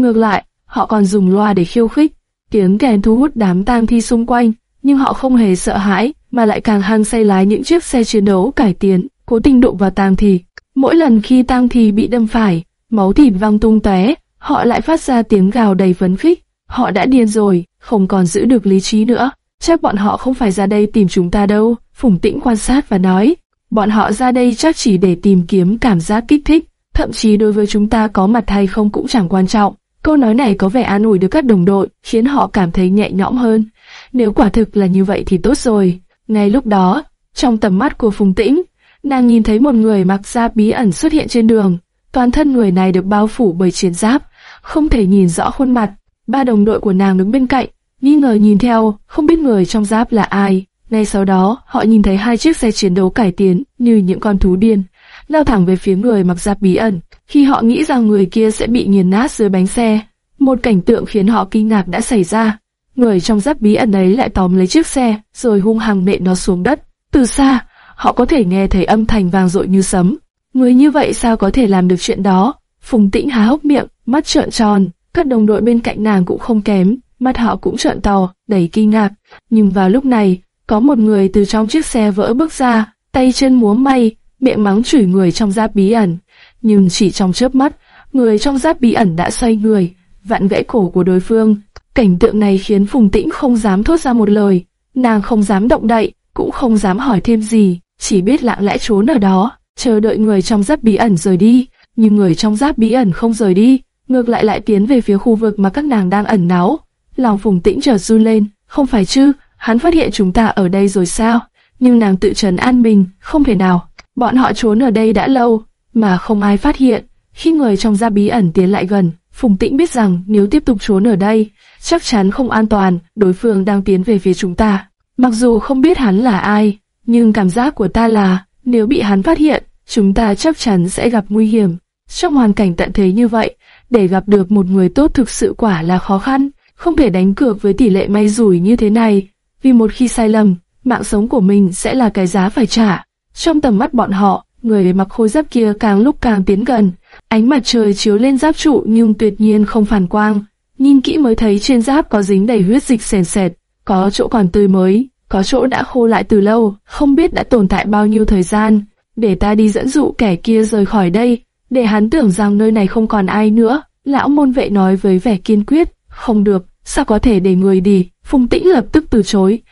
Ngược lại, họ còn dùng loa để khiêu khích, tiếng kèn thu hút đám tang thi xung quanh, nhưng họ không hề sợ hãi, mà lại càng hăng say lái những chiếc xe chiến đấu cải tiến, cố tình đụng vào tang thi. Mỗi lần khi tang thi bị đâm phải, máu thịt văng tung tóe, họ lại phát ra tiếng gào đầy phấn khích. Họ đã điên rồi, không còn giữ được lý trí nữa. Chắc bọn họ không phải ra đây tìm chúng ta đâu. Phùng Tĩnh quan sát và nói, bọn họ ra đây chắc chỉ để tìm kiếm cảm giác kích thích, thậm chí đối với chúng ta có mặt hay không cũng chẳng quan trọng. Câu nói này có vẻ an ủi được các đồng đội, khiến họ cảm thấy nhẹ nhõm hơn. Nếu quả thực là như vậy thì tốt rồi. Ngay lúc đó, trong tầm mắt của Phùng Tĩnh, nàng nhìn thấy một người mặc giáp bí ẩn xuất hiện trên đường. Toàn thân người này được bao phủ bởi chiến giáp, không thể nhìn rõ khuôn mặt. Ba đồng đội của nàng đứng bên cạnh, nghi ngờ nhìn theo, không biết người trong giáp là ai. Ngay sau đó, họ nhìn thấy hai chiếc xe chiến đấu cải tiến như những con thú điên, lao thẳng về phía người mặc giáp bí ẩn. Khi họ nghĩ rằng người kia sẽ bị nghiền nát dưới bánh xe, một cảnh tượng khiến họ kinh ngạc đã xảy ra. Người trong giáp bí ẩn ấy lại tóm lấy chiếc xe, rồi hung hăng nện nó xuống đất. Từ xa, họ có thể nghe thấy âm thanh vang dội như sấm. Người như vậy sao có thể làm được chuyện đó? Phùng Tĩnh há hốc miệng, mắt trợn tròn. Các đồng đội bên cạnh nàng cũng không kém, mắt họ cũng trợn to, đầy kinh ngạc. Nhưng vào lúc này, có một người từ trong chiếc xe vỡ bước ra, tay chân múa may, miệng mắng chửi người trong giáp bí ẩn. Nhưng chỉ trong chớp mắt, người trong giáp bí ẩn đã xoay người, vặn gãy cổ của đối phương. Cảnh tượng này khiến Phùng Tĩnh không dám thốt ra một lời, nàng không dám động đậy, cũng không dám hỏi thêm gì, chỉ biết lặng lẽ trốn ở đó, chờ đợi người trong giáp bí ẩn rời đi. Nhưng người trong giáp bí ẩn không rời đi, ngược lại lại tiến về phía khu vực mà các nàng đang ẩn náu. Lòng Phùng Tĩnh chợt run lên, không phải chứ, hắn phát hiện chúng ta ở đây rồi sao? Nhưng nàng tự trấn an mình, không thể nào, bọn họ trốn ở đây đã lâu, mà không ai phát hiện. Khi người trong gia bí ẩn tiến lại gần, Phùng Tĩnh biết rằng nếu tiếp tục trốn ở đây, chắc chắn không an toàn, đối phương đang tiến về phía chúng ta. Mặc dù không biết hắn là ai, nhưng cảm giác của ta là, nếu bị hắn phát hiện, chúng ta chắc chắn sẽ gặp nguy hiểm. Trong hoàn cảnh tận thế như vậy, để gặp được một người tốt thực sự quả là khó khăn, không thể đánh cược với tỷ lệ may rủi như thế này, vì một khi sai lầm, mạng sống của mình sẽ là cái giá phải trả. Trong tầm mắt bọn họ, người mặc khôi giáp kia càng lúc càng tiến gần, ánh mặt trời chiếu lên giáp trụ nhưng tuyệt nhiên không phản quang. Nhìn kỹ mới thấy trên giáp có dính đầy huyết dịch sền sệt, có chỗ còn tươi mới, có chỗ đã khô lại từ lâu, không biết đã tồn tại bao nhiêu thời gian. Để ta đi dẫn dụ kẻ kia rời khỏi đây, để hắn tưởng rằng nơi này không còn ai nữa. Lão môn vệ nói với vẻ kiên quyết, không được, sao có thể để người đi, Phùng Tĩnh lập tức từ chối.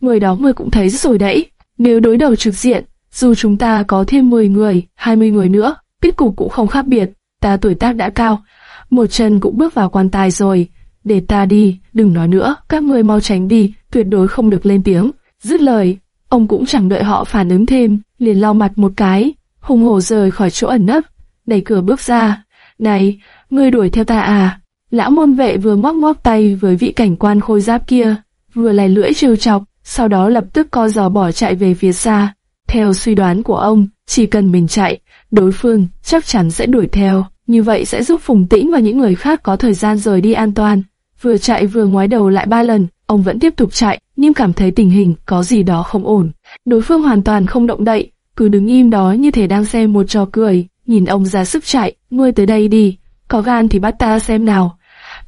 Người đó người cũng thấy rồi đấy, nếu đối đầu trực diện, dù chúng ta có thêm 10 người, 20 người nữa, kết cục cũng không khác biệt, ta tuổi tác đã cao, một chân cũng bước vào quan tài rồi, để ta đi, đừng nói nữa, các người mau tránh đi, tuyệt đối không được lên tiếng. Dứt lời, ông cũng chẳng đợi họ phản ứng thêm, liền lau mặt một cái, hùng hổ rời khỏi chỗ ẩn nấp, đẩy cửa bước ra. Này, ngươi đuổi theo ta à? Lão môn vệ vừa ngoắc ngoắc tay với vị cảnh quan khôi giáp kia, vừa lè lưỡi trêu chọc, sau đó lập tức co giò bỏ chạy về phía xa. Theo suy đoán của ông, chỉ cần mình chạy, đối phương chắc chắn sẽ đuổi theo, như vậy sẽ giúp Phùng Tĩnh và những người khác có thời gian rời đi an toàn. Vừa chạy vừa ngoái đầu lại ba lần, ông vẫn tiếp tục chạy, nhưng cảm thấy tình hình có gì đó không ổn. Đối phương hoàn toàn không động đậy, cứ đứng im đó như thể đang xem một trò cười. Nhìn ông ra sức chạy, ngươi tới đây đi, có gan thì bắt ta xem nào.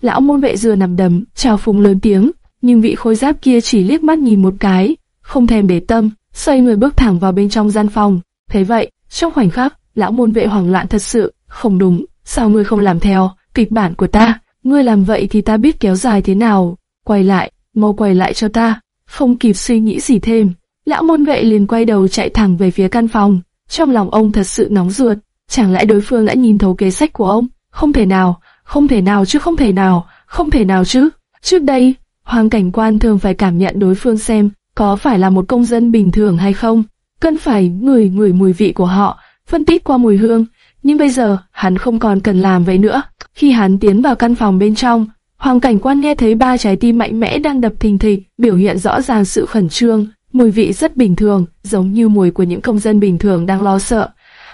Lão môn vệ dừa nằm đấm, chào Phùng lớn tiếng, nhưng vị khôi giáp kia chỉ liếc mắt nhìn một cái, không thèm để tâm, xoay người bước thẳng vào bên trong gian phòng. Thế vậy, trong khoảnh khắc, lão môn vệ hoảng loạn thật sự, không đúng, sao ngươi không làm theo kịch bản của ta? Ngươi làm vậy thì ta biết kéo dài thế nào. Quay lại, mau quay lại cho ta. Không kịp suy nghĩ gì thêm, lão môn vệ liền quay đầu chạy thẳng về phía căn phòng. Trong lòng ông thật sự nóng ruột, chẳng lẽ đối phương đã nhìn thấu kế sách của ông? Không thể nào, không thể nào chứ không thể nào, không thể nào chứ. Trước đây, hoàng cảnh quan thường phải cảm nhận đối phương xem có phải là một công dân bình thường hay không, cần phải ngửi ngửi mùi vị của họ, phân tích qua mùi hương. Nhưng bây giờ, hắn không còn cần làm vậy nữa. Khi hắn tiến vào căn phòng bên trong, hoàng cảnh quan nghe thấy ba trái tim mạnh mẽ đang đập thình thịch, biểu hiện rõ ràng sự khẩn trương. Mùi vị rất bình thường, giống như mùi của những công dân bình thường đang lo sợ.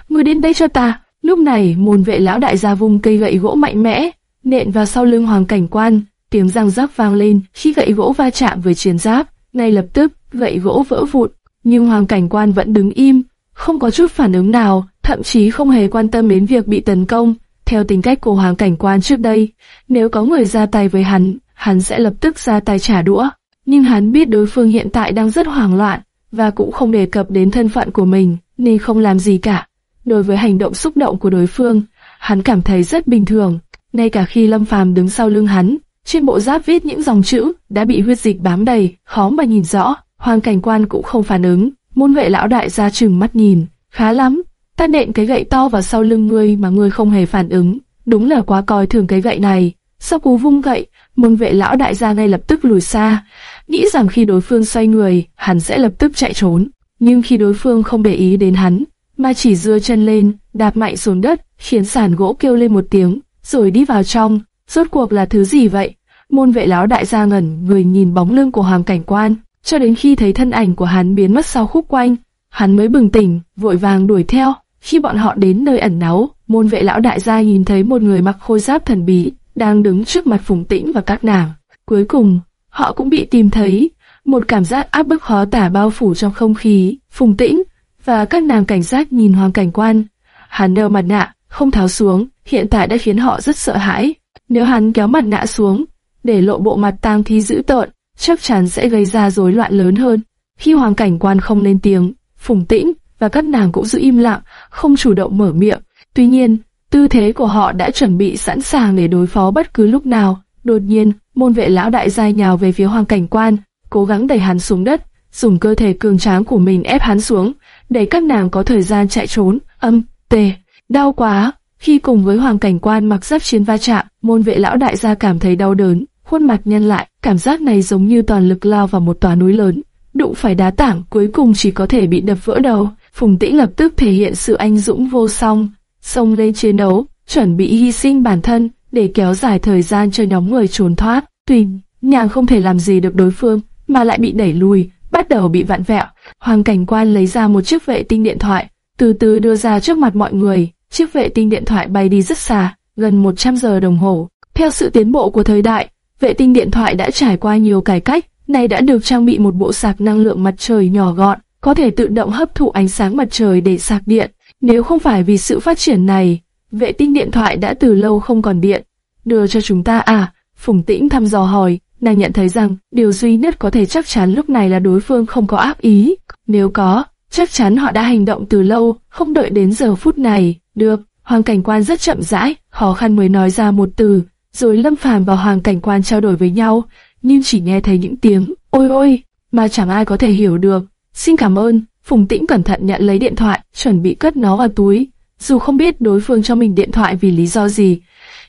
Người đến đây cho ta. Lúc này, môn vệ lão đại gia vung cây gậy gỗ mạnh mẽ, nện vào sau lưng hoàng cảnh quan. Tiếng răng rắc vang lên khi gậy gỗ va chạm với chiến giáp. Ngay lập tức, gậy gỗ vỡ vụn. Nhưng hoàng cảnh quan vẫn đứng im, không có chút phản ứng nào, thậm chí không hề quan tâm đến việc bị tấn công. Theo tính cách của Hoàng Cảnh Quan trước đây, nếu có người ra tay với hắn, hắn sẽ lập tức ra tay trả đũa. Nhưng hắn biết đối phương hiện tại đang rất hoảng loạn, và cũng không đề cập đến thân phận của mình, nên không làm gì cả. Đối với hành động xúc động của đối phương, hắn cảm thấy rất bình thường. Ngay cả khi Lâm Phàm đứng sau lưng hắn, trên bộ giáp viết những dòng chữ đã bị huyết dịch bám đầy, khó mà nhìn rõ. Hoàng cảnh quan cũng không phản ứng, môn vệ lão đại ra chừng mắt nhìn, khá lắm. Ta nện cái gậy to vào sau lưng ngươi mà ngươi không hề phản ứng, đúng là quá coi thường cái gậy này. Sau cú vung gậy, môn vệ lão đại ra ngay lập tức lùi xa, nghĩ rằng khi đối phương xoay người, hắn sẽ lập tức chạy trốn. Nhưng khi đối phương không để ý đến hắn, mà chỉ dưa chân lên, đạp mạnh xuống đất, khiến sàn gỗ kêu lên một tiếng, rồi đi vào trong. Rốt cuộc là thứ gì vậy? Môn vệ lão đại gia ngẩn người nhìn bóng lưng của hoàng cảnh quan, cho đến khi thấy thân ảnh của hắn biến mất sau khúc quanh, hắn mới bừng tỉnh, vội vàng đuổi theo. Khi bọn họ đến nơi ẩn náu, môn vệ lão đại gia nhìn thấy một người mặc khôi giáp thần bí, đang đứng trước mặt Phùng Tĩnh và các nàng. Cuối cùng, họ cũng bị tìm thấy. Một cảm giác áp bức khó tả bao phủ trong không khí. Phùng Tĩnh và các nàng cảnh giác nhìn Hoàng Cảnh Quan. Hắn đeo mặt nạ, không tháo xuống, hiện tại đã khiến họ rất sợ hãi. Nếu hắn kéo mặt nạ xuống, để lộ bộ mặt tang thi dữ tợn, chắc chắn sẽ gây ra rối loạn lớn hơn. Khi Hoàng Cảnh Quan không lên tiếng, Phùng Tĩnh và các nàng cũng giữ im lặng, không chủ động mở miệng. Tuy nhiên, tư thế của họ đã chuẩn bị sẵn sàng để đối phó bất cứ lúc nào. Đột nhiên, môn vệ lão đại giai nhào về phía Hoàng Cảnh Quan, cố gắng đẩy hắn xuống đất, dùng cơ thể cường tráng của mình ép hắn xuống, để các nàng có thời gian chạy trốn. Âm, tề, đau quá. Khi cùng với Hoàng Cảnh Quan mặc giáp chiến va chạm, môn vệ lão đại gia cảm thấy đau đớn, khuôn mặt nhăn lại, cảm giác này giống như toàn lực lao vào một tòa núi lớn, đụng phải đá tảng, cuối cùng chỉ có thể bị đập vỡ đầu. Phùng Tĩnh lập tức thể hiện sự anh dũng vô song, xông lên chiến đấu, chuẩn bị hy sinh bản thân để kéo dài thời gian cho nhóm người trốn thoát. Tuy nàng không thể làm gì được đối phương, mà lại bị đẩy lùi, bắt đầu bị vặn vẹo. Hoàng cảnh quan lấy ra một chiếc vệ tinh điện thoại, từ từ đưa ra trước mặt mọi người. Chiếc vệ tinh điện thoại bay đi rất xa, gần 100 giờ đồng hồ. Theo sự tiến bộ của thời đại, vệ tinh điện thoại đã trải qua nhiều cải cách, này đã được trang bị một bộ sạc năng lượng mặt trời nhỏ gọn, có thể tự động hấp thụ ánh sáng mặt trời để sạc điện. Nếu không phải vì sự phát triển này, vệ tinh điện thoại đã từ lâu không còn điện. Đưa cho chúng ta à? Phùng Tĩnh thăm dò hỏi, nàng nhận thấy rằng điều duy nhất có thể chắc chắn lúc này là đối phương không có ác ý. Nếu có, chắc chắn họ đã hành động từ lâu, không đợi đến giờ phút này. Được, Hoàng Cảnh Quan rất chậm rãi, khó khăn mới nói ra một từ, rồi Lâm Phàm và Hoàng Cảnh Quan trao đổi với nhau, nhưng chỉ nghe thấy những tiếng ôi ôi mà chẳng ai có thể hiểu được. Xin cảm ơn. Phùng Tĩnh cẩn thận nhận lấy điện thoại, chuẩn bị cất nó vào túi. Dù không biết đối phương cho mình điện thoại vì lý do gì,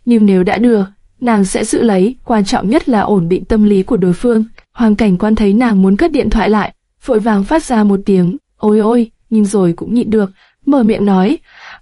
nhưng nếu đã đưa, nàng sẽ giữ lấy, quan trọng nhất là ổn định tâm lý của đối phương. Hoàng cảnh quan thấy nàng muốn cất điện thoại lại, vội vàng phát ra một tiếng, ôi ôi, nhưng rồi cũng nhịn được, mở miệng nói,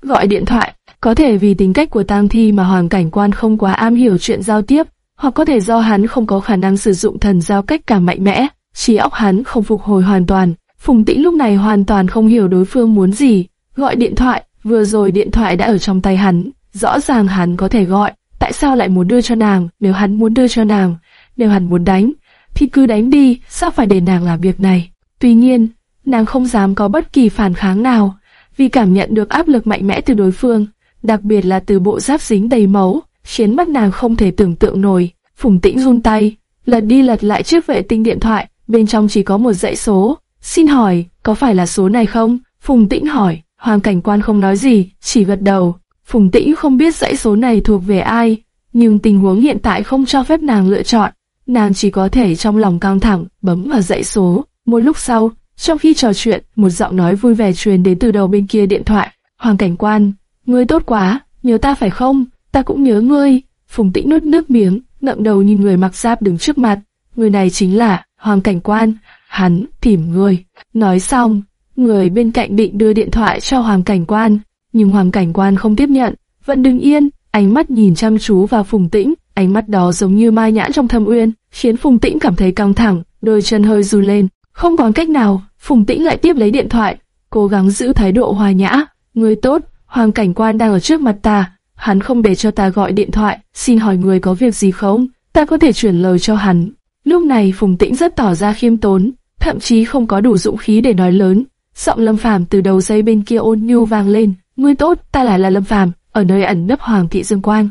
gọi điện thoại. Có thể vì tính cách của tang thi mà hoàng cảnh quan không quá am hiểu chuyện giao tiếp, hoặc có thể do hắn không có khả năng sử dụng thần giao cách cảm mạnh mẽ, trí óc hắn không phục hồi hoàn toàn. Phùng Tĩnh lúc này hoàn toàn không hiểu đối phương muốn gì, gọi điện thoại, vừa rồi điện thoại đã ở trong tay hắn, rõ ràng hắn có thể gọi, tại sao lại muốn đưa cho nàng, nếu hắn muốn đưa cho nàng, nếu hắn muốn đánh, thì cứ đánh đi, sao phải để nàng làm việc này. Tuy nhiên, nàng không dám có bất kỳ phản kháng nào, vì cảm nhận được áp lực mạnh mẽ từ đối phương, đặc biệt là từ bộ giáp dính đầy máu, khiến mắt nàng không thể tưởng tượng nổi. Phùng Tĩnh run tay, lật đi lật lại chiếc vệ tinh điện thoại, bên trong chỉ có một dãy số. Xin hỏi, có phải là số này không? Phùng Tĩnh hỏi, Hoàng cảnh quan không nói gì, chỉ gật đầu. Phùng Tĩnh không biết dãy số này thuộc về ai, nhưng tình huống hiện tại không cho phép nàng lựa chọn. Nàng chỉ có thể trong lòng căng thẳng, bấm vào dãy số. Một lúc sau, trong khi trò chuyện, một giọng nói vui vẻ truyền đến từ đầu bên kia điện thoại. Hoàng cảnh quan, ngươi tốt quá, nhớ ta phải không? Ta cũng nhớ ngươi. Phùng Tĩnh nuốt nước miếng, ngậm đầu nhìn người mặc giáp đứng trước mặt. Người này chính là Hoàng cảnh quan. Hắn tìm ngươi. Nói xong, người bên cạnh định đưa điện thoại cho Hoàng cảnh quan, nhưng Hoàng cảnh quan không tiếp nhận, vẫn đứng yên, ánh mắt nhìn chăm chú vào Phùng Tĩnh, ánh mắt đó giống như mai nhãn trong thâm uyên, khiến Phùng Tĩnh cảm thấy căng thẳng, đôi chân hơi run lên. Không còn cách nào, Phùng Tĩnh lại tiếp lấy điện thoại, cố gắng giữ thái độ hòa nhã. Người tốt, Hoàng cảnh quan đang ở trước mặt ta, hắn không để cho ta gọi điện thoại, xin hỏi người có việc gì không? Ta có thể chuyển lời cho hắn. Lúc này Phùng Tĩnh rất tỏ ra khiêm tốn, thậm chí không có đủ dũng khí để nói lớn. Giọng Lâm Phàm từ đầu dây bên kia ôn nhu vang lên, "Ngươi tốt, ta lại là Lâm Phàm, ở nơi ẩn nấp Hoàng thị Dương Quang.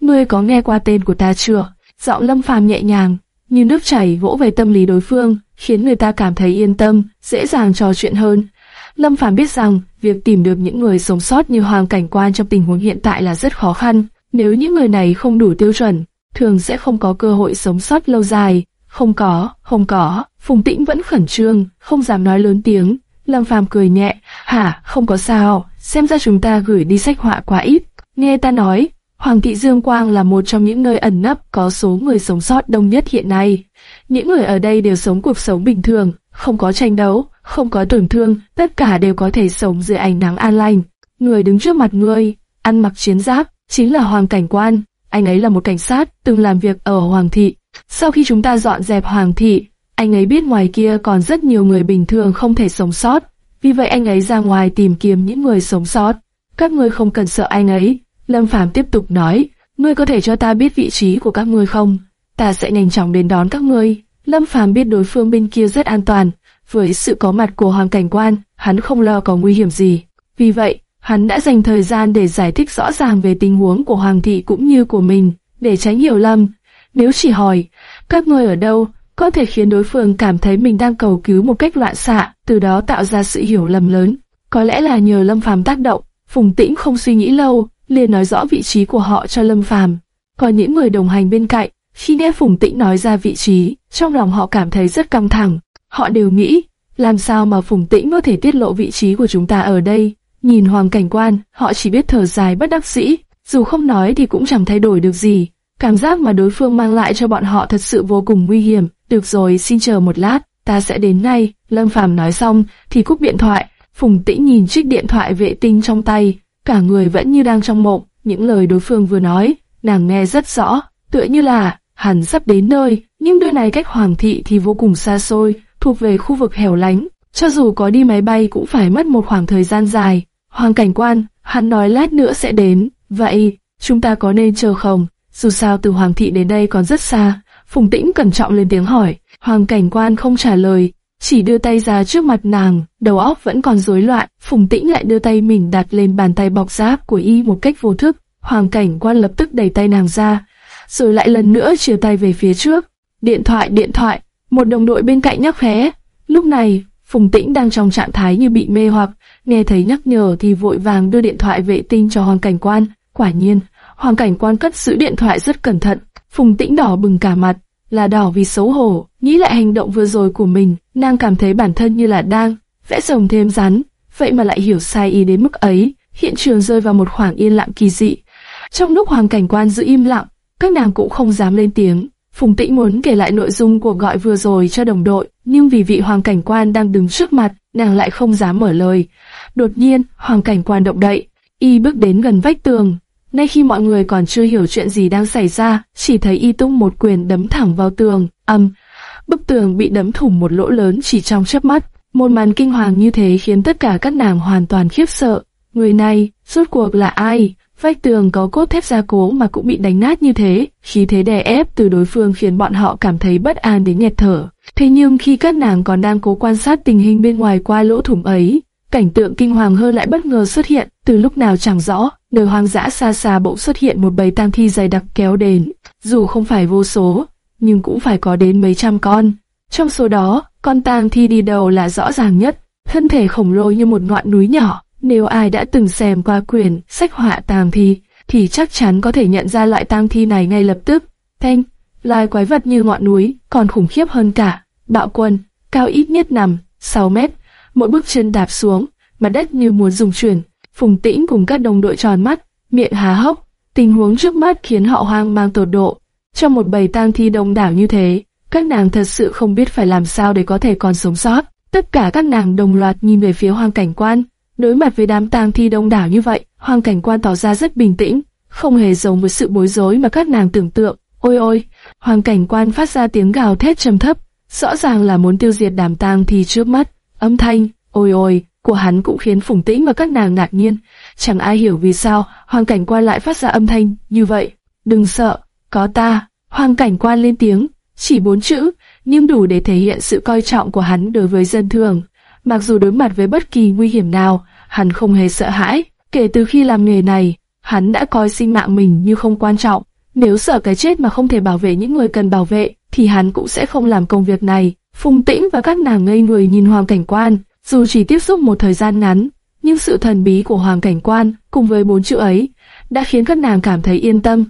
Ngươi có nghe qua tên của ta chưa? Giọng Lâm Phàm nhẹ nhàng, như nước chảy vỗ về tâm lý đối phương, khiến người ta cảm thấy yên tâm, dễ dàng trò chuyện hơn. Lâm Phàm biết rằng, việc tìm được những người sống sót như Hoàng Cảnh Quan trong tình huống hiện tại là rất khó khăn. Nếu những người này không đủ tiêu chuẩn, thường sẽ không có cơ hội sống sót lâu dài. Không có, không có, Phùng Tĩnh vẫn khẩn trương, không dám nói lớn tiếng. Lâm Phàm cười nhẹ, hả, không có sao, xem ra chúng ta gửi đi sách họa quá ít. Nghe ta nói, Hoàng thị Dương Quang là một trong những nơi ẩn nấp có số người sống sót đông nhất hiện nay. Những người ở đây đều sống cuộc sống bình thường, không có tranh đấu, không có tổn thương, tất cả đều có thể sống dưới ánh nắng an lành. Người đứng trước mặt ngươi, ăn mặc chiến giáp, chính là Hoàng Cảnh Quan. Anh ấy là một cảnh sát, từng làm việc ở Hoàng thị. Sau khi chúng ta dọn dẹp Hoàng thị, anh ấy biết ngoài kia còn rất nhiều người bình thường không thể sống sót. Vì vậy anh ấy ra ngoài tìm kiếm những người sống sót. Các ngươi không cần sợ anh ấy. Lâm Phàm tiếp tục nói, ngươi có thể cho ta biết vị trí của các ngươi không? Ta sẽ nhanh chóng đến đón các ngươi. Lâm Phàm biết đối phương bên kia rất an toàn, với sự có mặt của Hoàng Cảnh Quan, hắn không lo có nguy hiểm gì. Vì vậy, hắn đã dành thời gian để giải thích rõ ràng về tình huống của Hoàng thị cũng như của mình, để tránh hiểu lầm. Nếu chỉ hỏi, các ngươi ở đâu, có thể khiến đối phương cảm thấy mình đang cầu cứu một cách loạn xạ, từ đó tạo ra sự hiểu lầm lớn. Có lẽ là nhờ Lâm Phàm tác động, Phùng Tĩnh không suy nghĩ lâu, liền nói rõ vị trí của họ cho Lâm Phàm. Còn những người đồng hành bên cạnh, khi nghe Phùng Tĩnh nói ra vị trí, trong lòng họ cảm thấy rất căng thẳng. Họ đều nghĩ, làm sao mà Phùng Tĩnh có thể tiết lộ vị trí của chúng ta ở đây? Nhìn Hoàng Cảnh Quan, họ chỉ biết thở dài bất đắc dĩ, dù không nói thì cũng chẳng thay đổi được gì. Cảm giác mà đối phương mang lại cho bọn họ thật sự vô cùng nguy hiểm. Được rồi, xin chờ một lát, ta sẽ đến ngay. Lâm Phàm nói xong, thì cúp điện thoại. Phùng Tĩnh nhìn chiếc điện thoại vệ tinh trong tay, cả người vẫn như đang trong mộng. Những lời đối phương vừa nói, nàng nghe rất rõ, tựa như là hẳn sắp đến nơi, nhưng nơi này cách Hoàng thị thì vô cùng xa xôi, thuộc về khu vực hẻo lánh. Cho dù có đi máy bay cũng phải mất một khoảng thời gian dài. Hoàng cảnh quan, hắn nói lát nữa sẽ đến, vậy chúng ta có nên chờ không? Dù sao từ Hoàng thị đến đây còn rất xa. Phùng Tĩnh cẩn trọng lên tiếng hỏi, Hoàng cảnh quan không trả lời, chỉ đưa tay ra trước mặt nàng, đầu óc vẫn còn rối loạn. Phùng Tĩnh lại đưa tay mình đặt lên bàn tay bọc giáp của y một cách vô thức. Hoàng cảnh quan lập tức đẩy tay nàng ra, rồi lại lần nữa chia tay về phía trước. Điện thoại, điện thoại, một đồng đội bên cạnh nhắc khẽ. Lúc này, Phùng Tĩnh đang trong trạng thái như bị mê hoặc, nghe thấy nhắc nhở thì vội vàng đưa điện thoại vệ tinh cho Hoàng cảnh quan. Quả nhiên, Hoàng cảnh quan cất giữ điện thoại rất cẩn thận. Phùng Tĩnh đỏ bừng cả mặt, là đỏ vì xấu hổ, nghĩ lại hành động vừa rồi của mình, nàng cảm thấy bản thân như là đang vẽ rồng thêm rắn, vậy mà lại hiểu sai ý đến mức ấy. Hiện trường rơi vào một khoảng yên lặng kỳ dị. Trong lúc Hoàng cảnh quan giữ im lặng, các nàng cũng không dám lên tiếng. Phùng Tĩnh muốn kể lại nội dung cuộc gọi vừa rồi cho đồng đội, nhưng vì vị hoàng cảnh quan đang đứng trước mặt, nàng lại không dám mở lời. Đột nhiên, hoàng cảnh quan động đậy, y bước đến gần vách tường. Nay khi mọi người còn chưa hiểu chuyện gì đang xảy ra, chỉ thấy y tung một quyền đấm thẳng vào tường, âm. Bức tường bị đấm thủng một lỗ lớn chỉ trong chớp mắt. Một màn kinh hoàng như thế khiến tất cả các nàng hoàn toàn khiếp sợ. Người này, rốt cuộc là ai? Vách tường có cốt thép gia cố mà cũng bị đánh nát như thế, khí thế đè ép từ đối phương khiến bọn họ cảm thấy bất an đến nghẹt thở. Thế nhưng khi các nàng còn đang cố quan sát tình hình bên ngoài qua lỗ thủng ấy, cảnh tượng kinh hoàng hơn lại bất ngờ xuất hiện, từ lúc nào chẳng rõ, nơi hoang dã xa xa bỗng xuất hiện một bầy tang thi dày đặc kéo đến, dù không phải vô số, nhưng cũng phải có đến mấy trăm con. Trong số đó, con tang thi đi đầu là rõ ràng nhất, thân thể khổng lồ như một ngọn núi nhỏ, nếu ai đã từng xem qua quyển sách họa tang thi, thì chắc chắn có thể nhận ra loại tang thi này ngay lập tức. Thanh, loài quái vật như ngọn núi, còn khủng khiếp hơn cả. Bạo quân, cao ít nhất nằm 6 mét, mỗi bước chân đạp xuống, mặt đất như muốn dùng chuyển. Phùng Tĩnh cùng các đồng đội tròn mắt, miệng há hốc. Tình huống trước mắt khiến họ hoang mang tột độ. Trong một bầy tang thi đông đảo như thế, các nàng thật sự không biết phải làm sao để có thể còn sống sót. Tất cả các nàng đồng loạt nhìn về phía hoang cảnh quan, Đối mặt với đám tang thi đông đảo như vậy, Hoàng Cảnh Quan tỏ ra rất bình tĩnh, không hề giống với sự bối rối mà các nàng tưởng tượng. Ôi ôi, Hoàng Cảnh Quan phát ra tiếng gào thét trầm thấp, rõ ràng là muốn tiêu diệt đám tang thi trước mắt. Âm thanh, ôi ôi, của hắn cũng khiến Phùng Tĩnh và các nàng ngạc nhiên. Chẳng ai hiểu vì sao Hoàng Cảnh Quan lại phát ra âm thanh như vậy. Đừng sợ, có ta. Hoàng Cảnh Quan lên tiếng, chỉ bốn chữ, nhưng đủ để thể hiện sự coi trọng của hắn đối với dân thường. Mặc dù đối mặt với bất kỳ nguy hiểm nào, hắn không hề sợ hãi. Kể từ khi làm nghề này, hắn đã coi sinh mạng mình như không quan trọng. Nếu sợ cái chết mà không thể bảo vệ những người cần bảo vệ, thì hắn cũng sẽ không làm công việc này. Phùng Tĩnh và các nàng ngây người nhìn Hoàng Cảnh Quan, dù chỉ tiếp xúc một thời gian ngắn, nhưng sự thần bí của Hoàng Cảnh Quan cùng với bốn chữ ấy đã khiến các nàng cảm thấy yên tâm.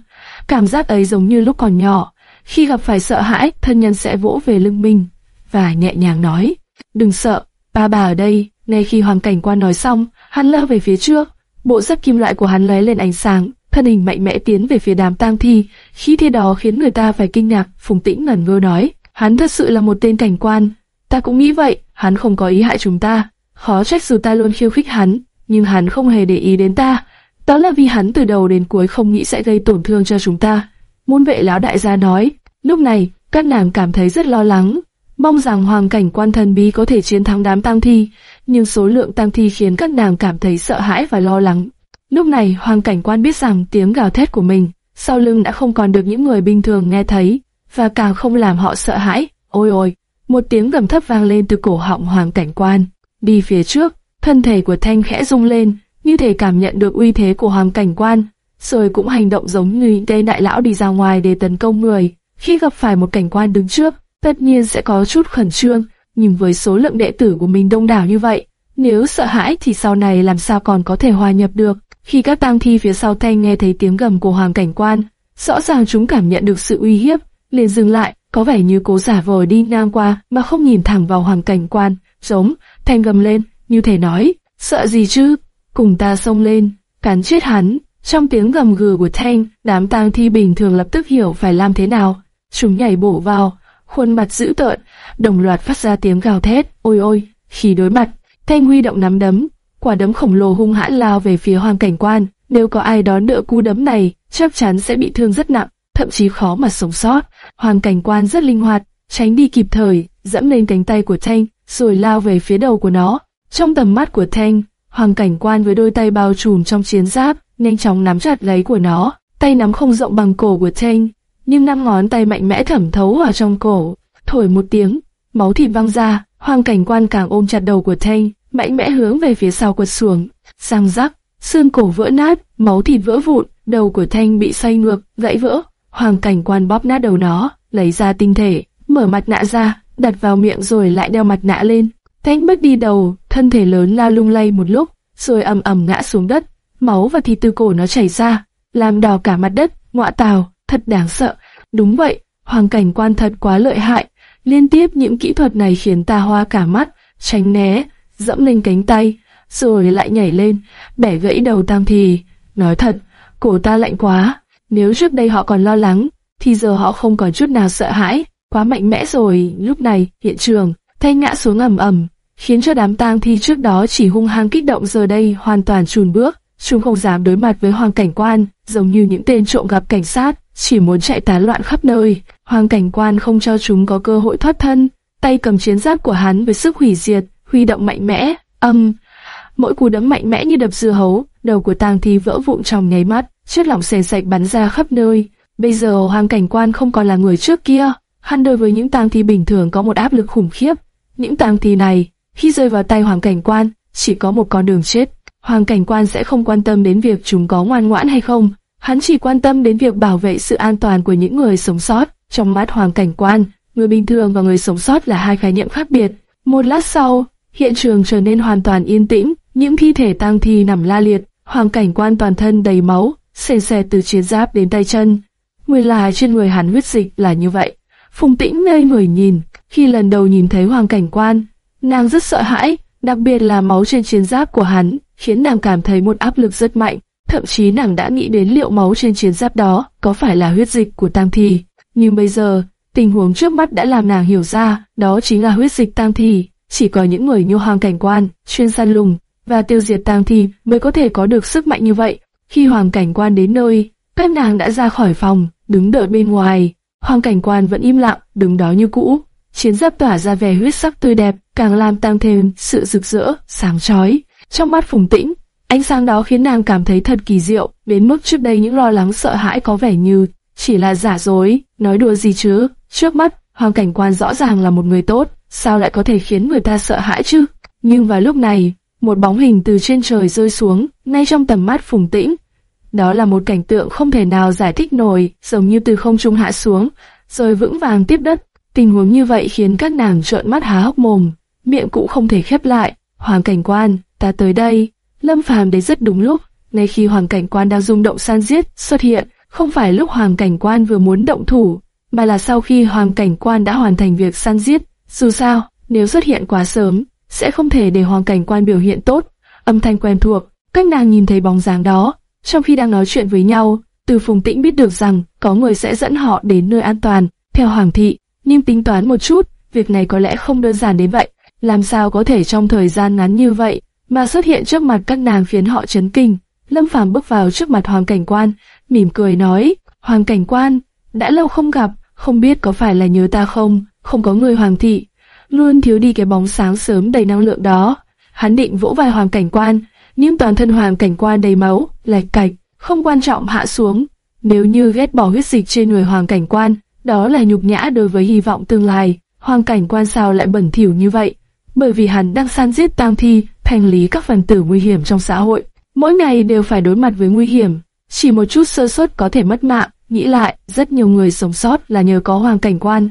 Cảm giác ấy giống như lúc còn nhỏ, khi gặp phải sợ hãi, thân nhân sẽ vỗ về lưng mình và nhẹ nhàng nói, đừng sợ, ba bà ở đây. Ngay khi Hoàng Cảnh Quan nói xong, hắn lơ về phía trước, bộ giáp kim loại của hắn lóe lên ánh sáng, thân hình mạnh mẽ tiến về phía đám tang thi. Khi thế đó khiến người ta phải kinh ngạc. Phùng Tĩnh ngẩn ngơ nói, hắn thật sự là một tên cảnh quan. Ta cũng nghĩ vậy, hắn không có ý hại chúng ta. Khó trách dù ta luôn khiêu khích hắn, nhưng hắn không hề để ý đến ta. Đó là vì hắn từ đầu đến cuối không nghĩ sẽ gây tổn thương cho chúng ta. Môn vệ lão đại gia nói, lúc này, các nàng cảm thấy rất lo lắng, mong rằng hoàng cảnh quan thần bí có thể chiến thắng đám tang thi, nhưng số lượng tang thi khiến các nàng cảm thấy sợ hãi và lo lắng. Lúc này, hoàng cảnh quan biết rằng tiếng gào thét của mình sau lưng đã không còn được những người bình thường nghe thấy, và càng không làm họ sợ hãi. Ôi ôi, một tiếng gầm thấp vang lên từ cổ họng hoàng cảnh quan. Đi phía trước, thân thể của Thanh khẽ rung lên, như thể cảm nhận được uy thế của hoàng cảnh quan, rồi cũng hành động giống như những tên đại lão đi ra ngoài để tấn công người. Khi gặp phải một cảnh quan đứng trước, tất nhiên sẽ có chút khẩn trương, nhưng với số lượng đệ tử của mình đông đảo như vậy, nếu sợ hãi thì sau này làm sao còn có thể hòa nhập được. Khi các tang thi phía sau thanh nghe thấy tiếng gầm của hoàng cảnh quan, rõ ràng chúng cảm nhận được sự uy hiếp, liền dừng lại, có vẻ như cố giả vờ đi ngang qua mà không nhìn thẳng vào hoàng cảnh quan, giống, thanh gầm lên, như thể nói, sợ gì chứ, cùng ta xông lên, cắn chết hắn. Trong tiếng gầm gừ của thanh, đám tang thi bình thường lập tức hiểu phải làm thế nào. Chúng nhảy bổ vào, khuôn mặt dữ tợn, đồng loạt phát ra tiếng gào thét, ôi ôi, khi đối mặt, thanh huy động nắm đấm, quả đấm khổng lồ hung hãn lao về phía hoàng cảnh quan, nếu có ai đón đỡ cú đấm này, chắc chắn sẽ bị thương rất nặng, thậm chí khó mà sống sót. Hoàng cảnh quan rất linh hoạt, tránh đi kịp thời, dẫm lên cánh tay của Thanh, rồi lao về phía đầu của nó. Trong tầm mắt của Thanh, hoàng cảnh quan với đôi tay bao trùm trong chiến giáp, nhanh chóng nắm chặt lấy của nó. Tay nắm không rộng bằng cổ của Thanh, nhưng năm ngón tay mạnh mẽ thẩm thấu vào trong cổ. Thổi một tiếng, máu thịt văng ra, hoàng cảnh quan càng ôm chặt đầu của Thanh, mạnh mẽ hướng về phía sau quật xuống, Sang rắc, xương cổ vỡ nát, máu thịt vỡ vụn, đầu của Thanh bị xoay ngược, gãy vỡ. Hoàng cảnh quan bóp nát đầu nó, lấy ra tinh thể, mở mặt nạ ra, đặt vào miệng rồi lại đeo mặt nạ lên. Thanh mất đi đầu, thân thể lớn la lung lay một lúc, rồi ầm ầm ngã xuống đất, máu và thịt từ cổ nó chảy ra, làm đỏ cả mặt đất. Ngọa tào, thật đáng sợ. Đúng vậy, hoàng cảnh quan thật quá lợi hại. Liên tiếp những kỹ thuật này khiến ta hoa cả mắt, tránh né, dẫm lên cánh tay, rồi lại nhảy lên, bẻ gãy đầu tam thì. Nói thật, cổ ta lạnh quá. Nếu trước đây họ còn lo lắng, thì giờ họ không còn chút nào sợ hãi. Quá mạnh mẽ rồi. Lúc này, hiện trường, thay ngã xuống ầm ầm, khiến cho đám tang thi trước đó chỉ hung hăng kích động giờ đây hoàn toàn chùn bước. Chúng không dám đối mặt với hoàng cảnh quan, giống như những tên trộm gặp cảnh sát, chỉ muốn chạy tán loạn khắp nơi. Hoàng cảnh quan không cho chúng có cơ hội thoát thân, tay cầm chiến giáp của hắn với sức hủy diệt, huy động mạnh mẽ, âm. Mỗi cú đấm mạnh mẽ như đập dưa hấu, đầu của tang thi vỡ vụn trong nháy mắt, chất lỏng sền sạch bắn ra khắp nơi. Bây giờ hoàng cảnh quan không còn là người trước kia, hắn đối với những tang thi bình thường có một áp lực khủng khiếp. Những tang thi này, khi rơi vào tay hoàng cảnh quan, chỉ có một con đường chết. Hoàng cảnh quan sẽ không quan tâm đến việc chúng có ngoan ngoãn hay không, hắn chỉ quan tâm đến việc bảo vệ sự an toàn của những người sống sót. Trong mắt hoàng cảnh quan, người bình thường và người sống sót là hai khái niệm khác biệt. Một lát sau, hiện trường trở nên hoàn toàn yên tĩnh, những thi thể tang thi nằm la liệt, hoàng cảnh quan toàn thân đầy máu, xè xè từ chiến giáp đến tay chân. Nguyên là trên người hắn huyết dịch là như vậy. Phùng tĩnh ngây người nhìn, khi lần đầu nhìn thấy hoàng cảnh quan, nàng rất sợ hãi, đặc biệt là máu trên chiến giáp của hắn, khiến nàng cảm thấy một áp lực rất mạnh. Thậm chí nàng đã nghĩ đến liệu máu trên chiến giáp đó có phải là huyết dịch của tang thi. Nhưng bây giờ, tình huống trước mắt đã làm nàng hiểu ra, đó chính là huyết dịch tang thi. Chỉ có những người như hoàng cảnh quan, chuyên săn lùng và tiêu diệt tang thi mới có thể có được sức mạnh như vậy. Khi hoàng cảnh quan đến nơi, các nàng đã ra khỏi phòng, đứng đợi bên ngoài. Hoàng cảnh quan vẫn im lặng, đứng đó như cũ. Chiến giáp tỏa ra vẻ huyết sắc tươi đẹp, càng làm tăng thêm sự rực rỡ, sáng chói. Trong mắt Phùng Tĩnh, ánh sáng đó khiến nàng cảm thấy thật kỳ diệu, đến mức trước đây những lo lắng sợ hãi có vẻ như chỉ là giả dối, nói đùa gì chứ. Trước mắt, Hoàng cảnh quan rõ ràng là một người tốt, sao lại có thể khiến người ta sợ hãi chứ? Nhưng vào lúc này, một bóng hình từ trên trời rơi xuống, ngay trong tầm mắt Phùng Tĩnh. Đó là một cảnh tượng không thể nào giải thích nổi, giống như từ không trung hạ xuống, rồi vững vàng tiếp đất. Tình huống như vậy khiến các nàng trợn mắt há hốc mồm, miệng cũng không thể khép lại. Hoàng cảnh quan, ta tới đây. Lâm Phàm đến rất đúng lúc, ngay khi Hoàng cảnh quan đang rung động san giết xuất hiện, không phải lúc Hoàng cảnh quan vừa muốn động thủ, mà là sau khi Hoàng cảnh quan đã hoàn thành việc săn giết. Dù sao, nếu xuất hiện quá sớm, sẽ không thể để Hoàng cảnh quan biểu hiện tốt. Âm thanh quen thuộc, các nàng nhìn thấy bóng dáng đó, trong khi đang nói chuyện với nhau, từ Phùng Tĩnh biết được rằng có người sẽ dẫn họ đến nơi an toàn, theo Hoàng thị, nhưng tính toán một chút, việc này có lẽ không đơn giản đến vậy. Làm sao có thể trong thời gian ngắn như vậy mà xuất hiện trước mặt các nàng khiến họ chấn kinh. Lâm Phàm bước vào trước mặt Hoàng Cảnh Quan, mỉm cười nói, Hoàng Cảnh Quan, đã lâu không gặp, không biết có phải là nhớ ta không, không có người Hoàng thị, luôn thiếu đi cái bóng sáng sớm đầy năng lượng đó. Hắn định vỗ vai Hoàng Cảnh Quan, nhưng toàn thân Hoàng Cảnh Quan đầy máu, lạch cạch, không quan trọng hạ xuống. Nếu như ghét bỏ huyết dịch trên người Hoàng Cảnh Quan, đó là nhục nhã đối với hy vọng tương lai. Hoàng Cảnh Quan sao lại bẩn thỉu như vậy? Bởi vì hắn đang săn giết tang thi, thanh lý các phần tử nguy hiểm trong xã hội. Mỗi ngày đều phải đối mặt với nguy hiểm, chỉ một chút sơ suất có thể mất mạng. Nghĩ lại, rất nhiều người sống sót là nhờ có Hoàng Cảnh Quan.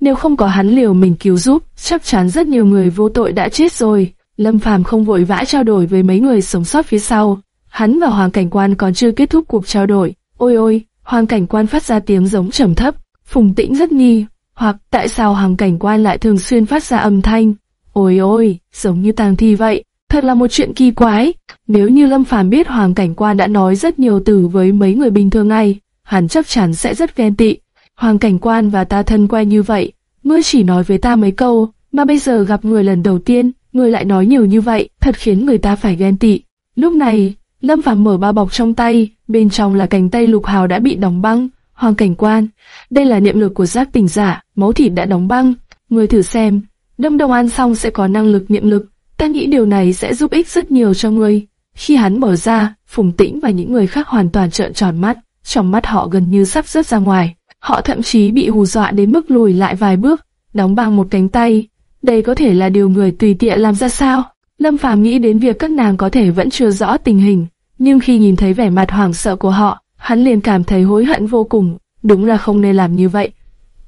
Nếu không có hắn liều mình cứu giúp, chắc chắn rất nhiều người vô tội đã chết rồi. Lâm Phàm không vội vã trao đổi với mấy người sống sót phía sau. Hắn và Hoàng Cảnh Quan còn chưa kết thúc cuộc trao đổi. Ôi ôi, Hoàng Cảnh Quan phát ra tiếng giống trầm thấp. Phùng Tĩnh rất nghi, hoặc tại sao Hoàng Cảnh Quan lại thường xuyên phát ra âm thanh. Ôi ôi, giống như tang thi vậy. Thật là một chuyện kỳ quái. Nếu như Lâm Phàm biết Hoàng Cảnh Quan đã nói rất nhiều từ với mấy người bình thường ngay, hắn chắc chắn sẽ rất ghen tị. Hoàng Cảnh Quan và ta thân quen như vậy, ngươi chỉ nói với ta mấy câu, mà bây giờ gặp người lần đầu tiên, ngươi lại nói nhiều như vậy, thật khiến người ta phải ghen tị. Lúc này, Lâm Phàm mở bao bọc trong tay, bên trong là cánh tay lục hào đã bị đóng băng. Hoàng Cảnh Quan, đây là niệm lực của giác tỉnh giả, máu thịt đã đóng băng. Ngươi thử xem, đâm đồng ăn xong sẽ có năng lực niệm lực, ta nghĩ điều này sẽ giúp ích rất nhiều cho ngươi. Khi hắn mở ra, Phùng Tĩnh và những người khác hoàn toàn trợn tròn mắt, trong mắt họ gần như sắp rớt ra ngoài. Họ thậm chí bị hù dọa đến mức lùi lại vài bước, đóng băng một cánh tay. Đây có thể là điều người tùy tiện làm ra sao? Lâm Phàm nghĩ đến việc các nàng có thể vẫn chưa rõ tình hình, nhưng khi nhìn thấy vẻ mặt hoảng sợ của họ, hắn liền cảm thấy hối hận vô cùng. Đúng là không nên làm như vậy.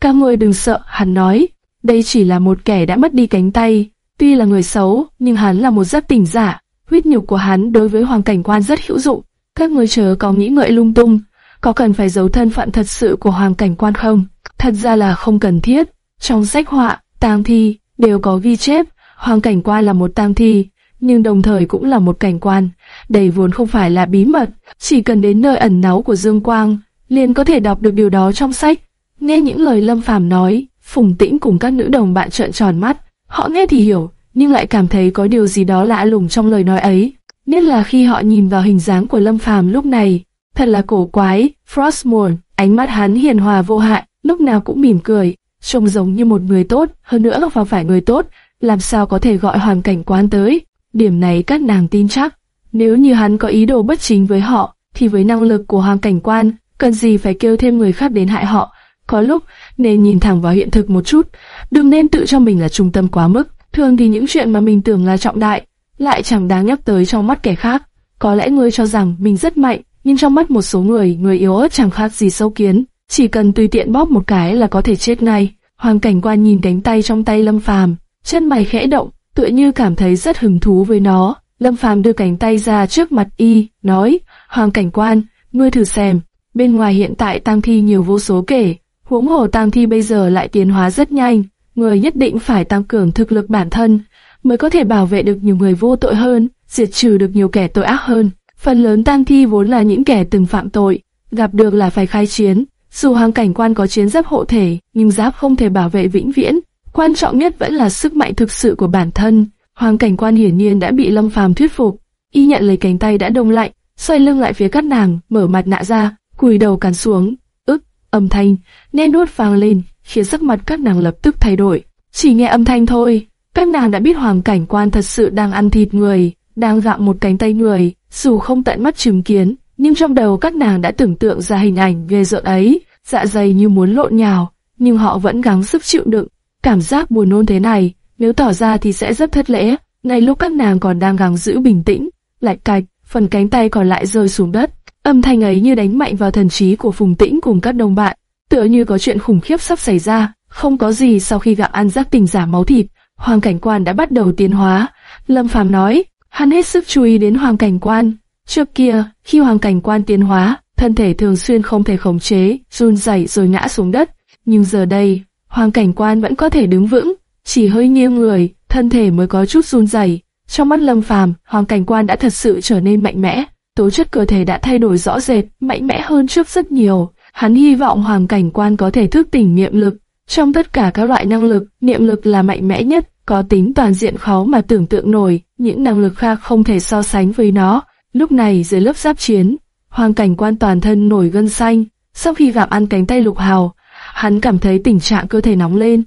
Các ngươi đừng sợ, hắn nói. Đây chỉ là một kẻ đã mất đi cánh tay. Tuy là người xấu, nhưng hắn là một giáp tỉnh giả. Huyết nhục của hắn đối với hoàng cảnh quan rất hữu dụng. Các ngươi chớ có nghĩ ngợi lung tung. Có cần phải giấu thân phận thật sự của hoàng cảnh quan không? Thật ra là không cần thiết. Trong sách họa, tang thi, đều có ghi chép, hoàng cảnh quan là một tang thi, nhưng đồng thời cũng là một cảnh quan. Đây vốn không phải là bí mật, chỉ cần đến nơi ẩn náu của Dương Quang, liền có thể đọc được điều đó trong sách. Nghe những lời Lâm Phàm nói, Phùng Tĩnh cùng các nữ đồng bạn trợn tròn mắt, họ nghe thì hiểu, nhưng lại cảm thấy có điều gì đó lạ lùng trong lời nói ấy. Nhất là khi họ nhìn vào hình dáng của Lâm Phàm lúc này, thật là cổ quái. Frostmourne, ánh mắt hắn hiền hòa vô hại, lúc nào cũng mỉm cười, trông giống như một người tốt, hơn nữa vào phải người tốt, làm sao có thể gọi hoàn cảnh quan tới. Điểm này các nàng tin chắc. Nếu như hắn có ý đồ bất chính với họ, thì với năng lực của hoàng cảnh quan, cần gì phải kêu thêm người khác đến hại họ. Có lúc, nên nhìn thẳng vào hiện thực một chút, đừng nên tự cho mình là trung tâm quá mức. Thường thì những chuyện mà mình tưởng là trọng đại, lại chẳng đáng nhắc tới trong mắt kẻ khác. Có lẽ ngươi cho rằng mình rất mạnh, nhưng trong mắt một số người, người yếu ớt chẳng khác gì sâu kiến. Chỉ cần tùy tiện bóp một cái là có thể chết ngay. Hoàng cảnh quan nhìn cánh tay trong tay Lâm Phàm, chân mày khẽ động, tựa như cảm thấy rất hứng thú với nó. Lâm Phàm đưa cánh tay ra trước mặt y, nói, Hoàng cảnh quan, ngươi thử xem, bên ngoài hiện tại tang thi nhiều vô số kể, huống hồ tang thi bây giờ lại tiến hóa rất nhanh, người nhất định phải tăng cường thực lực bản thân, mới có thể bảo vệ được nhiều người vô tội hơn, diệt trừ được nhiều kẻ tội ác hơn. Phần lớn tang thi vốn là những kẻ từng phạm tội, gặp được là phải khai chiến. Dù hoàng cảnh quan có chiến giáp hộ thể, nhưng giáp không thể bảo vệ vĩnh viễn. Quan trọng nhất vẫn là sức mạnh thực sự của bản thân. Hoàng cảnh quan hiển nhiên đã bị Lâm Phàm thuyết phục. Y nhận lấy cánh tay đã đông lạnh, xoay lưng lại phía các nàng, mở mặt nạ ra, cùi đầu cắn xuống. Ức, âm thanh, nên nuốt vang lên, khiến sắc mặt các nàng lập tức thay đổi. Chỉ nghe âm thanh thôi, các nàng đã biết hoàng cảnh quan thật sự đang ăn thịt người, đang gặm một cánh tay người, dù không tận mắt chứng kiến, nhưng trong đầu các nàng đã tưởng tượng ra hình ảnh ghê rợn ấy, dạ dày như muốn lộn nhào, nhưng họ vẫn gắng sức chịu đựng. Cảm giác buồn nôn thế này, nếu tỏ ra thì sẽ rất thất lễ. Ngay lúc các nàng còn đang gắng giữ bình tĩnh, lại cạch, phần cánh tay còn lại rơi xuống đất. Âm thanh ấy như đánh mạnh vào thần trí của Phùng Tĩnh cùng các đồng bạn, tựa như có chuyện khủng khiếp sắp xảy ra. Không có gì sau khi gặp ăn giác tình giả máu thịt, Hoàng Cảnh Quan đã bắt đầu tiến hóa. Lâm Phàm nói, hắn hết sức chú ý đến Hoàng Cảnh Quan. Trước kia, khi Hoàng Cảnh Quan tiến hóa, thân thể thường xuyên không thể khống chế, run rẩy rồi ngã xuống đất. Nhưng giờ đây, Hoàng Cảnh Quan vẫn có thể đứng vững, chỉ hơi nghiêng người, thân thể mới có chút run rẩy. Trong mắt Lâm Phàm, Hoàng Cảnh Quan đã thật sự trở nên mạnh mẽ, tố chất cơ thể đã thay đổi rõ rệt, mạnh mẽ hơn trước rất nhiều. Hắn hy vọng Hoàng Cảnh Quan có thể thức tỉnh niệm lực. Trong tất cả các loại năng lực, niệm lực là mạnh mẽ nhất, có tính toàn diện khó mà tưởng tượng nổi, những năng lực khác không thể so sánh với nó. Lúc này dưới lớp giáp chiến, Hoàng Cảnh Quan toàn thân nổi gân xanh, sau khi gặm ăn cánh tay Lục Hào, hắn cảm thấy tình trạng cơ thể nóng lên.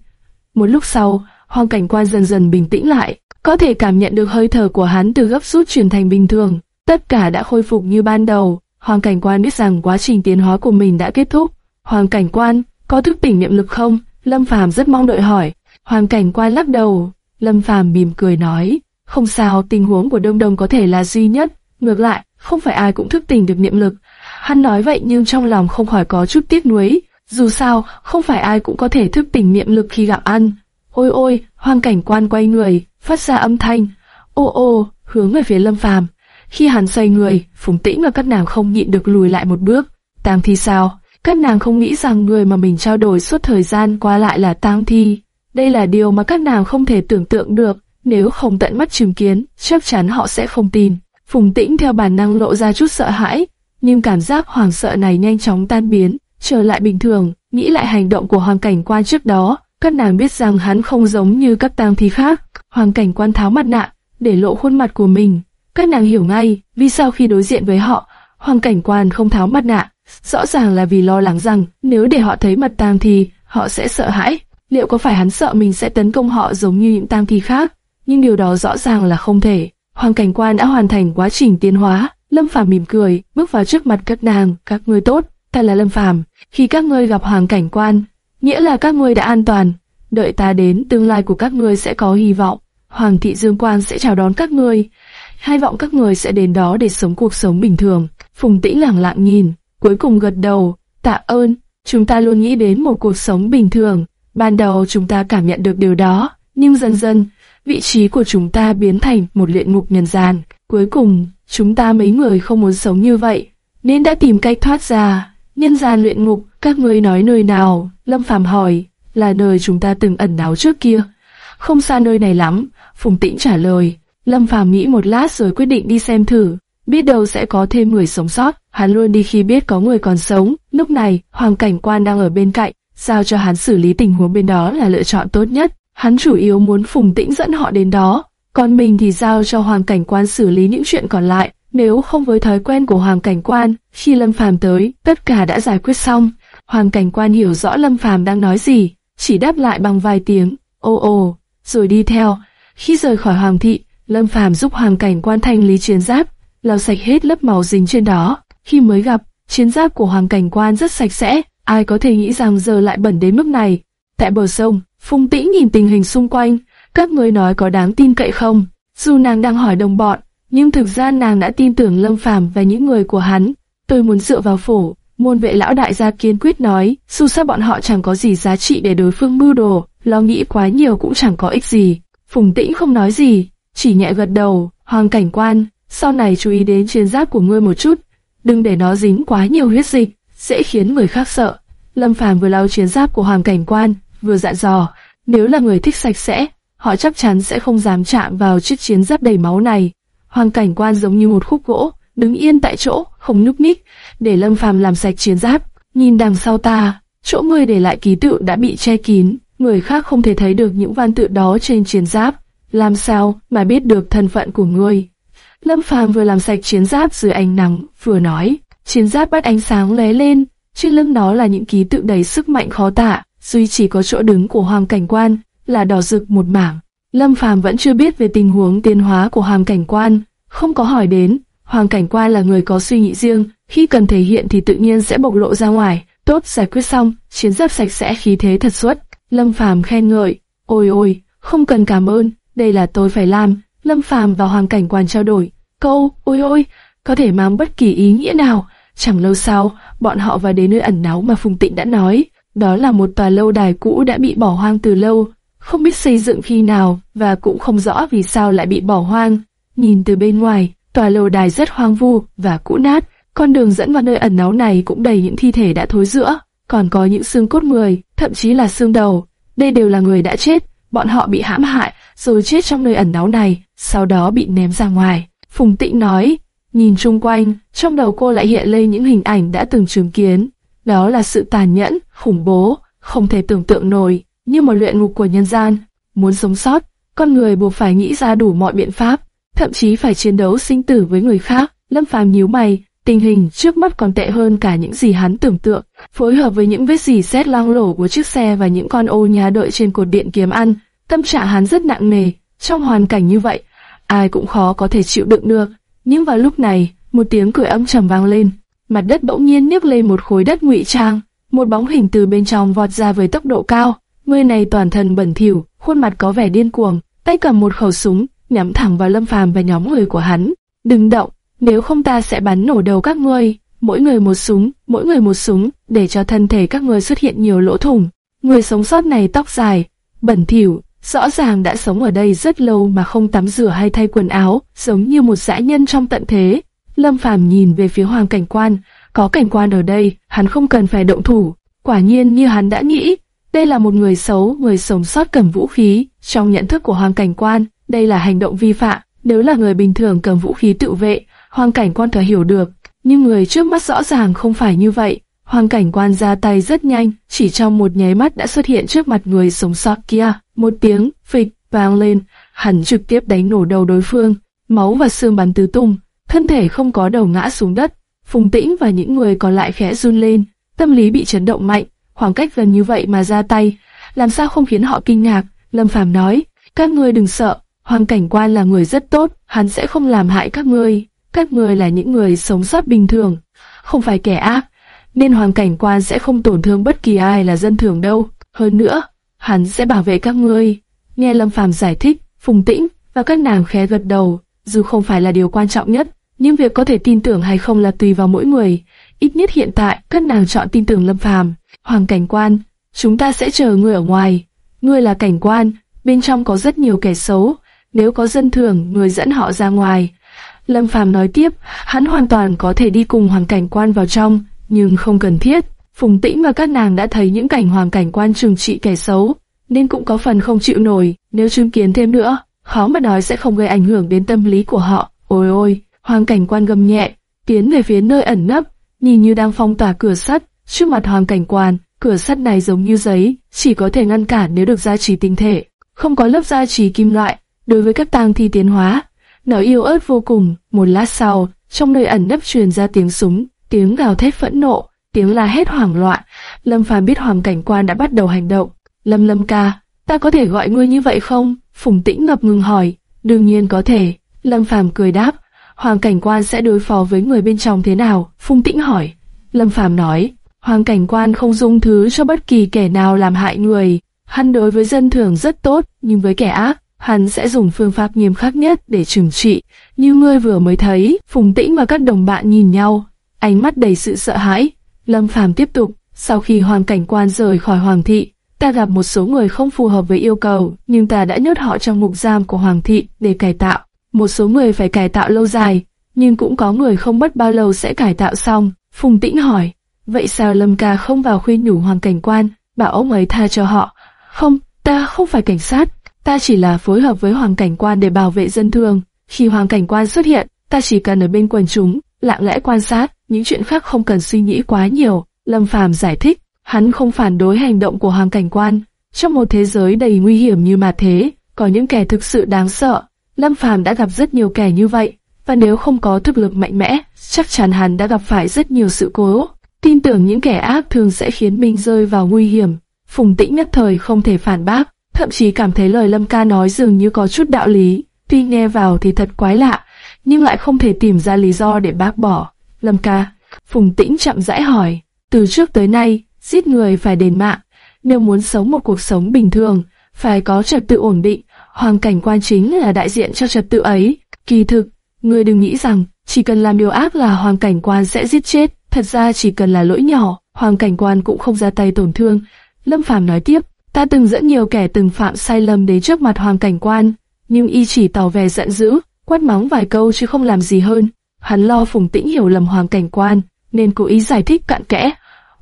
Một lúc sau, Hoàng Cảnh Quan dần dần bình tĩnh lại, có thể cảm nhận được hơi thở của hắn từ gấp rút chuyển thành bình thường. Tất cả đã khôi phục như ban đầu. Hoàng Cảnh Quan biết rằng quá trình tiến hóa của mình đã kết thúc. Hoàng Cảnh Quan, có thức tỉnh niệm lực không? Lâm Phàm rất mong đợi hỏi. Hoàng Cảnh Quan lắc đầu. Lâm Phàm mỉm cười nói, không sao, tình huống của Đông Đông có thể là duy nhất. Ngược lại, không phải ai cũng thức tỉnh được niệm lực. Hắn nói vậy nhưng trong lòng không khỏi có chút tiếc nuối. Dù sao, không phải ai cũng có thể thức tỉnh niệm lực khi gặp ăn. Ôi ôi, Hoàng Cảnh Quan quay người, phát ra âm thanh. Ô ô, hướng về phía Lâm Phàm. Khi hắn xoay người, Phùng Tĩnh và các nàng không nhịn được lùi lại một bước. Tang Thi sao? Các nàng không nghĩ rằng người mà mình trao đổi suốt thời gian qua lại là Tang Thi. Đây là điều mà các nàng không thể tưởng tượng được. Nếu không tận mắt chứng kiến, chắc chắn họ sẽ không tin. Phùng Tĩnh theo bản năng lộ ra chút sợ hãi, nhưng cảm giác hoảng sợ này nhanh chóng tan biến, trở lại bình thường. Nghĩ lại hành động của Hoàng Cảnh Quan trước đó, các nàng biết rằng hắn không giống như các tang thi khác. Hoàng Cảnh Quan tháo mặt nạ, để lộ khuôn mặt của mình. Các nàng hiểu ngay, vì sao khi đối diện với họ, Hoàng Cảnh Quan không tháo mặt nạ. Rõ ràng là vì lo lắng rằng nếu để họ thấy mặt tang thì họ sẽ sợ hãi. Liệu có phải hắn sợ mình sẽ tấn công họ giống như những tang thi khác? Nhưng điều đó rõ ràng là không thể. Hoàng Cảnh Quan đã hoàn thành quá trình tiến hóa. Lâm Phàm mỉm cười, bước vào trước mặt các nàng, các ngươi tốt, ta là Lâm Phàm. Khi các ngươi gặp Hoàng Cảnh Quan, nghĩa là các ngươi đã an toàn. Đợi ta đến, tương lai của các ngươi sẽ có hy vọng. Hoàng thị Dương Quan sẽ chào đón các ngươi. Hy vọng các ngươi sẽ đến đó để sống cuộc sống bình thường. Phùng Tĩnh lẳng lặng nhìn, cuối cùng gật đầu. Tạ ơn, chúng ta luôn nghĩ đến một cuộc sống bình thường. Ban đầu chúng ta cảm nhận được điều đó, nhưng dần dần, vị trí của chúng ta biến thành một luyện ngục nhân gian. Cuối cùng, chúng ta mấy người không muốn sống như vậy, nên đã tìm cách thoát ra. Nhân gian luyện ngục, các ngươi nói nơi nào? Lâm Phàm hỏi, là nơi chúng ta từng ẩn náu trước kia. Không xa nơi này lắm, Phùng Tĩnh trả lời. Lâm Phàm nghĩ một lát rồi quyết định đi xem thử, biết đâu sẽ có thêm người sống sót. Hắn luôn đi khi biết có người còn sống. Lúc này, Hoàng Cảnh Quan đang ở bên cạnh, giao cho hắn xử lý tình huống bên đó là lựa chọn tốt nhất. Hắn chủ yếu muốn Phùng Tĩnh dẫn họ đến đó, còn mình thì giao cho Hoàng Cảnh Quan xử lý những chuyện còn lại. Nếu không với thói quen của Hoàng Cảnh Quan, khi Lâm Phàm tới, tất cả đã giải quyết xong. Hoàng Cảnh Quan hiểu rõ Lâm Phàm đang nói gì, chỉ đáp lại bằng vài tiếng, ô ô, rồi đi theo. Khi rời khỏi Hoàng thị, Lâm Phàm giúp Hoàng Cảnh Quan thanh lý chiến giáp, lau sạch hết lớp màu dính trên đó. Khi mới gặp, chiến giáp của Hoàng Cảnh Quan rất sạch sẽ, ai có thể nghĩ rằng giờ lại bẩn đến mức này. Tại bờ sông, Phùng Tĩnh nhìn tình hình xung quanh, các người nói có đáng tin cậy không? Dù nàng đang hỏi đồng bọn, nhưng thực ra nàng đã tin tưởng Lâm Phàm và những người của hắn. Tôi muốn dựa vào phổ, môn vệ lão đại gia kiên quyết nói, dù sao bọn họ chẳng có gì giá trị để đối phương mưu đồ, lo nghĩ quá nhiều cũng chẳng có ích gì. Phùng Tĩnh không nói gì, chỉ nhẹ gật đầu, hoàng cảnh quan, sau này chú ý đến chiến giáp của ngươi một chút, đừng để nó dính quá nhiều huyết dịch, dễ khiến người khác sợ. Lâm Phàm vừa lau chiến giáp của hoàng cảnh quan, vừa dặn dò, nếu là người thích sạch sẽ, họ chắc chắn sẽ không dám chạm vào chiếc chiến giáp đầy máu này. Hoàng cảnh quan giống như một khúc gỗ, đứng yên tại chỗ, không nhúc nhích, để Lâm Phàm làm sạch chiến giáp. Nhìn đằng sau ta, chỗ ngươi để lại ký tự đã bị che kín, người khác không thể thấy được những văn tự đó trên chiến giáp. Làm sao mà biết được thân phận của ngươi? Lâm Phàm vừa làm sạch chiến giáp dưới ánh nắng, vừa nói, chiến giáp bắt ánh sáng lóe lên, trên lưng nó là những ký tự đầy sức mạnh khó tả, duy chỉ có chỗ đứng của Hoàng Cảnh Quan là đỏ rực một mảng. Lâm Phàm vẫn chưa biết về tình huống tiến hóa của Hoàng Cảnh Quan, không có hỏi đến. Hoàng Cảnh Quan là người có suy nghĩ riêng, khi cần thể hiện thì tự nhiên sẽ bộc lộ ra ngoài. Tốt giải quyết xong, chiến giáp sạch sẽ khí thế thật xuất. Lâm Phàm khen ngợi, ôi ôi, không cần cảm ơn, đây là tôi phải làm. Lâm Phàm và Hoàng Cảnh Quan trao đổi, câu, ôi ôi, có thể mang bất kỳ ý nghĩa nào. Chẳng lâu sau, bọn họ vào đến nơi ẩn náu mà Phùng Tịnh đã nói. Đó là một tòa lâu đài cũ đã bị bỏ hoang từ lâu, không biết xây dựng khi nào và cũng không rõ vì sao lại bị bỏ hoang. Nhìn từ bên ngoài, tòa lâu đài rất hoang vu và cũ nát, con đường dẫn vào nơi ẩn náu này cũng đầy những thi thể đã thối rữa, còn có những xương cốt người, thậm chí là xương đầu. Đây đều là người đã chết, bọn họ bị hãm hại rồi chết trong nơi ẩn náu này, sau đó bị ném ra ngoài. Phùng Tịnh nói, nhìn chung quanh, trong đầu cô lại hiện lên những hình ảnh đã từng chứng kiến. Đó là sự tàn nhẫn, khủng bố, không thể tưởng tượng nổi, như một luyện ngục của nhân gian. Muốn sống sót, con người buộc phải nghĩ ra đủ mọi biện pháp, thậm chí phải chiến đấu sinh tử với người khác. Lâm Phàm nhíu mày, tình hình trước mắt còn tệ hơn cả những gì hắn tưởng tượng. Phối hợp với những vết dì xét loang lổ của chiếc xe và những con ô nhà đợi trên cột điện kiếm ăn, tâm trạng hắn rất nặng nề. Trong hoàn cảnh như vậy, ai cũng khó có thể chịu đựng được. Nhưng vào lúc này, một tiếng cười âm trầm vang lên, mặt đất bỗng nhiên nhấc lên một khối đất ngụy trang, một bóng hình từ bên trong vọt ra với tốc độ cao. Người này toàn thân bẩn thỉu, khuôn mặt có vẻ điên cuồng, tay cầm một khẩu súng, nhắm thẳng vào Lâm Phàm và nhóm người của hắn. Đừng động, nếu không ta sẽ bắn nổ đầu các ngươi. Mỗi người một súng, mỗi người một súng, để cho thân thể các ngươi xuất hiện nhiều lỗ thủng. Người sống sót này tóc dài, bẩn thỉu, rõ ràng đã sống ở đây rất lâu mà không tắm rửa hay thay quần áo, giống như một dã nhân trong tận thế. Lâm Phàm nhìn về phía Hoàng Cảnh Quan, có cảnh quan ở đây, hắn không cần phải động thủ. Quả nhiên như hắn đã nghĩ, đây là một người xấu, người sống sót cầm vũ khí. Trong nhận thức của Hoàng Cảnh Quan, đây là hành động vi phạm. Nếu là người bình thường cầm vũ khí tự vệ, Hoàng Cảnh Quan thừa hiểu được. Nhưng người trước mắt rõ ràng không phải như vậy. Hoàng Cảnh Quan ra tay rất nhanh, chỉ trong một nháy mắt đã xuất hiện trước mặt người sống sót kia. Một tiếng phịch vang lên, hắn trực tiếp đánh nổ đầu đối phương, máu và xương bắn tứ tung, thân thể không có đầu ngã xuống đất. Phùng Tĩnh và những người còn lại khẽ run lên, tâm lý bị chấn động mạnh, khoảng cách gần như vậy mà ra tay, làm sao không khiến họ kinh ngạc? Lâm Phàm nói, các ngươi đừng sợ, Hoàng Cảnh Quan là người rất tốt, hắn sẽ không làm hại các ngươi. Các ngươi là những người sống sót bình thường, không phải kẻ ác, nên Hoàng Cảnh Quan sẽ không tổn thương bất kỳ ai là dân thường đâu. Hơn nữa, hắn sẽ bảo vệ các ngươi. Nghe Lâm Phàm giải thích, Phùng Tĩnh và các nàng khẽ gật đầu, dù không phải là điều quan trọng nhất, nhưng việc có thể tin tưởng hay không là tùy vào mỗi người. Ít nhất hiện tại, các nàng chọn tin tưởng Lâm Phàm. Hoàng cảnh quan, chúng ta sẽ chờ ngươi ở ngoài. Ngươi là cảnh quan, bên trong có rất nhiều kẻ xấu. Nếu có dân thường, người dẫn họ ra ngoài. Lâm Phàm nói tiếp, hắn hoàn toàn có thể đi cùng hoàng cảnh quan vào trong, nhưng không cần thiết. Phùng Tĩnh và các nàng đã thấy những cảnh hoàng cảnh quan trừng trị kẻ xấu, nên cũng có phần không chịu nổi. Nếu chứng kiến thêm nữa, khó mà nói sẽ không gây ảnh hưởng đến tâm lý của họ. Ôi ôi, hoàng cảnh quan gầm nhẹ, tiến về phía nơi ẩn nấp, nhìn như đang phong tỏa cửa sắt. Trước mặt hoàng cảnh quan, cửa sắt này giống như giấy, chỉ có thể ngăn cản nếu được gia trì tinh thể, không có lớp gia trì kim loại. Đối với các tang thi tiến hóa, nó yêu ớt vô cùng. Một lát sau, trong nơi ẩn nấp truyền ra tiếng súng, tiếng gào thét phẫn nộ, tiếng la hét hoảng loạn. Lâm Phàm biết hoàng cảnh quan đã bắt đầu hành động. Lâm Lâm ca, ta có thể gọi ngươi như vậy không? Phùng Tĩnh ngập ngừng hỏi. Đương nhiên có thể. Lâm Phàm cười đáp. Hoàng cảnh quan sẽ đối phó với người bên trong thế nào? Phung Tĩnh hỏi. Lâm Phàm nói. Hoàng cảnh quan không dung thứ cho bất kỳ kẻ nào làm hại người. Hắn đối với dân thường rất tốt, nhưng với kẻ ác, hắn sẽ dùng phương pháp nghiêm khắc nhất để trừng trị. Như ngươi vừa mới thấy, Phùng Tĩnh và các đồng bạn nhìn nhau, ánh mắt đầy sự sợ hãi. Lâm Phàm tiếp tục, sau khi hoàng cảnh quan rời khỏi hoàng thị, ta gặp một số người không phù hợp với yêu cầu, nhưng ta đã nhốt họ trong ngục giam của hoàng thị để cải tạo. Một số người phải cải tạo lâu dài, nhưng cũng có người không mất bao lâu sẽ cải tạo xong. Phùng Tĩnh hỏi, vậy sao Lâm ca không vào khuyên nhủ hoàng cảnh quan, bảo ông ấy tha cho họ? Không, ta không phải cảnh sát, ta chỉ là phối hợp với hoàng cảnh quan để bảo vệ dân thường. Khi hoàng cảnh quan xuất hiện, ta chỉ cần ở bên quần chúng, lặng lẽ quan sát, những chuyện khác không cần suy nghĩ quá nhiều. Lâm Phàm giải thích, hắn không phản đối hành động của hoàng cảnh quan. Trong một thế giới đầy nguy hiểm như mà thế, có những kẻ thực sự đáng sợ. Lâm Phàm đã gặp rất nhiều kẻ như vậy, và nếu không có thực lực mạnh mẽ, chắc chắn hắn đã gặp phải rất nhiều sự cố. Tin tưởng những kẻ ác thường sẽ khiến mình rơi vào nguy hiểm. Phùng Tĩnh nhất thời không thể phản bác, thậm chí cảm thấy lời Lâm Ca nói dường như có chút đạo lý. Tuy nghe vào thì thật quái lạ, nhưng lại không thể tìm ra lý do để bác bỏ. Lâm Ca, Phùng Tĩnh chậm rãi hỏi, từ trước tới nay, giết người phải đền mạng, nếu muốn sống một cuộc sống bình thường, phải có trật tự ổn định, hoàng cảnh quan chính là đại diện cho trật tự ấy. Kỳ thực, người đừng nghĩ rằng chỉ cần làm điều ác là hoàng cảnh quan sẽ giết chết, Thật ra chỉ cần là lỗi nhỏ, Hoàng Cảnh Quan cũng không ra tay tổn thương. Lâm Phàm nói tiếp, ta từng dẫn nhiều kẻ từng phạm sai lầm đến trước mặt Hoàng Cảnh Quan, nhưng y chỉ tỏ vẻ giận dữ, quát mắng vài câu chứ không làm gì hơn. Hắn lo Phùng Tĩnh hiểu lầm Hoàng Cảnh Quan, nên cố ý giải thích cặn kẽ.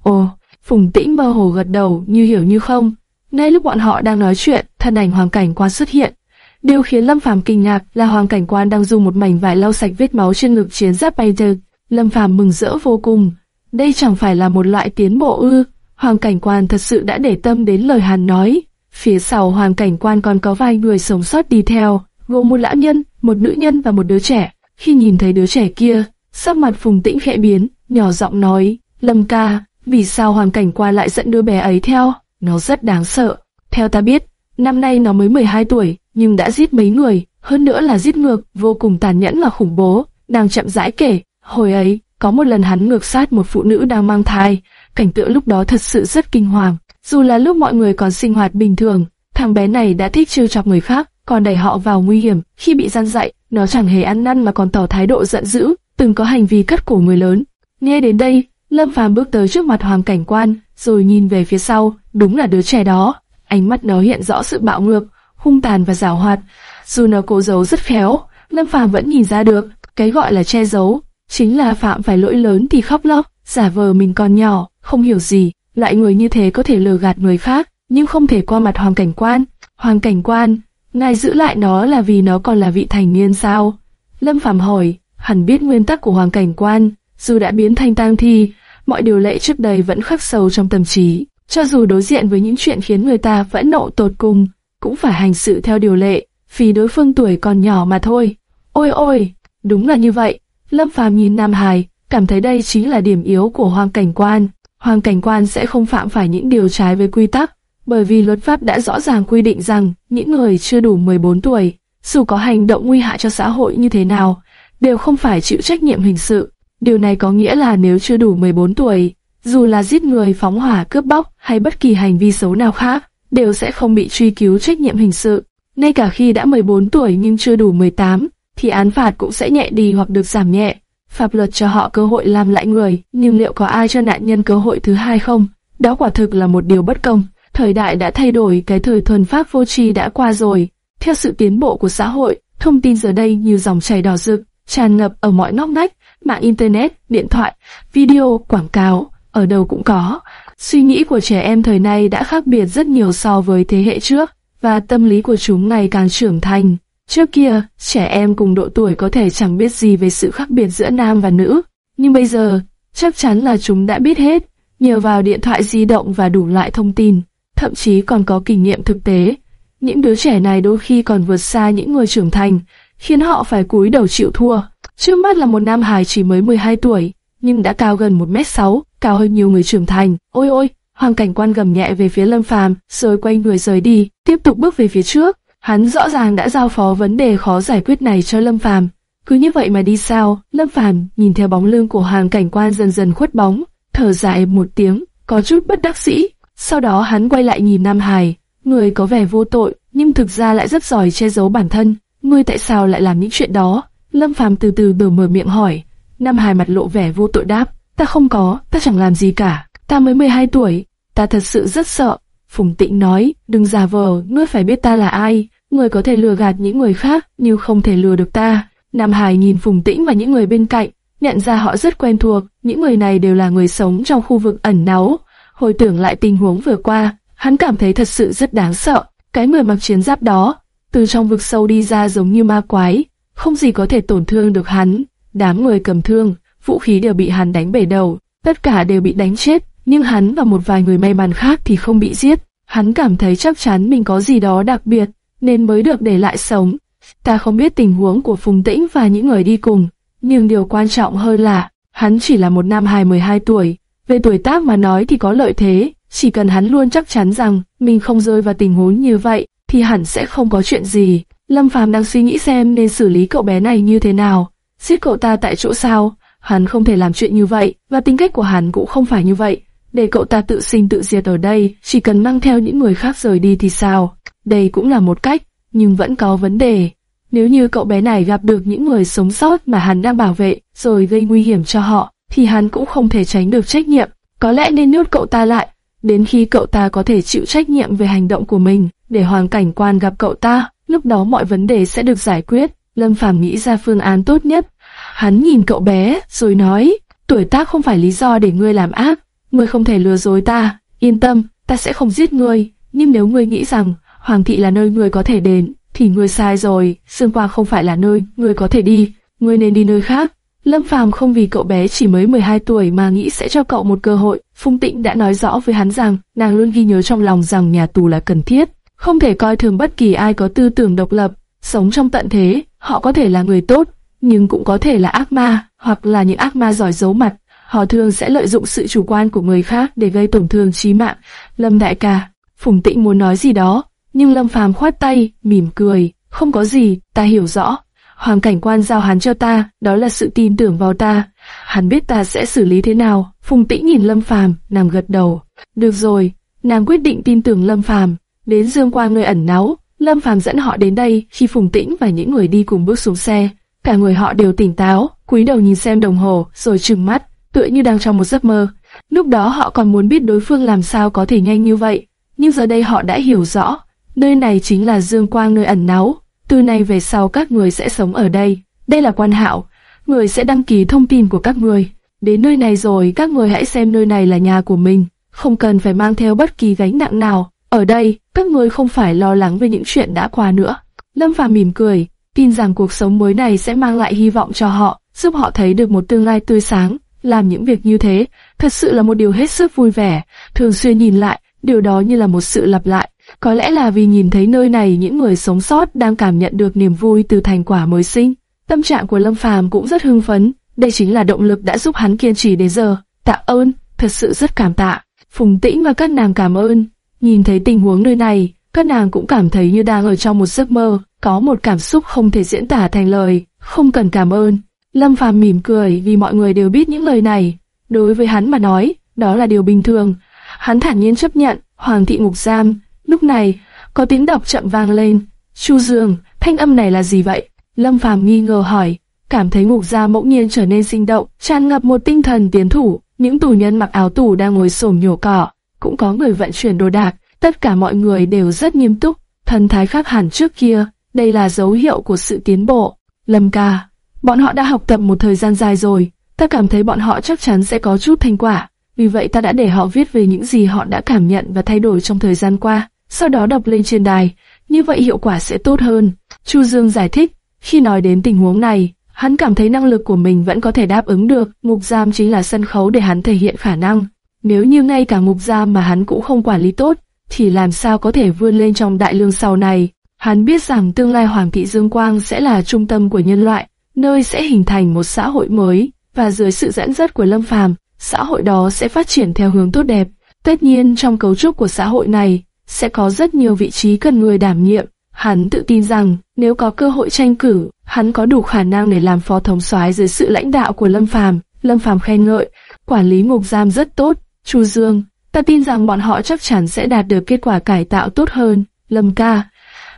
Ồ, Phùng Tĩnh mơ hồ gật đầu như hiểu như không. Ngay lúc bọn họ đang nói chuyện, thân ảnh Hoàng Cảnh Quan xuất hiện. Điều khiến Lâm Phàm kinh ngạc là Hoàng Cảnh Quan đang dùng một mảnh vải lau sạch vết máu trên ngực chiến giáp bay Painter. Lâm Phàm mừng rỡ vô cùng. Đây chẳng phải là một loại tiến bộ ư? Hoàng Cảnh Quan thật sự đã để tâm đến lời hắn nói. Phía sau Hoàng Cảnh Quan còn có vài người sống sót đi theo, gồm một lão nhân, một nữ nhân và một đứa trẻ. Khi nhìn thấy đứa trẻ kia, sắc mặt Phùng Tĩnh khẽ biến, nhỏ giọng nói, Lâm ca, vì sao Hoàng Cảnh Quan lại dẫn đứa bé ấy theo? Nó rất đáng sợ. Theo ta biết, năm nay nó mới 12 tuổi, nhưng đã giết mấy người, hơn nữa là giết ngược, vô cùng tàn nhẫn và khủng bố. Đang chậm rãi kể, hồi ấy, có một lần hắn ngược sát một phụ nữ đang mang thai, cảnh tượng lúc đó thật sự rất kinh hoàng. Dù là lúc mọi người còn sinh hoạt bình thường, thằng bé này đã thích trêu chọc người khác, còn đẩy họ vào nguy hiểm. Khi bị gian dạy, nó chẳng hề ăn năn mà còn tỏ thái độ giận dữ, từng có hành vi cắt cổ người lớn. Nghe đến đây, Lâm Phàm bước tới trước mặt Hoàng Cảnh Quan, rồi nhìn về phía sau, đúng là đứa trẻ đó. Ánh mắt nó hiện rõ sự bạo ngược, hung tàn và giảo hoạt. Dù nó cố giấu rất khéo, Lâm Phàm vẫn nhìn ra được, cái gọi là che giấu, chính là phạm phải lỗi lớn thì khóc lóc, giả vờ mình còn nhỏ, không hiểu gì. Loại người như thế có thể lừa gạt người khác, nhưng không thể qua mặt Hoàng Cảnh Quan. Hoàng Cảnh Quan, ngài giữ lại nó là vì nó còn là vị thành niên sao? Lâm Phàm hỏi, hẳn biết nguyên tắc của Hoàng Cảnh Quan, dù đã biến thành tang thi, mọi điều lệ trước đây vẫn khắc sâu trong tâm trí. Cho dù đối diện với những chuyện khiến người ta vẫn nộ tột cùng, cũng phải hành sự theo điều lệ, vì đối phương tuổi còn nhỏ mà thôi. Ôi ôi, đúng là như vậy. Lâm Phàm nhìn Nam Hải, cảm thấy đây chính là điểm yếu của Hoàng Cảnh Quan. Hoàng Cảnh Quan sẽ không phạm phải những điều trái với quy tắc, bởi vì luật pháp đã rõ ràng quy định rằng những người chưa đủ 14 tuổi, dù có hành động nguy hại cho xã hội như thế nào, đều không phải chịu trách nhiệm hình sự. Điều này có nghĩa là nếu chưa đủ 14 tuổi, dù là giết người, phóng hỏa, cướp bóc hay bất kỳ hành vi xấu nào khác, đều sẽ không bị truy cứu trách nhiệm hình sự. Ngay cả khi đã 14 tuổi nhưng chưa đủ 18, thì án phạt cũng sẽ nhẹ đi hoặc được giảm nhẹ. Pháp luật cho họ cơ hội làm lại người, nhưng liệu có ai cho nạn nhân cơ hội thứ hai không? Đó quả thực là một điều bất công. Thời đại đã thay đổi, cái thời thuần pháp vô tri đã qua rồi. Theo sự tiến bộ của xã hội, thông tin giờ đây như dòng chảy đỏ rực, tràn ngập ở mọi ngóc ngách, mạng internet, điện thoại, video, quảng cáo, ở đâu cũng có. Suy nghĩ của trẻ em thời nay đã khác biệt rất nhiều so với thế hệ trước, và tâm lý của chúng ngày càng trưởng thành. Trước kia, trẻ em cùng độ tuổi có thể chẳng biết gì về sự khác biệt giữa nam và nữ, nhưng bây giờ, chắc chắn là chúng đã biết hết, nhờ vào điện thoại di động và đủ loại thông tin, thậm chí còn có kinh nghiệm thực tế. Những đứa trẻ này đôi khi còn vượt xa những người trưởng thành, khiến họ phải cúi đầu chịu thua. Trước mắt là một nam hài chỉ mới 12 tuổi, nhưng đã cao gần 1m6, cao hơn nhiều người trưởng thành. Ôi ôi, Hoàng cảnh quan gầm nhẹ về phía Lâm Phàm, rồi quay người rời đi, tiếp tục bước về phía trước. Hắn rõ ràng đã giao phó vấn đề khó giải quyết này cho Lâm Phàm. Cứ như vậy mà đi sao? Lâm Phàm nhìn theo bóng lưng của Hoàng cảnh quan dần dần khuất bóng, thở dài một tiếng, có chút bất đắc dĩ. Sau đó hắn quay lại nhìn Nam Hải, người có vẻ vô tội, nhưng thực ra lại rất giỏi che giấu bản thân. Ngươi tại sao lại làm những chuyện đó? Lâm Phàm từ từ mở mở miệng hỏi. Nam Hải mặt lộ vẻ vô tội đáp, ta không có, ta chẳng làm gì cả. Ta mới 12 tuổi, ta thật sự rất sợ. Phùng Tịnh nói, đừng giả vờ, ngươi phải biết ta là ai. Người có thể lừa gạt những người khác, nhưng không thể lừa được ta. Nam Hải nhìn Phùng Tĩnh và những người bên cạnh, nhận ra họ rất quen thuộc. Những người này đều là người sống trong khu vực ẩn náu. Hồi tưởng lại tình huống vừa qua, hắn cảm thấy thật sự rất đáng sợ. Cái người mặc chiến giáp đó, từ trong vực sâu đi ra giống như ma quái, không gì có thể tổn thương được hắn. Đám người cầm thương, vũ khí đều bị hắn đánh bể đầu, tất cả đều bị đánh chết, nhưng hắn và một vài người may mắn khác thì không bị giết. Hắn cảm thấy chắc chắn mình có gì đó đặc biệt, nên mới được để lại sống. Ta không biết tình huống của Phùng Tĩnh và những người đi cùng, nhưng điều quan trọng hơn là, hắn chỉ là một nam hài 12 tuổi. Về tuổi tác mà nói thì có lợi thế, chỉ cần hắn luôn chắc chắn rằng mình không rơi vào tình huống như vậy, thì hẳn sẽ không có chuyện gì. Lâm Phàm đang suy nghĩ xem nên xử lý cậu bé này như thế nào. Giết cậu ta tại chỗ sao? Hắn không thể làm chuyện như vậy, và tính cách của hắn cũng không phải như vậy. Để cậu ta tự sinh tự diệt ở đây, chỉ cần mang theo những người khác rời đi thì sao? Đây cũng là một cách, nhưng vẫn có vấn đề. Nếu như cậu bé này gặp được những người sống sót mà hắn đang bảo vệ, rồi gây nguy hiểm cho họ, thì hắn cũng không thể tránh được trách nhiệm. Có lẽ nên nuốt cậu ta lại, đến khi cậu ta có thể chịu trách nhiệm về hành động của mình, để hoàng cảnh quan gặp cậu ta, lúc đó mọi vấn đề sẽ được giải quyết. Lâm Phàm nghĩ ra phương án tốt nhất. Hắn nhìn cậu bé, rồi nói, tuổi tác không phải lý do để ngươi làm ác, ngươi không thể lừa dối ta, yên tâm, ta sẽ không giết ngươi, nhưng nếu ngươi nghĩ rằng Hoàng thị là nơi ngươi có thể đến, thì ngươi sai rồi, Sương Quang không phải là nơi ngươi có thể đi, ngươi nên đi nơi khác. Lâm Phàm không vì cậu bé chỉ mới 12 tuổi mà nghĩ sẽ cho cậu một cơ hội. Phung Tịnh đã nói rõ với hắn rằng nàng luôn ghi nhớ trong lòng rằng nhà tù là cần thiết, không thể coi thường bất kỳ ai có tư tưởng độc lập, sống trong tận thế. Họ có thể là người tốt, nhưng cũng có thể là ác ma, hoặc là những ác ma giỏi giấu mặt. Họ thường sẽ lợi dụng sự chủ quan của người khác để gây tổn thương chí mạng. Lâm đại ca, Phùng Tịnh muốn nói gì đó, nhưng Lâm Phàm khoát tay, mỉm cười, không có gì, ta hiểu rõ. Hoàng cảnh quan giao hắn cho ta, đó là sự tin tưởng vào ta. Hắn biết ta sẽ xử lý thế nào. Phùng Tĩnh nhìn Lâm Phàm, nàng gật đầu. Được rồi, nàng quyết định tin tưởng Lâm Phàm. Đến Dương Quang nơi ẩn náu, Lâm Phàm dẫn họ đến đây. Khi Phùng Tĩnh và những người đi cùng bước xuống xe, cả người họ đều tỉnh táo, cúi đầu nhìn xem đồng hồ, rồi trừng mắt, tựa như đang trong một giấc mơ. Lúc đó họ còn muốn biết đối phương làm sao có thể nhanh như vậy, nhưng giờ đây họ đã hiểu rõ, nơi này chính là Dương Quang nơi ẩn náu. Từ nay về sau các người sẽ sống ở đây. Đây là quan hạo, người sẽ đăng ký thông tin của các người. Đến nơi này rồi các người hãy xem nơi này là nhà của mình, không cần phải mang theo bất kỳ gánh nặng nào. Ở đây, các người không phải lo lắng về những chuyện đã qua nữa. Lâm Phàm mỉm cười, tin rằng cuộc sống mới này sẽ mang lại hy vọng cho họ, giúp họ thấy được một tương lai tươi sáng. Làm những việc như thế, thật sự là một điều hết sức vui vẻ, thường xuyên nhìn lại, điều đó như là một sự lặp lại. Có lẽ là vì nhìn thấy nơi này những người sống sót đang cảm nhận được niềm vui từ thành quả mới sinh. Tâm trạng của Lâm Phàm cũng rất hưng phấn, đây chính là động lực đã giúp hắn kiên trì đến giờ. Tạ ơn, thật sự rất cảm tạ. Phùng Tĩnh và các nàng cảm ơn. Nhìn thấy tình huống nơi này, các nàng cũng cảm thấy như đang ở trong một giấc mơ, có một cảm xúc không thể diễn tả thành lời, không cần cảm ơn. Lâm Phàm mỉm cười vì mọi người đều biết những lời này. Đối với hắn mà nói, đó là điều bình thường. Hắn thản nhiên chấp nhận, Hoàng thị ngục giam. Lúc này, có tiếng đọc chậm vang lên. Chu Dương, thanh âm này là gì vậy? Lâm Phàm nghi ngờ hỏi, cảm thấy ngục giam bỗng nhiên trở nên sinh động, tràn ngập một tinh thần tiến thủ. Những tù nhân mặc áo tù đang ngồi xổm nhổ cỏ, cũng có người vận chuyển đồ đạc. Tất cả mọi người đều rất nghiêm túc, thần thái khác hẳn trước kia. Đây là dấu hiệu của sự tiến bộ. Lâm ca, bọn họ đã học tập một thời gian dài rồi, ta cảm thấy bọn họ chắc chắn sẽ có chút thành quả. Vì vậy ta đã để họ viết về những gì họ đã cảm nhận và thay đổi trong thời gian qua, sau đó đọc lên trên đài, như vậy hiệu quả sẽ tốt hơn. Chu Dương giải thích, khi nói đến tình huống này, hắn cảm thấy năng lực của mình vẫn có thể đáp ứng được, mục giam chính là sân khấu để hắn thể hiện khả năng. Nếu như ngay cả ngục gia mà hắn cũng không quản lý tốt, thì làm sao có thể vươn lên trong đại lương sau này. Hắn biết rằng tương lai Hoàng thị Dương Quang sẽ là trung tâm của nhân loại, nơi sẽ hình thành một xã hội mới, và dưới sự dẫn dắt của Lâm Phàm, xã hội đó sẽ phát triển theo hướng tốt đẹp. Tất nhiên trong cấu trúc của xã hội này, sẽ có rất nhiều vị trí cần người đảm nhiệm. Hắn tự tin rằng, nếu có cơ hội tranh cử, hắn có đủ khả năng để làm phó thống soái dưới sự lãnh đạo của Lâm Phàm. Lâm Phàm khen ngợi, quản lý ngục giam rất tốt. Chu Dương, ta tin rằng bọn họ chắc chắn sẽ đạt được kết quả cải tạo tốt hơn. Lâm ca,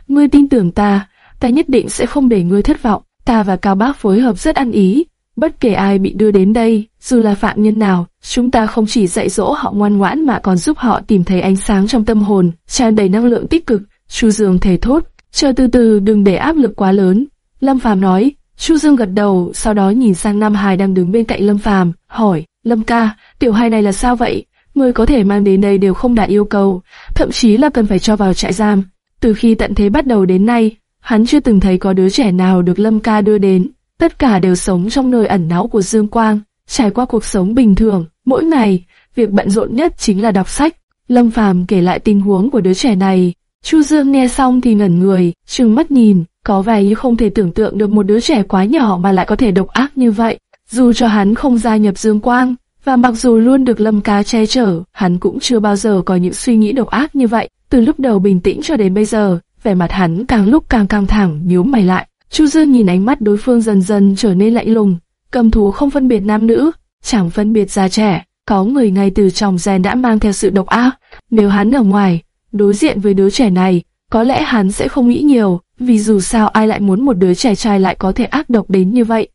ngươi tin tưởng ta, ta nhất định sẽ không để ngươi thất vọng. Ta và Cao Bác phối hợp rất ăn ý, Bất kể ai bị đưa đến đây, dù là phạm nhân nào, chúng ta không chỉ dạy dỗ họ ngoan ngoãn mà còn giúp họ tìm thấy ánh sáng trong tâm hồn, tràn đầy năng lượng tích cực. Chu Dương thề thốt, chờ từ từ đừng để áp lực quá lớn. Lâm Phàm nói, Chu Dương gật đầu, sau đó nhìn sang Nam Hải đang đứng bên cạnh Lâm Phàm, hỏi, Lâm ca, tiểu hai này là sao vậy? Người có thể mang đến đây đều không đạt yêu cầu, thậm chí là cần phải cho vào trại giam. Từ khi tận thế bắt đầu đến nay, hắn chưa từng thấy có đứa trẻ nào được Lâm ca đưa đến. Tất cả đều sống trong nơi ẩn náu của Dương Quang, trải qua cuộc sống bình thường. Mỗi ngày, việc bận rộn nhất chính là đọc sách. Lâm Phàm kể lại tình huống của đứa trẻ này. Chu Dương nghe xong thì ngẩn người, trừng mắt nhìn, có vẻ như không thể tưởng tượng được một đứa trẻ quá nhỏ mà lại có thể độc ác như vậy. Dù cho hắn không gia nhập Dương Quang, và mặc dù luôn được Lâm Cá che chở, hắn cũng chưa bao giờ có những suy nghĩ độc ác như vậy. Từ lúc đầu bình tĩnh cho đến bây giờ, vẻ mặt hắn càng lúc càng căng thẳng, nhíu mày lại. Chu Dương nhìn ánh mắt đối phương dần dần trở nên lạnh lùng, cầm thú không phân biệt nam nữ, chẳng phân biệt già trẻ, có người ngay từ trong gen đã mang theo sự độc ác. Nếu hắn ở ngoài, đối diện với đứa trẻ này, có lẽ hắn sẽ không nghĩ nhiều, vì dù sao ai lại muốn một đứa trẻ trai lại có thể ác độc đến như vậy.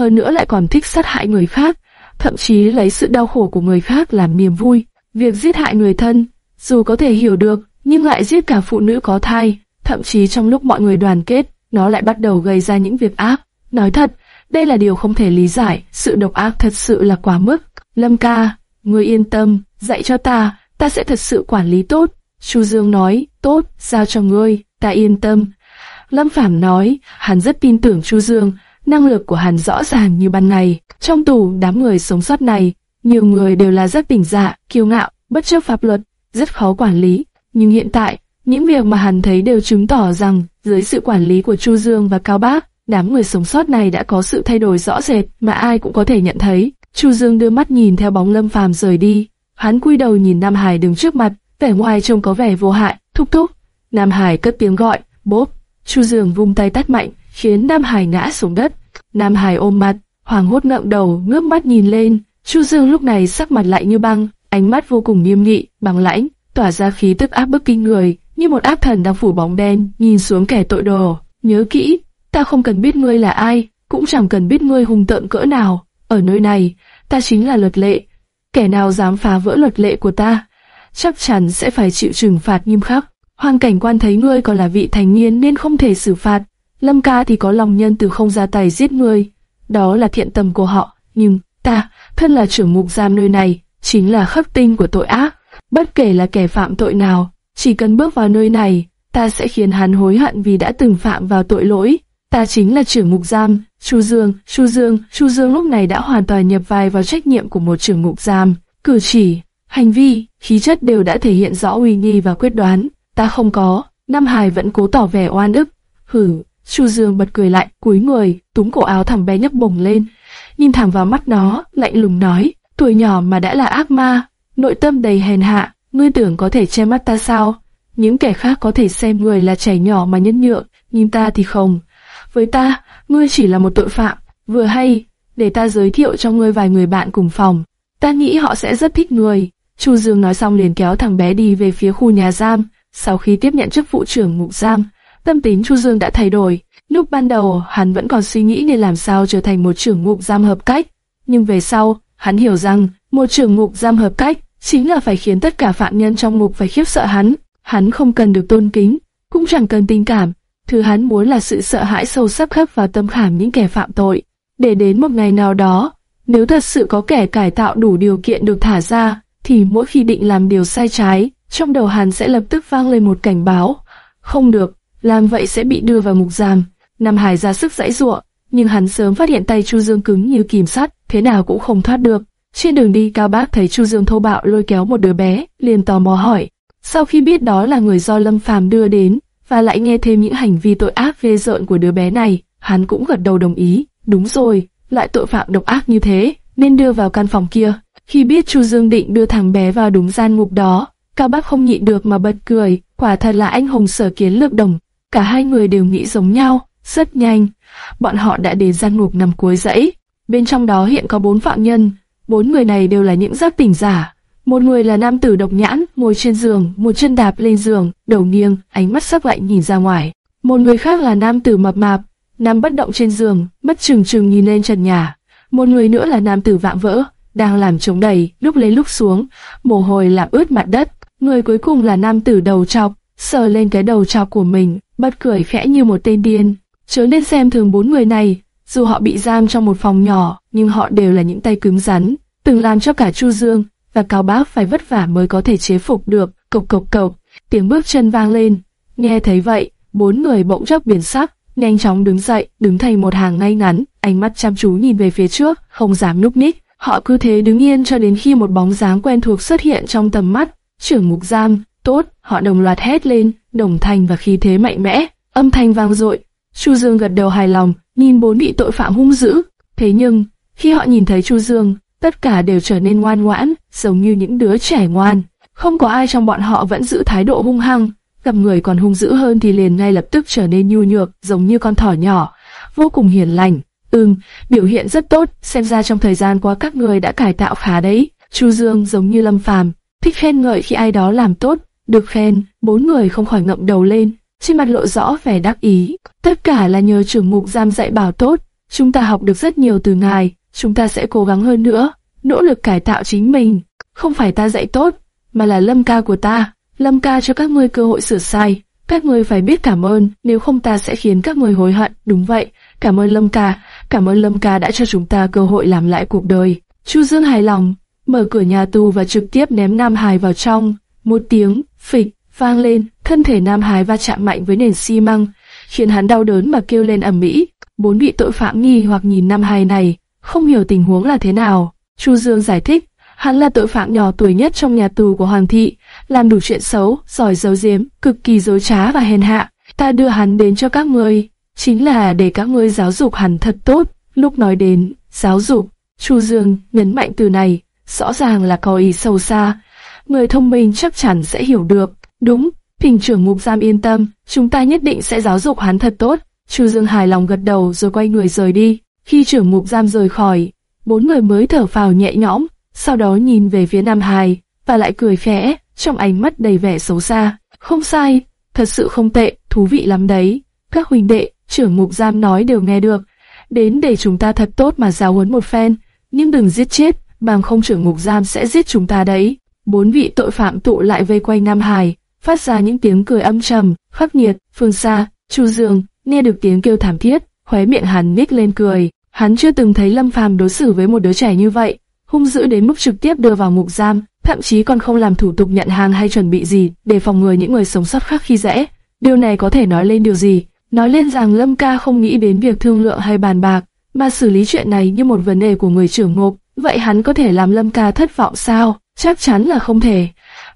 Hơn nữa lại còn thích sát hại người khác. thậm chí lấy sự đau khổ của người khác làm niềm vui. Việc giết hại người thân, dù có thể hiểu được, nhưng lại giết cả phụ nữ có thai, thậm chí trong lúc mọi người đoàn kết, nó lại bắt đầu gây ra những việc ác. Nói thật, đây là điều không thể lý giải, sự độc ác thật sự là quá mức. Lâm ca, ngươi yên tâm, dạy cho ta, ta sẽ thật sự quản lý tốt. Chu Dương nói, tốt, giao cho ngươi, ta yên tâm. Lâm Phàm nói, hắn rất tin tưởng Chu Dương, năng lực của hắn rõ ràng như ban ngày. Trong tù, đám người sống sót này, nhiều người đều là rất tỉnh dạ, kiêu ngạo, bất chấp pháp luật, rất khó quản lý. Nhưng hiện tại, những việc mà hắn thấy đều chứng tỏ rằng, dưới sự quản lý của Chu Dương và Cao Bác, đám người sống sót này đã có sự thay đổi rõ rệt mà ai cũng có thể nhận thấy. Chu Dương đưa mắt nhìn theo bóng Lâm Phàm rời đi, hắn cúi đầu nhìn Nam Hải đứng trước mặt, vẻ ngoài trông có vẻ vô hại, thúc thúc. Nam Hải cất tiếng gọi, bốp. Chu Dương vung tay tát mạnh, khiến Nam Hải ngã xuống đất. Nam Hải ôm mặt, hoàng hốt ngậm đầu, ngước mắt nhìn lên. Chu Dương lúc này sắc mặt lạnh như băng, ánh mắt vô cùng nghiêm nghị, bằng lãnh, tỏa ra khí tức áp bức kinh người, như một áp thần đang phủ bóng đen, nhìn xuống kẻ tội đồ. Nhớ kỹ, ta không cần biết ngươi là ai, cũng chẳng cần biết ngươi hung tợn cỡ nào. Ở nơi này, ta chính là luật lệ. Kẻ nào dám phá vỡ luật lệ của ta, chắc chắn sẽ phải chịu trừng phạt nghiêm khắc. Hoàng cảnh quan thấy ngươi còn là vị thành niên nên không thể xử phạt. Lâm ca thì có lòng nhân từ không ra tay giết người, Đó là thiện tâm của họ. Nhưng ta, thân là trưởng mục giam nơi này, chính là khắc tinh của tội ác. Bất kể là kẻ phạm tội nào, chỉ cần bước vào nơi này, ta sẽ khiến hắn hối hận vì đã từng phạm vào tội lỗi. Ta chính là trưởng mục giam, Chu Dương, Chu Dương, Chu Dương lúc này đã hoàn toàn nhập vai vào trách nhiệm của một trưởng mục giam. Cử chỉ, hành vi, khí chất đều đã thể hiện rõ uy nghi và quyết đoán. Ta không có, Nam Hải vẫn cố tỏ vẻ oan ức. Hử, Chu Dương bật cười lại, cúi người, túm cổ áo thằng bé nhấc bổng lên, nhìn thẳng vào mắt nó, lạnh lùng nói, tuổi nhỏ mà đã là ác ma, nội tâm đầy hèn hạ, ngươi tưởng có thể che mắt ta sao? Những kẻ khác có thể xem người là trẻ nhỏ mà nhân nhượng, nhưng ta thì không. Với ta, ngươi chỉ là một tội phạm, vừa hay, để ta giới thiệu cho ngươi vài người bạn cùng phòng. Ta nghĩ họ sẽ rất thích người. Chu Dương nói xong liền kéo thằng bé đi về phía khu nhà giam. Sau khi tiếp nhận chức vụ trưởng ngục giam, tâm tính Chu Dương đã thay đổi. Lúc ban đầu, hắn vẫn còn suy nghĩ nên làm sao trở thành một trưởng ngục giam hợp cách. Nhưng về sau, hắn hiểu rằng, một trưởng ngục giam hợp cách chính là phải khiến tất cả phạm nhân trong ngục phải khiếp sợ hắn. Hắn không cần được tôn kính, cũng chẳng cần tình cảm. Thứ hắn muốn là sự sợ hãi sâu sắc khắc vào tâm khảm những kẻ phạm tội. Để đến một ngày nào đó, nếu thật sự có kẻ cải tạo đủ điều kiện được thả ra, thì mỗi khi định làm điều sai trái, trong đầu hắn sẽ lập tức vang lên một cảnh báo. Không được, làm vậy sẽ bị đưa vào mục giam. Nam Hải ra sức giãy giụa, nhưng hắn sớm phát hiện tay Chu Dương cứng như kìm sắt, thế nào cũng không thoát được. Trên đường đi Cao Bác thấy Chu Dương thô bạo lôi kéo một đứa bé, liền tò mò hỏi. Sau khi biết đó là người do Lâm Phàm đưa đến, và lại nghe thêm những hành vi tội ác ghê rợn của đứa bé này, hắn cũng gật đầu đồng ý. Đúng rồi, lại tội phạm độc ác như thế, nên đưa vào căn phòng kia. Khi biết Chu Dương định đưa thằng bé vào đúng gian ngục đó, Cao Bác không nhịn được mà bật cười, quả thật là anh hùng sở kiến lược đồng. Cả hai người đều nghĩ giống nhau, rất nhanh. Bọn họ đã đến gian ngục nằm cuối dãy. Bên trong đó hiện có bốn phạm nhân, bốn người này đều là những giác tỉnh giả. Một người là nam tử độc nhãn, ngồi trên giường, một chân đạp lên giường, đầu nghiêng, ánh mắt sắc lạnh nhìn ra ngoài. Một người khác là nam tử mập mạp, nằm bất động trên giường, mắt trừng trừng nhìn lên trần nhà. Một người nữa là nam tử vạm vỡ, đang làm chống đầy, lúc lên lúc xuống, mồ hôi làm ướt mặt đất. Người cuối cùng là nam tử đầu trọc, sờ lên cái đầu trọc của mình, bật cười khẽ như một tên điên. Chớ nên xem thường bốn người này, dù họ bị giam trong một phòng nhỏ, nhưng họ đều là những tay cứng rắn, từng làm cho cả Chu Dương và Cao Bác phải vất vả mới có thể chế phục được. Cộc cộc cộc, tiếng bước chân vang lên. Nghe thấy vậy, bốn người bỗng chốc biến sắc, nhanh chóng đứng dậy, đứng thành một hàng ngay ngắn, ánh mắt chăm chú nhìn về phía trước, không dám núp ních. Họ cứ thế đứng yên cho đến khi một bóng dáng quen thuộc xuất hiện trong tầm mắt. Trưởng mục giam, tốt, họ đồng loạt hét lên, đồng thanh và khí thế mạnh mẽ, âm thanh vang dội. Chu Dương gật đầu hài lòng, nhìn bốn vị tội phạm hung dữ. Thế nhưng, khi họ nhìn thấy Chu Dương, tất cả đều trở nên ngoan ngoãn, giống như những đứa trẻ ngoan. Không có ai trong bọn họ vẫn giữ thái độ hung hăng, gặp người còn hung dữ hơn thì liền ngay lập tức trở nên nhu nhược, giống như con thỏ nhỏ, vô cùng hiền lành. Ừm, biểu hiện rất tốt, xem ra trong thời gian qua các người đã cải tạo khá đấy. Chu Dương giống như Lâm Phàm, thích khen ngợi khi ai đó làm tốt, được khen, bốn người không khỏi ngậm đầu lên, trên mặt lộ rõ vẻ đắc ý. Tất cả là nhờ trưởng mục giam dạy bảo tốt, chúng ta học được rất nhiều từ ngài, chúng ta sẽ cố gắng hơn nữa. nỗ lực cải tạo chính mình. Không phải ta dạy tốt, mà là lâm ca của ta. Lâm ca cho các ngươi cơ hội sửa sai. Các ngươi phải biết cảm ơn, nếu không ta sẽ khiến các ngươi hối hận. Đúng vậy, cảm ơn Lâm ca, cảm ơn Lâm ca đã cho chúng ta cơ hội làm lại cuộc đời. Chu Dương hài lòng, mở cửa nhà tù và trực tiếp ném Nam Hải vào trong. Một tiếng, phịch, vang lên, thân thể Nam Hải va chạm mạnh với nền xi măng, khiến hắn đau đớn mà kêu lên ầm ĩ. Bốn vị tội phạm nghi hoặc nhìn Nam Hải này, không hiểu tình huống là thế nào. Chu Dương giải thích, hắn là tội phạm nhỏ tuổi nhất trong nhà tù của Hoàng thị, làm đủ chuyện xấu, giỏi giấu giếm, cực kỳ dối trá và hèn hạ. Ta đưa hắn đến cho các ngươi, chính là để các ngươi giáo dục hắn thật tốt. Lúc nói đến giáo dục, Chu Dương nhấn mạnh từ này, rõ ràng là có ý sâu xa. Người thông minh chắc chắn sẽ hiểu được. Đúng, Thỉnh trưởng ngục giam yên tâm, chúng ta nhất định sẽ giáo dục hắn thật tốt. Chu Dương hài lòng gật đầu rồi quay người rời đi. Khi trưởng ngục giam rời khỏi, bốn người mới thở phào nhẹ nhõm, sau đó nhìn về phía Nam Hải và lại cười khẽ, trong ánh mắt đầy vẻ xấu xa. Không sai, thật sự không tệ, thú vị lắm đấy. Các huynh đệ, trưởng ngục giam nói đều nghe được. Đến để chúng ta thật tốt mà giáo huấn một phen, nhưng đừng giết chết, bằng không trưởng ngục giam sẽ giết chúng ta đấy. Bốn vị tội phạm tụ lại vây quanh Nam Hải, phát ra những tiếng cười âm trầm, khắc nghiệt. Phương xa, Chu Dương nghe được tiếng kêu thảm thiết, khóe miệng hắn nhếch lên cười. Hắn chưa từng thấy Lâm Phàm đối xử với một đứa trẻ như vậy, hung dữ đến mức trực tiếp đưa vào ngục giam, thậm chí còn không làm thủ tục nhận hàng hay chuẩn bị gì để phòng ngừa những người sống sót khác khi dễ. Điều này có thể nói lên điều gì? Nói lên rằng Lâm ca không nghĩ đến việc thương lượng hay bàn bạc, mà xử lý chuyện này như một vấn đề của người trưởng ngục. Vậy hắn có thể làm Lâm ca thất vọng sao? Chắc chắn là không thể.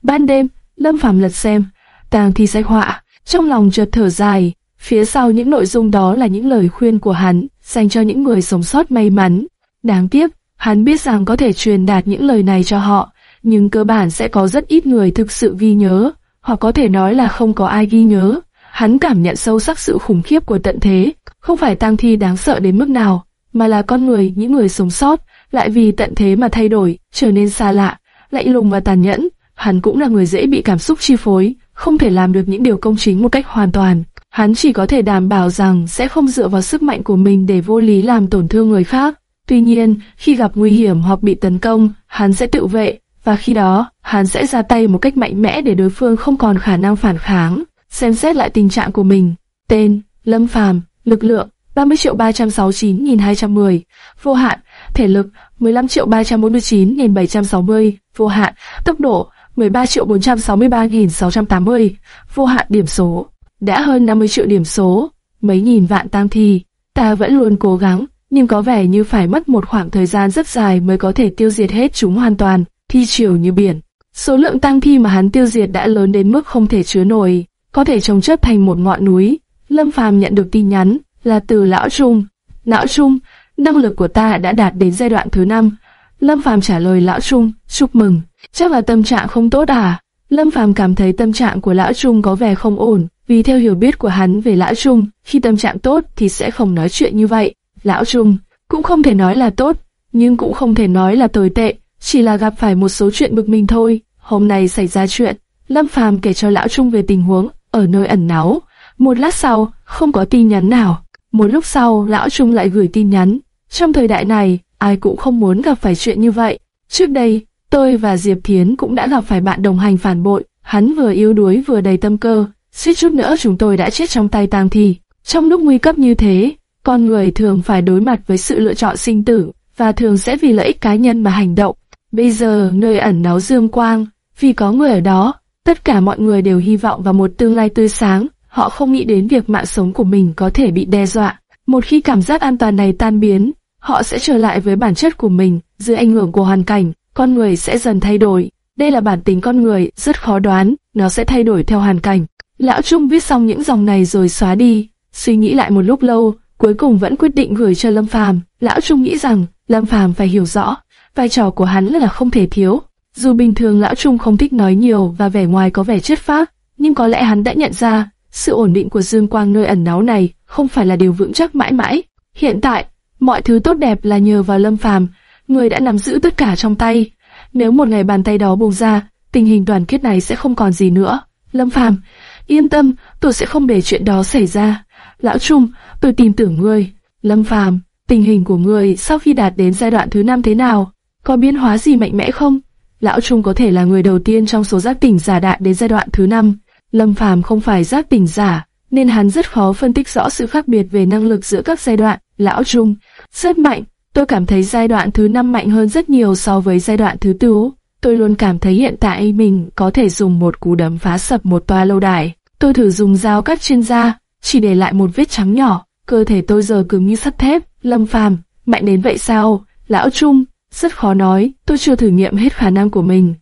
Ban đêm, Lâm Phàm lật xem, tàng thi sách họa, trong lòng chợt thở dài, phía sau những nội dung đó là những lời khuyên của hắn, dành cho những người sống sót may mắn. Đáng tiếc, hắn biết rằng có thể truyền đạt những lời này cho họ, nhưng cơ bản sẽ có rất ít người thực sự ghi nhớ, hoặc có thể nói là không có ai ghi nhớ. Hắn cảm nhận sâu sắc sự khủng khiếp của tận thế, không phải tang thi đáng sợ đến mức nào, mà là con người, những người sống sót, lại vì tận thế mà thay đổi, trở nên xa lạ, lạnh lùng và tàn nhẫn hắn cũng là người dễ bị cảm xúc chi phối, không thể làm được những điều công chính một cách hoàn toàn. Hắn chỉ có thể đảm bảo rằng sẽ không dựa vào sức mạnh của mình để vô lý làm tổn thương người khác. Tuy nhiên, khi gặp nguy hiểm hoặc bị tấn công, hắn sẽ tự vệ, và khi đó, hắn sẽ ra tay một cách mạnh mẽ để đối phương không còn khả năng phản kháng. Xem xét lại tình trạng của mình. Tên, Lâm Phàm, lực lượng, 30 triệu 369.210, vô hạn, thể lực, 15 triệu 349.760, vô hạn, tốc độ, 13 triệu 463.680, vô hạn điểm số, đã hơn 50 triệu điểm số, mấy nghìn vạn tang thi. Ta vẫn luôn cố gắng, nhưng có vẻ như phải mất một khoảng thời gian rất dài mới có thể tiêu diệt hết chúng hoàn toàn, thi chiều như biển. Số lượng tang thi mà hắn tiêu diệt đã lớn đến mức không thể chứa nổi, có thể trồng chất thành một ngọn núi. Lâm Phàm nhận được tin nhắn là từ Lão Trung. Lão Trung, năng lực của ta đã đạt đến giai đoạn thứ năm. Lâm Phàm trả lời Lão Trung, chúc mừng. Chắc là tâm trạng không tốt à? Lâm Phàm cảm thấy tâm trạng của Lão Trung có vẻ không ổn, vì theo hiểu biết của hắn về Lão Trung, khi tâm trạng tốt thì sẽ không nói chuyện như vậy. Lão Trung cũng không thể nói là tốt, nhưng cũng không thể nói là tồi tệ, chỉ là gặp phải một số chuyện bực mình thôi. Hôm nay xảy ra chuyện, Lâm Phàm kể cho Lão Trung về tình huống ở nơi ẩn náu. Một lát sau, không có tin nhắn nào. Một lúc sau, Lão Trung lại gửi tin nhắn. Trong thời đại này, ai cũng không muốn gặp phải chuyện như vậy. Trước đây, Tôi và Diệp Thiến cũng đã gặp phải bạn đồng hành phản bội, hắn vừa yếu đuối vừa đầy tâm cơ, suýt chút nữa chúng tôi đã chết trong tay tang thi. Trong lúc nguy cấp như thế, con người thường phải đối mặt với sự lựa chọn sinh tử, và thường sẽ vì lợi ích cá nhân mà hành động. Bây giờ, nơi ẩn náu dương quang, vì có người ở đó, tất cả mọi người đều hy vọng vào một tương lai tươi sáng, họ không nghĩ đến việc mạng sống của mình có thể bị đe dọa. Một khi cảm giác an toàn này tan biến, họ sẽ trở lại với bản chất của mình, dưới ảnh hưởng của hoàn cảnh, con người sẽ dần thay đổi. Đây là bản tính con người, rất khó đoán, nó sẽ thay đổi theo hoàn cảnh. Lão Trung viết xong những dòng này rồi xóa đi, suy nghĩ lại một lúc lâu, cuối cùng vẫn quyết định gửi cho Lâm Phàm. Lão Trung nghĩ rằng Lâm Phàm phải hiểu rõ, vai trò của hắn là không thể thiếu. Dù bình thường Lão Trung không thích nói nhiều và vẻ ngoài có vẻ chất phác, nhưng có lẽ hắn đã nhận ra sự ổn định của Dương Quang nơi ẩn náu này không phải là điều vững chắc mãi mãi. Hiện tại, mọi thứ tốt đẹp là nhờ vào Lâm Phàm người đã nắm giữ tất cả trong tay. Nếu một ngày bàn tay đó buông ra, tình hình đoàn kết này sẽ không còn gì nữa. Lâm Phàm, yên tâm, tôi sẽ không để chuyện đó xảy ra. Lão Trung, tôi tin tưởng ngươi. Lâm Phàm, tình hình của ngươi sau khi đạt đến giai đoạn thứ năm thế nào? có biến hóa gì mạnh mẽ không? Lão Trung có thể là người đầu tiên trong số giác tỉnh giả đạt đến giai đoạn thứ năm Lâm Phàm không phải giác tỉnh giả, nên hắn rất khó phân tích rõ sự khác biệt về năng lực giữa các giai đoạn. Lão Trung, rất mạnh, tôi cảm thấy giai đoạn thứ 5 mạnh hơn rất nhiều so với giai đoạn thứ tư. Tôi luôn cảm thấy hiện tại mình có thể dùng một cú đấm phá sập một tòa lâu đài. Tôi thử dùng dao cắt trên da, chỉ để lại một vết trắng nhỏ. Cơ thể tôi giờ cứng như sắt thép. Lâm Phàm, mạnh đến vậy sao? Lão Trung, rất khó nói, tôi chưa thử nghiệm hết khả năng của mình.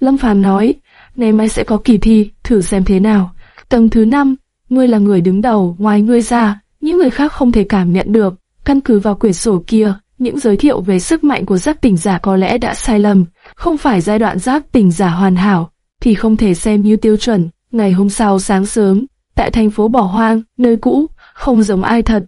Lâm Phàm nói, ngày mai sẽ có kỳ thi, thử xem thế nào. Tầng thứ 5, ngươi là người đứng đầu, ngoài ngươi ra, những người khác không thể cảm nhận được. Căn cứ vào quyển sổ kia, những giới thiệu về sức mạnh của giác tỉnh giả có lẽ đã sai lầm, không phải giai đoạn giác tỉnh giả hoàn hảo, thì không thể xem như tiêu chuẩn. Ngày hôm sau sáng sớm, tại thành phố bỏ hoang, nơi cũ, không giống ai thật.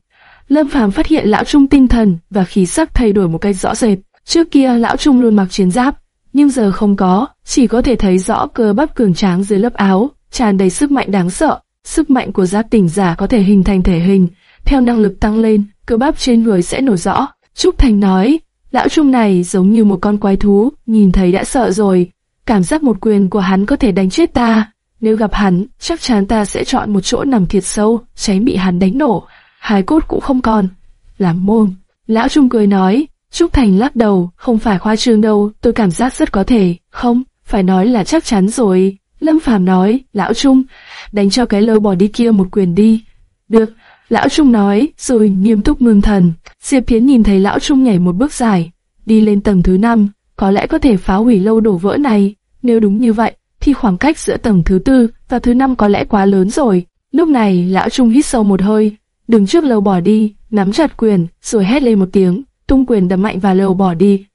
Lâm Phàm phát hiện lão trung tinh thần và khí sắc thay đổi một cách rõ rệt. Trước kia lão trung luôn mặc chiến giáp, nhưng giờ không có, chỉ có thể thấy rõ cơ bắp cường tráng dưới lớp áo, tràn đầy sức mạnh đáng sợ. Sức mạnh của giáp tỉnh giả có thể hình thành thể hình, theo năng lực tăng lên, cơ bắp trên người sẽ nổi rõ. Trúc Thành nói, lão trung này giống như một con quái thú, nhìn thấy đã sợ rồi. Cảm giác một quyền của hắn có thể đánh chết ta. Nếu gặp hắn, chắc chắn ta sẽ chọn một chỗ nằm thiệt sâu, tránh bị hắn đánh nổ. Hài cốt cũng không còn. Làm môn. Lão Trung cười nói, Trúc Thành lắc đầu, không phải khoa trương đâu, tôi cảm giác rất có thể. Không, phải nói là chắc chắn rồi. Lâm Phàm nói, Lão Trung, đánh cho cái lâu bỏ đi kia một quyền đi. Được, Lão Trung nói, rồi nghiêm túc ngưng thần. Diệp Thiến nhìn thấy Lão Trung nhảy một bước dài, đi lên tầng thứ năm, có lẽ có thể phá hủy lâu đổ vỡ này. Nếu đúng như vậy, thì khoảng cách giữa tầng thứ tư và thứ năm có lẽ quá lớn rồi. Lúc này, Lão Trung hít sâu một hơi, đứng trước lâu bỏ đi, nắm chặt quyền, rồi hét lên một tiếng, tung quyền đấm mạnh vào lâu bỏ đi.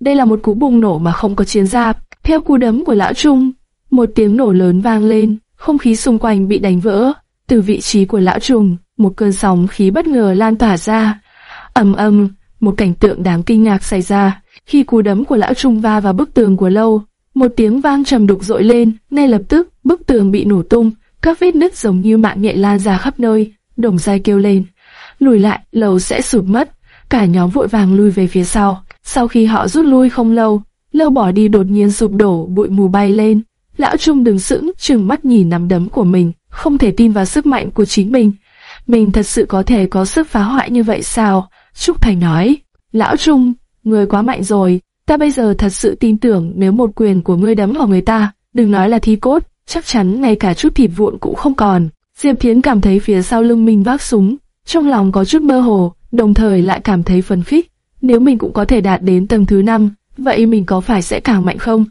Đây là một cú bùng nổ mà không có chiến giáp. Theo cú đấm của Lão Trung, một tiếng nổ lớn vang lên, không khí xung quanh bị đánh vỡ. Từ vị trí của Lão Trung, một cơn sóng khí bất ngờ lan tỏa ra. ầm ầm, một cảnh tượng đáng kinh ngạc xảy ra. Khi cú đấm của Lão Trung va vào bức tường của lâu, một tiếng vang trầm đục dội lên, ngay lập tức bức tường bị nổ tung, các vết nứt giống như mạng nhện lan ra khắp nơi. Đồng dai kêu lên, lùi lại, lầu sẽ sụp mất. Cả nhóm vội vàng lui về phía sau. Sau khi họ rút lui không lâu, lâu bỏ đi đột nhiên sụp đổ, bụi mù bay lên. Lão Trung đứng sững, trừng mắt nhìn nắm đấm của mình, không thể tin vào sức mạnh của chính mình. Mình thật sự có thể có sức phá hoại như vậy sao? Trúc Thành nói, Lão Trung, người quá mạnh rồi, ta bây giờ thật sự tin tưởng nếu một quyền của ngươi đấm vào người ta, đừng nói là thi cốt, chắc chắn ngay cả chút thịt vụn cũng không còn. Diệp Thiến cảm thấy phía sau lưng mình vác súng, trong lòng có chút mơ hồ, đồng thời lại cảm thấy phấn khích. Nếu mình cũng có thể đạt đến tầng thứ 5, vậy mình có phải sẽ càng mạnh không?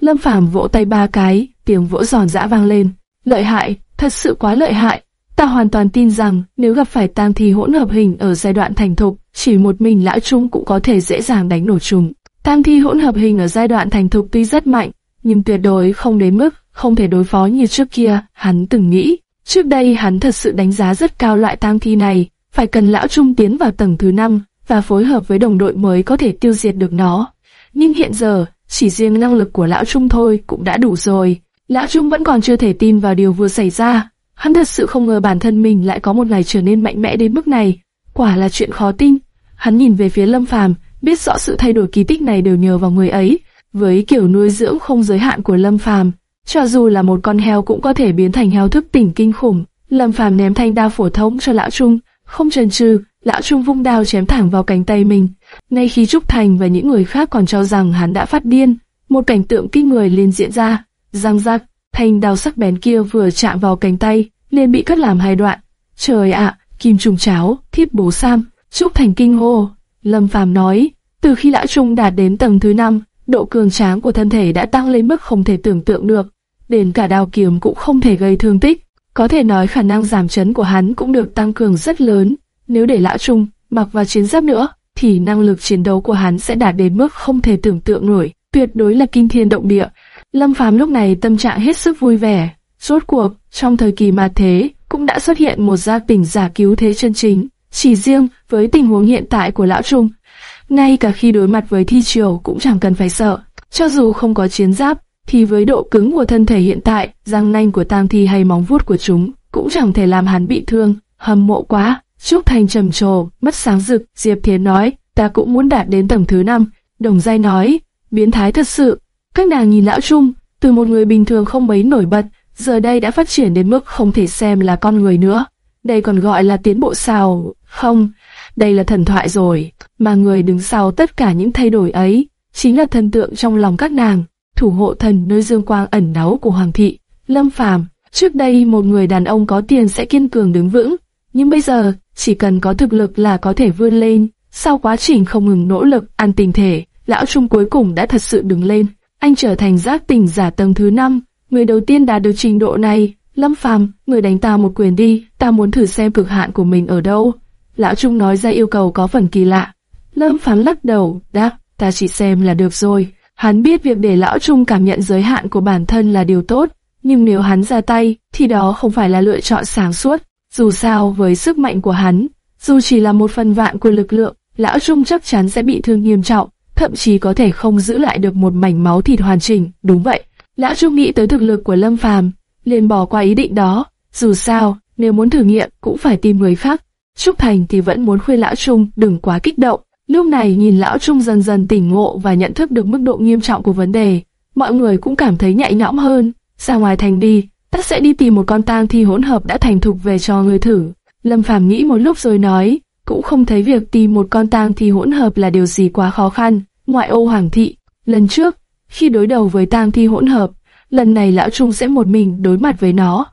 Lâm Phàm vỗ tay ba cái, tiếng vỗ giòn giã vang lên. Lợi hại, thật sự quá lợi hại. Ta hoàn toàn tin rằng nếu gặp phải tang thi hỗn hợp hình ở giai đoạn thành thục, chỉ một mình lão trung cũng có thể dễ dàng đánh nổ chúng. Tang thi hỗn hợp hình ở giai đoạn thành thục tuy rất mạnh, nhưng tuyệt đối không đến mức không thể đối phó như trước kia, hắn từng nghĩ. Trước đây hắn thật sự đánh giá rất cao loại tang thi này, phải cần lão trung tiến vào tầng thứ 5 và phối hợp với đồng đội mới có thể tiêu diệt được nó. Nhưng hiện giờ, chỉ riêng năng lực của lão trung thôi cũng đã đủ rồi. Lão trung vẫn còn chưa thể tin vào điều vừa xảy ra. Hắn thật sự không ngờ bản thân mình lại có một ngày trở nên mạnh mẽ đến mức này. Quả là chuyện khó tin. Hắn nhìn về phía Lâm Phàm, biết rõ sự thay đổi kỳ tích này đều nhờ vào người ấy. Với kiểu nuôi dưỡng không giới hạn của Lâm Phàm, cho dù là một con heo cũng có thể biến thành heo thức tỉnh kinh khủng. Lâm Phàm ném thanh đao phổ thông cho lão Trung, không chần chừ, lão Trung vung đao chém thẳng vào cánh tay mình. Ngay khi Trúc Thành và những người khác còn cho rằng hắn đã phát điên, một cảnh tượng kinh người liền diễn ra. Răng rắc, thanh đao sắc bén kia vừa chạm vào cánh tay, liền bị cắt làm hai đoạn. Trời ạ, kim trùng cháo, thiếp bố sam, Trúc Thành kinh hô. Lâm Phàm nói, từ khi lão Trung đạt đến tầng thứ năm, độ cường tráng của thân thể đã tăng lên mức không thể tưởng tượng được đến cả đao kiếm cũng không thể gây thương tích. Có thể nói khả năng giảm chấn của hắn cũng được tăng cường rất lớn. Nếu để lão trung mặc vào chiến giáp nữa, thì năng lực chiến đấu của hắn sẽ đạt đến mức không thể tưởng tượng nổi, tuyệt đối là kinh thiên động địa. Lâm Phàm lúc này tâm trạng hết sức vui vẻ. Rốt cuộc, trong thời kỳ mà thế, cũng đã xuất hiện một gia tình giả cứu thế chân chính. Chỉ riêng với tình huống hiện tại của lão trung, ngay cả khi đối mặt với thi triều cũng chẳng cần phải sợ. Cho dù không có chiến giáp, thì với độ cứng của thân thể hiện tại, răng nanh của tang thi hay móng vuốt của chúng cũng chẳng thể làm hắn bị thương. Hâm mộ quá. Trúc Thành trầm trồ, mắt sáng rực, Diệp Thiến nói, ta cũng muốn đạt đến tầng thứ năm. Đồng Giai nói, biến thái thật sự. Các nàng nhìn lão Trung, từ một người bình thường không mấy nổi bật, giờ đây đã phát triển đến mức không thể xem là con người nữa. Đây còn gọi là tiến bộ sao? Không, đây là thần thoại rồi, mà người đứng sau tất cả những thay đổi ấy, chính là thần tượng trong lòng các nàng, thủ hộ thần nơi dương quang ẩn náu của Hoàng thị, Lâm Phàm. Trước đây một người đàn ông có tiền sẽ kiên cường đứng vững, nhưng bây giờ chỉ cần có thực lực là có thể vươn lên. Sau quá trình không ngừng nỗ lực, ăn tình thể, lão trung cuối cùng đã thật sự đứng lên. Anh trở thành giác tỉnh giả tầng thứ 5, người đầu tiên đạt được trình độ này. Lâm Phàm, người đánh ta một quyền đi, ta muốn thử xem cực hạn của mình ở đâu. Lão Trung nói ra yêu cầu có phần kỳ lạ. Lâm Phàm lắc đầu, đáp, ta chỉ xem là được rồi. Hắn biết việc để Lão Trung cảm nhận giới hạn của bản thân là điều tốt, nhưng nếu hắn ra tay, thì đó không phải là lựa chọn sáng suốt. Dù sao, với sức mạnh của hắn, dù chỉ là một phần vạn của lực lượng, Lão Trung chắc chắn sẽ bị thương nghiêm trọng, thậm chí có thể không giữ lại được một mảnh máu thịt hoàn chỉnh. Đúng vậy, Lão Trung nghĩ tới thực lực của Lâm Phàm, liền bỏ qua ý định đó. Dù sao, nếu muốn thử nghiệm cũng phải tìm người khác. Trúc Thành thì vẫn muốn khuyên Lão Trung đừng quá kích động. Lúc này nhìn Lão Trung dần dần tỉnh ngộ và nhận thức được mức độ nghiêm trọng của vấn đề, mọi người cũng cảm thấy nhạy nhõm hơn. Ra ngoài thành đi, ta sẽ đi tìm một con tang thi hỗn hợp đã thành thục về cho người thử. Lâm Phàm nghĩ một lúc rồi nói, cũng không thấy việc tìm một con tang thi hỗn hợp là điều gì quá khó khăn. Ngoại ô Hoàng thị, lần trước, khi đối đầu với tang thi hỗn hợp, lần này lão trung sẽ một mình đối mặt với nó,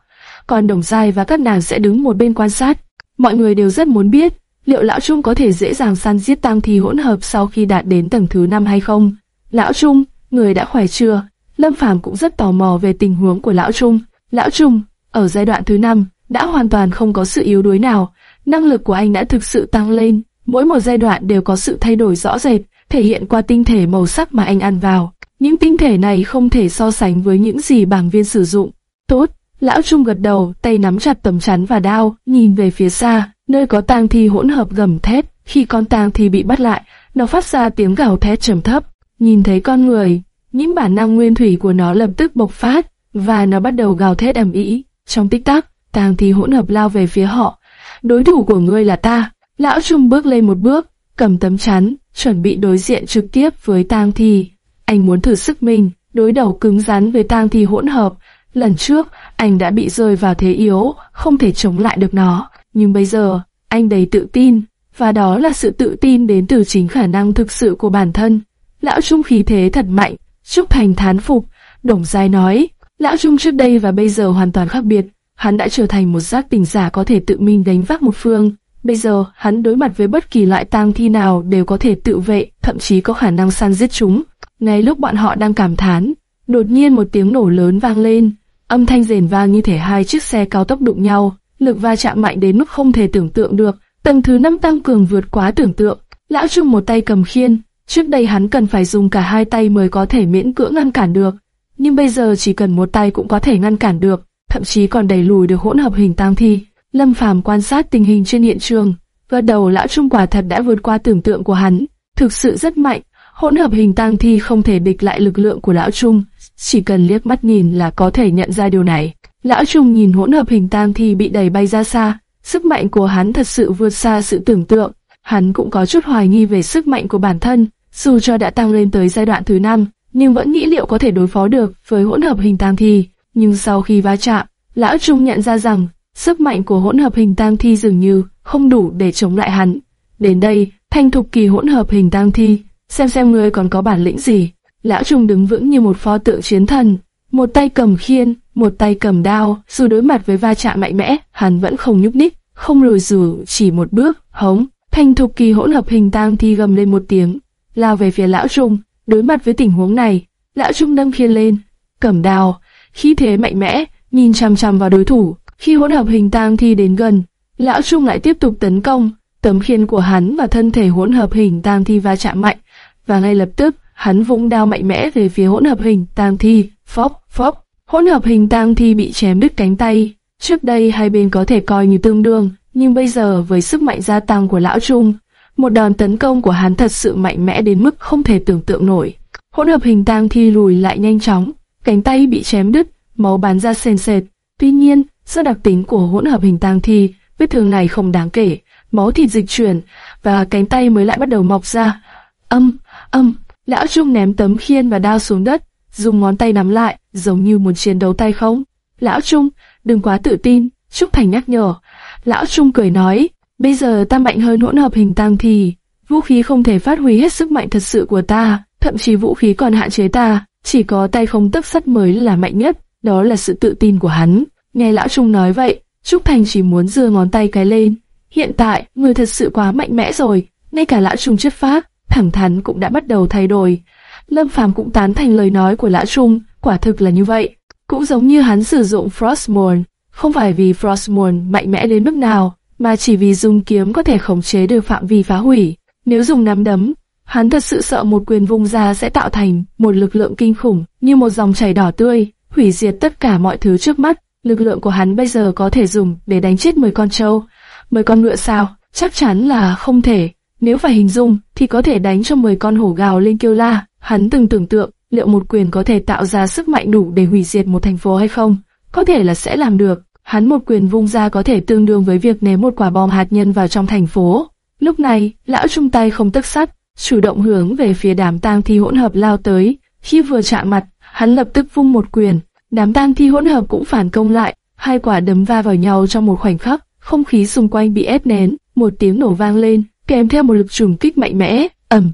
còn Đồng Giai và các nàng sẽ đứng một bên quan sát. Mọi người đều rất muốn biết, liệu lão trung có thể dễ dàng săn giết tang thi hỗn hợp sau khi đạt đến tầng thứ 5 hay không? Lão trung, người đã khỏe chưa? Lâm Phàm cũng rất tò mò về tình huống của lão trung. Lão trung, ở giai đoạn thứ 5, đã hoàn toàn không có sự yếu đuối nào, năng lực của anh đã thực sự tăng lên, mỗi một giai đoạn đều có sự thay đổi rõ rệt, thể hiện qua tinh thể màu sắc mà anh ăn vào. Những tinh thể này không thể so sánh với những gì bảng viên sử dụng. Tốt, lão trung gật đầu, tay nắm chặt tấm chắn và đao, nhìn về phía xa, nơi có tang thi hỗn hợp gầm thét. Khi con tang thi bị bắt lại, nó phát ra tiếng gào thét trầm thấp. Nhìn thấy con người, những bản năng nguyên thủy của nó lập tức bộc phát, và nó bắt đầu gào thét ầm ĩ. Trong tích tắc, tang thi hỗn hợp lao về phía họ. Đối thủ của ngươi là ta. Lão Trung bước lên một bước, cầm tấm chắn, chuẩn bị đối diện trực tiếp với tang thi. Anh muốn thử sức mình, đối đầu cứng rắn với tang thi hỗn hợp. Lần trước, anh đã bị rơi vào thế yếu, không thể chống lại được nó. Nhưng bây giờ, anh đầy tự tin, và đó là sự tự tin đến từ chính khả năng thực sự của bản thân. Lão Trung khí thế thật mạnh, Trúc Thành thán phục, Đồng Giai nói, Lão Trung trước đây và bây giờ hoàn toàn khác biệt, hắn đã trở thành một giác tỉnh giả có thể tự mình đánh vác một phương. Bây giờ, hắn đối mặt với bất kỳ loại tang thi nào đều có thể tự vệ, thậm chí có khả năng săn giết chúng. Ngay lúc bọn họ đang cảm thán, đột nhiên một tiếng nổ lớn vang lên, âm thanh rền vang như thể hai chiếc xe cao tốc đụng nhau, lực va chạm mạnh đến mức không thể tưởng tượng được. Tầng thứ năm tăng cường vượt quá tưởng tượng. Lão Trung một tay cầm khiên, trước đây hắn cần phải dùng cả hai tay mới có thể miễn cưỡng ngăn cản được, nhưng bây giờ chỉ cần một tay cũng có thể ngăn cản được, thậm chí còn đẩy lùi được hỗn hợp hình tang thi. Lâm Phàm quan sát tình hình trên hiện trường, gật đầu lão Trung quả thật đã vượt qua tưởng tượng của hắn, thực sự rất mạnh. Hỗn hợp hình tang thi không thể địch lại lực lượng của lão Trung, chỉ cần liếc mắt nhìn là có thể nhận ra điều này. Lão Trung nhìn hỗn hợp hình tang thi bị đẩy bay ra xa, sức mạnh của hắn thật sự vượt xa sự tưởng tượng. Hắn cũng có chút hoài nghi về sức mạnh của bản thân, dù cho đã tăng lên tới giai đoạn thứ 5, nhưng vẫn nghĩ liệu có thể đối phó được với hỗn hợp hình tang thi. Nhưng sau khi va chạm, Lão Trung nhận ra rằng sức mạnh của hỗn hợp hình tang thi dường như không đủ để chống lại hắn. Đến đây, thanh thục kỳ hỗn hợp hình tang thi, xem xem ngươi còn có bản lĩnh gì. Lão Trung đứng vững như một pho tượng chiến thần, một tay cầm khiên, một tay cầm đao, dù đối mặt với va chạm mạnh mẽ, hắn vẫn không nhúc nhích, không lùi dù chỉ một bước, hống. Thanh thục kỳ hỗn hợp hình tang thi gầm lên một tiếng, lao về phía lão Trung. Đối mặt với tình huống này, lão Trung đâm khiên lên, cầm đao, khí thế mạnh mẽ, nhìn chằm chằm vào đối thủ. Khi hỗn hợp hình tang thi đến gần, lão Trung lại tiếp tục tấn công. Tấm khiên của hắn và thân thể hỗn hợp hình tang thi va chạm mạnh, và ngay lập tức hắn vung đao mạnh mẽ về phía hỗn hợp hình tang thi. Phốc, phốc, hỗn hợp hình tang thi bị chém đứt cánh tay. Trước đây hai bên có thể coi như tương đương, nhưng bây giờ với sức mạnh gia tăng của lão Trung, một đòn tấn công của hắn thật sự mạnh mẽ đến mức không thể tưởng tượng nổi. Hỗn hợp hình tang thi lùi lại nhanh chóng, cánh tay bị chém đứt, máu bắn ra sền sệt. Tuy nhiên, do đặc tính của hỗn hợp hình tang thi, vết thương này không đáng kể, máu thịt dịch chuyển và cánh tay mới lại bắt đầu mọc ra. Âm, âm, Lão Trung ném tấm khiên và đao xuống đất, dùng ngón tay nắm lại, giống như một chiến đấu tay không. Lão Trung, đừng quá tự tin, Trúc Thành nhắc nhở. Lão Trung cười nói, bây giờ ta mạnh hơn hỗn hợp hình tang thì, vũ khí không thể phát huy hết sức mạnh thật sự của ta, thậm chí vũ khí còn hạn chế ta, chỉ có tay không tấc sắt mới là mạnh nhất, đó là sự tự tin của hắn. Nghe Lão Trung nói vậy, Trúc Thành chỉ muốn giơ ngón tay cái lên. Hiện tại, người thật sự quá mạnh mẽ rồi, ngay cả Lão Trung chất phác, thẳng thắn cũng đã bắt đầu thay đổi. Lâm Phàm cũng tán thành lời nói của lão Trung, quả thực là như vậy. Cũng giống như hắn sử dụng Frostmourne, không phải vì Frostmourne mạnh mẽ đến mức nào, mà chỉ vì dùng kiếm có thể khống chế được phạm vi phá hủy. Nếu dùng nắm đấm, hắn thật sự sợ một quyền vung ra sẽ tạo thành một lực lượng kinh khủng, như một dòng chảy đỏ tươi, hủy diệt tất cả mọi thứ trước mắt. Lực lượng của hắn bây giờ có thể dùng để đánh chết 10 con trâu, 10 con ngựa sao? Chắc chắn là không thể. Nếu phải hình dung, thì có thể đánh cho 10 con hổ gào lên kêu la. Hắn từng tưởng tượng, liệu một quyền có thể tạo ra sức mạnh đủ để hủy diệt một thành phố hay không? Có thể là sẽ làm được. Hắn một quyền vung ra có thể tương đương với việc ném một quả bom hạt nhân vào trong thành phố. Lúc này, lão trung tay không tức sắt, chủ động hướng về phía đám tang thi hỗn hợp lao tới. Khi vừa chạm mặt, hắn lập tức vung một quyền. Đám tang thi hỗn hợp cũng phản công lại, hai quả đấm va vào nhau trong một khoảnh khắc. Không khí xung quanh bị ép nén, một tiếng nổ vang lên, kèm theo một lực trùng kích mạnh mẽ, ầm,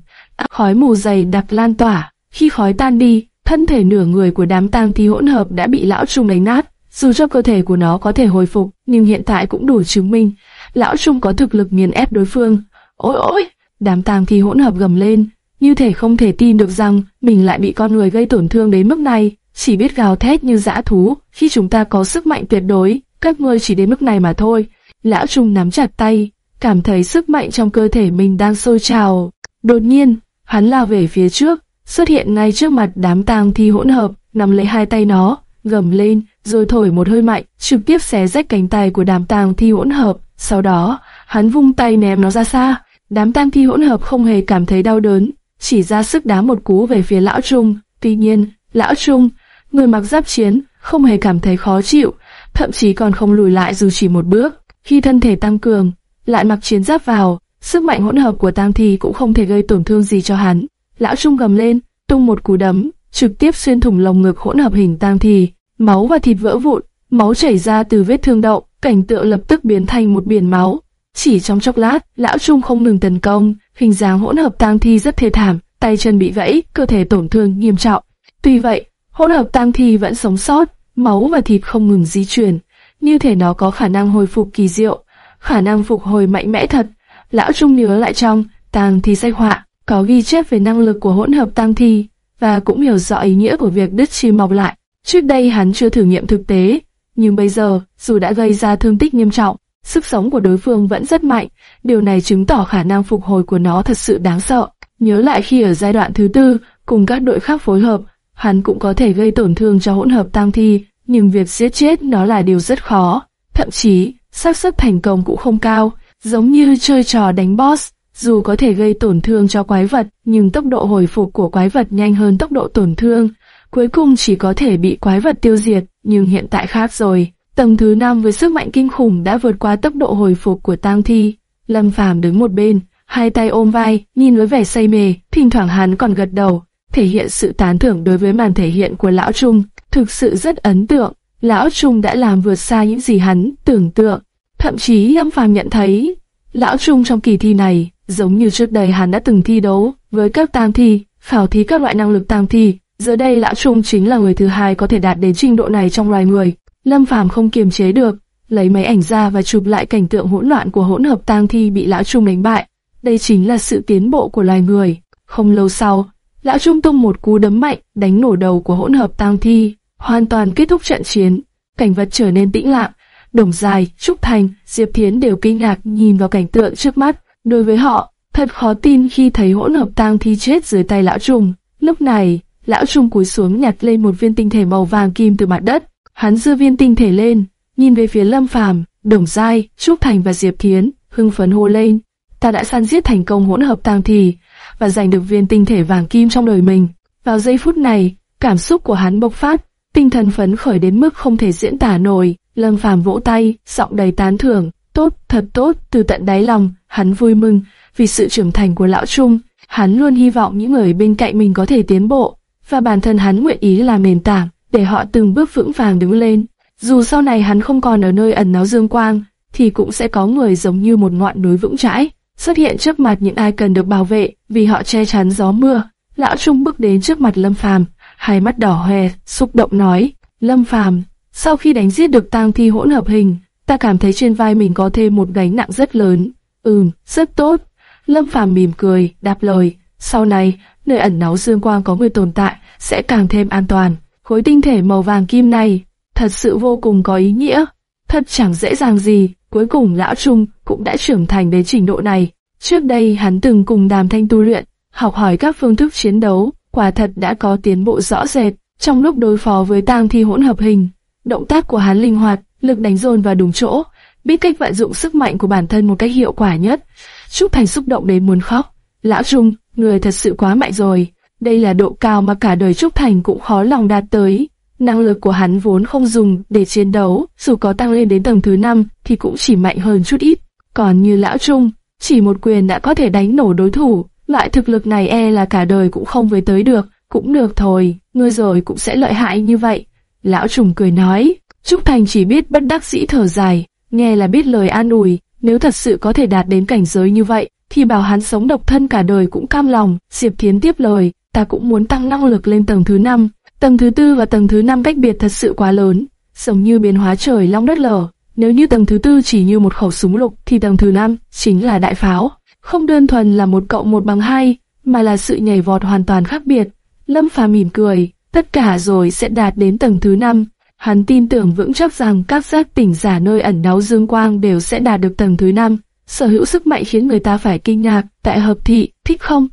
khói mù dày đặc lan tỏa. Khi khói tan đi, thân thể nửa người của đám tang thi hỗn hợp đã bị lão trung đánh nát. Dù cho cơ thể của nó có thể hồi phục, nhưng hiện tại cũng đủ chứng minh lão trung có thực lực nghiền ép đối phương. Ôi ôi! Đám tang thi hỗn hợp gầm lên, như thể không thể tin được rằng mình lại bị con người gây tổn thương đến mức này, chỉ biết gào thét như dã thú. Khi chúng ta có sức mạnh tuyệt đối, các ngươi chỉ đến mức này mà thôi. Lão trung nắm chặt tay, cảm thấy sức mạnh trong cơ thể mình đang sôi trào. Đột nhiên, hắn lao về phía trước, xuất hiện ngay trước mặt đám tang thi hỗn hợp, nắm lấy hai tay nó, gầm lên, rồi thổi một hơi mạnh, trực tiếp xé rách cánh tay của đám tang thi hỗn hợp. Sau đó, hắn vung tay ném nó ra xa. Đám tang thi hỗn hợp không hề cảm thấy đau đớn, chỉ ra sức đá một cú về phía lão trung. Tuy nhiên, lão trung, người mặc giáp chiến, không hề cảm thấy khó chịu, thậm chí còn không lùi lại dù chỉ một bước. Khi thân thể tăng cường, lại mặc chiến giáp vào, sức mạnh hỗn hợp của tam thi cũng không thể gây tổn thương gì cho hắn. Lão trung gầm lên, tung một cú đấm, trực tiếp xuyên thủng lồng ngực hỗn hợp hình tam thi, máu và thịt vỡ vụn, máu chảy ra từ vết thương đậu, cảnh tượng lập tức biến thành một biển máu. Chỉ trong chốc lát, lão trung không ngừng tấn công, hình dáng hỗn hợp tam thi rất thê thảm, tay chân bị gãy, cơ thể tổn thương nghiêm trọng. Tuy vậy, hỗn hợp tang thi vẫn sống sót, máu và thịt không ngừng di chuyển, như thể nó có khả năng hồi phục kỳ diệu, khả năng phục hồi mạnh mẽ thật. Lão trung nhớ lại trong tang thi sách họa có ghi chép về năng lực của hỗn hợp tang thi và cũng hiểu rõ ý nghĩa của việc đứt chi mọc lại. Trước đây hắn chưa thử nghiệm thực tế, nhưng bây giờ, dù đã gây ra thương tích nghiêm trọng, sức sống của đối phương vẫn rất mạnh, điều này chứng tỏ khả năng phục hồi của nó thật sự đáng sợ. Nhớ lại khi ở giai đoạn thứ tư, cùng các đội khác phối hợp, hắn cũng có thể gây tổn thương cho hỗn hợp tang thi, nhưng việc giết chết nó là điều rất khó. Thậm chí, xác suất thành công cũng không cao, giống như chơi trò đánh boss, dù có thể gây tổn thương cho quái vật, nhưng tốc độ hồi phục của quái vật nhanh hơn tốc độ tổn thương, cuối cùng chỉ có thể bị quái vật tiêu diệt, nhưng hiện tại khác rồi. Tầng thứ 5 với sức mạnh kinh khủng đã vượt qua tốc độ hồi phục của tang thi. Lâm Phàm đứng một bên, hai tay ôm vai, nhìn với vẻ say mê, thỉnh thoảng hắn còn gật đầu, thể hiện sự tán thưởng đối với màn thể hiện của Lão Trung, thực sự rất ấn tượng. Lão Trung đã làm vượt xa những gì hắn tưởng tượng. Thậm chí Lâm Phàm nhận thấy, Lão Trung trong kỳ thi này, giống như trước đây hắn đã từng thi đấu với các tam thi, khảo thí các loại năng lực tam thi, Giờ đây Lão Trung chính là người thứ hai có thể đạt đến trình độ này trong loài người. Lâm Phàm không kiềm chế được, lấy máy ảnh ra và chụp lại cảnh tượng hỗn loạn của hỗn hợp tang thi bị Lão Trung đánh bại. Đây chính là sự tiến bộ của loài người. Không lâu sau, Lão Trung tung một cú đấm mạnh, đánh nổ đầu của hỗn hợp tang thi, hoàn toàn kết thúc trận chiến. Cảnh vật trở nên tĩnh lặng. Đồng Dài, Trúc Thành, Diệp Thiến đều kinh ngạc nhìn vào cảnh tượng trước mắt. Đối với họ, thật khó tin khi thấy hỗn hợp tang thi chết dưới tay Lão Trung. Lúc này, Lão Trung cúi xuống nhặt lên một viên tinh thể màu vàng kim từ mặt đất. Hắn giơ viên tinh thể lên, nhìn về phía Lâm Phàm, Đồng Giai, Trúc Thành và Diệp Thiến, hưng phấn hô lên: "Ta đã săn giết thành công hỗn hợp tang thi và giành được viên tinh thể vàng kim trong đời mình." Vào giây phút này, cảm xúc của hắn bộc phát, tinh thần phấn khởi đến mức không thể diễn tả nổi. Lâm Phàm vỗ tay, giọng đầy tán thưởng, "Tốt, thật tốt." Từ tận đáy lòng, hắn vui mừng vì sự trưởng thành của lão Trung. Hắn luôn hy vọng những người bên cạnh mình có thể tiến bộ, và bản thân hắn nguyện ý làm nền tảng để họ từng bước vững vàng đứng lên. Dù sau này hắn không còn ở nơi ẩn náu dương quang, thì cũng sẽ có người giống như một ngọn núi vững chãi, xuất hiện trước mặt những ai cần được bảo vệ vì họ che chắn gió mưa. Lão Trung bước đến trước mặt Lâm Phàm, hai mắt đỏ hoe, xúc động nói: "Lâm Phàm, sau khi đánh giết được tang thi hỗn hợp hình, ta cảm thấy trên vai mình có thêm một gánh nặng rất lớn." "Ừm, rất tốt." Lâm Phàm mỉm cười, đáp lời: "Sau này, nơi ẩn náu dương quang có người tồn tại sẽ càng thêm an toàn." Khối tinh thể màu vàng kim này thật sự vô cùng có ý nghĩa, thật chẳng dễ dàng gì. Cuối cùng lão Trung cũng đã trưởng thành đến trình độ này. Trước đây hắn từng cùng đàm thanh tu luyện, học hỏi các phương thức chiến đấu, quả thật đã có tiến bộ rõ rệt. Trong lúc đối phó với tang thi hỗn hợp hình, động tác của hắn linh hoạt, lực đánh dồn vào đúng chỗ, biết cách vận dụng sức mạnh của bản thân một cách hiệu quả nhất. Trúc Thành xúc động đến muốn khóc. Lão Trung, người thật sự quá mạnh rồi. Đây là độ cao mà cả đời Trúc Thành cũng khó lòng đạt tới. Năng lực của hắn vốn không dùng để chiến đấu, dù có tăng lên đến tầng thứ 5 thì cũng chỉ mạnh hơn chút ít. Còn như Lão Trung, chỉ một quyền đã có thể đánh nổ đối thủ, loại thực lực này e là cả đời cũng không với tới được, cũng được thôi, ngươi rồi cũng sẽ lợi hại như vậy. Lão Trùng cười nói, Trúc Thành chỉ biết bất đắc dĩ thở dài, nghe là biết lời an ủi, nếu thật sự có thể đạt đến cảnh giới như vậy, thì bảo hắn sống độc thân cả đời cũng cam lòng. Diệp Thiến tiếp lời, ta cũng muốn tăng năng lực lên tầng thứ 5, Tầng thứ tư và tầng thứ năm cách biệt thật sự quá lớn, giống như biến hóa trời long đất lở. Nếu như tầng thứ tư chỉ như một khẩu súng lục, thì tầng thứ năm chính là đại pháo. Không đơn thuần là một cộng một bằng hai, mà là sự nhảy vọt hoàn toàn khác biệt. Lâm Phàm mỉm cười, tất cả rồi sẽ đạt đến tầng thứ năm. Hắn tin tưởng vững chắc rằng các giác tỉnh giả nơi ẩn náu dương quang đều sẽ đạt được tầng thứ năm. Sở hữu sức mạnh khiến người ta phải kinh ngạc. Tại hợp thị, thích không?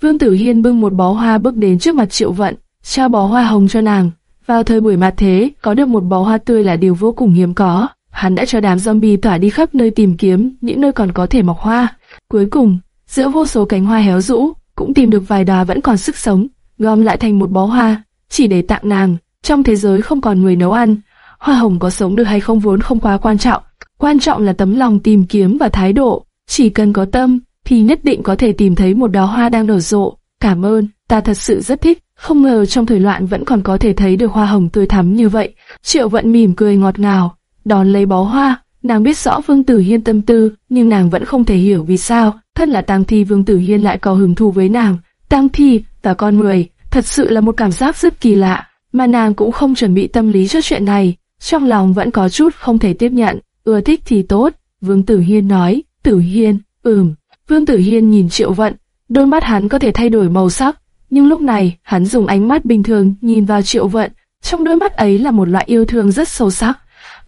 Vương Tử Hiên bưng một bó hoa bước đến trước mặt Triệu Vận trao bó hoa hồng cho nàng. Vào thời buổi mặt thế, có được một bó hoa tươi là điều vô cùng hiếm có. Hắn đã cho đám zombie tỏa đi khắp nơi tìm kiếm những nơi còn có thể mọc hoa. Cuối cùng, giữa vô số cánh hoa héo rũ, cũng tìm được vài đóa vẫn còn sức sống, gom lại thành một bó hoa, chỉ để tặng nàng. Trong thế giới không còn người nấu ăn, hoa hồng có sống được hay không vốn không quá quan trọng. Quan trọng là tấm lòng tìm kiếm và thái độ. Chỉ cần có tâm, thì nhất định có thể tìm thấy một đóa hoa đang nở rộ. Cảm ơn, ta thật sự rất thích. Không ngờ trong thời loạn vẫn còn có thể thấy được hoa hồng tươi thắm như vậy. Triệu vận mỉm cười ngọt ngào, đón lấy bó hoa. Nàng biết rõ Vương Tử Hiên tâm tư, nhưng nàng vẫn không thể hiểu vì sao, thân là tang Thi Vương Tử Hiên lại có hứng thú với nàng. tang Thi và con người, thật sự là một cảm giác rất kỳ lạ, mà nàng cũng không chuẩn bị tâm lý cho chuyện này. Trong lòng vẫn có chút không thể tiếp nhận, ưa thích thì tốt. Vương Tử Hiên nói, Tử Hiên, ừm. Vương Tử Hiên nhìn Triệu Vận, đôi mắt hắn có thể thay đổi màu sắc, nhưng lúc này, hắn dùng ánh mắt bình thường nhìn vào triệu vận, trong đôi mắt ấy là một loại yêu thương rất sâu sắc.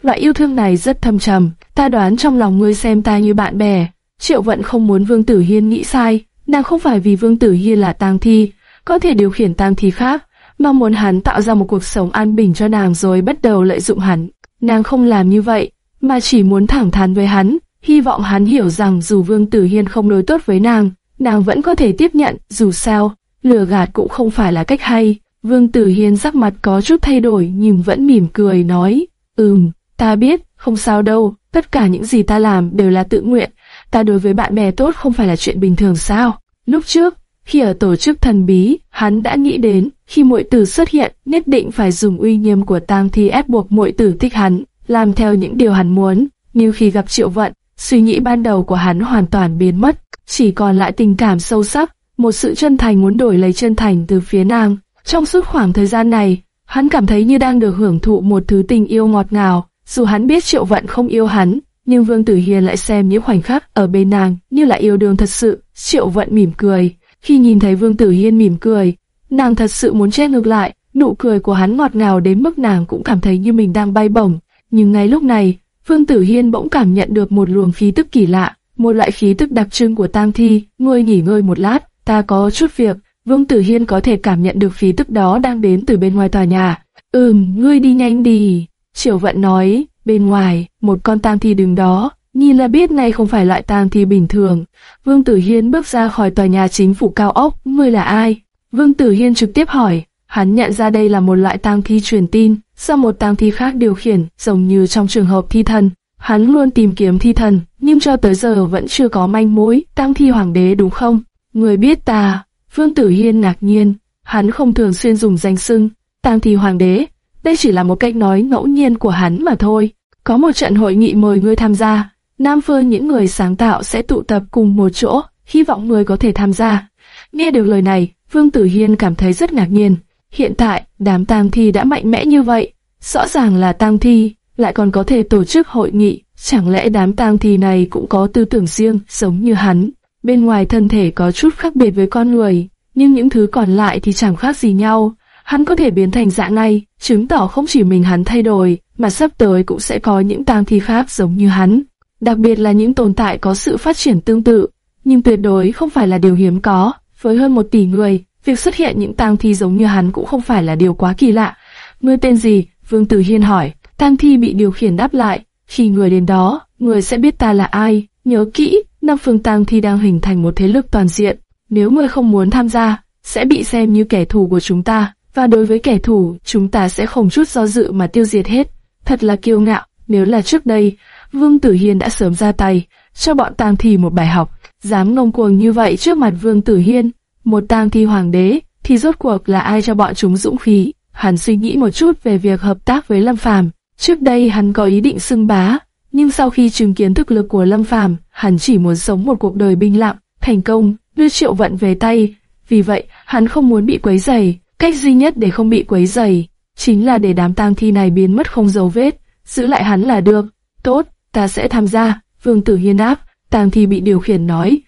Loại yêu thương này rất thâm trầm, ta đoán trong lòng ngươi xem ta như bạn bè. Triệu vận không muốn Vương Tử Hiên nghĩ sai, nàng không phải vì Vương Tử Hiên là tang thi, có thể điều khiển tang thi khác, mà muốn hắn tạo ra một cuộc sống an bình cho nàng rồi bắt đầu lợi dụng hắn. Nàng không làm như vậy, mà chỉ muốn thẳng thắn với hắn, hy vọng hắn hiểu rằng dù Vương Tử Hiên không đối tốt với nàng, nàng vẫn có thể tiếp nhận, dù sao, lừa gạt cũng không phải là cách hay. Vương Tử Hiên sắc mặt có chút thay đổi nhưng vẫn mỉm cười nói, ừm, ta biết, không sao đâu, tất cả những gì ta làm đều là tự nguyện, ta đối với bạn bè tốt không phải là chuyện bình thường sao. Lúc trước, khi ở tổ chức thần bí, hắn đã nghĩ đến, khi muội tử xuất hiện, nhất định phải dùng uy nghiêm của tang thi ép buộc muội tử thích hắn, làm theo những điều hắn muốn. Nhưng khi gặp triệu vận, suy nghĩ ban đầu của hắn hoàn toàn biến mất, chỉ còn lại tình cảm sâu sắc, một sự chân thành muốn đổi lấy chân thành từ phía nàng. Trong suốt khoảng thời gian này, hắn cảm thấy như đang được hưởng thụ một thứ tình yêu ngọt ngào. Dù hắn biết Triệu Vận không yêu hắn, nhưng Vương Tử Hiền lại xem những khoảnh khắc ở bên nàng như là yêu đương thật sự. Triệu Vận mỉm cười. Khi nhìn thấy Vương Tử Hiên mỉm cười, nàng thật sự muốn che ngược lại. Nụ cười của hắn ngọt ngào đến mức nàng cũng cảm thấy như mình đang bay bổng. Nhưng ngay lúc này, Vương Tử Hiên bỗng cảm nhận được một luồng khí tức kỳ lạ, một loại khí tức đặc trưng của tang thi. Ngươi nghỉ ngơi một lát, ta có chút việc, Vương Tử Hiên có thể cảm nhận được khí tức đó đang đến từ bên ngoài tòa nhà. Ừm, ngươi đi nhanh đi. Triệu Vận nói, bên ngoài, một con tang thi đứng đó, nhìn là biết ngay không phải loại tang thi bình thường. Vương Tử Hiên bước ra khỏi tòa nhà chính phủ cao ốc, ngươi là ai? Vương Tử Hiên trực tiếp hỏi, hắn nhận ra đây là một loại tang thi truyền tin, do một tang thi khác điều khiển, giống như trong trường hợp thi thần. Hắn luôn tìm kiếm thi thần, nhưng cho tới giờ vẫn chưa có manh mối, tang thi hoàng đế đúng không? Người biết ta, Vương Tử Hiên ngạc nhiên, hắn không thường xuyên dùng danh xưng, tang Thì hoàng đế, đây chỉ là một cách nói ngẫu nhiên của hắn mà thôi. Có một trận hội nghị mời ngươi tham gia, Nam Phương những người sáng tạo sẽ tụ tập cùng một chỗ, hy vọng ngươi có thể tham gia. Nghe được lời này, Vương Tử Hiên cảm thấy rất ngạc nhiên. Hiện tại, đám tang thi đã mạnh mẽ như vậy, rõ ràng là tang thi, lại còn có thể tổ chức hội nghị, chẳng lẽ đám tang thi này cũng có tư tưởng riêng, giống như hắn. Bên ngoài thân thể có chút khác biệt với con người, nhưng những thứ còn lại thì chẳng khác gì nhau. Hắn có thể biến thành dạng này, chứng tỏ không chỉ mình hắn thay đổi, mà sắp tới cũng sẽ có những tang thi khác giống như hắn. Đặc biệt là những tồn tại có sự phát triển tương tự, nhưng tuyệt đối không phải là điều hiếm có. Với hơn một tỷ người, việc xuất hiện những tang thi giống như hắn cũng không phải là điều quá kỳ lạ. Ngươi tên gì? Vương Tử Hiên hỏi. Tang thi bị điều khiển đáp lại. Khi người đến đó, người sẽ biết ta là ai. Nhớ kỹ, Nam Phương Tang thi đang hình thành một thế lực toàn diện. Nếu ngươi không muốn tham gia, sẽ bị xem như kẻ thù của chúng ta. Và đối với kẻ thù, chúng ta sẽ không chút do dự mà tiêu diệt hết. Thật là kiêu ngạo, nếu là trước đây, Vương Tử Hiên đã sớm ra tay, cho bọn tang thi một bài học. Dám ngông cuồng như vậy trước mặt Vương Tử Hiên, một tang thi hoàng đế, thì rốt cuộc là ai cho bọn chúng dũng khí? Hắn suy nghĩ một chút về việc hợp tác với Lâm Phàm. Trước đây hắn có ý định xưng bá, nhưng sau khi chứng kiến thực lực của Lâm Phàm, hắn chỉ muốn sống một cuộc đời bình lặng, thành công, đưa triệu vận về tay. Vì vậy, hắn không muốn bị quấy rầy. Cách duy nhất để không bị quấy rầy chính là để đám tang thi này biến mất không dấu vết, giữ lại hắn là được. Tốt, ta sẽ tham gia. Vương Tử Hiên đáp. Tang thi bị điều khiển nói.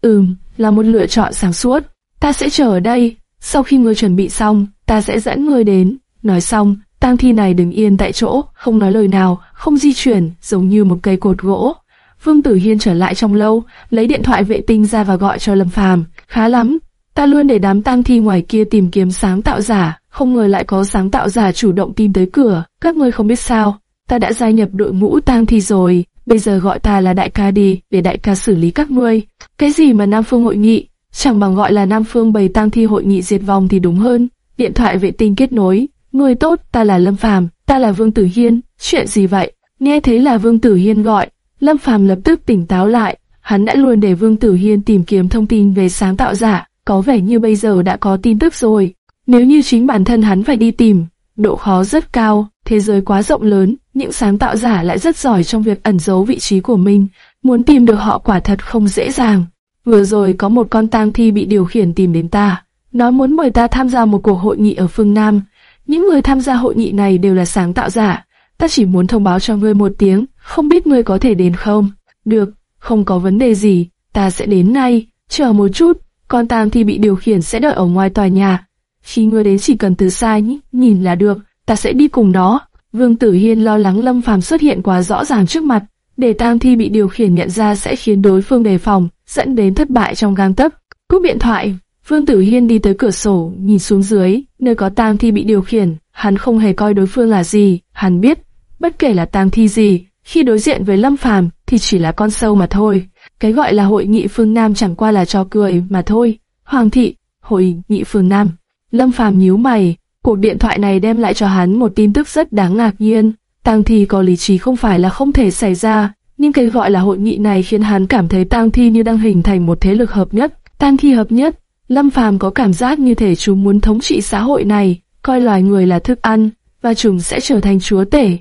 Ừm, là một lựa chọn sáng suốt. Ta sẽ chờ ở đây. Sau khi ngươi chuẩn bị xong, ta sẽ dẫn ngươi đến. Nói xong, tang thi này đứng yên tại chỗ, không nói lời nào, không di chuyển, giống như một cây cột gỗ. Vương Tử Hiên trở lại trong lâu, lấy điện thoại vệ tinh ra và gọi cho Lâm Phàm. Khá lắm, ta luôn để đám tang thi ngoài kia tìm kiếm sáng tạo giả, không ngờ lại có sáng tạo giả chủ động tìm tới cửa. Các ngươi không biết sao, ta đã gia nhập đội ngũ tang thi rồi, bây giờ gọi ta là đại ca đi, để đại ca xử lý các ngươi. Cái gì mà Nam Phương hội nghị, chẳng bằng gọi là Nam Phương bày tang thi hội nghị diệt vong thì đúng hơn. Điện thoại vệ tinh kết nối, người tốt, ta là Lâm Phàm, ta là Vương Tử Hiên, chuyện gì vậy? Nghe thấy là Vương Tử Hiên gọi, Lâm Phàm lập tức tỉnh táo lại, hắn đã luôn để Vương Tử Hiên tìm kiếm thông tin về sáng tạo giả, có vẻ như bây giờ đã có tin tức rồi. Nếu như chính bản thân hắn phải đi tìm, độ khó rất cao, thế giới quá rộng lớn, những sáng tạo giả lại rất giỏi trong việc ẩn giấu vị trí của mình, muốn tìm được họ quả thật không dễ dàng. Vừa rồi có một con tang thi bị điều khiển tìm đến ta, nói muốn mời ta tham gia một cuộc hội nghị ở phương Nam. Những người tham gia hội nghị này đều là sáng tạo giả, ta chỉ muốn thông báo cho ngươi một tiếng, không biết ngươi có thể đến không? Được, không có vấn đề gì, ta sẽ đến ngay, chờ một chút, con Tam thi bị điều khiển sẽ đợi ở ngoài tòa nhà. Khi ngươi đến chỉ cần từ xa nhìn là được, ta sẽ đi cùng đó. Vương Tử Hiên lo lắng Lâm Phàm xuất hiện quá rõ ràng trước mặt, để Tam thi bị điều khiển nhận ra sẽ khiến đối phương đề phòng, dẫn đến thất bại trong gang tấc. Cúp điện thoại, Vương Tử Hiên đi tới cửa sổ, nhìn xuống dưới, nơi có tang thi bị điều khiển, hắn không hề coi đối phương là gì, hắn biết, bất kể là tang thi gì, khi đối diện với Lâm Phàm thì chỉ là con sâu mà thôi. Cái gọi là hội nghị phương Nam chẳng qua là cho cười mà thôi. Hoàng thị, hội nghị phương Nam. Lâm Phàm nhíu mày, cuộc điện thoại này đem lại cho hắn một tin tức rất đáng ngạc nhiên. Tang thi có lý trí không phải là không thể xảy ra, nhưng cái gọi là hội nghị này khiến hắn cảm thấy tang thi như đang hình thành một thế lực hợp nhất. Tang thi hợp nhất, Lâm Phàm có cảm giác như thể chúng muốn thống trị xã hội này, coi loài người là thức ăn, và chúng sẽ trở thành chúa tể.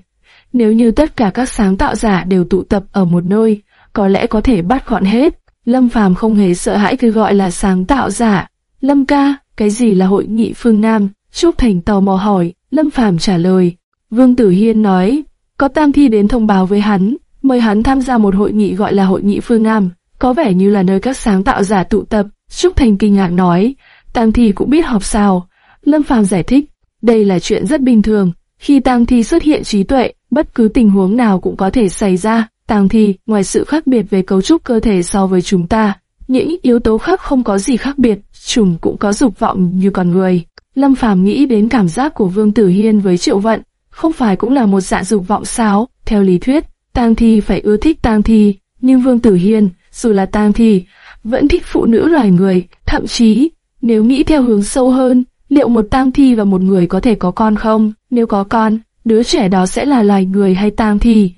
Nếu như tất cả các sáng tạo giả đều tụ tập ở một nơi, có lẽ có thể bắt gọn hết. Lâm Phàm không hề sợ hãi cái gọi là sáng tạo giả. Lâm ca, cái gì là hội nghị phương Nam? Trúc Thành tò mò hỏi, Lâm Phàm trả lời. Vương Tử Hiên nói, có tam thi đến thông báo với hắn, mời hắn tham gia một hội nghị gọi là hội nghị phương Nam, có vẻ như là nơi các sáng tạo giả tụ tập. Trúc Thành kinh ngạc nói, tang thi cũng biết họp sao. Lâm Phàm giải thích, đây là chuyện rất bình thường, khi tang thi xuất hiện trí tuệ, bất cứ tình huống nào cũng có thể xảy ra. Tang thi, ngoài sự khác biệt về cấu trúc cơ thể so với chúng ta, những yếu tố khác không có gì khác biệt, chúng cũng có dục vọng như con người. Lâm Phàm nghĩ đến cảm giác của Vương Tử Hiên với Triệu Vận, không phải cũng là một dạng dục vọng sao? Theo lý thuyết, tang thi phải ưa thích tang thi, nhưng Vương Tử Hiên, dù là tang thì vẫn thích phụ nữ loài người, thậm chí, nếu nghĩ theo hướng sâu hơn, liệu một tang thi và một người có thể có con không? Nếu có con, đứa trẻ đó sẽ là loài người hay tang thi?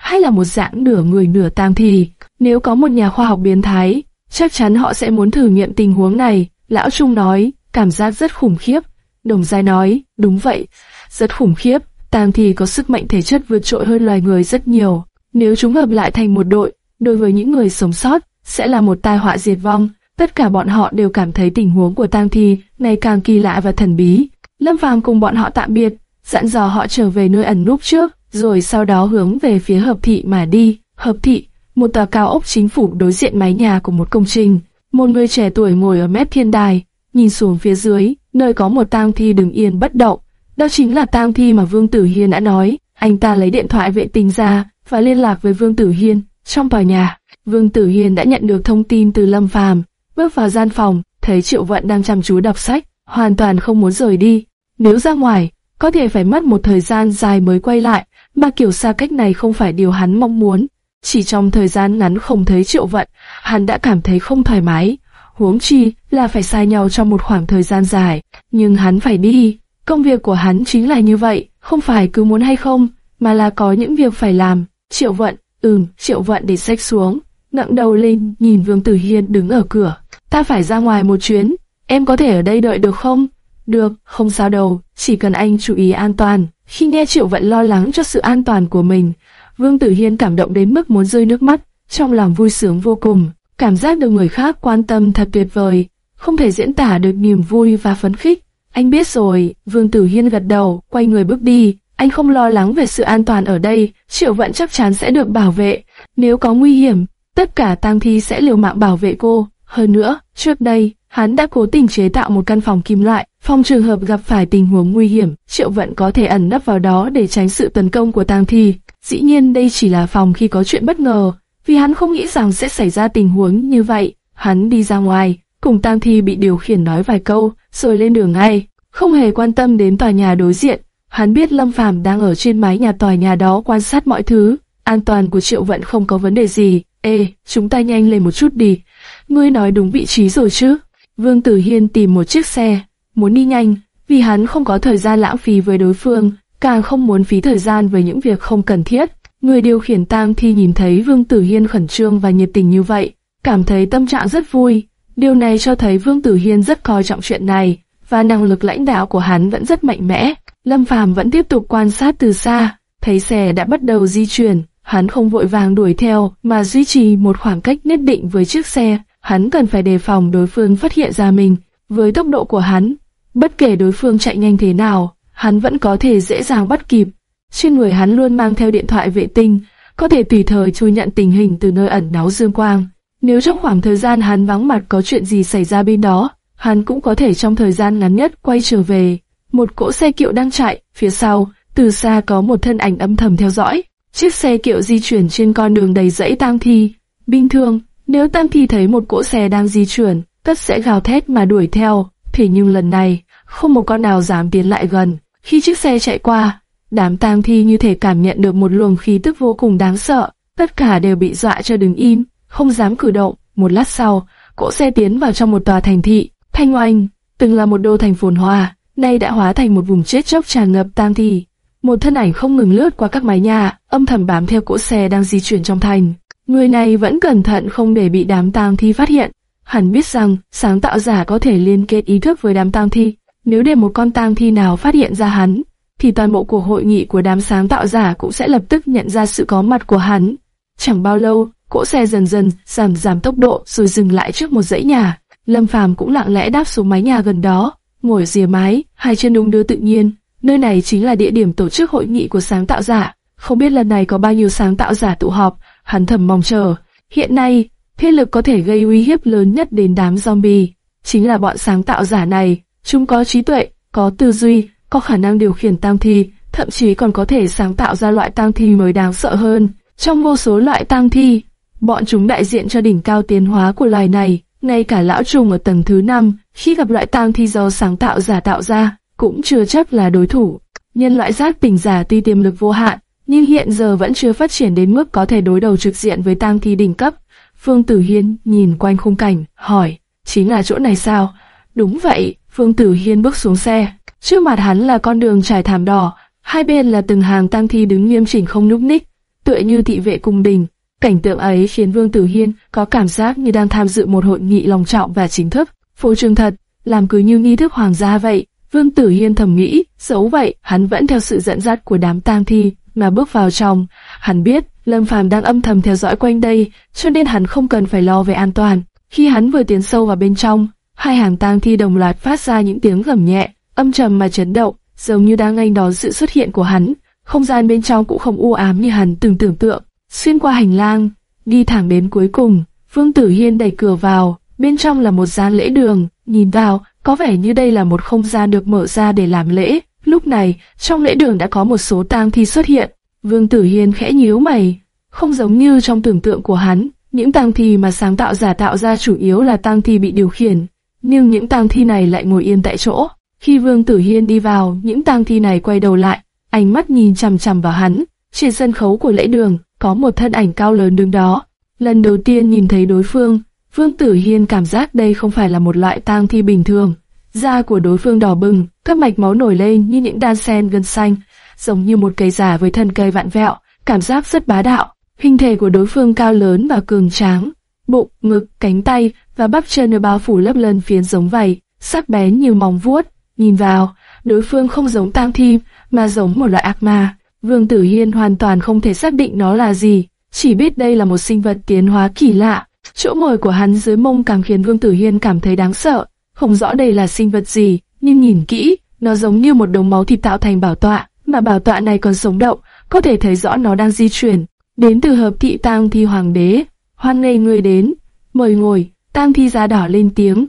Hay là một dạng nửa người nửa tang thi? Nếu có một nhà khoa học biến thái, chắc chắn họ sẽ muốn thử nghiệm tình huống này. Lão Trung nói, cảm giác rất khủng khiếp. Đồng Giai nói, đúng vậy, rất khủng khiếp. Tang thi có sức mạnh thể chất vượt trội hơn loài người rất nhiều. Nếu chúng hợp lại thành một đội, đối với những người sống sót, sẽ là một tai họa diệt vong. Tất cả bọn họ đều cảm thấy tình huống của Tang Thi ngày càng kỳ lạ và thần bí. Lâm Phàm cùng bọn họ tạm biệt, dặn dò họ trở về nơi ẩn núp trước, rồi sau đó hướng về phía hợp thị mà đi. Hợp thị, một tòa cao ốc chính phủ đối diện mái nhà của một công trình. Một người trẻ tuổi ngồi ở mép thiên đài, nhìn xuống phía dưới, nơi có một tang thi đứng yên bất động. Đó chính là tang thi mà Vương Tử Hiên đã nói. Anh ta lấy điện thoại vệ tinh ra và liên lạc với Vương Tử Hiên trong tòa nhà. Vương Tử Hiên đã nhận được thông tin từ Lâm Phàm, bước vào gian phòng, thấy Triệu Vận đang chăm chú đọc sách, hoàn toàn không muốn rời đi. Nếu ra ngoài, có thể phải mất một thời gian dài mới quay lại, mà kiểu xa cách này không phải điều hắn mong muốn. Chỉ trong thời gian ngắn không thấy Triệu Vận, hắn đã cảm thấy không thoải mái. Huống chi là phải xa nhau trong một khoảng thời gian dài, nhưng hắn phải đi. Công việc của hắn chính là như vậy, không phải cứ muốn hay không, mà là có những việc phải làm. Triệu Vận, ừm, Triệu Vận để sách xuống, ngẩng đầu lên nhìn Vương Tử Hiên đứng ở cửa. Ta phải ra ngoài một chuyến, em có thể ở đây đợi được không? Được, không sao đâu, chỉ cần anh chú ý an toàn. Khi nghe Triệu Vận lo lắng cho sự an toàn của mình, Vương Tử Hiên cảm động đến mức muốn rơi nước mắt, trong lòng vui sướng vô cùng. Cảm giác được người khác quan tâm thật tuyệt vời, không thể diễn tả được niềm vui và phấn khích. Anh biết rồi, Vương Tử Hiên gật đầu, quay người bước đi. Anh không lo lắng về sự an toàn ở đây, Triệu Vận chắc chắn sẽ được bảo vệ. Nếu có nguy hiểm, tất cả tang thi sẽ liều mạng bảo vệ cô. Hơn nữa, trước đây, hắn đã cố tình chế tạo một căn phòng kim loại, phòng trường hợp gặp phải tình huống nguy hiểm, Triệu Vận có thể ẩn nấp vào đó để tránh sự tấn công của tang thi. Dĩ nhiên đây chỉ là phòng khi có chuyện bất ngờ, vì hắn không nghĩ rằng sẽ xảy ra tình huống như vậy. Hắn đi ra ngoài, cùng tang thi bị điều khiển nói vài câu, rồi lên đường ngay, không hề quan tâm đến tòa nhà đối diện. Hắn biết Lâm Phàm đang ở trên mái nhà tòa nhà đó quan sát mọi thứ, an toàn của Triệu Vận không có vấn đề gì. Ê, chúng ta nhanh lên một chút đi. Ngươi nói đúng vị trí rồi chứ? Vương Tử Hiên tìm một chiếc xe, muốn đi nhanh, vì hắn không có thời gian lãng phí với đối phương, càng không muốn phí thời gian với những việc không cần thiết. Người điều khiển tang thi nhìn thấy Vương Tử Hiên khẩn trương và nhiệt tình như vậy, cảm thấy tâm trạng rất vui. Điều này cho thấy Vương Tử Hiên rất coi trọng chuyện này, và năng lực lãnh đạo của hắn vẫn rất mạnh mẽ. Lâm Phàm vẫn tiếp tục quan sát từ xa, thấy xe đã bắt đầu di chuyển, hắn không vội vàng đuổi theo, mà duy trì một khoảng cách nhất định với chiếc xe. Hắn cần phải đề phòng đối phương phát hiện ra mình. Với tốc độ của hắn, bất kể đối phương chạy nhanh thế nào, hắn vẫn có thể dễ dàng bắt kịp. Trên người hắn luôn mang theo điện thoại vệ tinh, có thể tùy thời thu nhận tình hình từ nơi ẩn náu dương quang. Nếu trong khoảng thời gian hắn vắng mặt có chuyện gì xảy ra bên đó, hắn cũng có thể trong thời gian ngắn nhất quay trở về. Một cỗ xe kiệu đang chạy, phía sau, từ xa có một thân ảnh âm thầm theo dõi. Chiếc xe kiệu di chuyển trên con đường đầy rẫy tang thi. Bình thường, nếu tang thi thấy một cỗ xe đang di chuyển, tất sẽ gào thét mà đuổi theo. Thế nhưng lần này, không một con nào dám tiến lại gần. Khi chiếc xe chạy qua, đám tang thi như thể cảm nhận được một luồng khí tức vô cùng đáng sợ. Tất cả đều bị dọa cho đứng im, không dám cử động. Một lát sau, cỗ xe tiến vào trong một tòa thành thị. Thanh Oanh, từng là một đô thành phồn hoa, nay đã hóa thành một vùng chết chóc tràn ngập tang thi. Một thân ảnh không ngừng lướt qua các mái nhà, âm thầm bám theo cỗ xe đang di chuyển trong thành. Người này vẫn cẩn thận không để bị đám tang thi phát hiện. Hắn biết rằng sáng tạo giả có thể liên kết ý thức với đám tang thi. Nếu để một con tang thi nào phát hiện ra hắn, thì toàn bộ cuộc hội nghị của đám sáng tạo giả cũng sẽ lập tức nhận ra sự có mặt của hắn. Chẳng bao lâu, cỗ xe dần dần giảm giảm tốc độ rồi dừng lại trước một dãy nhà. Lâm Phàm cũng lặng lẽ đáp xuống mái nhà gần đó, ngồi rìa mái, hai chân đung đưa tự nhiên. Nơi này chính là địa điểm tổ chức hội nghị của sáng tạo giả. Không biết lần này có bao nhiêu sáng tạo giả tụ họp, hắn thầm mong chờ. Hiện nay, thế lực có thể gây uy hiếp lớn nhất đến đám zombie, chính là bọn sáng tạo giả này. Chúng có trí tuệ, có tư duy, có khả năng điều khiển tang thi, thậm chí còn có thể sáng tạo ra loại tang thi mới đáng sợ hơn. Trong vô số loại tang thi, bọn chúng đại diện cho đỉnh cao tiến hóa của loài này. Ngay cả lão trùng ở tầng thứ 5, khi gặp loại tang thi do sáng tạo giả tạo ra, cũng chưa chắc là đối thủ. Nhân loại giác tỉnh giả tuy tiềm lực vô hạn, nhưng hiện giờ vẫn chưa phát triển đến mức có thể đối đầu trực diện với tang thi đỉnh cấp. Phương Tử Hiên nhìn quanh khung cảnh, hỏi, chính là chỗ này sao? Đúng vậy, Phương Tử Hiên bước xuống xe. Trước mặt hắn là con đường trải thảm đỏ, hai bên là từng hàng tang thi đứng nghiêm chỉnh không nhúc ních, tựa như thị vệ cung đình. Cảnh tượng ấy khiến Vương Tử Hiên có cảm giác như đang tham dự một hội nghị long trọng và chính thức. Phô trương thật, làm cứ như nghi thức hoàng gia vậy. Vương Tử Hiên thầm nghĩ, dẫu vậy, hắn vẫn theo sự dẫn dắt của đám tang thi mà bước vào trong. Hắn biết Lâm Phàm đang âm thầm theo dõi quanh đây, cho nên hắn không cần phải lo về an toàn. Khi hắn vừa tiến sâu vào bên trong, hai hàng tang thi đồng loạt phát ra những tiếng gầm nhẹ, âm trầm mà chấn động, giống như đang nghênh đón sự xuất hiện của hắn. Không gian bên trong cũng không u ám như hắn từng tưởng tượng. Xuyên qua hành lang, đi thẳng đến cuối cùng, Vương Tử Hiên đẩy cửa vào, bên trong là một gian lễ đường, nhìn vào, có vẻ như đây là một không gian được mở ra để làm lễ. Lúc này, trong lễ đường đã có một số tang thi xuất hiện. Vương Tử Hiên khẽ nhíu mày, không giống như trong tưởng tượng của hắn, những tang thi mà sáng tạo giả tạo ra chủ yếu là tang thi bị điều khiển, nhưng những tang thi này lại ngồi yên tại chỗ. Khi Vương Tử Hiên đi vào, những tang thi này quay đầu lại, ánh mắt nhìn chằm chằm vào hắn. Trên sân khấu của lễ đường, có một thân ảnh cao lớn đứng đó. Lần đầu tiên nhìn thấy đối phương, Vương Tử Hiên cảm giác đây không phải là một loại tang thi bình thường. Da của đối phương đỏ bừng, các mạch máu nổi lên như những đan sen gân xanh, giống như một cây giả với thân cây vạn vẹo, cảm giác rất bá đạo. Hình thể của đối phương cao lớn và cường tráng, bụng, ngực, cánh tay và bắp chân được bao phủ lớp lân phiến giống vầy, sắc bén như móng vuốt. Nhìn vào, đối phương không giống tang thi, mà giống một loại ác ma. Vương Tử Hiên hoàn toàn không thể xác định nó là gì, chỉ biết đây là một sinh vật tiến hóa kỳ lạ. Chỗ ngồi của hắn dưới mông càng khiến Vương Tử Hiên cảm thấy đáng sợ. Không rõ đây là sinh vật gì, nhưng nhìn kỹ, nó giống như một đống máu thịt tạo thành bảo tọa, mà bảo tọa này còn sống động, có thể thấy rõ nó đang di chuyển. Đến từ hợp thị tang thi hoàng đế, hoan nghênh người đến, mời ngồi, tang thi da đỏ lên tiếng.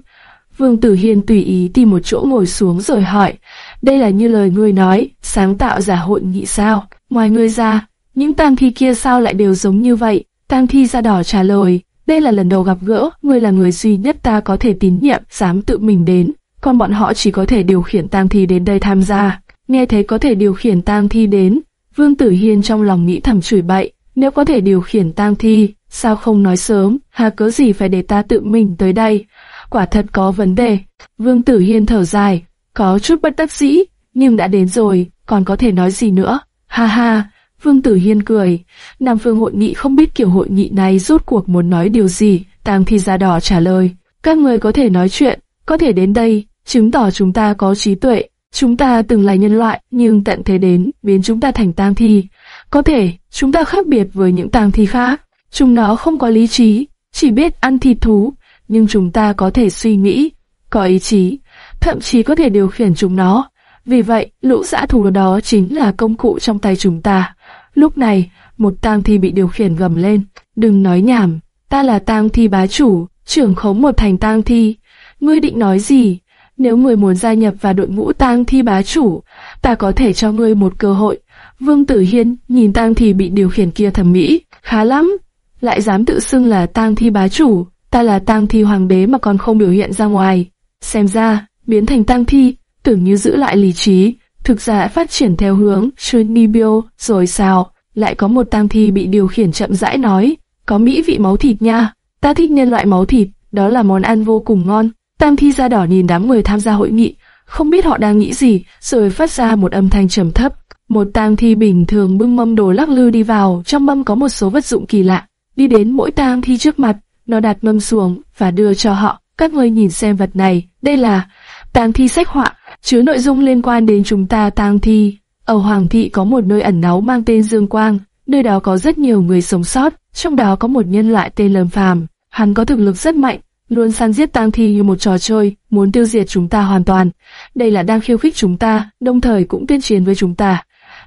Vương Tử Hiên tùy ý tìm một chỗ ngồi xuống rồi hỏi, đây là như lời ngươi nói, sáng tạo giả hội nghị sao? Ngoài ngươi ra, những tang thi kia sao lại đều giống như vậy? Tang thi da đỏ trả lời, đây là lần đầu gặp gỡ, ngươi là người duy nhất ta có thể tín nhiệm, dám tự mình đến, còn bọn họ chỉ có thể điều khiển tang thi đến đây tham gia. Nghe thấy có thể điều khiển tang thi đến, Vương Tử Hiên trong lòng nghĩ thầm chửi bậy, nếu có thể điều khiển tang thi, sao không nói sớm, hà cớ gì phải để ta tự mình tới đây? Quả thật có vấn đề. Vương Tử Hiên thở dài, có chút bất đắc dĩ, nhưng đã đến rồi, còn có thể nói gì nữa? Ha ha, Vương Tử Hiên cười. Nam Phương hội nghị không biết kiểu hội nghị này rốt cuộc muốn nói điều gì. Tang Thi da đỏ trả lời, các người có thể nói chuyện, có thể đến đây, chứng tỏ chúng ta có trí tuệ. Chúng ta từng là nhân loại, nhưng tận thế đến, biến chúng ta thành tang thi. Có thể, chúng ta khác biệt với những tang thi khác. Chúng nó không có lý trí, chỉ biết ăn thịt thú, nhưng chúng ta có thể suy nghĩ, có ý chí, thậm chí có thể điều khiển chúng nó. Vì vậy, lũ dã thú đó chính là công cụ trong tay chúng ta. Lúc này, một tang thi bị điều khiển gầm lên. Đừng nói nhảm, ta là tang thi bá chủ, trưởng khống một thành tang thi. Ngươi định nói gì? Nếu ngươi muốn gia nhập vào đội ngũ tang thi bá chủ, ta có thể cho ngươi một cơ hội. Vương Tử Hiên nhìn tang thi bị điều khiển kia thẩm mỹ, khá lắm, lại dám tự xưng là tang thi bá chủ, ta là tang thi hoàng đế mà còn không biểu hiện ra ngoài. Xem ra, biến thành tang thi, tưởng như giữ lại lý trí, thực ra phát triển theo hướng Shunibyo rồi sao, lại có một tang thi bị điều khiển chậm rãi nói, có mỹ vị máu thịt nha, ta thích nhân loại máu thịt, đó là món ăn vô cùng ngon. Tang thi da đỏ nhìn đám người tham gia hội nghị, không biết họ đang nghĩ gì, rồi phát ra một âm thanh trầm thấp. Một tang thi bình thường bưng mâm đồ lắc lư đi vào, trong mâm có một số vật dụng kỳ lạ. Đi đến mỗi tang thi trước mặt, nó đặt mâm xuống và đưa cho họ. Các ngươi nhìn xem vật này, đây là tang thi sách họa, chứa nội dung liên quan đến chúng ta tang thi. Ở Hoàng thị có một nơi ẩn náu mang tên Dương Quang, nơi đó có rất nhiều người sống sót, trong đó có một nhân loại tên Lâm Phàm. Hắn có thực lực rất mạnh, luôn săn giết tang thi như một trò chơi, muốn tiêu diệt chúng ta hoàn toàn. Đây là đang khiêu khích chúng ta, đồng thời cũng tuyên chiến với chúng ta.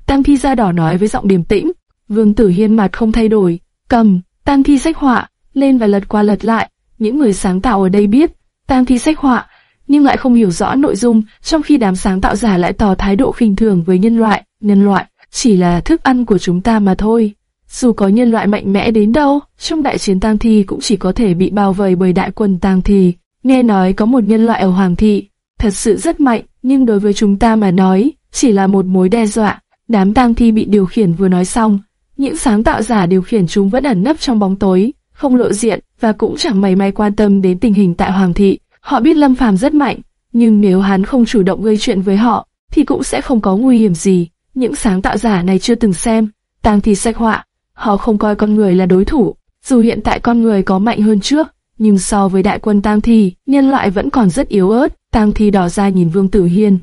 Tang thi da đỏ nói với giọng điềm tĩnh. Vương Tử Hiên mặt không thay đổi, cầm tang thi sách họa lên và lật qua lật lại. Những người sáng tạo ở đây biết tang thi sách họa, nhưng lại không hiểu rõ nội dung, trong khi đám sáng tạo giả lại tỏ thái độ khinh thường với nhân loại. Nhân loại chỉ là thức ăn của chúng ta mà thôi. Dù có nhân loại mạnh mẽ đến đâu, trong đại chiến tang thi cũng chỉ có thể bị bao vây bởi đại quân tang thi. Nghe nói có một nhân loại ở Hoàng thị, thật sự rất mạnh, nhưng đối với chúng ta mà nói, chỉ là một mối đe dọa. Đám tang thi bị điều khiển vừa nói xong, những sáng tạo giả điều khiển chúng vẫn ẩn nấp trong bóng tối, không lộ diện và cũng chẳng mảy may quan tâm đến tình hình tại Hoàng thị. Họ biết Lâm Phàm rất mạnh, nhưng nếu hắn không chủ động gây chuyện với họ, thì cũng sẽ không có nguy hiểm gì. Những sáng tạo giả này chưa từng xem, tang thì sách họa, họ không coi con người là đối thủ. Dù hiện tại con người có mạnh hơn trước, nhưng so với đại quân Tang Thi, nhân loại vẫn còn rất yếu ớt. Tang Thi đỏ ra nhìn Vương Tử Hiên.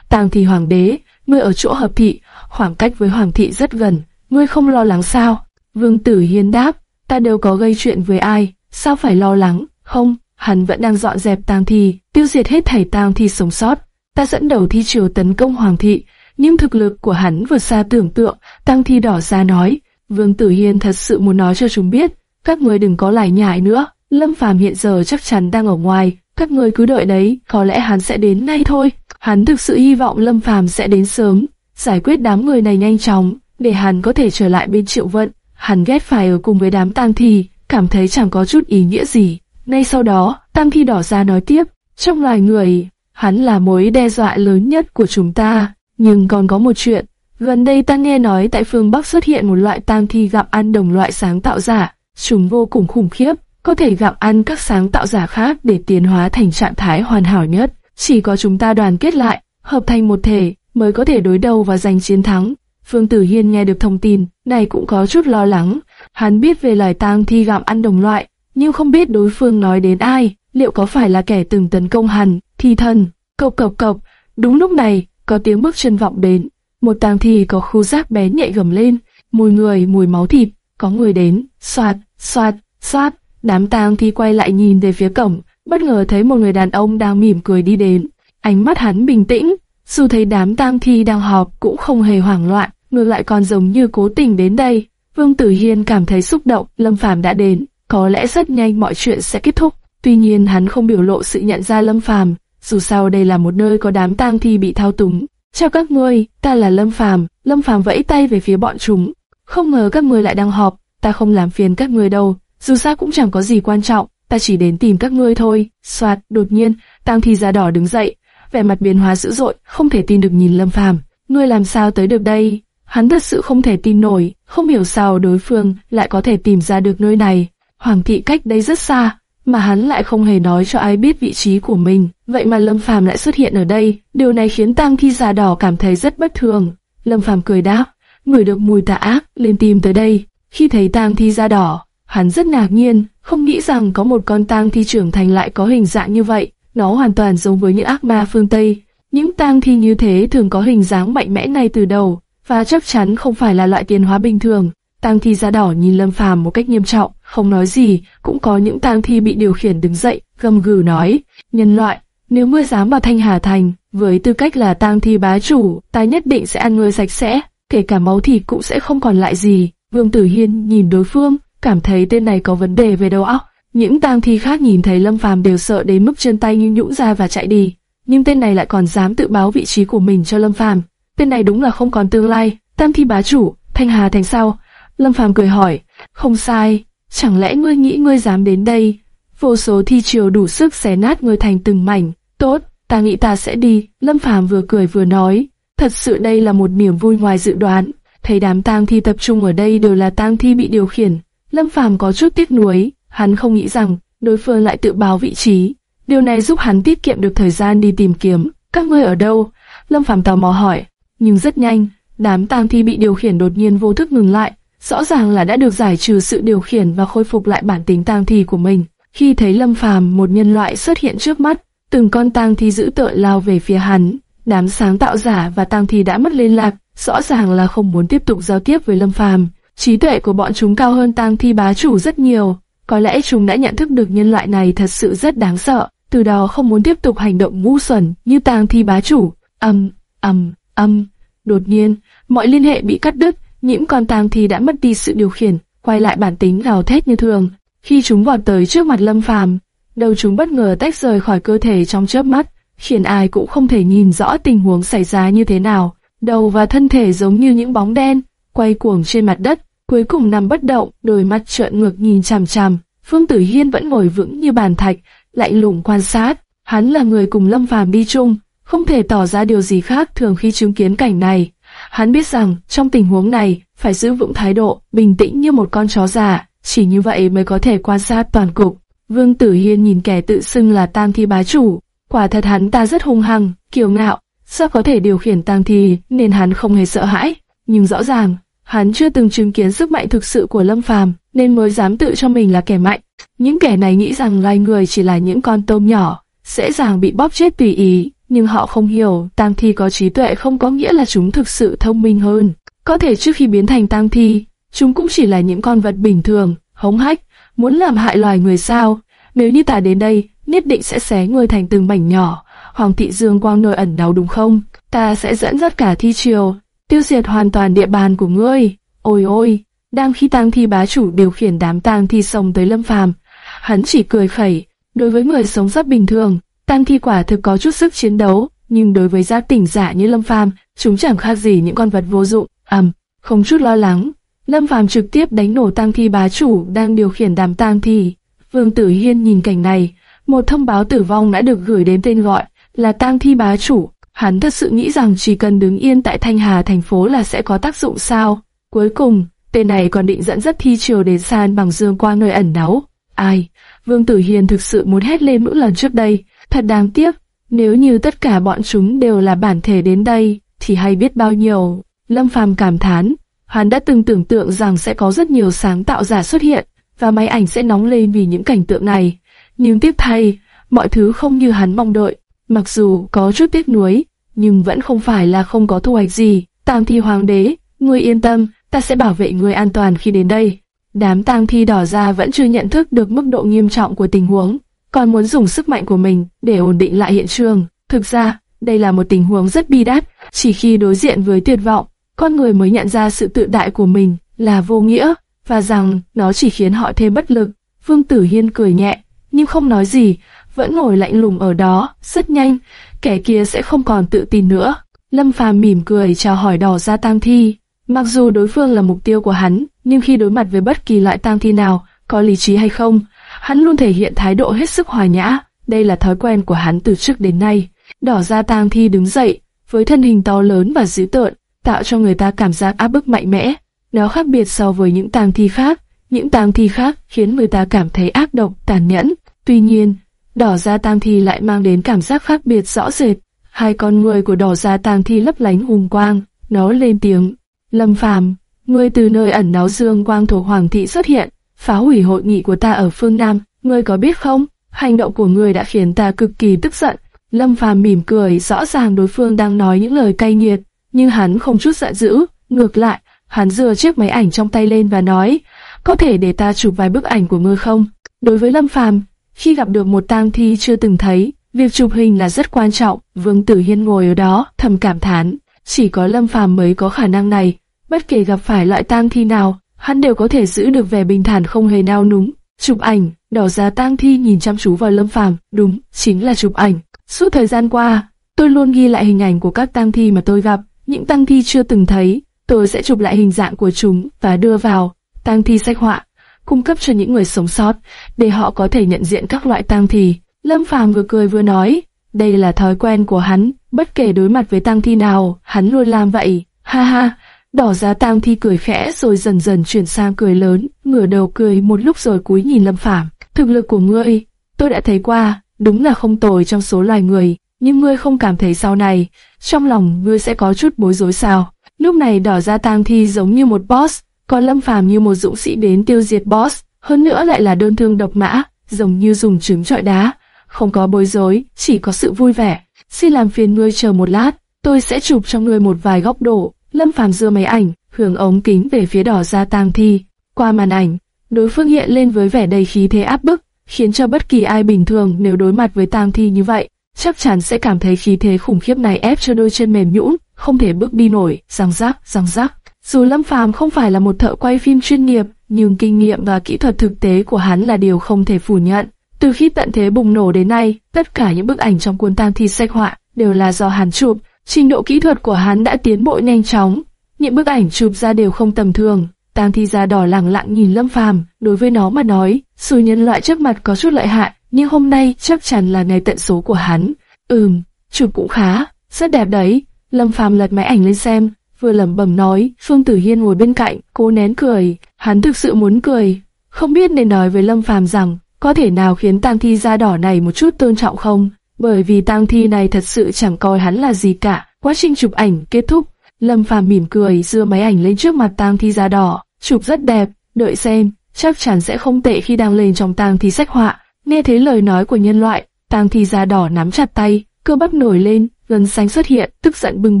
Tang Thi hoàng đế, ngươi ở chỗ hợp thị, khoảng cách với hoàng thị rất gần, ngươi không lo lắng sao? Vương Tử Hiên đáp, ta đều có gây chuyện với ai, sao phải lo lắng? Không, hắn vẫn đang dọn dẹp Tang Thi, tiêu diệt hết thảy Tang Thi sống sót. Ta dẫn đầu thi triều tấn công hoàng thị, nhưng thực lực của hắn vượt xa tưởng tượng. Tang Thi đỏ ra nói, Vương Tử Hiên thật sự muốn nói cho chúng biết, các người đừng có lải nhải nữa. Lâm Phàm hiện giờ chắc chắn đang ở ngoài, các người cứ đợi đấy, có lẽ hắn sẽ đến nay thôi. Hắn thực sự hy vọng Lâm Phàm sẽ đến sớm, giải quyết đám người này nhanh chóng, để hắn có thể trở lại bên Triệu Vận. Hắn ghét phải ở cùng với đám tang thi, cảm thấy chẳng có chút ý nghĩa gì. Ngay sau đó, tang thi đỏ ra nói tiếp, trong loài người, hắn là mối đe dọa lớn nhất của chúng ta. Nhưng còn có một chuyện, gần đây ta nghe nói tại phương Bắc xuất hiện một loại tang thi gặm ăn đồng loại sáng tạo giả, chúng vô cùng khủng khiếp, có thể gặm ăn các sáng tạo giả khác để tiến hóa thành trạng thái hoàn hảo nhất. Chỉ có chúng ta đoàn kết lại, hợp thành một thể, mới có thể đối đầu và giành chiến thắng. Phương Tử Hiên nghe được thông tin, này cũng có chút lo lắng. Hắn biết về loài tang thi gặm ăn đồng loại, nhưng không biết đối phương nói đến ai, liệu có phải là kẻ từng tấn công hắn, thi thần, cộc cộc cộc. Đúng lúc này, có tiếng bước chân vọng đến. Một tang thi có khu giác bé nhạy gầm lên, mùi người, mùi máu thịt, có người đến, soạt, soạt, soạt. Đám tang thi quay lại nhìn về phía cổng, bất ngờ thấy một người đàn ông đang mỉm cười đi đến. Ánh mắt hắn bình tĩnh, dù thấy đám tang thi đang họp cũng không hề hoảng loạn, ngược lại còn giống như cố tình đến đây. Vương Tử Hiên cảm thấy xúc động, Lâm Phàm đã đến, có lẽ rất nhanh mọi chuyện sẽ kết thúc. Tuy nhiên hắn không biểu lộ sự nhận ra Lâm Phàm, dù sao đây là một nơi có đám tang thi bị thao túng. Chào các ngươi, ta là Lâm Phàm. Lâm Phàm vẫy tay về phía bọn chúng. Không ngờ các ngươi lại đang họp, ta không làm phiền các ngươi đâu, dù sao cũng chẳng có gì quan trọng, ta chỉ đến tìm các ngươi thôi. Soạt, đột nhiên, tang thi da đỏ đứng dậy, vẻ mặt biến hóa dữ dội, không thể tin được nhìn Lâm Phàm. Ngươi làm sao tới được đây? Hắn thật sự không thể tin nổi, không hiểu sao đối phương lại có thể tìm ra được nơi này. Hoàng thị cách đây rất xa, mà hắn lại không hề nói cho ai biết vị trí của mình. Vậy mà Lâm Phàm lại xuất hiện ở đây, điều này khiến Tang Thi già đỏ cảm thấy rất bất thường. Lâm Phàm cười đáp, người được mùi tà ác lên tìm tới đây. Khi thấy Tang Thi da đỏ, hắn rất ngạc nhiên, không nghĩ rằng có một con Tang Thi trưởng thành lại có hình dạng như vậy. Nó hoàn toàn giống với những ác ma phương Tây. Những Tang Thi như thế thường có hình dáng mạnh mẽ ngay từ đầu, và chắc chắn không phải là loại tiến hóa bình thường. Tang thi da đỏ nhìn Lâm Phàm một cách nghiêm trọng, không nói gì, cũng có những tang thi bị điều khiển đứng dậy, gầm gừ nói: "Nhân loại, nếu ngươi dám vào Thanh Hà Thành, với tư cách là tang thi bá chủ, ta nhất định sẽ ăn ngươi sạch sẽ, kể cả máu thịt cũng sẽ không còn lại gì." Vương Tử Hiên nhìn đối phương, cảm thấy tên này có vấn đề về đầu óc. Những tang thi khác nhìn thấy Lâm Phàm đều sợ đến mức chân tay như nhũn ra và chạy đi, nhưng tên này lại còn dám tự báo vị trí của mình cho Lâm Phàm. Tên này đúng là không còn tương lai. Tam thi bá chủ, Thanh Hà Thành sao? Lâm Phàm cười hỏi, không sai, chẳng lẽ ngươi nghĩ ngươi dám đến đây? Vô số thi triều đủ sức xé nát ngươi thành từng mảnh. Tốt, ta nghĩ ta sẽ đi. Lâm Phàm vừa cười vừa nói, thật sự đây là một niềm vui ngoài dự đoán. Thấy đám tang thi tập trung ở đây đều là tang thi bị điều khiển. Lâm Phàm có chút tiếc nuối, hắn không nghĩ rằng đối phương lại tự báo vị trí. Điều này giúp hắn tiết kiệm được thời gian đi tìm kiếm. Các ngươi ở đâu? Lâm Phàm tò mò hỏi. Nhưng rất nhanh, đám tang thi bị điều khiển đột nhiên vô thức ngừng lại, rõ ràng là đã được giải trừ sự điều khiển và khôi phục lại bản tính tang thi của mình. Khi thấy Lâm Phàm một nhân loại xuất hiện trước mắt, từng con tang thi dữ tợn lao về phía hắn. Đám sáng tạo giả và tang thi đã mất liên lạc, rõ ràng là không muốn tiếp tục giao tiếp với Lâm Phàm. Trí tuệ của bọn chúng cao hơn tang thi bá chủ rất nhiều, có lẽ chúng đã nhận thức được nhân loại này thật sự rất đáng sợ, từ đó không muốn tiếp tục hành động ngu xuẩn như tang thi bá chủ. Âm, âm, âm. Đột nhiên, mọi liên hệ bị cắt đứt, nhiễm con tang thì đã mất đi sự điều khiển, quay lại bản tính gào thét như thường. Khi chúng vọt tới trước mặt Lâm Phàm, đầu chúng bất ngờ tách rời khỏi cơ thể trong chớp mắt, khiến ai cũng không thể nhìn rõ tình huống xảy ra như thế nào. Đầu và thân thể giống như những bóng đen, quay cuồng trên mặt đất, cuối cùng nằm bất động, đôi mắt trợn ngược nhìn chằm chằm. Phương Tử Hiên vẫn ngồi vững như bàn thạch, lạnh lùng quan sát. Hắn là người cùng Lâm Phàm đi chung, không thể tỏ ra điều gì khác thường khi chứng kiến cảnh này. Hắn biết rằng, trong tình huống này, phải giữ vững thái độ, bình tĩnh như một con chó già, chỉ như vậy mới có thể quan sát toàn cục. Vương Tử Hiên nhìn kẻ tự xưng là tam thi bá chủ, quả thật hắn ta rất hung hăng, kiêu ngạo, sao có thể điều khiển Tam thi nên hắn không hề sợ hãi. Nhưng rõ ràng, hắn chưa từng chứng kiến sức mạnh thực sự của Lâm Phàm, nên mới dám tự cho mình là kẻ mạnh. Những kẻ này nghĩ rằng loài người chỉ là những con tôm nhỏ, dễ dàng bị bóp chết tùy ý, nhưng họ không hiểu, tang thi có trí tuệ không có nghĩa là chúng thực sự thông minh hơn. Có thể trước khi biến thành tang thi, chúng cũng chỉ là những con vật bình thường, hống hách, muốn làm hại loài người sao? Nếu như ta đến đây, nhất định sẽ xé người thành từng mảnh nhỏ. Hoàng thị Dương Quang nơi ẩn náu đúng không? Ta sẽ dẫn dắt cả thi triều, tiêu diệt hoàn toàn địa bàn của ngươi. Ôi ôi, đang khi tang thi bá chủ điều khiển đám tang thi sông tới Lâm Phàm, hắn chỉ cười khẩy. Đối với người sống rất bình thường, tang thi quả thực có chút sức chiến đấu, nhưng đối với gia tỉnh giả như Lâm Phàm, chúng chẳng khác gì những con vật vô dụng. Ầm, um, không chút lo lắng, Lâm Phàm trực tiếp đánh nổ tang thi bá chủ đang điều khiển đám tang thi. Vương Tử Hiên nhìn cảnh này, một thông báo tử vong đã được gửi đến tên gọi là tang thi bá chủ. Hắn thật sự nghĩ rằng chỉ cần đứng yên tại Thanh Hà thành phố là sẽ có tác dụng sao? Cuối cùng, tên này còn định dẫn dắt thi triều đến san bằng dương qua nơi ẩn náu. Ai? Vương Tử Hiên thực sự muốn hét lên mỗi lần trước đây. Thật đáng tiếc, nếu như tất cả bọn chúng đều là bản thể đến đây, thì hay biết bao nhiêu. Lâm Phàm cảm thán, hắn đã từng tưởng tượng rằng sẽ có rất nhiều sáng tạo giả xuất hiện, và máy ảnh sẽ nóng lên vì những cảnh tượng này. Nhưng tiếp thay, mọi thứ không như hắn mong đợi. Mặc dù có chút tiếc nuối, nhưng vẫn không phải là không có thu hoạch gì. Tam thi hoàng đế, ngươi yên tâm, ta sẽ bảo vệ ngươi an toàn khi đến đây. Đám tang thi đỏ ra vẫn chưa nhận thức được mức độ nghiêm trọng của tình huống, còn muốn dùng sức mạnh của mình để ổn định lại hiện trường. Thực ra, đây là một tình huống rất bi đát, chỉ khi đối diện với tuyệt vọng, con người mới nhận ra sự tự đại của mình là vô nghĩa, và rằng nó chỉ khiến họ thêm bất lực. Vương Tử Hiên cười nhẹ, nhưng không nói gì, vẫn ngồi lạnh lùng ở đó, rất nhanh, kẻ kia sẽ không còn tự tin nữa. Lâm Phàm mỉm cười chào hỏi đỏ ra tang thi. Mặc dù đối phương là mục tiêu của hắn, nhưng khi đối mặt với bất kỳ loại tang thi nào, có lý trí hay không, hắn luôn thể hiện thái độ hết sức hòa nhã. Đây là thói quen của hắn từ trước đến nay. Đỏ ra tang thi đứng dậy, với thân hình to lớn và dữ tợn, tạo cho người ta cảm giác áp bức mạnh mẽ. Nó khác biệt so với những tang thi khác, những tang thi khác khiến người ta cảm thấy ác độc, tàn nhẫn. Tuy nhiên, đỏ da tang thi lại mang đến cảm giác khác biệt rõ rệt. Hai con người của đỏ da tang thi lấp lánh hùng quang, nó lên tiếng. Lâm Phàm, ngươi từ nơi ẩn náu dương quang thuộc hoàng thị xuất hiện, phá hủy hội nghị của ta ở phương Nam, ngươi có biết không? Hành động của ngươi đã khiến ta cực kỳ tức giận. Lâm Phàm mỉm cười, rõ ràng đối phương đang nói những lời cay nghiệt, nhưng hắn không chút giận dữ, ngược lại, hắn giơ chiếc máy ảnh trong tay lên và nói, có thể để ta chụp vài bức ảnh của ngươi không? Đối với Lâm Phàm, khi gặp được một tang thi chưa từng thấy, việc chụp hình là rất quan trọng. Vương Tử Hiên ngồi ở đó, thầm cảm thán, chỉ có Lâm Phàm mới có khả năng này. Bất kể gặp phải loại tang thi nào, hắn đều có thể giữ được vẻ bình thản không hề nao núng. Chụp ảnh, đỏ giá tang thi nhìn chăm chú vào Lâm Phàm, đúng, chính là chụp ảnh. Suốt thời gian qua, tôi luôn ghi lại hình ảnh của các tang thi mà tôi gặp, những tang thi chưa từng thấy, tôi sẽ chụp lại hình dạng của chúng và đưa vào tang thi sách họa, cung cấp cho những người sống sót để họ có thể nhận diện các loại tang thi. Lâm Phàm vừa cười vừa nói, đây là thói quen của hắn, bất kể đối mặt với tang thi nào, hắn luôn làm vậy. Ha ha, đỏ giá tang thi cười khẽ rồi dần dần chuyển sang cười lớn, ngửa đầu cười một lúc rồi cúi nhìn Lâm Phàm. Thực lực của ngươi, tôi đã thấy qua, đúng là không tồi trong số loài người, nhưng ngươi không cảm thấy sau này, trong lòng ngươi sẽ có chút bối rối sao? Lúc này đỏ ra tang thi giống như một boss, còn Lâm Phàm như một dũng sĩ đến tiêu diệt boss, hơn nữa lại là đơn thương độc mã, giống như dùng trứng trọi đá, không có bối rối, chỉ có sự vui vẻ. Xin làm phiền ngươi chờ một lát, tôi sẽ chụp cho ngươi một vài góc độ. Lâm Phàm dưa máy ảnh, hướng ống kính về phía đỏ ra tang thi. Qua màn ảnh, đối phương hiện lên với vẻ đầy khí thế áp bức, khiến cho bất kỳ ai bình thường nếu đối mặt với tang thi như vậy, chắc chắn sẽ cảm thấy khí thế khủng khiếp này ép cho đôi chân mềm nhũn, không thể bước đi nổi, răng rắc, răng rắc. Dù Lâm Phàm không phải là một thợ quay phim chuyên nghiệp, nhưng kinh nghiệm và kỹ thuật thực tế của hắn là điều không thể phủ nhận. Từ khi tận thế bùng nổ đến nay, tất cả những bức ảnh trong cuốn tang thi sách họa đều là do hắn chụp. Trình độ kỹ thuật của hắn đã tiến bộ nhanh chóng. Những bức ảnh chụp ra đều không tầm thường. Tang thi da đỏ lẳng lặng nhìn Lâm Phàm, đối với nó mà nói, sự nhân loại trước mặt có chút lợi hại, nhưng hôm nay chắc chắn là ngày tận số của hắn. Ừm, chụp cũng khá, rất đẹp đấy. Lâm Phàm lật máy ảnh lên xem, vừa lẩm bẩm nói, Phương Tử Hiên ngồi bên cạnh, cố nén cười, hắn thực sự muốn cười, không biết nên nói với Lâm Phàm rằng, có thể nào khiến tang thi da đỏ này một chút tôn trọng không? Bởi vì tang thi này thật sự chẳng coi hắn là gì cả. Quá trình chụp ảnh kết thúc, Lâm Phàm mỉm cười đưa máy ảnh lên trước mặt tang thi da đỏ, chụp rất đẹp, đợi xem, chắc chắn sẽ không tệ khi đang lên trong tang thi sách họa. Nghe thấy lời nói của nhân loại, tang thi da đỏ nắm chặt tay, cơ bắp nổi lên, gân xanh xuất hiện, tức giận bừng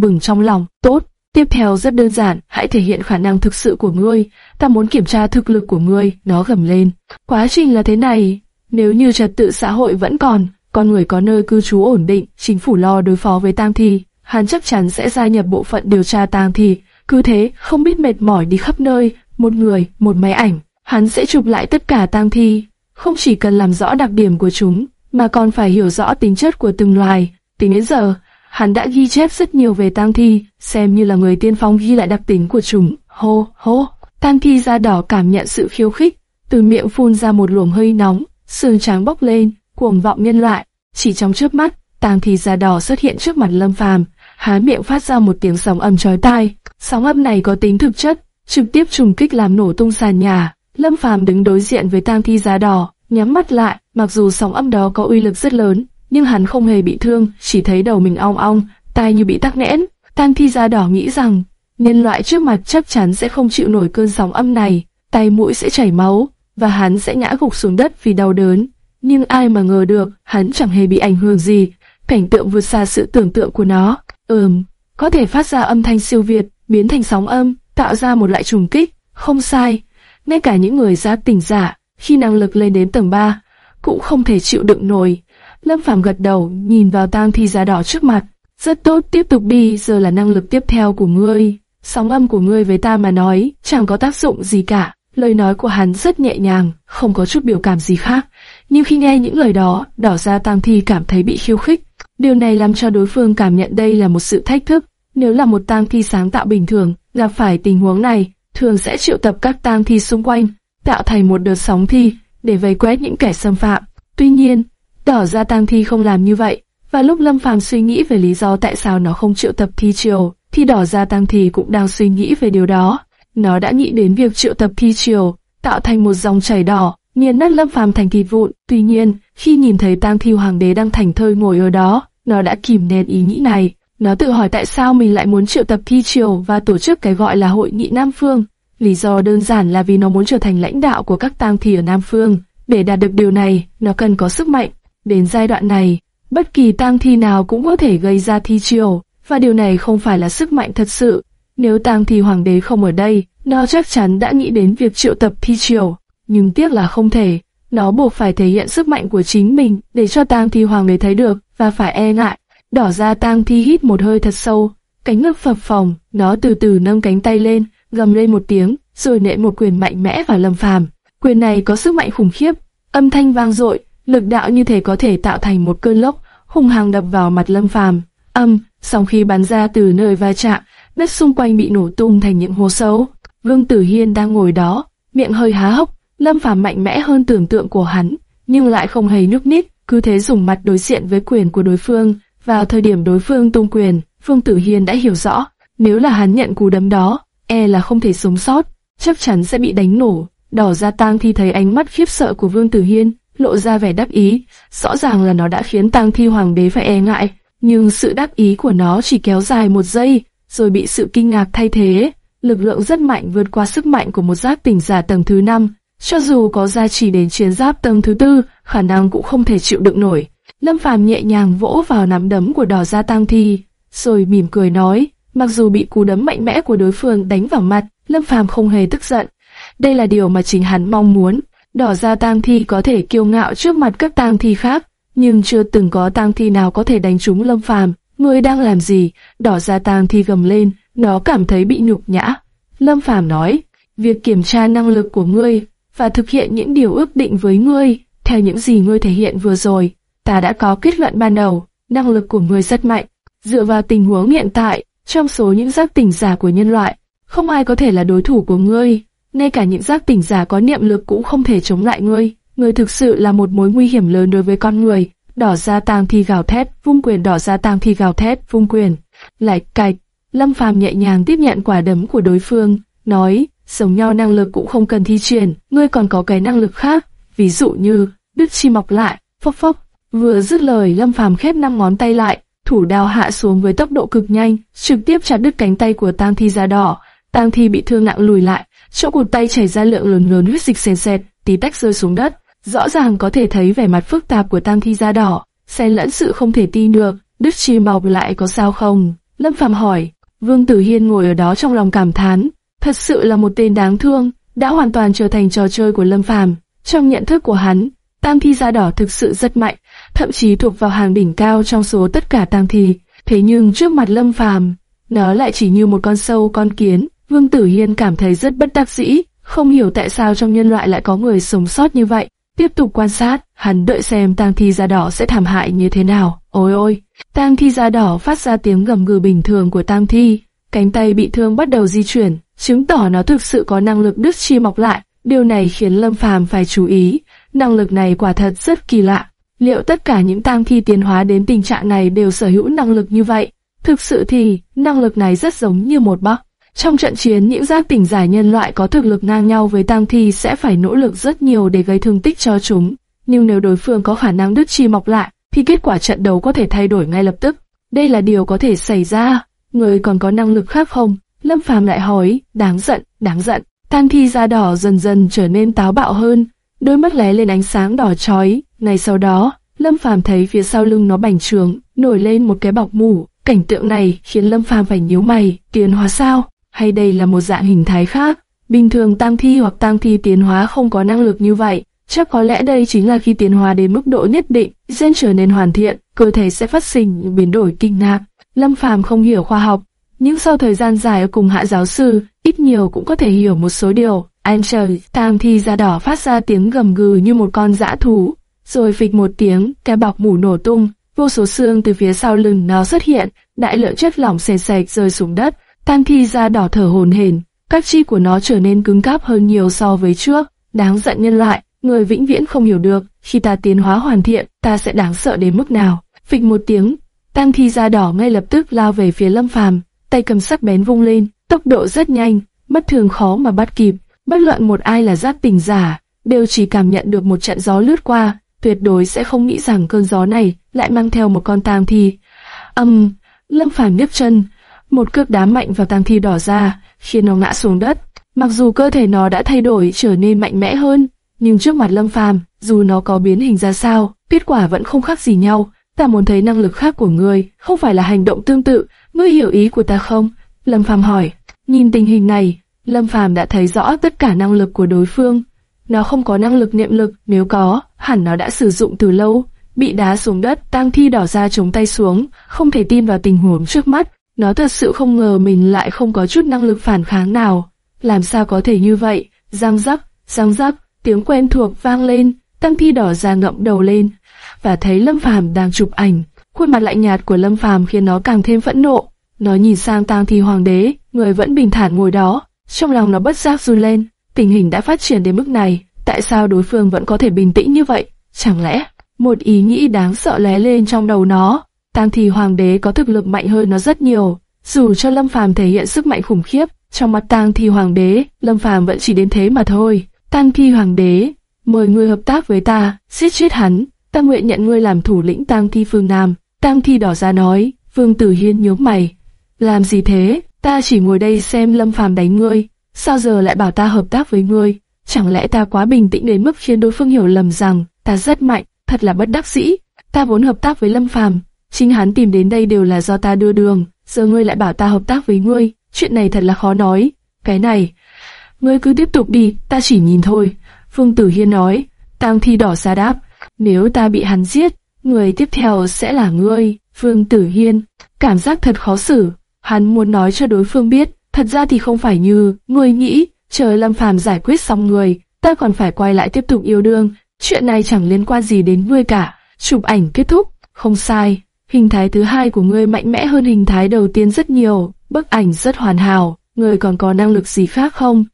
bừng trong lòng. Tốt, tiếp theo rất đơn giản, hãy thể hiện khả năng thực sự của ngươi. Ta muốn kiểm tra thực lực của ngươi, nó gầm lên. Quá trình là thế này, nếu như trật tự xã hội vẫn còn, con người có nơi cư trú ổn định, chính phủ lo đối phó với tang thi, hắn chắc chắn sẽ gia nhập bộ phận điều tra tang thi. Cứ thế, không biết mệt mỏi đi khắp nơi, một người, một máy ảnh, hắn sẽ chụp lại tất cả tang thi. Không chỉ cần làm rõ đặc điểm của chúng, mà còn phải hiểu rõ tính chất của từng loài. Tính đến giờ, hắn đã ghi chép rất nhiều về tang thi, xem như là người tiên phong ghi lại đặc tính của chúng. Hô, hô, tang thi da đỏ cảm nhận sự khiêu khích, từ miệng phun ra một luồng hơi nóng, sườn trắng bốc lên, cuồng vọng nhân loại. Chỉ trong chớp mắt, tang thi da đỏ xuất hiện trước mặt Lâm Phàm, há miệng phát ra một tiếng sóng âm chói tai. Sóng âm này có tính thực chất, trực tiếp trùng kích làm nổ tung sàn nhà. Lâm Phàm đứng đối diện với tang thi da đỏ, nhắm mắt lại, mặc dù sóng âm đó có uy lực rất lớn, nhưng hắn không hề bị thương, chỉ thấy đầu mình ong ong, tai như bị tắc nghẽn. Tang thi da đỏ nghĩ rằng, nhân loại trước mặt chắc chắn sẽ không chịu nổi cơn sóng âm này, tay mũi sẽ chảy máu, và hắn sẽ ngã gục xuống đất vì đau đớn. Nhưng ai mà ngờ được, hắn chẳng hề bị ảnh hưởng gì, cảnh tượng vượt xa sự tưởng tượng của nó. Ừm, có thể phát ra âm thanh siêu việt, biến thành sóng âm, tạo ra một loại trùng kích, không sai. Ngay cả những người giác tỉnh giả, khi năng lực lên đến tầng 3, cũng không thể chịu đựng nổi. Lâm Phàm gật đầu, nhìn vào tang thi da đỏ trước mặt. Rất tốt, tiếp tục đi, giờ là năng lực tiếp theo của ngươi. Sóng âm của ngươi với ta mà nói, chẳng có tác dụng gì cả. Lời nói của hắn rất nhẹ nhàng, không có chút biểu cảm gì khác. Nhưng khi nghe những lời đó, đỏ ra tang thi cảm thấy bị khiêu khích. Điều này làm cho đối phương cảm nhận đây là một sự thách thức. Nếu là một tang thi sáng tạo bình thường, gặp phải tình huống này, thường sẽ triệu tập các tang thi xung quanh, tạo thành một đợt sóng thi, để vây quét những kẻ xâm phạm. Tuy nhiên, đỏ ra tang thi không làm như vậy. Và lúc Lâm Phàm suy nghĩ về lý do tại sao nó không triệu tập thi triều, thì đỏ ra tang thi cũng đang suy nghĩ về điều đó. Nó đã nghĩ đến việc triệu tập thi triều, tạo thành một dòng chảy đỏ, nghiền nát Lâm Phàm thành thịt vụn. Tuy nhiên, khi nhìn thấy tang thi hoàng đế đang thành thơi ngồi ở đó, nó đã kìm nén ý nghĩ này. Nó tự hỏi tại sao mình lại muốn triệu tập thi triều và tổ chức cái gọi là hội nghị Nam Phương. Lý do đơn giản là vì nó muốn trở thành lãnh đạo của các tang thi ở Nam Phương. Để đạt được điều này, nó cần có sức mạnh. Đến giai đoạn này, bất kỳ tang thi nào cũng có thể gây ra thi triều, và điều này không phải là sức mạnh thật sự. Nếu tang thì hoàng đế không ở đây, nó chắc chắn đã nghĩ đến việc triệu tập thi triều, nhưng tiếc là không thể. Nó buộc phải thể hiện sức mạnh của chính mình để cho tang thi hoàng đế thấy được và phải e ngại. Đỏ ra tang thi hít một hơi thật sâu, cánh ngực phập phồng, nó từ từ nâng cánh tay lên, gầm lên một tiếng, rồi nện một quyền mạnh mẽ vào Lâm Phàm. Quyền này có sức mạnh khủng khiếp, âm thanh vang dội, lực đạo như thể có thể tạo thành một cơn lốc, hung hăng đập vào mặt Lâm Phàm. Âm, sau khi bắn ra từ nơi va chạm, đất xung quanh bị nổ tung thành những hố sâu. Vương Tử Hiên đang ngồi đó, miệng hơi há hốc, Lâm Phàm mạnh mẽ hơn tưởng tượng của hắn, nhưng lại không hề nhúc nhích, cứ thế dùng mặt đối diện với quyền của đối phương. Vào thời điểm đối phương tung quyền, Vương Tử Hiên đã hiểu rõ, nếu là hắn nhận cú đấm đó, e là không thể sống sót, chắc chắn sẽ bị đánh nổ. Đỏ ra tang thi thấy ánh mắt khiếp sợ của Vương Tử Hiên, lộ ra vẻ đắc ý, rõ ràng là nó đã khiến tang thi hoàng đế phải e ngại, nhưng sự đắc ý của nó chỉ kéo dài một giây, rồi bị sự kinh ngạc thay thế. Lực lượng rất mạnh vượt qua sức mạnh của một giáp tỉnh giả tầng thứ 5, cho dù có gia trì đến chiến giáp tầng thứ tư, khả năng cũng không thể chịu đựng nổi. Lâm Phàm nhẹ nhàng vỗ vào nắm đấm của đỏ gia tang thi, rồi mỉm cười nói, mặc dù bị cú đấm mạnh mẽ của đối phương đánh vào mặt, Lâm Phàm không hề tức giận. Đây là điều mà chính hắn mong muốn. Đỏ gia tang thi có thể kiêu ngạo trước mặt các tang thi khác, nhưng chưa từng có tang thi nào có thể đánh trúng Lâm Phàm. Ngươi đang làm gì? Đỏ gia tang thi gầm lên, nó cảm thấy bị nhục nhã. Lâm Phàm nói, việc kiểm tra năng lực của ngươi và thực hiện những điều ước định với ngươi, theo những gì ngươi thể hiện vừa rồi, ta đã có kết luận ban đầu, năng lực của ngươi rất mạnh. Dựa vào tình huống hiện tại, trong số những giác tỉnh giả của nhân loại, không ai có thể là đối thủ của ngươi, ngay cả những giác tỉnh giả có niệm lực cũng không thể chống lại ngươi. Ngươi thực sự là một mối nguy hiểm lớn đối với con người. Đỏ ra tang thi gào thét, vung quyền đỏ ra tang thi gào thét, vung quyền. Lại cạch, Lâm Phàm nhẹ nhàng tiếp nhận quả đấm của đối phương, nói, giống nhau năng lực cũng không cần thi triển, ngươi còn có cái năng lực khác, ví dụ như đứt chi mọc lại, phốc phốc. Vừa dứt lời Lâm Phàm khép năm ngón tay lại, thủ đao hạ xuống với tốc độ cực nhanh, trực tiếp chặt đứt cánh tay của Tang Thi da đỏ. Tang Thi bị thương nặng lùi lại, chỗ cụt tay chảy ra lượng lớn lớn huyết dịch sền sệt, tí tách rơi xuống đất. Rõ ràng có thể thấy vẻ mặt phức tạp của Tang Thi da đỏ, xen lẫn sự không thể tin được. Đức Chi Mộc lại có sao không? Lâm Phàm hỏi. Vương Tử Hiên ngồi ở đó trong lòng cảm thán, thật sự là một tên đáng thương, đã hoàn toàn trở thành trò chơi của Lâm Phàm. Trong nhận thức của hắn, Tam Thi da đỏ thực sự rất mạnh, thậm chí thuộc vào hàng đỉnh cao trong số tất cả Tam Thi. Thế nhưng trước mặt Lâm Phàm, nó lại chỉ như một con sâu con kiến. Vương Tử Hiên cảm thấy rất bất đắc dĩ, không hiểu tại sao trong nhân loại lại có người sống sót như vậy. Tiếp tục quan sát, hắn đợi xem tang thi da đỏ sẽ thảm hại như thế nào. Ôi ôi, tang thi da đỏ phát ra tiếng gầm gừ bình thường của tang thi, cánh tay bị thương bắt đầu di chuyển, chứng tỏ nó thực sự có năng lực đứt chi mọc lại. Điều này khiến Lâm Phàm phải chú ý, năng lực này quả thật rất kỳ lạ. Liệu tất cả những tang thi tiến hóa đến tình trạng này đều sở hữu năng lực như vậy? Thực sự thì, năng lực này rất giống như một bóc. Trong trận chiến, những giác tỉnh giải nhân loại có thực lực ngang nhau với tang thi sẽ phải nỗ lực rất nhiều để gây thương tích cho chúng. Nhưng nếu đối phương có khả năng đứt chi mọc lại, thì kết quả trận đấu có thể thay đổi ngay lập tức. Đây là điều có thể xảy ra. Người còn có năng lực khác không? Lâm Phàm lại hỏi, đáng giận, đáng giận. Tang thi da đỏ dần dần trở nên táo bạo hơn, đôi mắt lé lên ánh sáng đỏ chói. Ngay sau đó, Lâm Phàm thấy phía sau lưng nó bành trướng, nổi lên một cái bọc mủ. Cảnh tượng này khiến Lâm Phàm phải nhíu mày, tiến hóa sao? Hay đây là một dạng hình thái khác. Bình thường tang thi hoặc tang thi tiến hóa không có năng lực như vậy, chắc có lẽ đây chính là khi tiến hóa đến mức độ nhất định, gen trở nên hoàn thiện, cơ thể sẽ phát sinh những biến đổi kinh ngạc. Lâm Phàm không hiểu khoa học, nhưng sau thời gian dài ở cùng hạ giáo sư, ít nhiều cũng có thể hiểu một số điều. Anh trời, tang thi da đỏ phát ra tiếng gầm gừ như một con dã thú, rồi phịch một tiếng, cái bọc mủ nổ tung, vô số xương từ phía sau lưng nó xuất hiện, đại lượng chất lỏng sền sệt rơi xuống đất, Tam thi da đỏ thở hồn hển, các chi của nó trở nên cứng cáp hơn nhiều so với trước. Đáng giận nhân loại, người vĩnh viễn không hiểu được, khi ta tiến hóa hoàn thiện, ta sẽ đáng sợ đến mức nào. Phịch một tiếng, tam thi da đỏ ngay lập tức lao về phía Lâm Phàm, tay cầm sắc bén vung lên, tốc độ rất nhanh, bất thường khó mà bắt kịp. Bất luận một ai là giác tình giả, đều chỉ cảm nhận được một trận gió lướt qua, tuyệt đối sẽ không nghĩ rằng cơn gió này lại mang theo một con tam thi. Âm, um, Lâm Phàm nhấc chân, một cước đá mạnh vào tang thi đỏ ra, khiến nó ngã xuống đất. Mặc dù cơ thể nó đã thay đổi trở nên mạnh mẽ hơn, nhưng trước mặt Lâm Phàm, dù nó có biến hình ra sao, kết quả vẫn không khác gì nhau. Ta muốn thấy năng lực khác của ngươi, không phải là hành động tương tự, ngươi hiểu ý của ta không? Lâm Phàm hỏi. Nhìn tình hình này, Lâm Phàm đã thấy rõ tất cả năng lực của đối phương. Nó không có năng lực niệm lực, nếu có, hẳn nó đã sử dụng từ lâu. Bị đá xuống đất, tang thi đỏ ra chống tay xuống, không thể tin vào tình huống trước mắt. Nó thật sự không ngờ mình lại không có chút năng lực phản kháng nào. Làm sao có thể như vậy? Giang rắc, giang rắc, tiếng quen thuộc vang lên, Tăng Thi đỏ ra ngậm đầu lên và thấy Lâm Phàm đang chụp ảnh. Khuôn mặt lạnh nhạt của Lâm Phàm khiến nó càng thêm phẫn nộ. Nó nhìn sang Tang Thi Hoàng đế, người vẫn bình thản ngồi đó. Trong lòng nó bất giác run lên. Tình hình đã phát triển đến mức này, tại sao đối phương vẫn có thể bình tĩnh như vậy? Chẳng lẽ một ý nghĩ đáng sợ lóe lên trong đầu nó? Tang Thi Hoàng đế có thực lực mạnh hơn nó rất nhiều. Dù cho Lâm Phàm thể hiện sức mạnh khủng khiếp, trong mặt Tang Thi Hoàng đế, Lâm Phàm vẫn chỉ đến thế mà thôi. Tang Thi Hoàng đế, mời ngươi hợp tác với ta, giết chết hắn. Ta nguyện nhận ngươi làm thủ lĩnh Tang Thi phương Nam. Tang Thi đỏ ra nói, Vương Tử Hiên nhớ mày. Làm gì thế? Ta chỉ ngồi đây xem Lâm Phàm đánh ngươi. Sao giờ lại bảo ta hợp tác với ngươi? Chẳng lẽ ta quá bình tĩnh đến mức khiến đối phương hiểu lầm rằng ta rất mạnh, thật là bất đắc dĩ. Ta vốn hợp tác với Lâm Phàm, Chính hắn tìm đến đây đều là do ta đưa đường, giờ ngươi lại bảo ta hợp tác với ngươi, chuyện này thật là khó nói. Cái này, ngươi cứ tiếp tục đi, ta chỉ nhìn thôi. Phương Tử Hiên nói, Tang Thi đỏ ra đáp, nếu ta bị hắn giết, người tiếp theo sẽ là ngươi. Phương Tử Hiên, cảm giác thật khó xử, hắn muốn nói cho đối phương biết, thật ra thì không phải như ngươi nghĩ, chờ Lâm Phàm giải quyết xong người, ta còn phải quay lại tiếp tục yêu đương, chuyện này chẳng liên quan gì đến ngươi cả. Chụp ảnh kết thúc, không sai, Hình thái thứ hai của ngươi mạnh mẽ hơn hình thái đầu tiên rất nhiều, bức ảnh rất hoàn hảo, ngươi còn có năng lực gì khác không?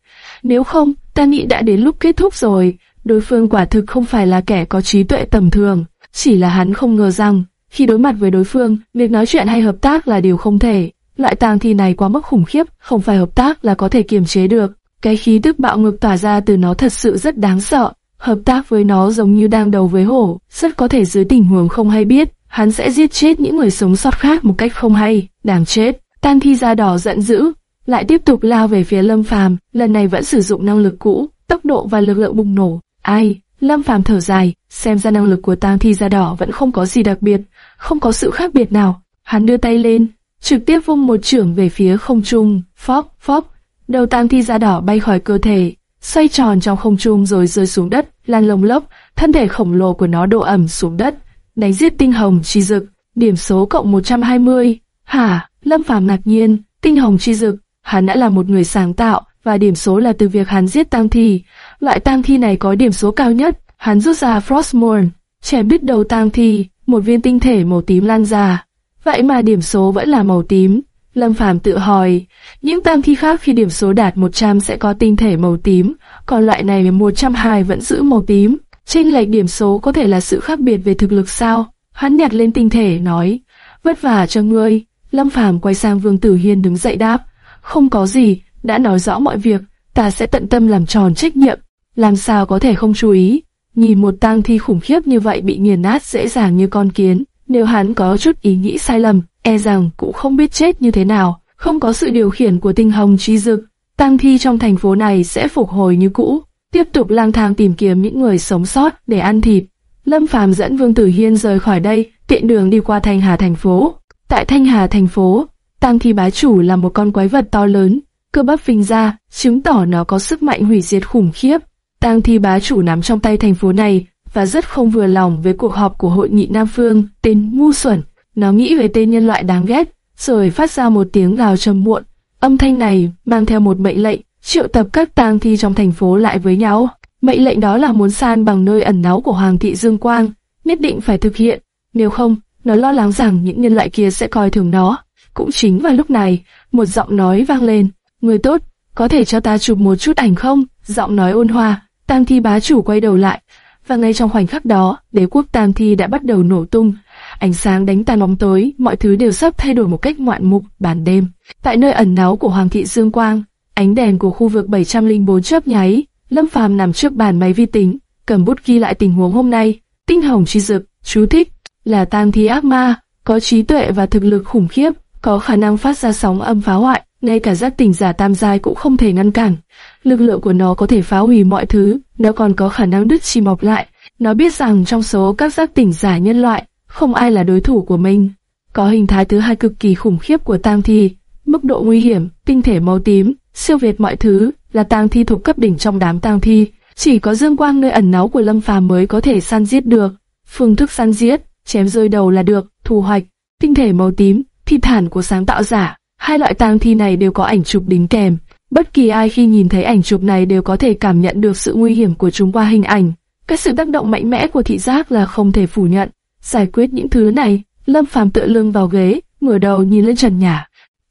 Nếu không, ta nghĩ đã đến lúc kết thúc rồi, đối phương quả thực không phải là kẻ có trí tuệ tầm thường, chỉ là hắn không ngờ rằng, khi đối mặt với đối phương, việc nói chuyện hay hợp tác là điều không thể. Loại tang thi này quá mức khủng khiếp, không phải hợp tác là có thể kiềm chế được. Cái khí tức bạo ngược tỏa ra từ nó thật sự rất đáng sợ. Hợp tác với nó giống như đang đầu với hổ, rất có thể dưới tình huống không hay biết, hắn sẽ giết chết những người sống sót khác một cách không hay, đáng chết. Tang thi da đỏ giận dữ, lại tiếp tục lao về phía Lâm Phàm, lần này vẫn sử dụng năng lực cũ, tốc độ và lực lượng bùng nổ. Ai? Lâm Phàm thở dài, xem ra năng lực của Tang thi da đỏ vẫn không có gì đặc biệt, không có sự khác biệt nào. Hắn đưa tay lên, trực tiếp vung một trưởng về phía không trung, phóc phóc, đầu Tang thi da đỏ bay khỏi cơ thể, xoay tròn trong không trung rồi rơi xuống đất, lan lông lốc, thân thể khổng lồ của nó độ ẩm xuống đất, đánh giết tinh hồng chi dực, điểm số cộng 120. Hả? Lâm Phàm ngạc nhiên, tinh hồng chi dực, hắn đã là một người sáng tạo, và điểm số là từ việc hắn giết tang thi. Loại tang thi này có điểm số cao nhất, hắn rút ra Frostmourne, trẻ biết đầu tang thi, một viên tinh thể màu tím lan ra. Vậy mà điểm số vẫn là màu tím. Lâm Phàm tự hỏi, những tang thi khác khi điểm số đạt 100 sẽ có tinh thể màu tím, còn loại này 102 vẫn giữ màu tím trên lệch điểm số có thể là sự khác biệt về thực lực sao? Hắn nhặt lên tinh thể nói, vất vả cho ngươi. Lâm Phàm quay sang Vương Tử Hiên đứng dậy đáp, không có gì, đã nói rõ mọi việc, ta sẽ tận tâm làm tròn trách nhiệm, làm sao có thể không chú ý. Nhìn một tang thi khủng khiếp như vậy bị nghiền nát dễ dàng như con kiến, nếu hắn có chút ý nghĩ sai lầm, e rằng cũng không biết chết như thế nào, không có sự điều khiển của tinh hồng trí dực, tang thi trong thành phố này sẽ phục hồi như cũ, tiếp tục lang thang tìm kiếm những người sống sót để ăn thịt. Lâm Phàm dẫn Vương Tử Hiên rời khỏi đây, tiện đường đi qua Thanh Hà thành phố. Tại Thanh Hà thành phố, Tang Thi Bá Chủ là một con quái vật to lớn, cơ bắp phình ra, chứng tỏ nó có sức mạnh hủy diệt khủng khiếp. Tang Thi Bá Chủ nắm trong tay thành phố này và rất không vừa lòng với cuộc họp của hội nghị Nam Phương, tên ngu xuẩn. Nó nghĩ về tên nhân loại đáng ghét, rồi phát ra một tiếng gào trầm muộn. Âm thanh này mang theo một mệnh lệnh, triệu tập các tang thi trong thành phố lại với nhau. Mệnh lệnh đó là muốn san bằng nơi ẩn náu của Hoàng thị Dương Quang, nhất định phải thực hiện, nếu không, nó lo lắng rằng những nhân loại kia sẽ coi thường nó. Cũng chính vào lúc này, một giọng nói vang lên, người tốt, có thể cho ta chụp một chút ảnh không? Giọng nói ôn hòa, Tam Thi bá chủ quay đầu lại, và ngay trong khoảnh khắc đó, đế quốc Tam Thi đã bắt đầu nổ tung. Ánh sáng đánh tan bóng tối, mọi thứ đều sắp thay đổi một cách ngoạn mục, bản đêm. Tại nơi ẩn náu của Hoàng thị Dương Quang, ánh đèn của khu vực 704 chớp nháy, Lâm Phàm nằm trước bàn máy vi tính, cầm bút ghi lại tình huống hôm nay. Tinh hồng chi dực, chú thích, là tang thi ác ma, có trí tuệ và thực lực khủng khiếp, có khả năng phát ra sóng âm phá hoại, ngay cả giác tỉnh giả tam giai cũng không thể ngăn cản. Lực lượng của nó có thể phá hủy mọi thứ, nó còn có khả năng đứt chi mọc lại. Nó biết rằng trong số các giác tỉnh giả nhân loại, không ai là đối thủ của mình. Có hình thái thứ hai cực kỳ khủng khiếp của tang thi, mức độ nguy hiểm, tinh thể màu tím, siêu việt mọi thứ, là tang thi thuộc cấp đỉnh trong đám tang thi. Chỉ có dương quang nơi ẩn náu của Lâm Phàm mới có thể săn giết được. Phương thức săn giết, chém rơi đầu là được, thu hoạch, tinh thể màu tím, thi thản của sáng tạo giả. Hai loại tang thi này đều có ảnh chụp đính kèm. Bất kỳ ai khi nhìn thấy ảnh chụp này đều có thể cảm nhận được sự nguy hiểm của chúng qua hình ảnh. Cái sự tác động mạnh mẽ của thị giác là không thể phủ nhận. Giải quyết những thứ này, Lâm Phàm tựa lưng vào ghế, ngửa đầu nhìn lên trần nhà.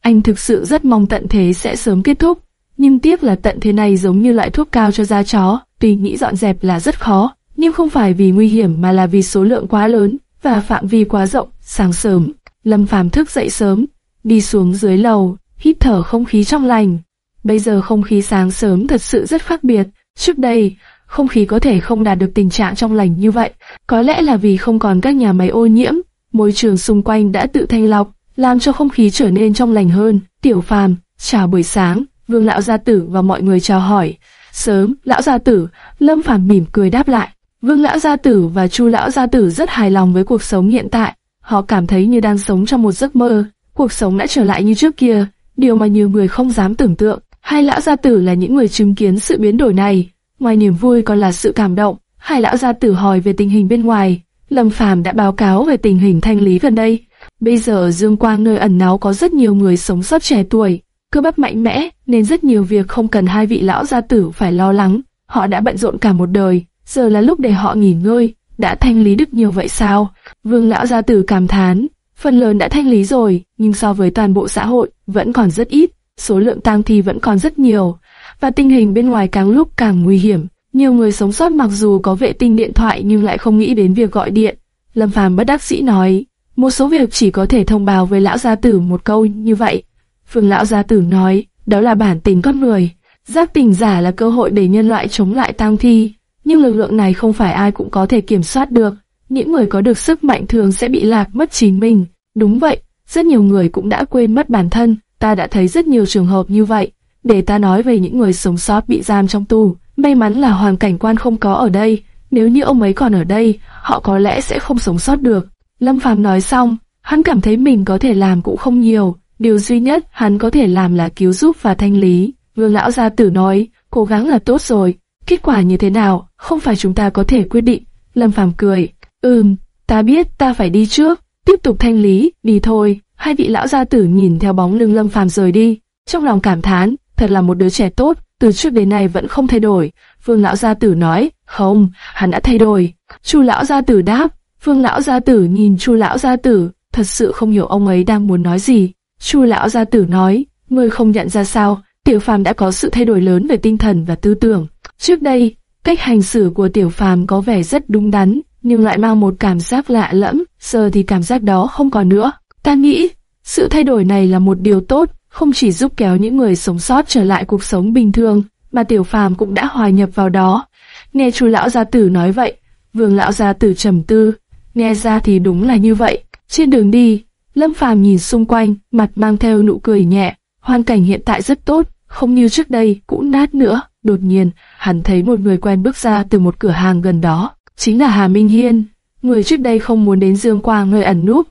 Anh thực sự rất mong tận thế sẽ sớm kết thúc, nhưng tiếc là tận thế này giống như loại thuốc cao cho da chó, tuy nghĩ dọn dẹp là rất khó, nhưng không phải vì nguy hiểm mà là vì số lượng quá lớn và phạm vi quá rộng. Sáng sớm, Lâm Phàm thức dậy sớm, đi xuống dưới lầu, hít thở không khí trong lành. Bây giờ không khí sáng sớm thật sự rất khác biệt. Trước đây, không khí có thể không đạt được tình trạng trong lành như vậy. Có lẽ là vì không còn các nhà máy ô nhiễm, môi trường xung quanh đã tự thanh lọc, làm cho không khí trở nên trong lành hơn. Tiểu Phàm, chào buổi sáng, Vương lão gia tử và mọi người chào hỏi. Sớm, lão gia tử, Lâm Phàm mỉm cười đáp lại. Vương lão gia tử và Chu lão gia tử rất hài lòng với cuộc sống hiện tại. Họ cảm thấy như đang sống trong một giấc mơ. Cuộc sống đã trở lại như trước kia, điều mà nhiều người không dám tưởng tượng. Hai lão gia tử là những người chứng kiến sự biến đổi này. Ngoài niềm vui còn là sự cảm động. Hai lão gia tử hỏi về tình hình bên ngoài. Lâm Phàm đã báo cáo về tình hình thanh lý gần đây. Bây giờ Dương Quang nơi ẩn náu có rất nhiều người sống sót trẻ tuổi, cơ bắp mạnh mẽ, nên rất nhiều việc không cần hai vị lão gia tử phải lo lắng. Họ đã bận rộn cả một đời, giờ là lúc để họ nghỉ ngơi. Đã thanh lý được nhiều vậy sao? Vương lão gia tử cảm thán, phần lớn đã thanh lý rồi, nhưng so với toàn bộ xã hội, vẫn còn rất ít, số lượng tang thi vẫn còn rất nhiều, và tình hình bên ngoài càng lúc càng nguy hiểm. Nhiều người sống sót mặc dù có vệ tinh điện thoại nhưng lại không nghĩ đến việc gọi điện. Lâm Phàm bất đắc dĩ nói, một số việc chỉ có thể thông báo với lão gia tử một câu như vậy. Phương lão gia tử nói, đó là bản tính con người. Giác tình giả là cơ hội để nhân loại chống lại tang thi, nhưng lực lượng này không phải ai cũng có thể kiểm soát được. những người có được sức mạnh thường sẽ bị lạc mất chính mình. Đúng vậy, rất nhiều người cũng đã quên mất bản thân, ta đã thấy rất nhiều trường hợp như vậy. Để ta nói về những người sống sót bị giam trong tù, may mắn là hoàn cảnh quan không có ở đây, nếu như ông ấy còn ở đây, họ có lẽ sẽ không sống sót được. Lâm Phàm nói xong, hắn cảm thấy mình có thể làm cũng không nhiều, điều duy nhất hắn có thể làm là cứu giúp và thanh lý. Vương lão gia tử nói, cố gắng là tốt rồi, kết quả như thế nào, không phải chúng ta có thể quyết định. Lâm Phàm cười, ừm, ta biết ta phải đi trước, tiếp tục thanh lý, đi thôi. Hai vị lão gia tử nhìn theo bóng lưng Lâm Phàm rời đi, trong lòng cảm thán, thật là một đứa trẻ tốt, từ trước đến nay vẫn không thay đổi. Vương lão gia tử nói, không, hắn đã thay đổi. Chu lão gia tử đáp, Vương lão gia tử nhìn Chu lão gia tử, thật sự không hiểu ông ấy đang muốn nói gì. Chu lão gia tử nói, ngươi không nhận ra sao, Tiểu Phàm đã có sự thay đổi lớn về tinh thần và tư tưởng. Trước đây, cách hành xử của Tiểu Phàm có vẻ rất đúng đắn, nhưng lại mang một cảm giác lạ lẫm, giờ thì cảm giác đó không còn nữa. Ta nghĩ, sự thay đổi này là một điều tốt, không chỉ giúp kéo những người sống sót trở lại cuộc sống bình thường, mà Tiểu Phàm cũng đã hòa nhập vào đó. Nghe chu lão gia tử nói vậy, Vương lão gia tử trầm tư, nghe ra thì đúng là như vậy. Trên đường đi, Lâm Phàm nhìn xung quanh, mặt mang theo nụ cười nhẹ, hoàn cảnh hiện tại rất tốt, không như trước đây, cũng nát nữa. Đột nhiên, hắn thấy một người quen bước ra từ một cửa hàng gần đó, chính là Hà Minh Hiên, người trước đây không muốn đến Dương Quang nơi ẩn núp.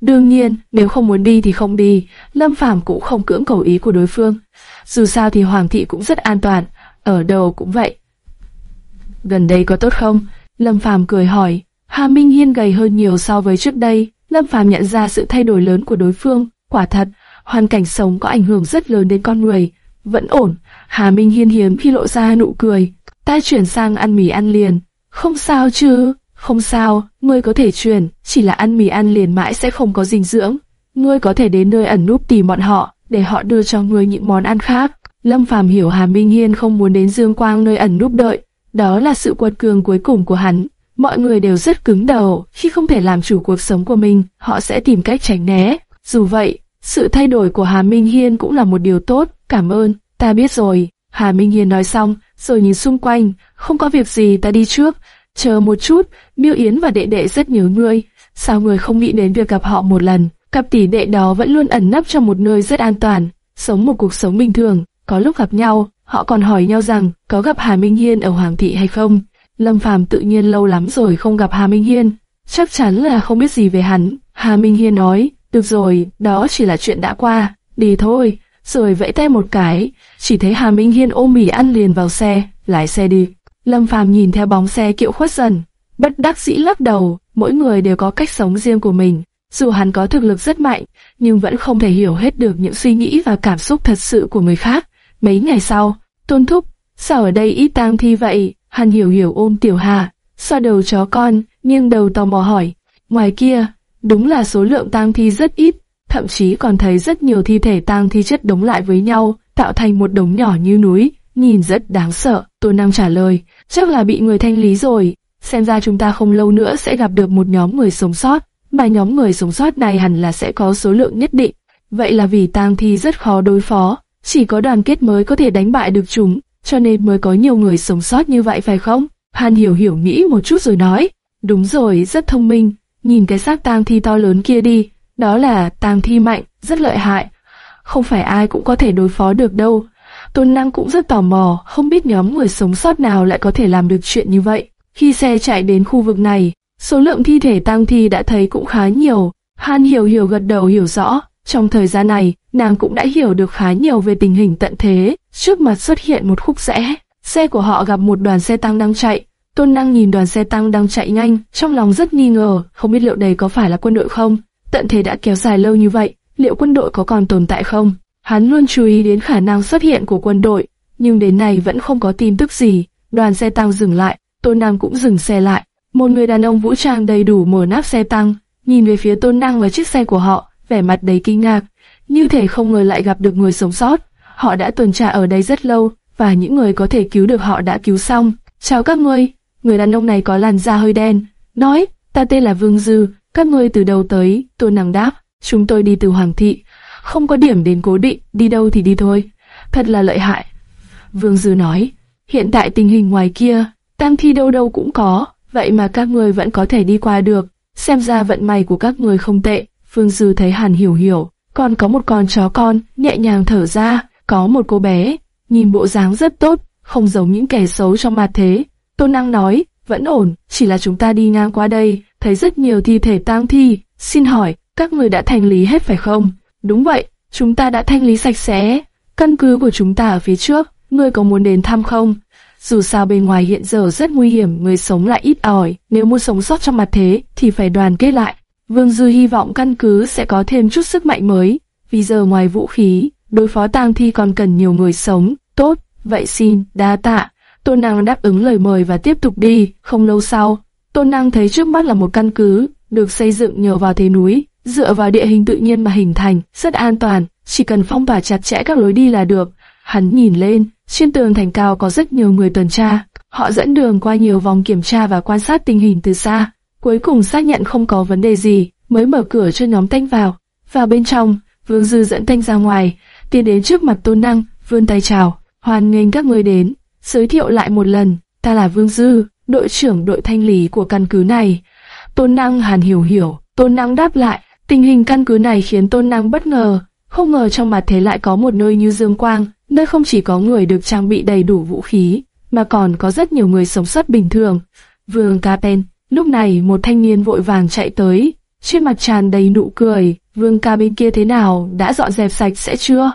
Đương nhiên, nếu không muốn đi thì không đi, Lâm Phàm cũng không cưỡng cầu ý của đối phương. Dù sao thì Hoàng thị cũng rất an toàn, ở đâu cũng vậy. Gần đây có tốt không? Lâm Phàm cười hỏi. Hà Minh Hiên gầy hơn nhiều so với trước đây. Lâm Phàm nhận ra sự thay đổi lớn của đối phương. Quả thật, hoàn cảnh sống có ảnh hưởng rất lớn đến con người. Vẫn ổn. Hà Minh Hiên hiếm khi lộ ra nụ cười. Ta chuyển sang ăn mì ăn liền. Không sao chứ? Không sao, ngươi có thể chuyển, chỉ là ăn mì ăn liền mãi sẽ không có dinh dưỡng. Ngươi có thể đến nơi ẩn núp tìm bọn họ, để họ đưa cho ngươi những món ăn khác. Lâm Phàm hiểu Hà Minh Hiên không muốn đến Dương Quang nơi ẩn núp đợi, đó là sự quật cường cuối cùng của hắn. Mọi người đều rất cứng đầu, khi không thể làm chủ cuộc sống của mình, họ sẽ tìm cách tránh né. Dù vậy, sự thay đổi của Hà Minh Hiên cũng là một điều tốt, cảm ơn, ta biết rồi. Hà Minh Hiên nói xong, rồi nhìn xung quanh, không có việc gì ta đi trước, chờ một chút, Miêu Yến và đệ đệ rất nhớ ngươi, sao người không nghĩ đến việc gặp họ một lần? Cặp tỷ đệ đó vẫn luôn ẩn nấp trong một nơi rất an toàn, sống một cuộc sống bình thường, có lúc gặp nhau, họ còn hỏi nhau rằng có gặp Hà Minh Hiên ở Hoàng thị hay không. Lâm Phàm tự nhiên lâu lắm rồi không gặp Hà Minh Hiên, chắc chắn là không biết gì về hắn. Hà Minh Hiên nói, được rồi, đó chỉ là chuyện đã qua, đi thôi. Rồi vẫy tay một cái, chỉ thấy Hà Minh Hiên ôm mì ăn liền vào xe, lái xe đi. Lâm Phàm nhìn theo bóng xe kiệu khuất dần, bất đắc dĩ lắc đầu, mỗi người đều có cách sống riêng của mình. Dù hắn có thực lực rất mạnh, nhưng vẫn không thể hiểu hết được những suy nghĩ và cảm xúc thật sự của người khác. Mấy ngày sau, Tôn Thúc, sao ở đây ít tang thi vậy? Hàn hiểu hiểu ôm Tiểu Hà, xoa đầu chó con, nghiêng đầu tò mò hỏi. Ngoài kia, đúng là số lượng tang thi rất ít, thậm chí còn thấy rất nhiều thi thể tang thi chất đống lại với nhau, tạo thành một đống nhỏ như núi, nhìn rất đáng sợ. Tô Nam trả lời, chắc là bị người thanh lý rồi, xem ra chúng ta không lâu nữa sẽ gặp được một nhóm người sống sót, mà nhóm người sống sót này hẳn là sẽ có số lượng nhất định. Vậy là vì tang thi rất khó đối phó, chỉ có đoàn kết mới có thể đánh bại được chúng, cho nên mới có nhiều người sống sót như vậy phải không? Hàn hiểu hiểu nghĩ một chút rồi nói, đúng rồi, rất thông minh, nhìn cái xác tang thi to lớn kia đi, đó là tang thi mạnh, rất lợi hại, không phải ai cũng có thể đối phó được đâu. Tôn Năng cũng rất tò mò, không biết nhóm người sống sót nào lại có thể làm được chuyện như vậy. Khi xe chạy đến khu vực này, số lượng thi thể tang thi đã thấy cũng khá nhiều. Han hiểu hiểu gật đầu hiểu rõ, trong thời gian này, nàng cũng đã hiểu được khá nhiều về tình hình tận thế. Trước mặt xuất hiện một khúc rẽ, xe của họ gặp một đoàn xe tăng đang chạy. Tôn Năng nhìn đoàn xe tăng đang chạy nhanh, trong lòng rất nghi ngờ, không biết liệu đây có phải là quân đội không. Tận thế đã kéo dài lâu như vậy, liệu quân đội có còn tồn tại không? Hắn luôn chú ý đến khả năng xuất hiện của quân đội, nhưng đến nay vẫn không có tin tức gì. Đoàn xe tăng dừng lại, Tôn Năng cũng dừng xe lại. Một người đàn ông vũ trang đầy đủ mở nắp xe tăng, nhìn về phía Tôn Năng và chiếc xe của họ, vẻ mặt đầy kinh ngạc, như thể không ngờ lại gặp được người sống sót. Họ đã tuần tra ở đây rất lâu, và những người có thể cứu được họ đã cứu xong. Chào các ngươi, người đàn ông này có làn da hơi đen, nói, ta tên là Vương Dư, các ngươi từ đầu tới, tôi nàng đáp, chúng tôi đi từ Hoàng thị, không có điểm đến cố định, đi đâu thì đi thôi. Thật là lợi hại. Vương Dư nói, hiện tại tình hình ngoài kia, tang thi đâu đâu cũng có, vậy mà các ngươi vẫn có thể đi qua được. Xem ra vận may của các ngươi không tệ. Phương Dư thấy Hàn Hiểu Hiểu, còn có một con chó con, nhẹ nhàng thở ra, có một cô bé, nhìn bộ dáng rất tốt, không giống những kẻ xấu trong mặt thế. Tôn Năng nói, vẫn ổn, chỉ là chúng ta đi ngang qua đây, thấy rất nhiều thi thể tang thi. Xin hỏi, các người đã thanh lý hết phải không? Đúng vậy, chúng ta đã thanh lý sạch sẽ. Căn cứ của chúng ta ở phía trước, ngươi có muốn đến thăm không? Dù sao bên ngoài hiện giờ rất nguy hiểm, người sống lại ít ỏi, nếu muốn sống sót trong mặt thế thì phải đoàn kết lại. Vương Dư hy vọng căn cứ sẽ có thêm chút sức mạnh mới, vì giờ ngoài vũ khí, đối phó tang thi còn cần nhiều người sống. Tốt, vậy xin, đa tạ. Tôn Năng đáp ứng lời mời và tiếp tục đi, không lâu sau, Tôn Năng thấy trước mắt là một căn cứ, được xây dựng nhờ vào thế núi, dựa vào địa hình tự nhiên mà hình thành, rất an toàn, chỉ cần phong tỏa chặt chẽ các lối đi là được. Hắn nhìn lên, trên tường thành cao có rất nhiều người tuần tra, họ dẫn đường qua nhiều vòng kiểm tra và quan sát tình hình từ xa, cuối cùng xác nhận không có vấn đề gì, mới mở cửa cho nhóm Tanh vào. Vào bên trong, Vương Dư dẫn Tanh ra ngoài, tiến đến trước mặt Tôn Năng, vươn tay chào, hoan nghênh các người đến, giới thiệu lại một lần, ta là Vương Dư, đội trưởng đội thanh lý của căn cứ này. Tôn Năng hàn hiểu hiểu, Tôn Năng đáp lại, tình hình căn cứ này khiến Tôn Năng bất ngờ, không ngờ trong mặt thế lại có một nơi như Dương Quang, nơi không chỉ có người được trang bị đầy đủ vũ khí, mà còn có rất nhiều người sống sót bình thường. Vương Capen, lúc này một thanh niên vội vàng chạy tới, trên mặt tràn đầy nụ cười, Vương ca bên kia thế nào, đã dọn dẹp sạch sẽ chưa?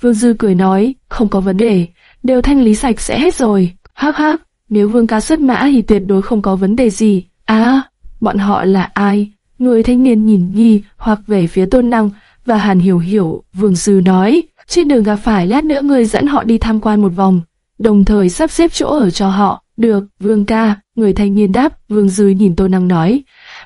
Vương Dư cười nói, không có vấn đề, đều thanh lý sạch sẽ hết rồi, hắc hắc, nếu Vương ca xuất mã thì tuyệt đối không có vấn đề gì. À, bọn họ là ai? Người thanh niên nhìn nghi hoặc về phía tôn năng, và Hàn Hiểu Hiểu, Vương Dư nói, trên đường gặp phải lát nữa người dẫn họ đi tham quan một vòng, đồng thời sắp xếp chỗ ở cho họ. Được, Vương ca, người thanh niên đáp, Vương Dư nhìn Tô Năng nói,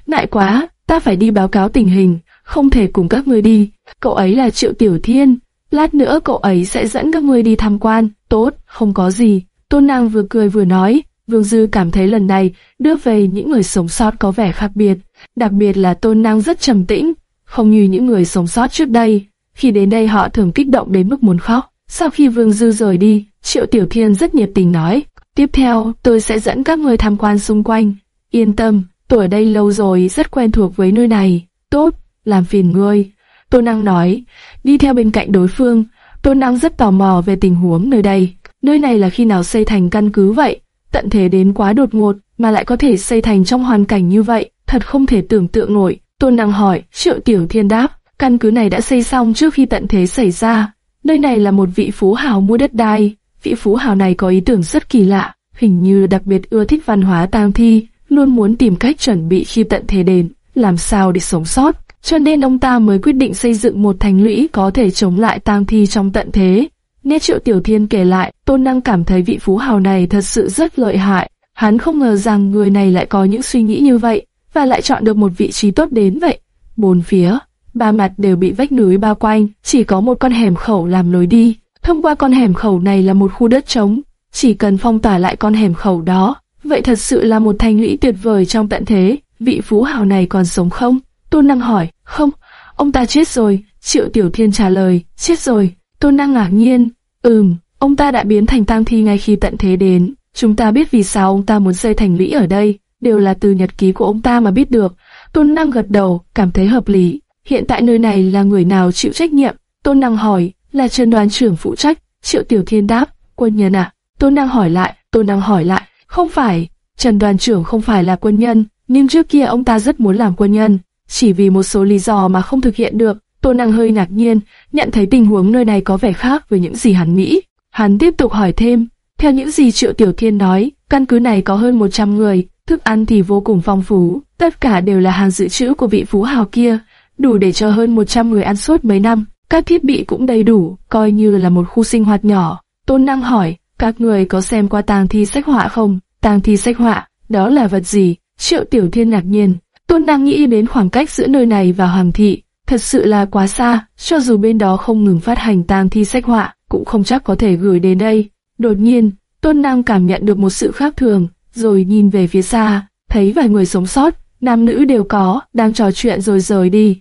ngại quá, ta phải đi báo cáo tình hình, không thể cùng các ngươi đi, cậu ấy là Triệu Tiểu Thiên, lát nữa cậu ấy sẽ dẫn các ngươi đi tham quan, tốt, không có gì. Tôn Năng vừa cười vừa nói, Vương Dư cảm thấy lần này đưa về những người sống sót có vẻ khác biệt, đặc biệt là Tôn Năng rất trầm tĩnh, không như những người sống sót trước đây. Khi đến đây họ thường kích động đến mức muốn khóc. Sau khi Vương Dư rời đi, Triệu Tiểu Thiên rất nhiệt tình nói, tiếp theo tôi sẽ dẫn các người tham quan xung quanh. Yên tâm, tôi ở đây lâu rồi rất quen thuộc với nơi này. Tốt, làm phiền ngươi. Tô Năng nói, đi theo bên cạnh đối phương. Tô Năng rất tò mò về tình huống nơi đây. Nơi này là khi nào xây thành căn cứ vậy? Tận thế đến quá đột ngột, mà lại có thể xây thành trong hoàn cảnh như vậy, thật không thể tưởng tượng nổi. Tôn Năng hỏi, Triệu Tiểu Thiên đáp, căn cứ này đã xây xong trước khi tận thế xảy ra. Nơi này là một vị phú hào mua đất đai. Vị phú hào này có ý tưởng rất kỳ lạ, hình như đặc biệt ưa thích văn hóa tang thi, luôn muốn tìm cách chuẩn bị khi tận thế đến, làm sao để sống sót. Cho nên ông ta mới quyết định xây dựng một thành lũy có thể chống lại tang thi trong tận thế. Nghe Triệu Tiểu Thiên kể lại, Tôn Năng cảm thấy vị phú hào này thật sự rất lợi hại. Hắn không ngờ rằng người này lại có những suy nghĩ như vậy, và lại chọn được một vị trí tốt đến vậy. Bốn phía, ba mặt đều bị vách núi bao quanh, chỉ có một con hẻm khẩu làm lối đi. Thông qua con hẻm khẩu này là một khu đất trống, chỉ cần phong tỏa lại con hẻm khẩu đó, vậy thật sự là một thành lũy tuyệt vời trong tận thế. Vị phú hào này còn sống không? Tôn Năng hỏi, không, ông ta chết rồi. Triệu Tiểu Thiên trả lời, chết rồi. Tôn Năng ngạc nhiên, ừm, ông ta đã biến thành tang thi ngay khi tận thế đến. Chúng ta biết vì sao ông ta muốn xây thành lũy ở đây, đều là từ nhật ký của ông ta mà biết được. Tôn Năng gật đầu, cảm thấy hợp lý. Hiện tại nơi này là người nào chịu trách nhiệm? Tôn Năng hỏi, là Trần đoàn trưởng phụ trách. Triệu Tiểu Thiên đáp, quân nhân à? Tôn Năng hỏi lại, Tôn Năng hỏi lại, không phải, Trần đoàn trưởng không phải là quân nhân, nhưng trước kia ông ta rất muốn làm quân nhân, chỉ vì một số lý do mà không thực hiện được. Tôn Năng hơi ngạc nhiên, nhận thấy tình huống nơi này có vẻ khác với những gì hắn nghĩ. Hắn tiếp tục hỏi thêm, theo những gì Triệu Tiểu Thiên nói, căn cứ này có hơn 100 người, thức ăn thì vô cùng phong phú, tất cả đều là hàng dự trữ của vị phú hào kia, đủ để cho hơn 100 người ăn suốt mấy năm. Các thiết bị cũng đầy đủ, coi như là một khu sinh hoạt nhỏ. Tôn Năng hỏi, các người có xem qua tàng thi sách họa không? Tàng thi sách họa, đó là vật gì? Triệu Tiểu Thiên ngạc nhiên. Tôn Năng nghĩ đến khoảng cách giữa nơi này và Hoàng thị, thật sự là quá xa, cho dù bên đó không ngừng phát hành tang thi sách họa, cũng không chắc có thể gửi đến đây. Đột nhiên, Tôn Năng cảm nhận được một sự khác thường, rồi nhìn về phía xa, thấy vài người sống sót, nam nữ đều có, đang trò chuyện rồi rời đi.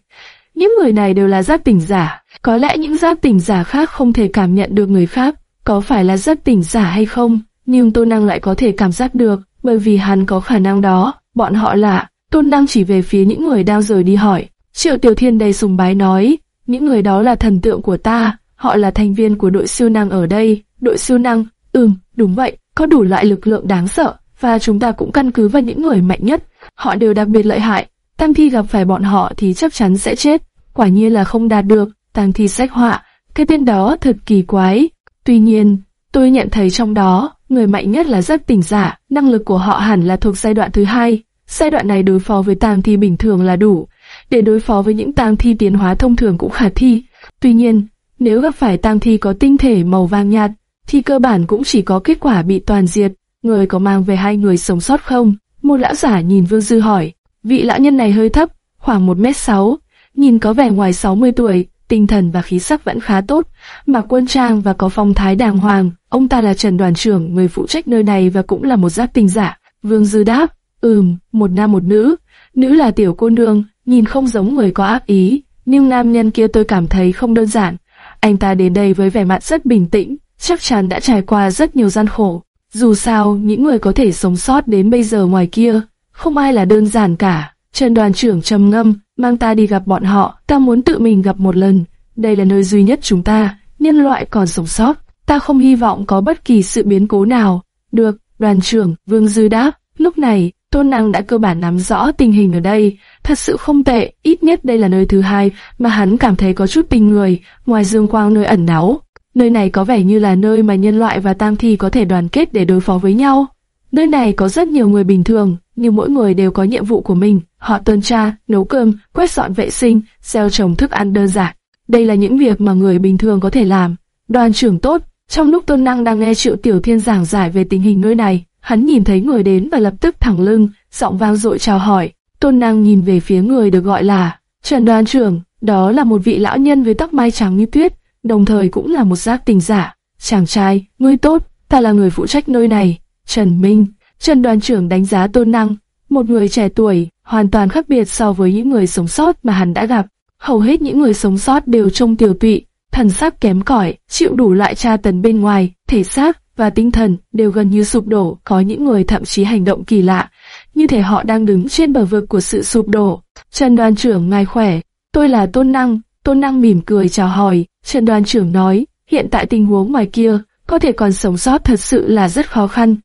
Những người này đều là giác tỉnh giả, có lẽ những giác tỉnh giả khác không thể cảm nhận được người khác, có phải là giác tỉnh giả hay không, nhưng Tôn Năng lại có thể cảm giác được, bởi vì hắn có khả năng đó. Bọn họ là, Tôn Năng chỉ về phía những người đang rời đi hỏi. Triệu Tiểu Thiên đầy sùng bái nói, những người đó là thần tượng của ta, họ là thành viên của đội siêu năng ở đây. Đội siêu năng, ừm, đúng vậy, có đủ loại lực lượng đáng sợ, và chúng ta cũng căn cứ vào những người mạnh nhất. Họ đều đặc biệt lợi hại, Tam Thi gặp phải bọn họ thì chắc chắn sẽ chết. Quả nhiên là không đạt được, Tam Thi sách họa, cái tên đó thật kỳ quái. Tuy nhiên, tôi nhận thấy trong đó, người mạnh nhất là rất tỉnh giả, năng lực của họ hẳn là thuộc giai đoạn thứ hai. Giai đoạn này đối phó với tang thi bình thường là đủ, để đối phó với những tang thi tiến hóa thông thường cũng khả thi. Tuy nhiên, nếu gặp phải tang thi có tinh thể màu vàng nhạt, thì cơ bản cũng chỉ có kết quả bị toàn diệt. Người có mang về hai người sống sót không? Một lão giả nhìn Vương Dư hỏi. Vị lão nhân này hơi thấp, khoảng 1 mét 6, nhìn có vẻ ngoài 60 tuổi, tinh thần và khí sắc vẫn khá tốt, mặc quân trang và có phong thái đàng hoàng. Ông ta là Trần đoàn trưởng, người phụ trách nơi này và cũng là một giác tình giả. Vương Dư đáp, ừm, một nam một nữ, nữ là tiểu cô nương, nhìn không giống người có ác ý, nhưng nam nhân kia tôi cảm thấy không đơn giản. Anh ta đến đây với vẻ mặt rất bình tĩnh, chắc chắn đã trải qua rất nhiều gian khổ. Dù sao, những người có thể sống sót đến bây giờ ngoài kia, không ai là đơn giản cả. Trần đoàn trưởng trầm ngâm, mang ta đi gặp bọn họ, ta muốn tự mình gặp một lần. Đây là nơi duy nhất chúng ta, nhân loại còn sống sót. Ta không hy vọng có bất kỳ sự biến cố nào. Được, đoàn trưởng, Vương Dư đáp. Lúc này, Tôn Năng đã cơ bản nắm rõ tình hình ở đây. Thật sự không tệ, ít nhất đây là nơi thứ hai mà hắn cảm thấy có chút tình người, ngoài dương quang nơi ẩn náu. Nơi này có vẻ như là nơi mà nhân loại và tang thi có thể đoàn kết để đối phó với nhau. Nơi này có rất nhiều người bình thường, nhưng mỗi người đều có nhiệm vụ của mình. Họ tuần tra, nấu cơm, quét dọn vệ sinh, gieo trồng thức ăn đơn giản. Đây là những việc mà người bình thường có thể làm. Đoàn trưởng tốt, trong lúc Tôn Năng đang nghe Triệu Tiểu Thiên giảng giải về tình hình nơi này, hắn nhìn thấy người đến và lập tức thẳng lưng, giọng vang dội chào hỏi. Tôn Năng nhìn về phía người được gọi là Trần Đoàn trưởng, đó là một vị lão nhân với tóc mai trắng như tuyết, đồng thời cũng là một giác tình giả. Chàng trai, ngươi tốt, ta là người phụ trách nơi này. Trần Minh, Trần đoàn trưởng đánh giá tôn năng, một người trẻ tuổi, hoàn toàn khác biệt so với những người sống sót mà hắn đã gặp. Hầu hết những người sống sót đều trông tiểu tụy, thần sắc kém cỏi, chịu đủ loại tra tấn bên ngoài, thể xác và tinh thần đều gần như sụp đổ, có những người thậm chí hành động kỳ lạ, như thể họ đang đứng trên bờ vực của sự sụp đổ. Trần đoàn trưởng ngài khỏe, tôi là Tôn Năng, Tôn Năng mỉm cười chào hỏi, Trần đoàn trưởng nói, hiện tại tình huống ngoài kia, có thể còn sống sót thật sự là rất khó khăn.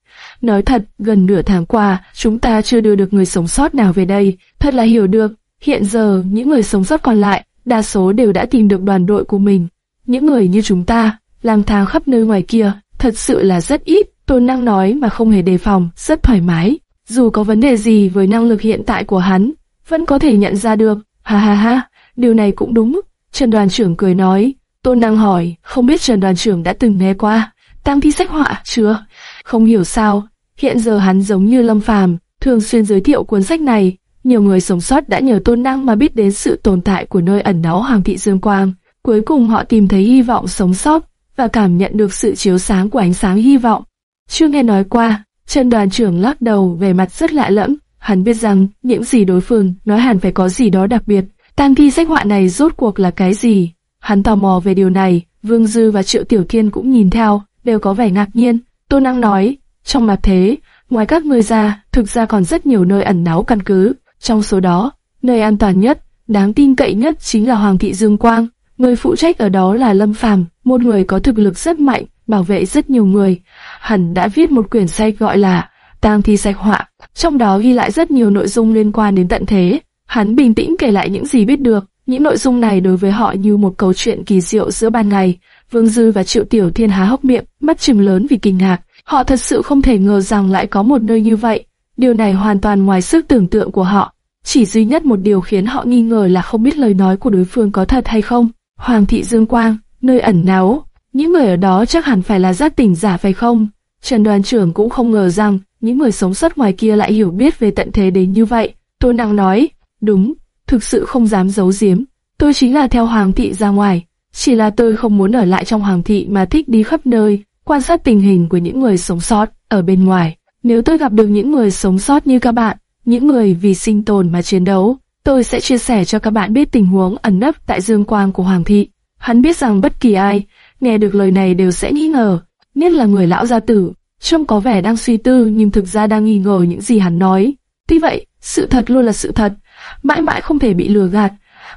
Nói thật, gần nửa tháng qua, chúng ta chưa đưa được người sống sót nào về đây, thật là hiểu được. Hiện giờ, những người sống sót còn lại, đa số đều đã tìm được đoàn đội của mình. Những người như chúng ta, lang thang khắp nơi ngoài kia, thật sự là rất ít. Tôn năng nói mà không hề đề phòng, rất thoải mái. Dù có vấn đề gì với năng lực hiện tại của hắn, vẫn có thể nhận ra được. Ha ha ha, điều này cũng đúng. Trần đoàn trưởng cười nói. Tôn năng hỏi, không biết Trần đoàn trưởng đã từng nghe qua. Tăng thi sách họa chưa? Không hiểu sao, hiện giờ hắn giống như Lâm Phàm, thường xuyên giới thiệu cuốn sách này. Nhiều người sống sót đã nhờ tôn năng mà biết đến sự tồn tại của nơi ẩn náu Hoàng thị Dương Quang. Cuối cùng họ tìm thấy hy vọng sống sót và cảm nhận được sự chiếu sáng của ánh sáng hy vọng. Chưa nghe nói qua, Trần đoàn trưởng lắc đầu về mặt rất lạ lẫm. Hắn biết rằng những gì đối phương nói hẳn phải có gì đó đặc biệt. Tang thi sách họa này rốt cuộc là cái gì? Hắn tò mò về điều này. Vương Dư và Triệu Tiểu Thiên cũng nhìn theo, đều có vẻ ngạc nhiên. Tô Năng nói, trong mặt thế, ngoài các ngươi ra, thực ra còn rất nhiều nơi ẩn náu căn cứ. Trong số đó, nơi an toàn nhất, đáng tin cậy nhất chính là Hoàng thị Dương Quang. Người phụ trách ở đó là Lâm Phàm, một người có thực lực rất mạnh, bảo vệ rất nhiều người. Hắn đã viết một quyển sách gọi là Tang thi sách họa, trong đó ghi lại rất nhiều nội dung liên quan đến tận thế. Hắn bình tĩnh kể lại những gì biết được, những nội dung này đối với họ như một câu chuyện kỳ diệu giữa ban ngày. Vương Dư và Triệu Tiểu Thiên há hốc miệng, mắt trừng lớn vì kinh ngạc. Họ thật sự không thể ngờ rằng lại có một nơi như vậy. Điều này hoàn toàn ngoài sức tưởng tượng của họ. Chỉ duy nhất một điều khiến họ nghi ngờ là không biết lời nói của đối phương có thật hay không. Hoàng thị Dương Quang, nơi ẩn náu, những người ở đó chắc hẳn phải là giác tỉnh giả phải không? Trần đoàn trưởng cũng không ngờ rằng những người sống sót ngoài kia lại hiểu biết về tận thế đến như vậy. Tôi Năng nói, đúng, thực sự không dám giấu giếm. Tôi chính là theo Hoàng thị ra ngoài, chỉ là tôi không muốn ở lại trong Hoàng thị mà thích đi khắp nơi, quan sát tình hình của những người sống sót ở bên ngoài. Nếu tôi gặp được những người sống sót như các bạn, những người vì sinh tồn mà chiến đấu, tôi sẽ chia sẻ cho các bạn biết tình huống ẩn nấp tại dương quang của Hoàng thị. Hắn biết rằng bất kỳ ai nghe được lời này đều sẽ nghi ngờ, nhất là người lão gia tử. trông có vẻ đang suy tư nhưng thực ra đang nghi ngờ những gì hắn nói. Tuy vậy, sự thật luôn là sự thật, mãi mãi không thể bị lừa gạt.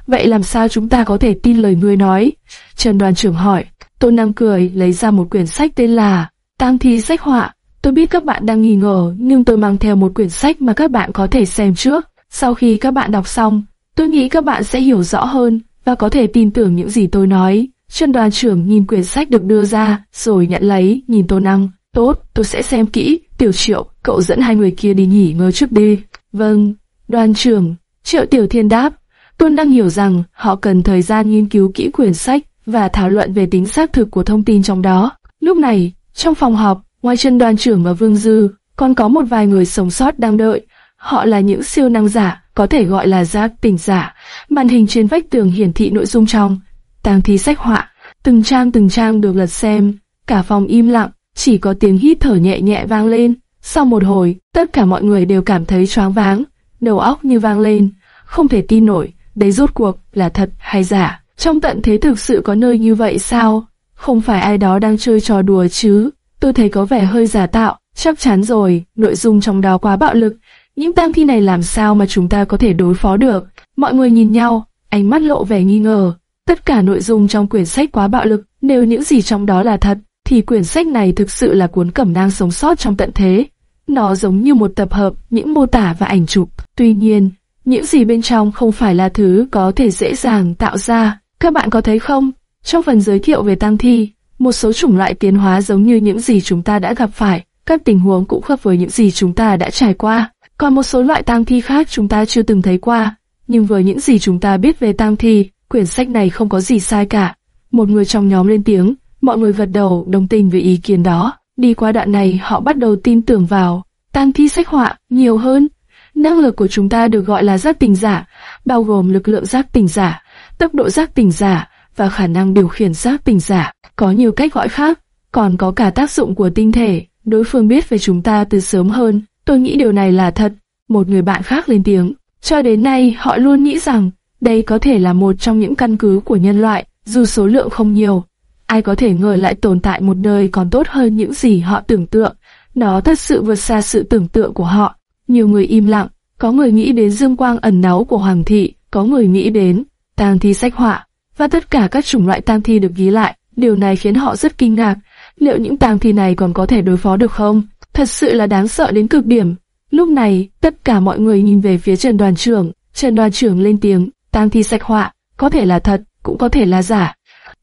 Vậy làm sao chúng ta có thể tin lời ngươi nói? Trần đoàn trưởng hỏi. Tôn Năng cười, lấy ra một quyển sách tên là Tang thi sách họa. Tôi biết các bạn đang nghi ngờ, nhưng tôi mang theo một quyển sách mà các bạn có thể xem trước. Sau khi các bạn đọc xong, tôi nghĩ các bạn sẽ hiểu rõ hơn và có thể tin tưởng những gì tôi nói. Trần đoàn trưởng nhìn quyển sách được đưa ra, rồi nhận lấy, nhìn Tôn Năng. Tốt, tôi sẽ xem kỹ. Tiểu Triệu, cậu dẫn hai người kia đi nghỉ ngơi trước đi. Vâng, đoàn trưởng. Triệu Tiểu Thiên đáp. Tuân đang hiểu rằng họ cần thời gian nghiên cứu kỹ quyển sách và thảo luận về tính xác thực của thông tin trong đó. Lúc này, trong phòng họp, ngoài chân đoàn trưởng và Vương Dư, còn có một vài người sống sót đang đợi. Họ là những siêu năng giả, có thể gọi là giác tỉnh giả. Màn hình trên vách tường hiển thị nội dung trong tàng thi sách họa, từng trang từng trang được lật xem, cả phòng im lặng, chỉ có tiếng hít thở nhẹ nhẹ vang lên. Sau một hồi, tất cả mọi người đều cảm thấy choáng váng, đầu óc như vang lên, không thể tin nổi, đấy rốt cuộc là thật hay giả. Trong tận thế thực sự có nơi như vậy sao? Không phải ai đó đang chơi trò đùa chứ? Tôi thấy có vẻ hơi giả tạo, chắc chắn rồi, nội dung trong đó quá bạo lực. Những tang thi này làm sao mà chúng ta có thể đối phó được? Mọi người nhìn nhau, ánh mắt lộ vẻ nghi ngờ. Tất cả nội dung trong quyển sách quá bạo lực, nếu những gì trong đó là thật, thì quyển sách này thực sự là cuốn cẩm nang sống sót trong tận thế. Nó giống như một tập hợp những mô tả và ảnh chụp. Tuy nhiên, những gì bên trong không phải là thứ có thể dễ dàng tạo ra. Các bạn có thấy không? Trong phần giới thiệu về tang thi, một số chủng loại tiến hóa giống như những gì chúng ta đã gặp phải, các tình huống cũng khớp với những gì chúng ta đã trải qua. Còn một số loại tang thi khác chúng ta chưa từng thấy qua, nhưng với những gì chúng ta biết về tang thi, quyển sách này không có gì sai cả. Một người trong nhóm lên tiếng, mọi người gật đầu đồng tình với ý kiến đó. Đi qua đoạn này họ bắt đầu tin tưởng vào tăng thi sách họa nhiều hơn. Năng lực của chúng ta được gọi là giác tình giả, bao gồm lực lượng giác tình giả, tốc độ giác tỉnh giả và khả năng điều khiển giác tỉnh giả. Có nhiều cách gọi khác, còn có cả tác dụng của tinh thể. Đối phương biết về chúng ta từ sớm hơn, tôi nghĩ điều này là thật. Một người bạn khác lên tiếng. Cho đến nay, họ luôn nghĩ rằng đây có thể là một trong những căn cứ của nhân loại, dù số lượng không nhiều. Ai có thể ngờ lại tồn tại một nơi còn tốt hơn những gì họ tưởng tượng. Nó thật sự vượt xa sự tưởng tượng của họ. Nhiều người im lặng, có người nghĩ đến dương quang ẩn náu của Hoàng thị, có người nghĩ đến tang thi sách họa, và tất cả các chủng loại tang thi được ghi lại. Điều này khiến họ rất kinh ngạc. Liệu những tang thi này còn có thể đối phó được không? Thật sự là đáng sợ đến cực điểm. Lúc này, tất cả mọi người nhìn về phía Trần Đoàn trưởng. Trần Đoàn trưởng lên tiếng, tang thi sách họa, có thể là thật, cũng có thể là giả.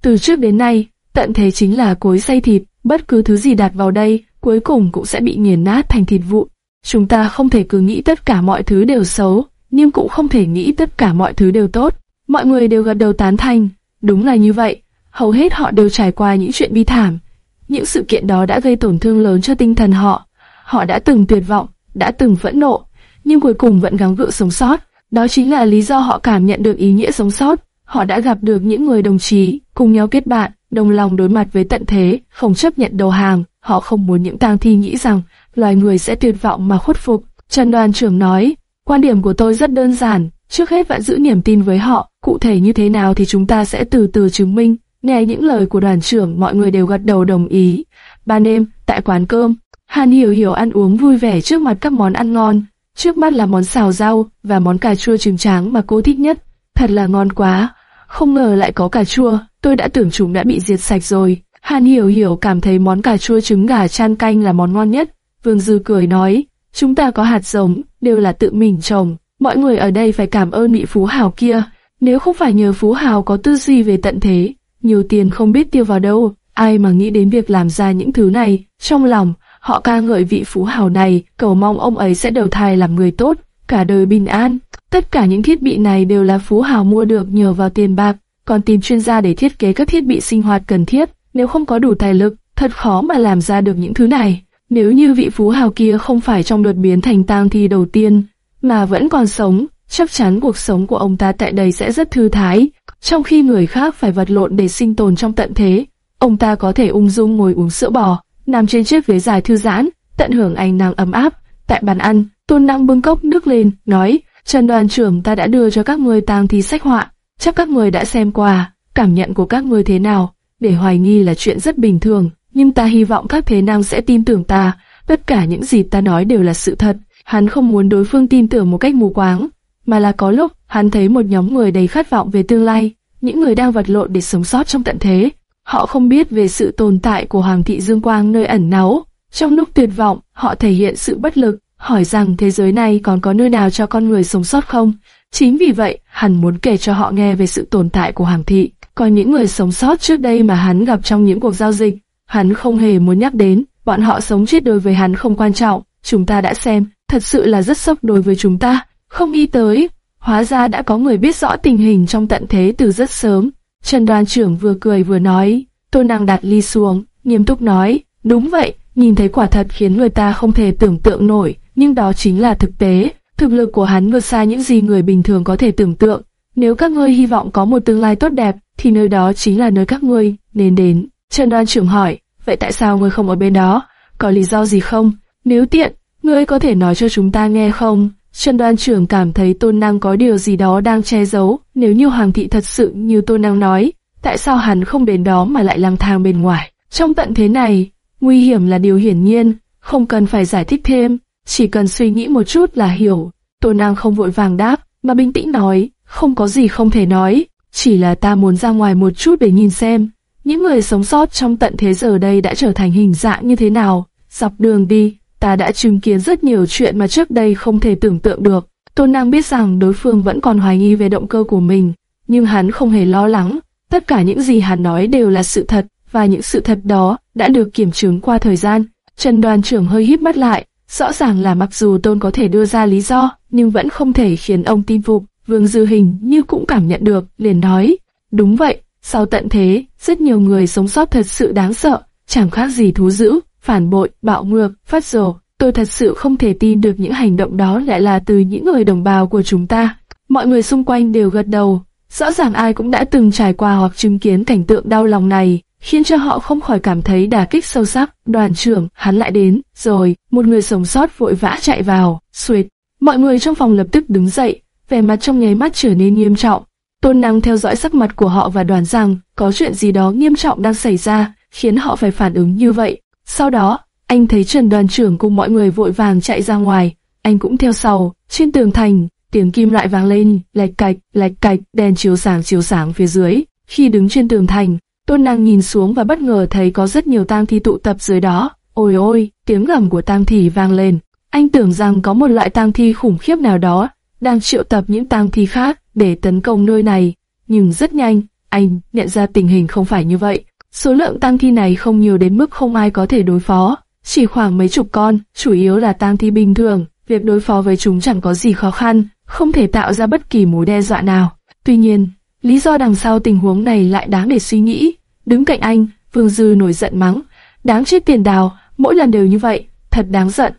Từ trước đến nay, tận thế chính là cối xay thịt, bất cứ thứ gì đặt vào đây, cuối cùng cũng sẽ bị nghiền nát thành thịt vụn. Chúng ta không thể cứ nghĩ tất cả mọi thứ đều xấu, nhưng cũng không thể nghĩ tất cả mọi thứ đều tốt. Mọi người đều gật đầu tán thành, đúng là như vậy, hầu hết họ đều trải qua những chuyện bi thảm. Những sự kiện đó đã gây tổn thương lớn cho tinh thần họ. Họ đã từng tuyệt vọng, đã từng phẫn nộ, nhưng cuối cùng vẫn gắng gượng sống sót. Đó chính là lý do họ cảm nhận được ý nghĩa sống sót. Họ đã gặp được những người đồng chí, cùng nhau kết bạn, đồng lòng đối mặt với tận thế, không chấp nhận đầu hàng. Họ không muốn những tang thi nghĩ rằng loài người sẽ tuyệt vọng mà khuất phục. Trần đoàn trưởng nói, quan điểm của tôi rất đơn giản, Trước hết vẫn giữ niềm tin với họ, cụ thể như thế nào thì chúng ta sẽ từ từ chứng minh. Nghe những lời của đoàn trưởng mọi người đều gật đầu đồng ý. Ban đêm, tại quán cơm, Hàn Hiểu Hiểu ăn uống vui vẻ trước mặt các món ăn ngon. Trước mắt là món xào rau và món cà chua trứng tráng mà cô thích nhất. Thật là ngon quá. Không ngờ lại có cà chua, tôi đã tưởng chúng đã bị diệt sạch rồi. Hàn Hiểu Hiểu cảm thấy món cà chua trứng gà chan canh là món ngon nhất. Vương Dư cười nói, chúng ta có hạt giống, đều là tự mình trồng. Mọi người ở đây phải cảm ơn vị phú hào kia, nếu không phải nhờ phú hào có tư duy về tận thế, nhiều tiền không biết tiêu vào đâu, ai mà nghĩ đến việc làm ra những thứ này, trong lòng, họ ca ngợi vị phú hào này, cầu mong ông ấy sẽ đầu thai làm người tốt, cả đời bình an. Tất cả những thiết bị này đều là phú hào mua được nhờ vào tiền bạc, còn tìm chuyên gia để thiết kế các thiết bị sinh hoạt cần thiết, nếu không có đủ tài lực, thật khó mà làm ra được những thứ này. Nếu như vị phú hào kia không phải trong đợt biến thành tang thi đầu tiên, mà vẫn còn sống, chắc chắn cuộc sống của ông ta tại đây sẽ rất thư thái, trong khi người khác phải vật lộn để sinh tồn trong tận thế. Ông ta có thể ung dung ngồi uống sữa bò, nằm trên chiếc ghế dài thư giãn, tận hưởng ánh nắng ấm áp. Tại bàn ăn, Tôn Năng bưng cốc nước lên, nói, Trần đoàn trưởng ta đã đưa cho các người tang thi sách họa, chắc các người đã xem qua, cảm nhận của các người thế nào, để hoài nghi là chuyện rất bình thường, nhưng ta hy vọng các thế nam sẽ tin tưởng ta, tất cả những gì ta nói đều là sự thật. Hắn không muốn đối phương tin tưởng một cách mù quáng, mà là có lúc hắn thấy một nhóm người đầy khát vọng về tương lai, những người đang vật lộn để sống sót trong tận thế. Họ không biết về sự tồn tại của Hoàng thị Dương Quang nơi ẩn náu. Trong lúc tuyệt vọng, họ thể hiện sự bất lực, hỏi rằng thế giới này còn có nơi nào cho con người sống sót không. Chính vì vậy, hắn muốn kể cho họ nghe về sự tồn tại của Hoàng thị. Còn những người sống sót trước đây mà hắn gặp trong những cuộc giao dịch, hắn không hề muốn nhắc đến, bọn họ sống chết đối với hắn không quan trọng, chúng ta đã xem, thật sự là rất sốc đối với chúng ta, không nghĩ tới, hóa ra đã có người biết rõ tình hình trong tận thế từ rất sớm. Trần đoàn trưởng vừa cười vừa nói, tôi nàng đặt ly xuống, nghiêm túc nói, đúng vậy, nhìn thấy quả thật khiến người ta không thể tưởng tượng nổi, nhưng đó chính là thực tế, thực lực của hắn vượt xa những gì người bình thường có thể tưởng tượng. Nếu các ngươi hy vọng có một tương lai tốt đẹp, thì nơi đó chính là nơi các ngươi nên đến. Trần Đoan trưởng hỏi, vậy tại sao ngươi không ở bên đó? Có lý do gì không? Nếu tiện, ngươi có thể nói cho chúng ta nghe không? Trần Đoan trưởng cảm thấy tôn năng có điều gì đó đang che giấu, nếu như hoàng thị thật sự như tôn năng nói, tại sao hắn không đến đó mà lại lang thang bên ngoài? Trong tận thế này, nguy hiểm là điều hiển nhiên, không cần phải giải thích thêm, chỉ cần suy nghĩ một chút là hiểu. Tô năng không vội vàng đáp, mà bình tĩnh nói, không có gì không thể nói, chỉ là ta muốn ra ngoài một chút để nhìn xem, những người sống sót trong tận thế giờ đây đã trở thành hình dạng như thế nào. Dọc đường đi, ta đã chứng kiến rất nhiều chuyện mà trước đây không thể tưởng tượng được. Tô Năng biết rằng đối phương vẫn còn hoài nghi về động cơ của mình, nhưng hắn không hề lo lắng. Tất cả những gì hắn nói đều là sự thật, và những sự thật đó đã được kiểm chứng qua thời gian. Trần đoàn trưởng hơi híp mắt lại, rõ ràng là mặc dù Tôn có thể đưa ra lý do, nhưng vẫn không thể khiến ông tin phục. Vương Dư Hình như cũng cảm nhận được, liền nói, đúng vậy, sau tận thế, rất nhiều người sống sót thật sự đáng sợ, chẳng khác gì thú dữ, phản bội, bạo ngược, phát rồ. Tôi thật sự không thể tin được những hành động đó lại là từ những người đồng bào của chúng ta. Mọi người xung quanh đều gật đầu, rõ ràng ai cũng đã từng trải qua hoặc chứng kiến cảnh tượng đau lòng này, khiến cho họ không khỏi cảm thấy đả kích sâu sắc. Đoàn trưởng, hắn lại đến, rồi, một người sống sót vội vã chạy vào, suyệt. Mọi người trong phòng lập tức đứng dậy, vẻ mặt trong nháy mắt trở nên nghiêm trọng. Tôn Năng theo dõi sắc mặt của họ và đoán rằng có chuyện gì đó nghiêm trọng đang xảy ra, khiến họ phải phản ứng như vậy. Sau đó, anh thấy Trần đoàn trưởng cùng mọi người vội vàng chạy ra ngoài, anh cũng theo sau, trên tường thành, tiếng kim loại vang lên, lạch cạch, lạch cạch, đèn chiếu sáng chiếu sáng phía dưới. Khi đứng trên tường thành, Tôn Năng nhìn xuống và bất ngờ thấy có rất nhiều tang thi tụ tập dưới đó. Ôi ôi, tiếng gầm của tang thi vang lên. Anh tưởng rằng có một loại tang thi khủng khiếp nào đó đang triệu tập những tang thi khác để tấn công nơi này, nhưng rất nhanh, anh nhận ra tình hình không phải như vậy. Số lượng tang thi này không nhiều đến mức không ai có thể đối phó, chỉ khoảng mấy chục con, chủ yếu là tang thi bình thường, việc đối phó với chúng chẳng có gì khó khăn, không thể tạo ra bất kỳ mối đe dọa nào. Tuy nhiên, lý do đằng sau tình huống này lại đáng để suy nghĩ. Đứng cạnh anh, Vương Dư nổi giận mắng, đáng chết tiền đào, mỗi lần đều như vậy, thật đáng giận.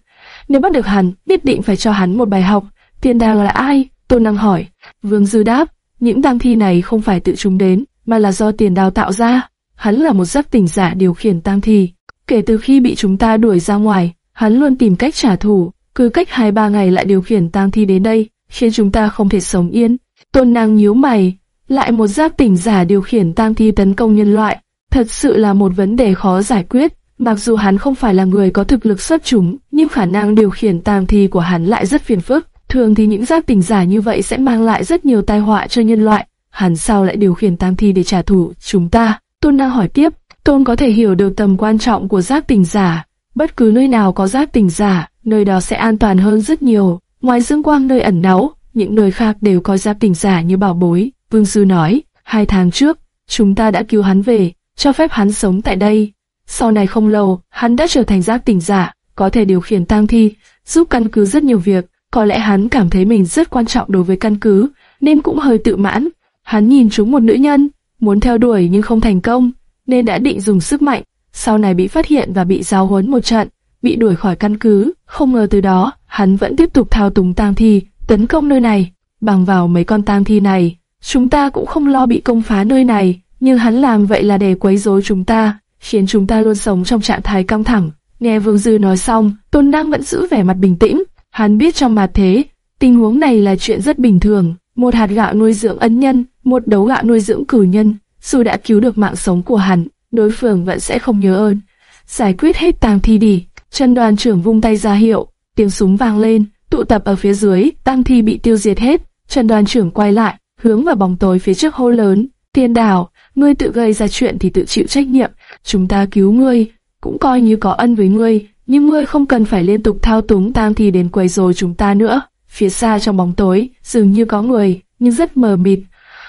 Nếu bắt được hắn, nhất định phải cho hắn một bài học. Tiền đào là ai? Tôn Năng hỏi. Vương Dư đáp, những tang thi này không phải tự chúng đến, mà là do tiền đào tạo ra. Hắn là một giấc tỉnh giả điều khiển tang thi. Kể từ khi bị chúng ta đuổi ra ngoài, hắn luôn tìm cách trả thù, cứ cách hai ba ngày lại điều khiển tang thi đến đây, khiến chúng ta không thể sống yên. Tôn Năng nhíu mày, lại một giác tỉnh giả điều khiển tang thi tấn công nhân loại, thật sự là một vấn đề khó giải quyết. Mặc dù hắn không phải là người có thực lực xuất chúng, nhưng khả năng điều khiển tang thi của hắn lại rất phiền phức. Thường thì những giác tỉnh giả như vậy sẽ mang lại rất nhiều tai họa cho nhân loại. Hắn sao lại điều khiển tang thi để trả thù chúng ta? Tôn đang hỏi tiếp. Tôn có thể hiểu được tầm quan trọng của giác tỉnh giả. Bất cứ nơi nào có giác tỉnh giả, nơi đó sẽ an toàn hơn rất nhiều. Ngoài dương quang nơi ẩn náu, những nơi khác đều có giác tỉnh giả như bảo bối. Vương Sư nói, hai tháng trước, chúng ta đã cứu hắn về, cho phép hắn sống tại đây. Sau này không lâu, hắn đã trở thành giác tỉnh giả, có thể điều khiển tang thi, giúp căn cứ rất nhiều việc. Có lẽ hắn cảm thấy mình rất quan trọng đối với căn cứ, nên cũng hơi tự mãn. Hắn nhìn chúng một nữ nhân, muốn theo đuổi nhưng không thành công, nên đã định dùng sức mạnh. Sau này bị phát hiện và bị giáo huấn một trận, bị đuổi khỏi căn cứ. Không ngờ từ đó, hắn vẫn tiếp tục thao túng tang thi, tấn công nơi này. Bằng vào mấy con tang thi này, chúng ta cũng không lo bị công phá nơi này, nhưng hắn làm vậy là để quấy rối chúng ta, khiến chúng ta luôn sống trong trạng thái căng thẳng. Nghe Vương Dư nói xong, Tôn Năng vẫn giữ vẻ mặt bình tĩnh, Hắn biết trong mặt thế, tình huống này là chuyện rất bình thường. Một hạt gạo nuôi dưỡng ân nhân, một đấu gạo nuôi dưỡng cử nhân. Dù đã cứu được mạng sống của hắn, đối phương vẫn sẽ không nhớ ơn. giải quyết hết tang thi đi. Trần đoàn trưởng vung tay ra hiệu, tiếng súng vang lên, tụ tập ở phía dưới, tang thi bị tiêu diệt hết. Trần đoàn trưởng quay lại, hướng vào bóng tối phía trước hô lớn, tiên đảo, ngươi tự gây ra chuyện thì tự chịu trách nhiệm, chúng ta cứu ngươi, cũng coi như có ân với ngươi, nhưng ngươi không cần phải liên tục thao túng tang thi đến quấy rồi chúng ta nữa. Phía xa trong bóng tối, dường như có người, nhưng rất mờ mịt,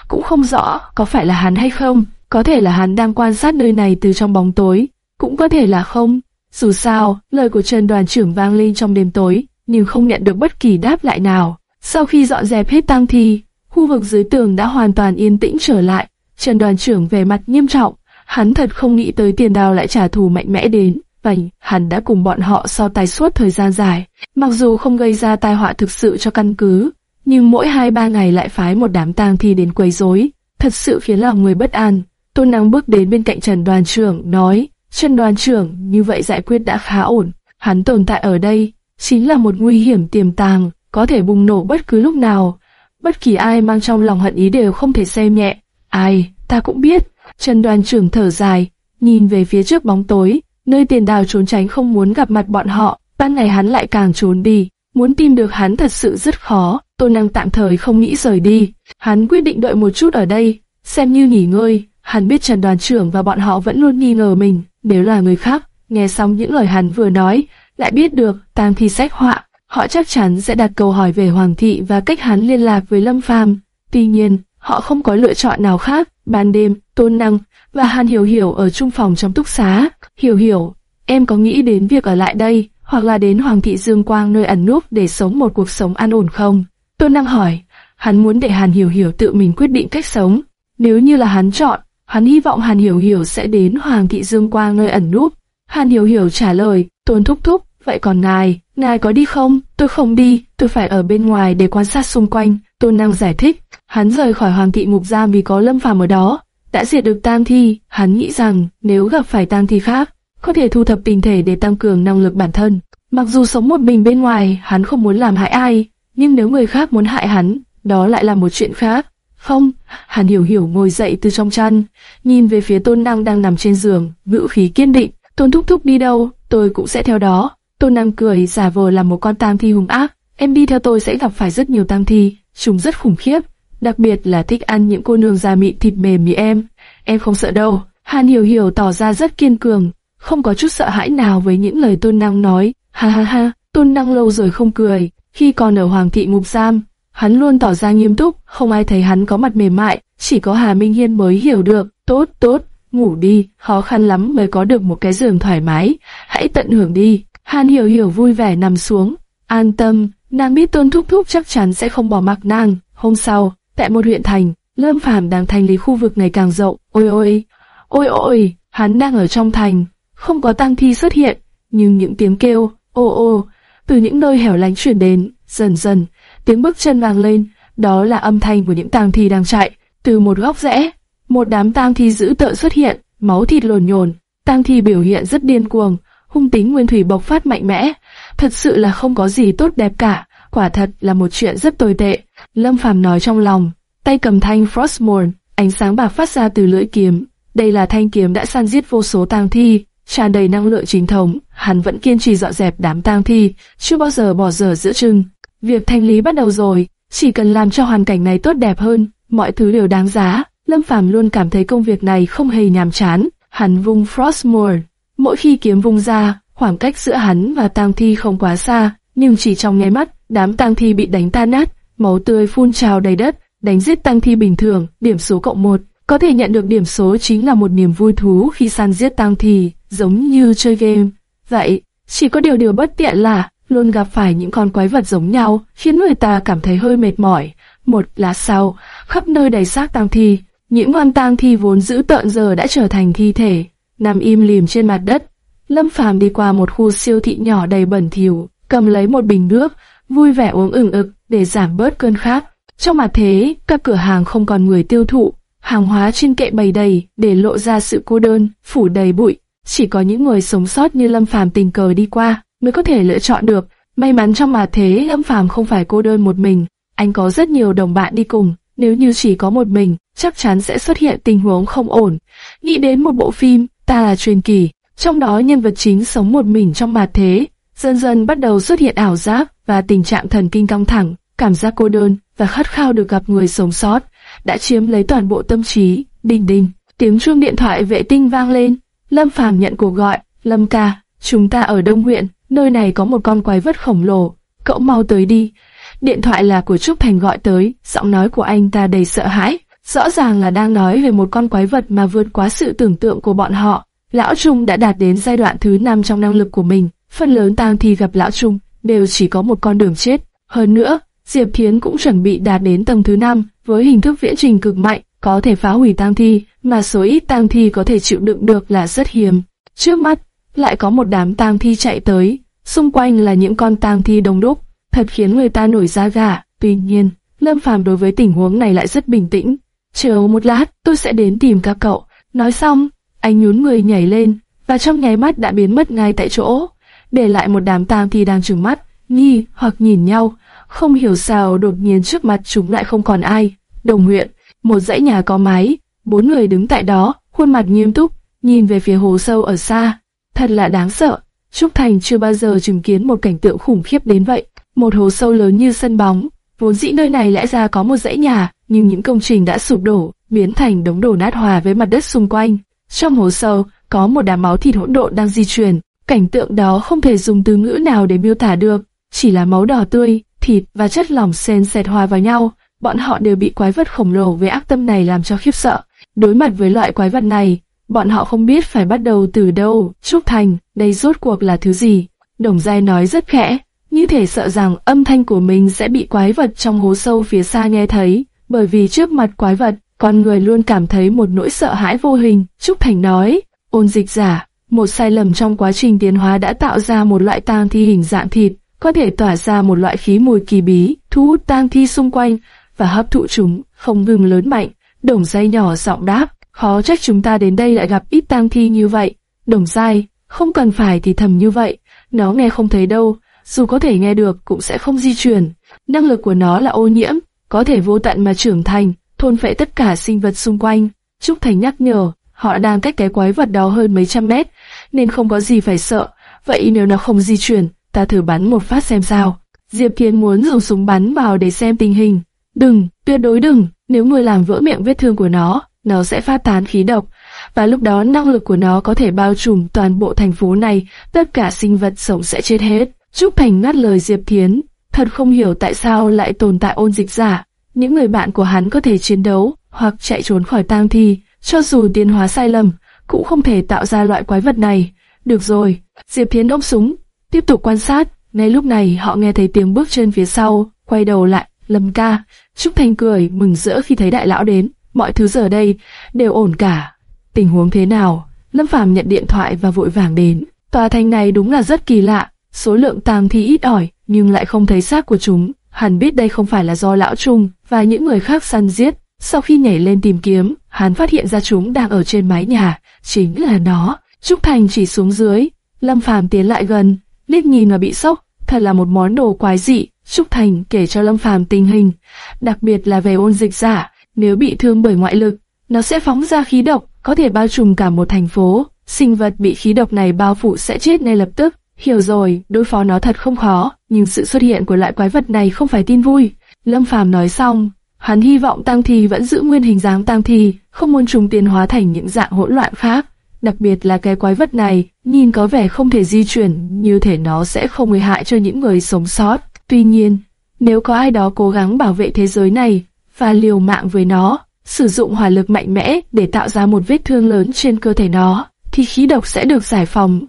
cũng không rõ có phải là hắn hay không. Có thể là hắn đang quan sát nơi này từ trong bóng tối, cũng có thể là không. Dù sao, lời của Trần đoàn trưởng vang lên trong đêm tối, nhưng không nhận được bất kỳ đáp lại nào. Sau khi dọn dẹp hết tang thi, khu vực dưới tường đã hoàn toàn yên tĩnh trở lại. Trần đoàn trưởng về mặt nghiêm trọng, hắn thật không nghĩ tới tiền đào lại trả thù mạnh mẽ đến. Vậy, hắn đã cùng bọn họ so tài suốt thời gian dài. Mặc dù không gây ra tai họa thực sự cho căn cứ, nhưng mỗi hai ba ngày lại phái một đám tang thi đến quấy rối, thật sự khiến lòng người bất an. Tôn Năng bước đến bên cạnh Trần đoàn trưởng, nói, Trần đoàn trưởng, như vậy giải quyết đã khá ổn. Hắn tồn tại ở đây, chính là một nguy hiểm tiềm tàng, có thể bùng nổ bất cứ lúc nào. Bất kỳ ai mang trong lòng hận ý đều không thể xem nhẹ. Ai, ta cũng biết. Trần đoàn trưởng thở dài, nhìn về phía trước bóng tối, nơi tiền đào trốn tránh không muốn gặp mặt bọn họ. Ban ngày hắn lại càng trốn đi, muốn tìm được hắn thật sự rất khó. tôi Năng tạm thời không nghĩ rời đi. Hắn quyết định đợi một chút ở đây, xem như nghỉ ngơi. Hắn biết Trần đoàn trưởng và bọn họ vẫn luôn nghi ngờ mình, nếu là người khác, nghe xong những lời hắn vừa nói, lại biết được tang thi sách họa, họ chắc chắn sẽ đặt câu hỏi về Hoàng thị và cách hắn liên lạc với Lâm Phàm. Tuy nhiên, họ không có lựa chọn nào khác. Ban đêm, Tôn Năng và Hàn Hiểu Hiểu ở chung phòng trong túc xá. Hiểu Hiểu, em có nghĩ đến việc ở lại đây, hoặc là đến Hoàng thị Dương Quang nơi ẩn núp để sống một cuộc sống an ổn không? Tôn Năng hỏi, hắn muốn để Hàn Hiểu Hiểu tự mình quyết định cách sống. Nếu như là hắn chọn, hắn hy vọng Hàn Hiểu Hiểu sẽ đến Hoàng thị Dương Quang nơi ẩn núp. Hàn Hiểu Hiểu trả lời, Tôn thúc thúc, vậy còn ngài, ngài có đi không? Tôi không đi, tôi phải ở bên ngoài để quan sát xung quanh. Tôn Năng giải thích, hắn rời khỏi Hoàng thị ngục giam vì có Lâm Phàm ở đó, đã diệt được tam thi. Hắn nghĩ rằng nếu gặp phải tam thi khác, có thể thu thập tinh thể để tăng cường năng lực bản thân. Mặc dù sống một mình bên ngoài, hắn không muốn làm hại ai, nhưng nếu người khác muốn hại hắn, đó lại là một chuyện khác. Không, Hàn Hiểu Hiểu ngồi dậy từ trong chăn, nhìn về phía Tôn Năng đang nằm trên giường, ngữ khí kiên định. Tôn Thúc Thúc đi đâu, tôi cũng sẽ theo đó. Tôn Nam cười giả vờ làm một con tam thi hung ác. Em đi theo tôi sẽ gặp phải rất nhiều tam thi, chúng rất khủng khiếp, đặc biệt là thích ăn những cô nương da mịn thịt mềm như em. Em không sợ đâu. Hàn Hiểu Hiểu tỏ ra rất kiên cường, không có chút sợ hãi nào với những lời Tôn Năng nói. Ha ha ha, Tôn Năng lâu rồi không cười, khi còn ở Hoàng thị ngục giam, hắn luôn tỏ ra nghiêm túc, không ai thấy hắn có mặt mềm mại, chỉ có Hà Minh Hiên mới hiểu được. Tốt, tốt, ngủ đi, khó khăn lắm mới có được một cái giường thoải mái, hãy tận hưởng đi. Hàn Hiểu Hiểu vui vẻ nằm xuống, an tâm, nàng biết Tôn Thúc Thúc chắc chắn sẽ không bỏ mặc nàng. Hôm sau, tại một huyện thành, Lâm Phàm đang thành lý khu vực ngày càng rộng. Ôi ôi, ôi ôi, hắn đang ở trong thành, không có tang thi xuất hiện, nhưng những tiếng kêu, ô ô, từ những nơi hẻo lánh truyền đến, dần dần, tiếng bước chân vang lên, đó là âm thanh của những tang thi đang chạy. Từ một góc rẽ, một đám tang thi dữ tợn xuất hiện, máu thịt lồn nhồn, tang thi biểu hiện rất điên cuồng, hung tính nguyên thủy bộc phát mạnh mẽ, thật sự là không có gì tốt đẹp cả, quả thật là một chuyện rất tồi tệ. Lâm Phàm nói trong lòng, tay cầm thanh Frostmourne, ánh sáng bạc phát ra từ lưỡi kiếm, đây là thanh kiếm đã săn giết vô số tang thi, tràn đầy năng lượng chính thống, hắn vẫn kiên trì dọn dẹp đám tang thi, chưa bao giờ bỏ dở giữa chừng. Việc thanh lý bắt đầu rồi, chỉ cần làm cho hoàn cảnh này tốt đẹp hơn, mọi thứ đều đáng giá. Lâm Phàm luôn cảm thấy công việc này không hề nhàm chán. Hắn vung Frostmourne, mỗi khi kiếm vung ra, khoảng cách giữa hắn và tang thi không quá xa, nhưng chỉ trong nháy mắt, đám tang thi bị đánh tan nát, máu tươi phun trào đầy đất, đánh giết tang thi bình thường, điểm số cộng một. Có thể nhận được điểm số chính là một niềm vui thú khi săn giết tang thi giống như chơi game. Vậy, chỉ có điều điều bất tiện là luôn gặp phải những con quái vật giống nhau, khiến người ta cảm thấy hơi mệt mỏi. Một là sau, khắp nơi đầy xác tang thi, những con tang thi vốn dữ tợn giờ đã trở thành thi thể, nằm im lìm trên mặt đất. Lâm Phàm đi qua một khu siêu thị nhỏ đầy bẩn thỉu, cầm lấy một bình nước, vui vẻ uống ửng ực để giảm bớt cơn khát. Trong mặt thế, các cửa hàng không còn người tiêu thụ, hàng hóa trên kệ bày đầy để lộ ra sự cô đơn, phủ đầy bụi. Chỉ có những người sống sót như Lâm Phàm tình cờ đi qua mới có thể lựa chọn được. May mắn trong mà thế Lâm Phàm không phải cô đơn một mình, anh có rất nhiều đồng bạn đi cùng. Nếu như chỉ có một mình, chắc chắn sẽ xuất hiện tình huống không ổn. Nghĩ đến một bộ phim, ta là truyền kỳ, Trong đó nhân vật chính sống một mình trong mặt thế, dần dần bắt đầu xuất hiện ảo giác và tình trạng thần kinh căng thẳng, cảm giác cô đơn và khát khao được gặp người sống sót, đã chiếm lấy toàn bộ tâm trí. đình đình, tiếng chuông điện thoại vệ tinh vang lên. Lâm Phàm nhận cuộc gọi. Lâm ca, chúng ta ở Đông huyện, nơi này có một con quái vật khổng lồ, cậu mau tới đi. Điện thoại là của Trúc Thành gọi tới, giọng nói của anh ta đầy sợ hãi, rõ ràng là đang nói về một con quái vật mà vượt quá sự tưởng tượng của bọn họ. Lão Trung đã đạt đến giai đoạn thứ 5 trong năng lực của mình, phần lớn tang thi gặp Lão Trung đều chỉ có một con đường chết. Hơn nữa, Diệp Thiến cũng chuẩn bị đạt đến tầng thứ 5 với hình thức viễn trình cực mạnh, có thể phá hủy tang thi, mà số ít tang thi có thể chịu đựng được là rất hiếm. Trước mắt, lại có một đám tang thi chạy tới, xung quanh là những con tang thi đông đúc, thật khiến người ta nổi da gà. Tuy nhiên, Lâm Phàm đối với tình huống này lại rất bình tĩnh. Chờ một lát, tôi sẽ đến tìm các cậu. Nói xong, anh nhún người nhảy lên, và trong nháy mắt đã biến mất ngay tại chỗ, để lại một đám tang thi đang trừng mắt, nghi hoặc nhìn nhau. Không hiểu sao đột nhiên trước mặt chúng lại không còn ai. Đồng huyện, một dãy nhà có mái, bốn người đứng tại đó, khuôn mặt nghiêm túc, nhìn về phía hồ sâu ở xa. Thật là đáng sợ. Trúc Thành chưa bao giờ chứng kiến một cảnh tượng khủng khiếp đến vậy. Một hồ sâu lớn như sân bóng, vốn dĩ nơi này lẽ ra có một dãy nhà, nhưng những công trình đã sụp đổ, biến thành đống đổ nát hòa với mặt đất xung quanh. Trong hồ sâu, có một đám máu thịt hỗn độn đang di chuyển. Cảnh tượng đó không thể dùng từ ngữ nào để miêu tả được, chỉ là máu đỏ tươi, thịt và chất lỏng xen xẹt hòa vào nhau. Bọn họ đều bị quái vật khổng lồ với ác tâm này làm cho khiếp sợ. Đối mặt với loại quái vật này, bọn họ không biết phải bắt đầu từ đâu. Trúc Thành, đây rốt cuộc là thứ gì? Đồng Giai nói rất khẽ, như thể sợ rằng âm thanh của mình sẽ bị quái vật trong hố sâu phía xa nghe thấy, bởi vì trước mặt quái vật, con người luôn cảm thấy một nỗi sợ hãi vô hình. Trúc Thành nói, ôn dịch giả, một sai lầm trong quá trình tiến hóa đã tạo ra một loại tang thi hình dạng thịt, có thể tỏa ra một loại khí mùi kỳ bí, thu hút tang thi xung quanh và hấp thụ chúng, không ngừng lớn mạnh. Đồng dây nhỏ giọng đáp, khó trách chúng ta đến đây lại gặp ít tang thi như vậy. Đồng dai, không cần phải thì thầm như vậy, nó nghe không thấy đâu, dù có thể nghe được cũng sẽ không di chuyển. Năng lực của nó là ô nhiễm, có thể vô tận mà trưởng thành, thôn phệ tất cả sinh vật xung quanh. Trúc Thành nhắc nhở, họ đang cách cái quái vật đó hơn mấy trăm mét, nên không có gì phải sợ. Vậy nếu nó không di chuyển, ta thử bắn một phát xem sao. Diệp Thiên muốn dùng súng bắn vào để xem tình hình. Đừng, tuyệt đối đừng, nếu người làm vỡ miệng vết thương của nó, nó sẽ phát tán khí độc, và lúc đó năng lực của nó có thể bao trùm toàn bộ thành phố này, tất cả sinh vật sống sẽ chết hết. Trúc Thành ngắt lời Diệp Thiến, thật không hiểu tại sao lại tồn tại ôn dịch giả. Những người bạn của hắn có thể chiến đấu hoặc chạy trốn khỏi tang thi, cho dù tiến hóa sai lầm, cũng không thể tạo ra loại quái vật này. Được rồi, Diệp Thiến ôm súng, tiếp tục quan sát. Ngay lúc này họ nghe thấy tiếng bước chân phía sau, quay đầu lại, Lâm ca. Trúc Thành cười mừng rỡ khi thấy đại lão đến. Mọi thứ giờ đây đều ổn cả. Tình huống thế nào? Lâm Phàm nhận điện thoại và vội vàng đến. Tòa thành này đúng là rất kỳ lạ. Số lượng tang thi ít ỏi, nhưng lại không thấy xác của chúng. Hắn biết đây không phải là do lão Trung và những người khác săn giết. Sau khi nhảy lên tìm kiếm, hắn phát hiện ra chúng đang ở trên mái nhà, chính là nó. Trúc Thành chỉ xuống dưới, Lâm Phàm tiến lại gần, liếc nhìn và bị sốc, thật là một món đồ quái dị. Trúc Thành kể cho Lâm Phàm tình hình, đặc biệt là về ôn dịch giả, nếu bị thương bởi ngoại lực, nó sẽ phóng ra khí độc, có thể bao trùm cả một thành phố. Sinh vật bị khí độc này bao phủ sẽ chết ngay lập tức. Hiểu rồi, đối phó nó thật không khó, nhưng sự xuất hiện của loại quái vật này không phải tin vui. Lâm Phàm nói xong, hắn hy vọng tang Thi vẫn giữ nguyên hình dáng tang Thi, không muốn chúng tiến hóa thành những dạng hỗn loạn khác. Đặc biệt là cái quái vật này, nhìn có vẻ không thể di chuyển, như thể nó sẽ không gây hại cho những người sống sót. Tuy nhiên, nếu có ai đó cố gắng bảo vệ thế giới này và liều mạng với nó, sử dụng hỏa lực mạnh mẽ để tạo ra một vết thương lớn trên cơ thể nó, thì khí độc sẽ được giải phóng.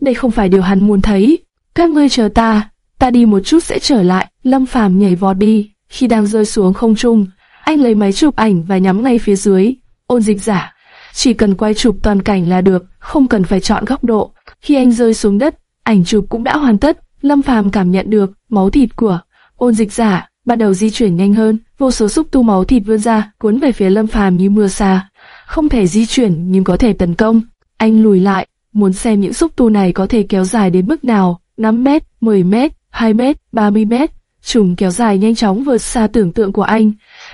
Đây không phải điều hắn muốn thấy. Các ngươi chờ ta, ta đi một chút sẽ trở lại. Lâm Phàm nhảy vọt đi, khi đang rơi xuống không trung, anh lấy máy chụp ảnh và nhắm ngay phía dưới. Ôn dịch giả, chỉ cần quay chụp toàn cảnh là được, không cần phải chọn góc độ. Khi anh rơi xuống đất, ảnh chụp cũng đã hoàn tất. Lâm Phàm cảm nhận được máu thịt của ôn dịch giả bắt đầu di chuyển nhanh hơn, vô số xúc tu máu thịt vươn ra, cuốn về phía Lâm Phàm như mưa xa. Không thể di chuyển nhưng có thể tấn công. Anh lùi lại, muốn xem những xúc tu này có thể kéo dài đến mức nào, 5 mét, 10 mét, 2 mét, 30 mét. Chúng kéo dài nhanh chóng vượt xa tưởng tượng của anh.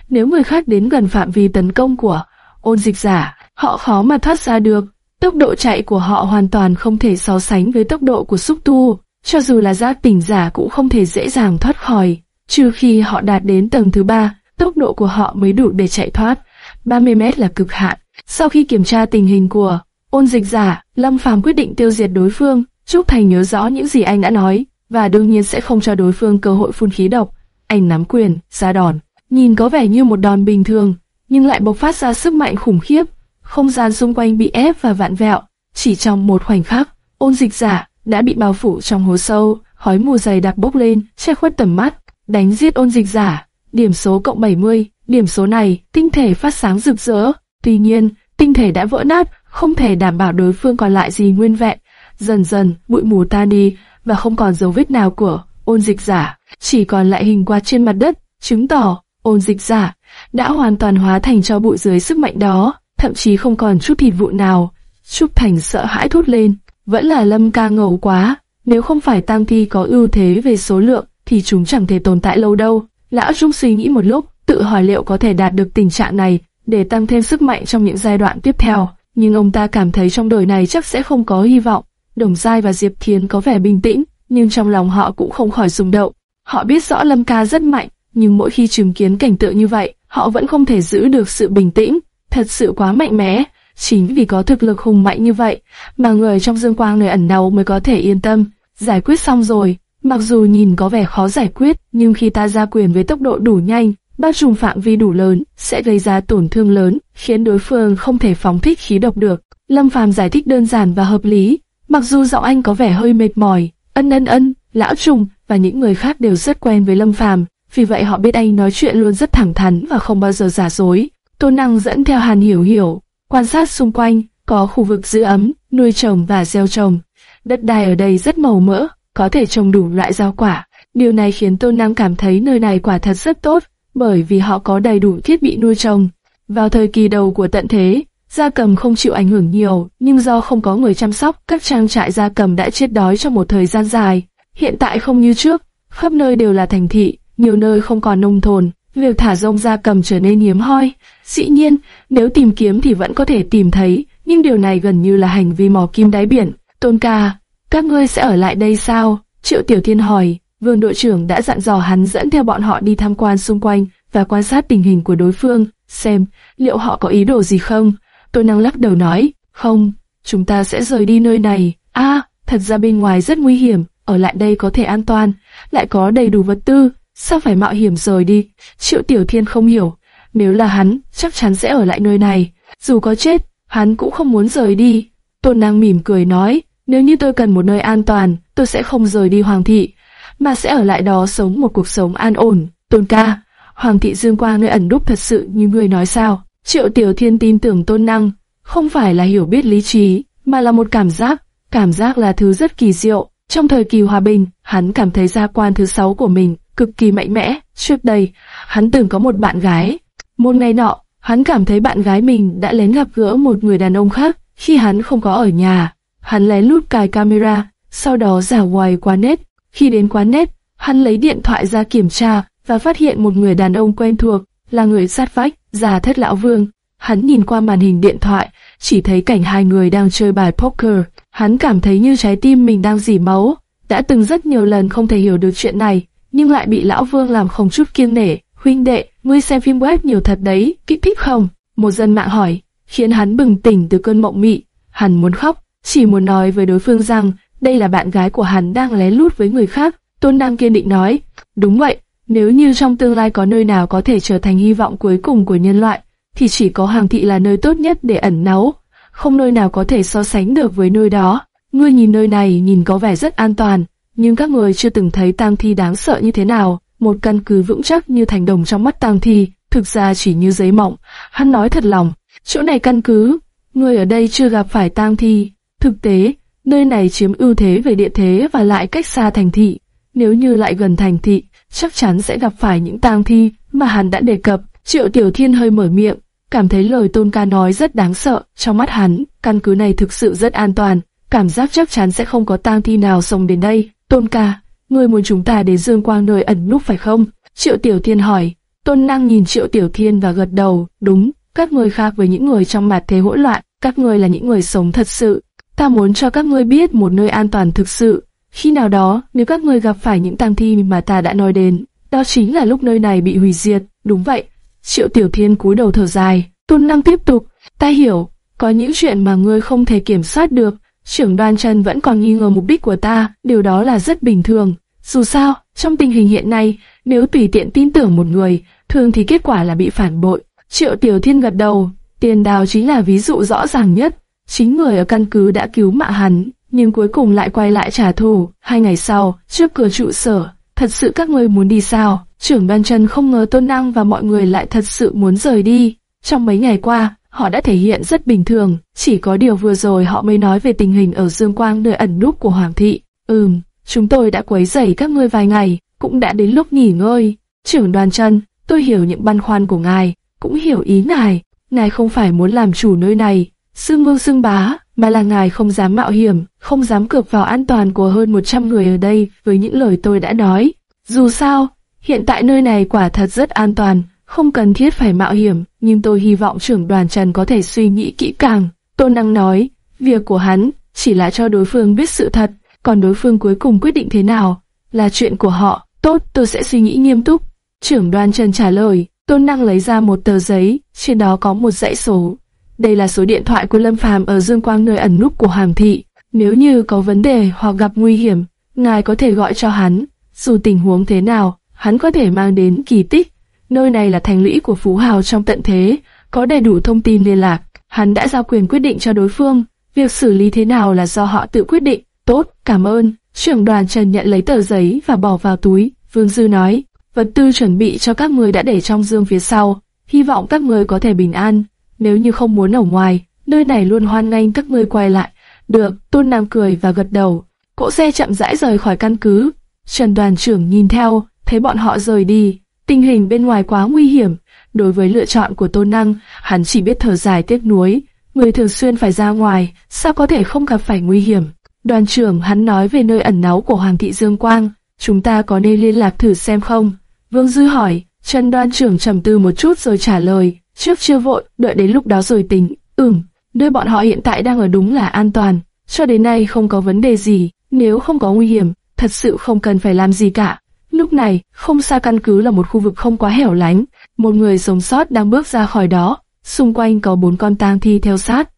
Nếu người khác đến gần phạm vi tấn công của ôn dịch giả, họ khó mà thoát ra được. tốc độ chạy của họ hoàn toàn không thể so sánh với tốc độ của xúc tu, cho dù là giác tỉnh giả cũng không thể dễ dàng thoát khỏi, trừ khi họ đạt đến tầng thứ ba, tốc độ của họ mới đủ để chạy thoát. 30 mét là cực hạn. Sau khi kiểm tra tình hình của ôn dịch giả, Lâm Phàm quyết định tiêu diệt đối phương. Trúc Thành nhớ rõ những gì anh đã nói, và đương nhiên sẽ không cho đối phương cơ hội phun khí độc. Anh nắm quyền, ra đòn, nhìn có vẻ như một đòn bình thường, nhưng lại bộc phát ra sức mạnh khủng khiếp. Không gian xung quanh bị ép và vạn vẹo. Chỉ trong một khoảnh khắc, ôn dịch giả đã bị bao phủ trong hố sâu, khói mù dày đặc bốc lên, che khuất tầm mắt. Đánh giết ôn dịch giả, điểm số cộng 70, điểm số này, tinh thể phát sáng rực rỡ. Tuy nhiên, tinh thể đã vỡ nát, không thể đảm bảo đối phương còn lại gì nguyên vẹn. Dần dần, bụi mù tan đi, và không còn dấu vết nào của ôn dịch giả, chỉ còn lại hình quạt trên mặt đất, chứng tỏ ôn dịch giả đã hoàn toàn hóa thành cho bụi dưới sức mạnh đó, thậm chí không còn chút thịt vụ nào. Trúc Thành sợ hãi thốt lên, vẫn là Lâm ca ngầu quá, nếu không phải tang thi có ưu thế về số lượng, thì chúng chẳng thể tồn tại lâu đâu. Lão Trung suy nghĩ một lúc, tự hỏi liệu có thể đạt được tình trạng này để tăng thêm sức mạnh trong những giai đoạn tiếp theo. Nhưng ông ta cảm thấy trong đời này chắc sẽ không có hy vọng. Đồng Giai và Diệp Thiến có vẻ bình tĩnh, nhưng trong lòng họ cũng không khỏi rung động. Họ biết rõ Lâm Ca rất mạnh, nhưng mỗi khi chứng kiến cảnh tượng như vậy, họ vẫn không thể giữ được sự bình tĩnh. Thật sự quá mạnh mẽ. Chính vì có thực lực hùng mạnh như vậy, mà người trong dương quang nơi ẩn náu mới có thể yên tâm. Giải quyết xong rồi, mặc dù nhìn có vẻ khó giải quyết, nhưng khi ta ra quyền với tốc độ đủ nhanh, bao trùm phạm vi đủ lớn, sẽ gây ra tổn thương lớn, khiến đối phương không thể phóng thích khí độc được. Lâm Phàm giải thích đơn giản và hợp lý, mặc dù giọng anh có vẻ hơi mệt mỏi, ân ân ân, lão trùng và những người khác đều rất quen với Lâm Phàm, vì vậy họ biết anh nói chuyện luôn rất thẳng thắn và không bao giờ giả dối. Tôn năng dẫn theo Hàn Hiểu Hiểu, quan sát xung quanh, có khu vực giữ ấm, nuôi trồng và gieo trồng. Đất đai ở đây rất màu mỡ, có thể trồng đủ loại rau quả. Điều này khiến Tôn Năng cảm thấy nơi này quả thật rất tốt, bởi vì họ có đầy đủ thiết bị nuôi trồng. Vào thời kỳ đầu của tận thế, gia cầm không chịu ảnh hưởng nhiều, nhưng do không có người chăm sóc, các trang trại gia cầm đã chết đói trong một thời gian dài. Hiện tại không như trước, khắp nơi đều là thành thị, nhiều nơi không còn nông thôn, việc thả rông gia cầm trở nên hiếm hoi. Dĩ nhiên, nếu tìm kiếm thì vẫn có thể tìm thấy, nhưng điều này gần như là hành vi mò kim đáy biển. Tôn ca, các ngươi sẽ ở lại đây sao? Triệu Tiểu Thiên hỏi. Vương đội trưởng đã dặn dò hắn dẫn theo bọn họ đi tham quan xung quanh và quan sát tình hình của đối phương, xem liệu họ có ý đồ gì không. Tôi năng lắc đầu nói, không, chúng ta sẽ rời đi nơi này. A, thật ra bên ngoài rất nguy hiểm, ở lại đây có thể an toàn, lại có đầy đủ vật tư, sao phải mạo hiểm rời đi? Triệu Tiểu Thiên không hiểu, nếu là hắn, chắc chắn sẽ ở lại nơi này, dù có chết, hắn cũng không muốn rời đi. Tôn năng mỉm cười nói, nếu như tôi cần một nơi an toàn, tôi sẽ không rời đi Hoàng thị, mà sẽ ở lại đó sống một cuộc sống an ổn. Tôn ca, Hoàng thị Dương Quang nơi ẩn núp thật sự như người nói sao? Triệu Tiểu Thiên tin tưởng Tôn Năng, không phải là hiểu biết lý trí, mà là một cảm giác. Cảm giác là thứ rất kỳ diệu. Trong thời kỳ hòa bình, hắn cảm thấy gia quan thứ sáu của mình cực kỳ mạnh mẽ. Trước đây, hắn từng có một bạn gái. Một ngày nọ, hắn cảm thấy bạn gái mình đã lén gặp gỡ một người đàn ông khác khi hắn không có ở nhà. Hắn lén lút cài camera, sau đó giả ngoài qua nét. Khi đến quán nét, hắn lấy điện thoại ra kiểm tra và phát hiện một người đàn ông quen thuộc, là người sát vách, già thất lão vương. Hắn nhìn qua màn hình điện thoại, chỉ thấy cảnh hai người đang chơi bài poker. Hắn cảm thấy như trái tim mình đang dỉ máu. Đã từng rất nhiều lần không thể hiểu được chuyện này, nhưng lại bị lão vương làm không chút kiêng nể. Huynh đệ, ngươi xem phim web nhiều thật đấy, kích thích không? Một dân mạng hỏi, khiến hắn bừng tỉnh từ cơn mộng mị. Hắn muốn khóc, chỉ muốn nói với đối phương rằng đây là bạn gái của hắn đang lén lút với người khác. Tôn nam kiên định nói, đúng vậy, nếu như trong tương lai có nơi nào có thể trở thành hy vọng cuối cùng của nhân loại, thì chỉ có hàng thị là nơi tốt nhất để ẩn náu, không nơi nào có thể so sánh được với nơi đó. Ngươi nhìn nơi này nhìn có vẻ rất an toàn, nhưng các người chưa từng thấy tang thi đáng sợ như thế nào. Một căn cứ vững chắc như thành đồng trong mắt tang thi, thực ra chỉ như giấy mỏng. Hắn nói thật lòng, chỗ này căn cứ, người ở đây chưa gặp phải tang thi. Thực tế, nơi này chiếm ưu thế về địa thế và lại cách xa thành thị. Nếu như lại gần thành thị, chắc chắn sẽ gặp phải những tang thi mà hắn đã đề cập. Triệu Tiểu Thiên hơi mở miệng, cảm thấy lời Tôn Ca nói rất đáng sợ. Trong mắt hắn, căn cứ này thực sự rất an toàn, cảm giác chắc chắn sẽ không có tang thi nào xông đến đây. Tôn Ca, ngươi muốn chúng ta đến Dương Quang nơi ẩn núp phải không? Triệu Tiểu Thiên hỏi. Tôn Năng nhìn Triệu Tiểu Thiên và gật đầu, đúng, các ngươi khác với những người trong mặt thế hỗn loạn, các ngươi là những người sống thật sự. Ta muốn cho các ngươi biết một nơi an toàn thực sự. Khi nào đó, nếu các ngươi gặp phải những tang thi mà ta đã nói đến, đó chính là lúc nơi này bị hủy diệt. Đúng vậy. Triệu Tiểu Thiên cúi đầu thở dài. Tôn Năng tiếp tục. Ta hiểu, có những chuyện mà ngươi không thể kiểm soát được. Trưởng đoàn Trần vẫn còn nghi ngờ mục đích của ta, điều đó là rất bình thường. Dù sao, trong tình hình hiện nay, nếu tùy tiện tin tưởng một người, thường thì kết quả là bị phản bội. Triệu Tiểu Thiên gật đầu, tiền đào chính là ví dụ rõ ràng nhất. Chính người ở căn cứ đã cứu mạng hắn, nhưng cuối cùng lại quay lại trả thù. Hai ngày sau, trước cửa trụ sở, thật sự các ngươi muốn đi sao? Trưởng ban chân không ngờ Tôn Năng và mọi người lại thật sự muốn rời đi. Trong mấy ngày qua, họ đã thể hiện rất bình thường, chỉ có điều vừa rồi họ mới nói về tình hình ở Dương Quang nơi ẩn núp của Hoàng thị. Ừm, chúng tôi đã quấy rầy các ngươi vài ngày, cũng đã đến lúc nghỉ ngơi. Trưởng đoàn chân, tôi hiểu những băn khoăn của ngài, cũng hiểu ý ngài. Ngài không phải muốn làm chủ nơi này, xương vương xương bá, mà là ngài không dám mạo hiểm, không dám cược vào an toàn của hơn 100 người ở đây với những lời tôi đã nói. Dù sao, hiện tại nơi này quả thật rất an toàn, không cần thiết phải mạo hiểm, nhưng tôi hy vọng trưởng đoàn Trần có thể suy nghĩ kỹ càng. Tôn Năng nói, việc của hắn chỉ là cho đối phương biết sự thật, còn đối phương cuối cùng quyết định thế nào là chuyện của họ. Tốt, tôi sẽ suy nghĩ nghiêm túc. Trưởng đoàn Trần trả lời, Tôn Năng lấy ra một tờ giấy, trên đó có một dãy số. Đây là số điện thoại của Lâm Phàm ở Dương Quang nơi ẩn núp của Hoàng thị. Nếu như có vấn đề hoặc gặp nguy hiểm, ngài có thể gọi cho hắn. Dù tình huống thế nào, hắn có thể mang đến kỳ tích. Nơi này là thành lũy của Phú Hào trong tận thế, có đầy đủ thông tin liên lạc. Hắn đã giao quyền quyết định cho đối phương, việc xử lý thế nào là do họ tự quyết định. Tốt, cảm ơn. Trưởng đoàn Trần nhận lấy tờ giấy và bỏ vào túi. Vương Dư nói, vật tư chuẩn bị cho các người đã để trong dương phía sau, hy vọng các người có thể bình an. Nếu như không muốn ở ngoài, nơi này luôn hoan nghênh các người quay lại. Được, Tôn Nam cười và gật đầu. Cỗ xe chậm rãi rời khỏi căn cứ. Trần đoàn trưởng nhìn theo, thấy bọn họ rời đi. Tình hình bên ngoài quá nguy hiểm. Đối với lựa chọn của Tôn Năng, hắn chỉ biết thở dài tiếc nuối. Người thường xuyên phải ra ngoài, sao có thể không gặp phải nguy hiểm. Đoàn trưởng hắn nói về nơi ẩn náu của Hoàng thị Dương Quang. Chúng ta có nên liên lạc thử xem không? Vương Dư hỏi, Trần đoàn trưởng trầm tư một chút rồi trả lời, trước chưa vội, đợi đến lúc đó rồi tính. Ừm, nơi bọn họ hiện tại đang ở đúng là an toàn, cho đến nay không có vấn đề gì, nếu không có nguy hiểm, thật sự không cần phải làm gì cả. Lúc này, không xa căn cứ là một khu vực không quá hẻo lánh, một người sống sót đang bước ra khỏi đó, xung quanh có bốn con tang thi theo sát.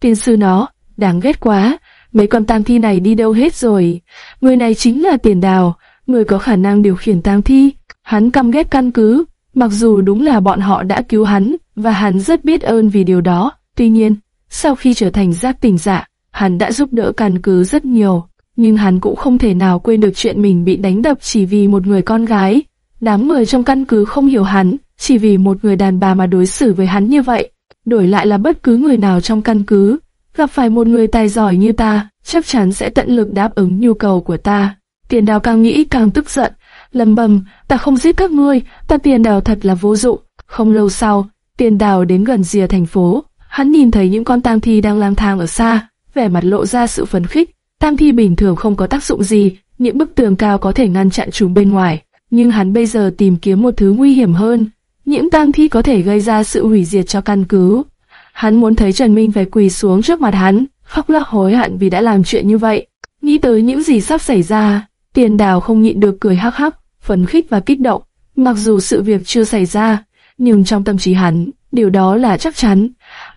Tiên sư nó, đáng ghét quá, mấy con tang thi này đi đâu hết rồi? Người này chính là tiền đào, người có khả năng điều khiển tang thi. Hắn căm ghét căn cứ, mặc dù đúng là bọn họ đã cứu hắn, và hắn rất biết ơn vì điều đó. Tuy nhiên, sau khi trở thành giác tỉnh giả, hắn đã giúp đỡ căn cứ rất nhiều, nhưng hắn cũng không thể nào quên được chuyện mình bị đánh đập chỉ vì một người con gái. Đám người trong căn cứ không hiểu hắn, chỉ vì một người đàn bà mà đối xử với hắn như vậy. Đổi lại là bất cứ người nào trong căn cứ, gặp phải một người tài giỏi như ta, chắc chắn sẽ tận lực đáp ứng nhu cầu của ta. Tiền đào càng nghĩ càng tức giận, lầm bầm, ta không giết các ngươi, ta tiền đào thật là vô dụng. Không lâu sau, tiền đào đến gần rìa thành phố, hắn nhìn thấy những con tang thi đang lang thang ở xa, vẻ mặt lộ ra sự phấn khích. Tang thi bình thường không có tác dụng gì, những bức tường cao có thể ngăn chặn chúng bên ngoài. Nhưng hắn bây giờ tìm kiếm một thứ nguy hiểm hơn, những tang thi có thể gây ra sự hủy diệt cho căn cứ. Hắn muốn thấy Trần Minh phải quỳ xuống trước mặt hắn, khóc lóc hối hận vì đã làm chuyện như vậy. Nghĩ tới những gì sắp xảy ra, tiền đào không nhịn được cười hắc hắc, phấn khích và kích động. Mặc dù sự việc chưa xảy ra, nhưng trong tâm trí hắn, điều đó là chắc chắn.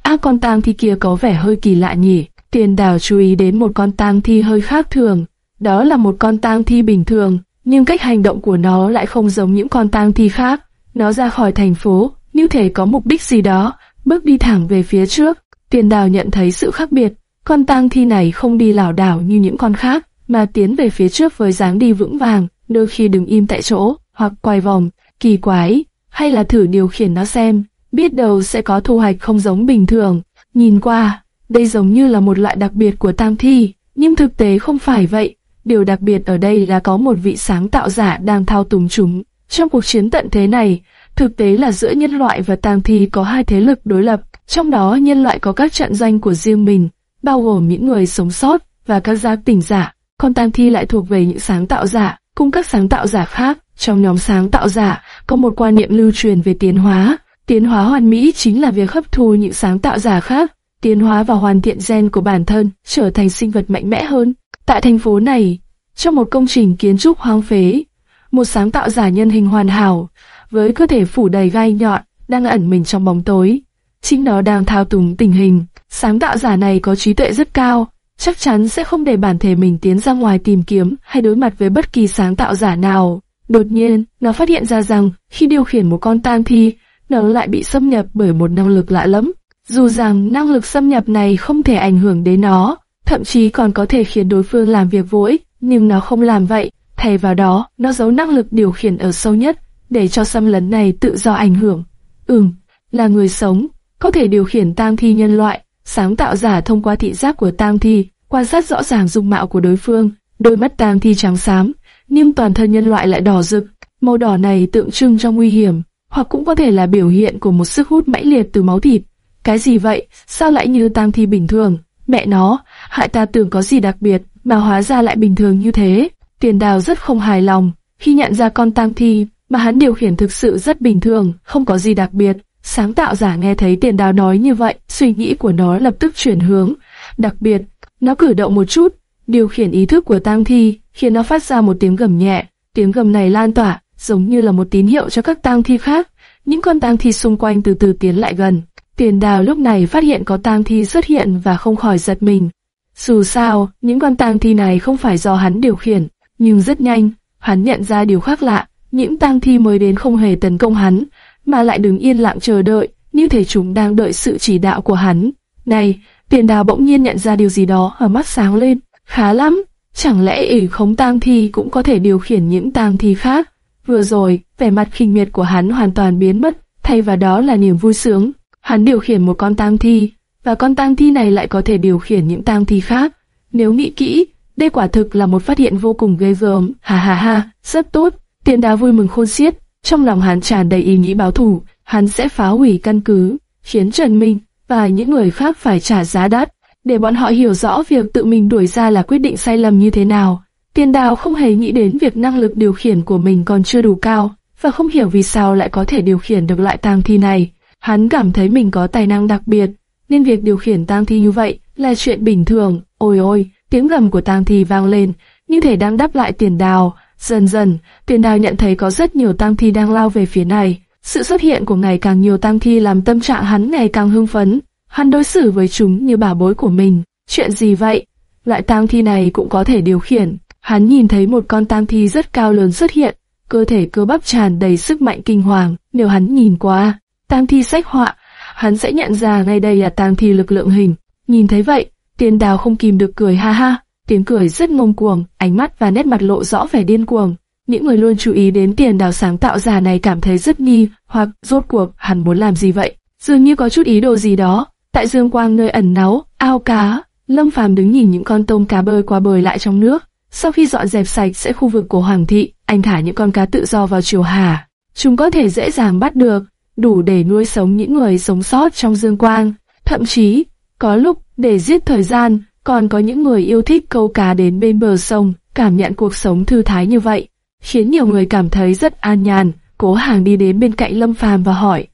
A con tang thi kia có vẻ hơi kỳ lạ nhỉ. Tiền đào chú ý đến một con tang thi hơi khác thường. Đó là một con tang thi bình thường, nhưng cách hành động của nó lại không giống những con tang thi khác. Nó ra khỏi thành phố, như thể có mục đích gì đó, bước đi thẳng về phía trước. Tiền đào nhận thấy sự khác biệt. Con tang thi này không đi lảo đảo như những con khác, mà tiến về phía trước với dáng đi vững vàng, đôi khi đứng im tại chỗ, hoặc quay vòng, kỳ quái, hay là thử điều khiển nó xem, biết đâu sẽ có thu hoạch không giống bình thường. Nhìn qua, đây giống như là một loại đặc biệt của tang thi, nhưng thực tế không phải vậy. Điều đặc biệt ở đây là có một vị sáng tạo giả đang thao túng chúng. Trong cuộc chiến tận thế này, thực tế là giữa nhân loại và tang thi có hai thế lực đối lập, trong đó nhân loại có các trận danh của riêng mình, bao gồm những người sống sót và các gia tỉnh giả, còn tang thi lại thuộc về những sáng tạo giả, cùng các sáng tạo giả khác. Trong nhóm sáng tạo giả có một quan niệm lưu truyền về tiến hóa, Tiến hóa hoàn mỹ chính là việc hấp thu những sáng tạo giả khác, tiến hóa và hoàn thiện gen của bản thân, trở thành sinh vật mạnh mẽ hơn. Tại thành phố này, trong một công trình kiến trúc hoang phế, một sáng tạo giả nhân hình hoàn hảo, với cơ thể phủ đầy gai nhọn, đang ẩn mình trong bóng tối. Chính nó đang thao túng tình hình. Sáng tạo giả này có trí tuệ rất cao, chắc chắn sẽ không để bản thể mình tiến ra ngoài tìm kiếm hay đối mặt với bất kỳ sáng tạo giả nào. Đột nhiên, nó phát hiện ra rằng khi điều khiển một con tang thi, nó lại bị xâm nhập bởi một năng lực lạ lắm. Dù rằng năng lực xâm nhập này không thể ảnh hưởng đến nó, thậm chí còn có thể khiến đối phương làm việc vô ích, nhưng nó không làm vậy. Thay vào đó, nó giấu năng lực điều khiển ở sâu nhất, để cho xâm lấn này tự do ảnh hưởng. Ừm, là người sống, có thể điều khiển tang thi nhân loại, sáng tạo giả thông qua thị giác của tang thi, quan sát rõ ràng dung mạo của đối phương. Đôi mắt tang thi trắng xám, nhưng toàn thân nhân loại lại đỏ rực. Màu đỏ này tượng trưng cho nguy hiểm, hoặc cũng có thể là biểu hiện của một sức hút mãnh liệt từ máu thịt. Cái gì vậy? Sao lại như tang thi bình thường? Mẹ nó, hại ta tưởng có gì đặc biệt, mà hóa ra lại bình thường như thế. Tiền đào rất không hài lòng, khi nhận ra con tang thi mà hắn điều khiển thực sự rất bình thường, không có gì đặc biệt. Sáng tạo giả nghe thấy tiền đào nói như vậy, suy nghĩ của nó lập tức chuyển hướng. Đặc biệt, nó cử động một chút, điều khiển ý thức của tang thi, khiến nó phát ra một tiếng gầm nhẹ. Tiếng gầm này lan tỏa, giống như là một tín hiệu cho các tang thi khác. Những con tang thi xung quanh từ từ tiến lại gần. Tiền đào lúc này phát hiện có tang thi xuất hiện và không khỏi giật mình. Dù sao, những con tang thi này không phải do hắn điều khiển, nhưng rất nhanh, hắn nhận ra điều khác lạ. Những tang thi mới đến không hề tấn công hắn, mà lại đứng yên lặng chờ đợi, như thể chúng đang đợi sự chỉ đạo của hắn. Này, tiền đào bỗng nhiên nhận ra điều gì đó ở mắt sáng lên. Khá lắm, chẳng lẽ ỉ khống tang thi cũng có thể điều khiển những tang thi khác? Vừa rồi, vẻ mặt khinh miệt của hắn hoàn toàn biến mất, thay vào đó là niềm vui sướng. Hắn điều khiển một con tang thi, và con tang thi này lại có thể điều khiển những tang thi khác. Nếu nghĩ kỹ, đây quả thực là một phát hiện vô cùng ghê gớm. Ha ha ha, rất tốt. Tiền đào vui mừng khôn xiết, trong lòng hắn tràn đầy ý nghĩ báo thù, hắn sẽ phá hủy căn cứ, khiến Trần Minh và những người khác phải trả giá đắt, để bọn họ hiểu rõ việc tự mình đuổi ra là quyết định sai lầm như thế nào. Tiền đào không hề nghĩ đến việc năng lực điều khiển của mình còn chưa đủ cao, và không hiểu vì sao lại có thể điều khiển được lại tang thi này. Hắn cảm thấy mình có tài năng đặc biệt, nên việc điều khiển tang thi như vậy là chuyện bình thường. Ôi ôi, tiếng gầm của tang thi vang lên, như thể đang đáp lại tiền đào. Dần dần, tiền đào nhận thấy có rất nhiều tang thi đang lao về phía này. Sự xuất hiện của ngày càng nhiều tang thi làm tâm trạng hắn ngày càng hưng phấn. Hắn đối xử với chúng như bảo bối của mình. Chuyện gì vậy? Loại tang thi này cũng có thể điều khiển. Hắn nhìn thấy một con tang thi rất cao lớn xuất hiện, cơ thể cơ bắp tràn đầy sức mạnh kinh hoàng. Nếu hắn nhìn qua, tang thi sách họa, hắn sẽ nhận ra ngay đây là tang thi lực lượng hình. Nhìn thấy vậy, tiền đào không kìm được cười ha ha, tiếng cười rất ngông cuồng, ánh mắt và nét mặt lộ rõ vẻ điên cuồng. Những người luôn chú ý đến tiền đào sáng tạo giả này cảm thấy rất nghi, hoặc rốt cuộc hắn muốn làm gì vậy? Dường như có chút ý đồ gì đó. Tại dương quang nơi ẩn náu, ao cá, Lâm Phàm đứng nhìn những con tôm cá bơi qua bơi lại trong nước. Sau khi dọn dẹp sạch sẽ khu vực của Hoàng thị, anh thả những con cá tự do vào chiều hà. Chúng có thể dễ dàng bắt được, đủ để nuôi sống những người sống sót trong dương quang. Thậm chí, có lúc để giết thời gian, còn có những người yêu thích câu cá đến bên bờ sông, cảm nhận cuộc sống thư thái như vậy, khiến nhiều người cảm thấy rất an nhàn. Cố Hàng đi đến bên cạnh Lâm Phàm và hỏi: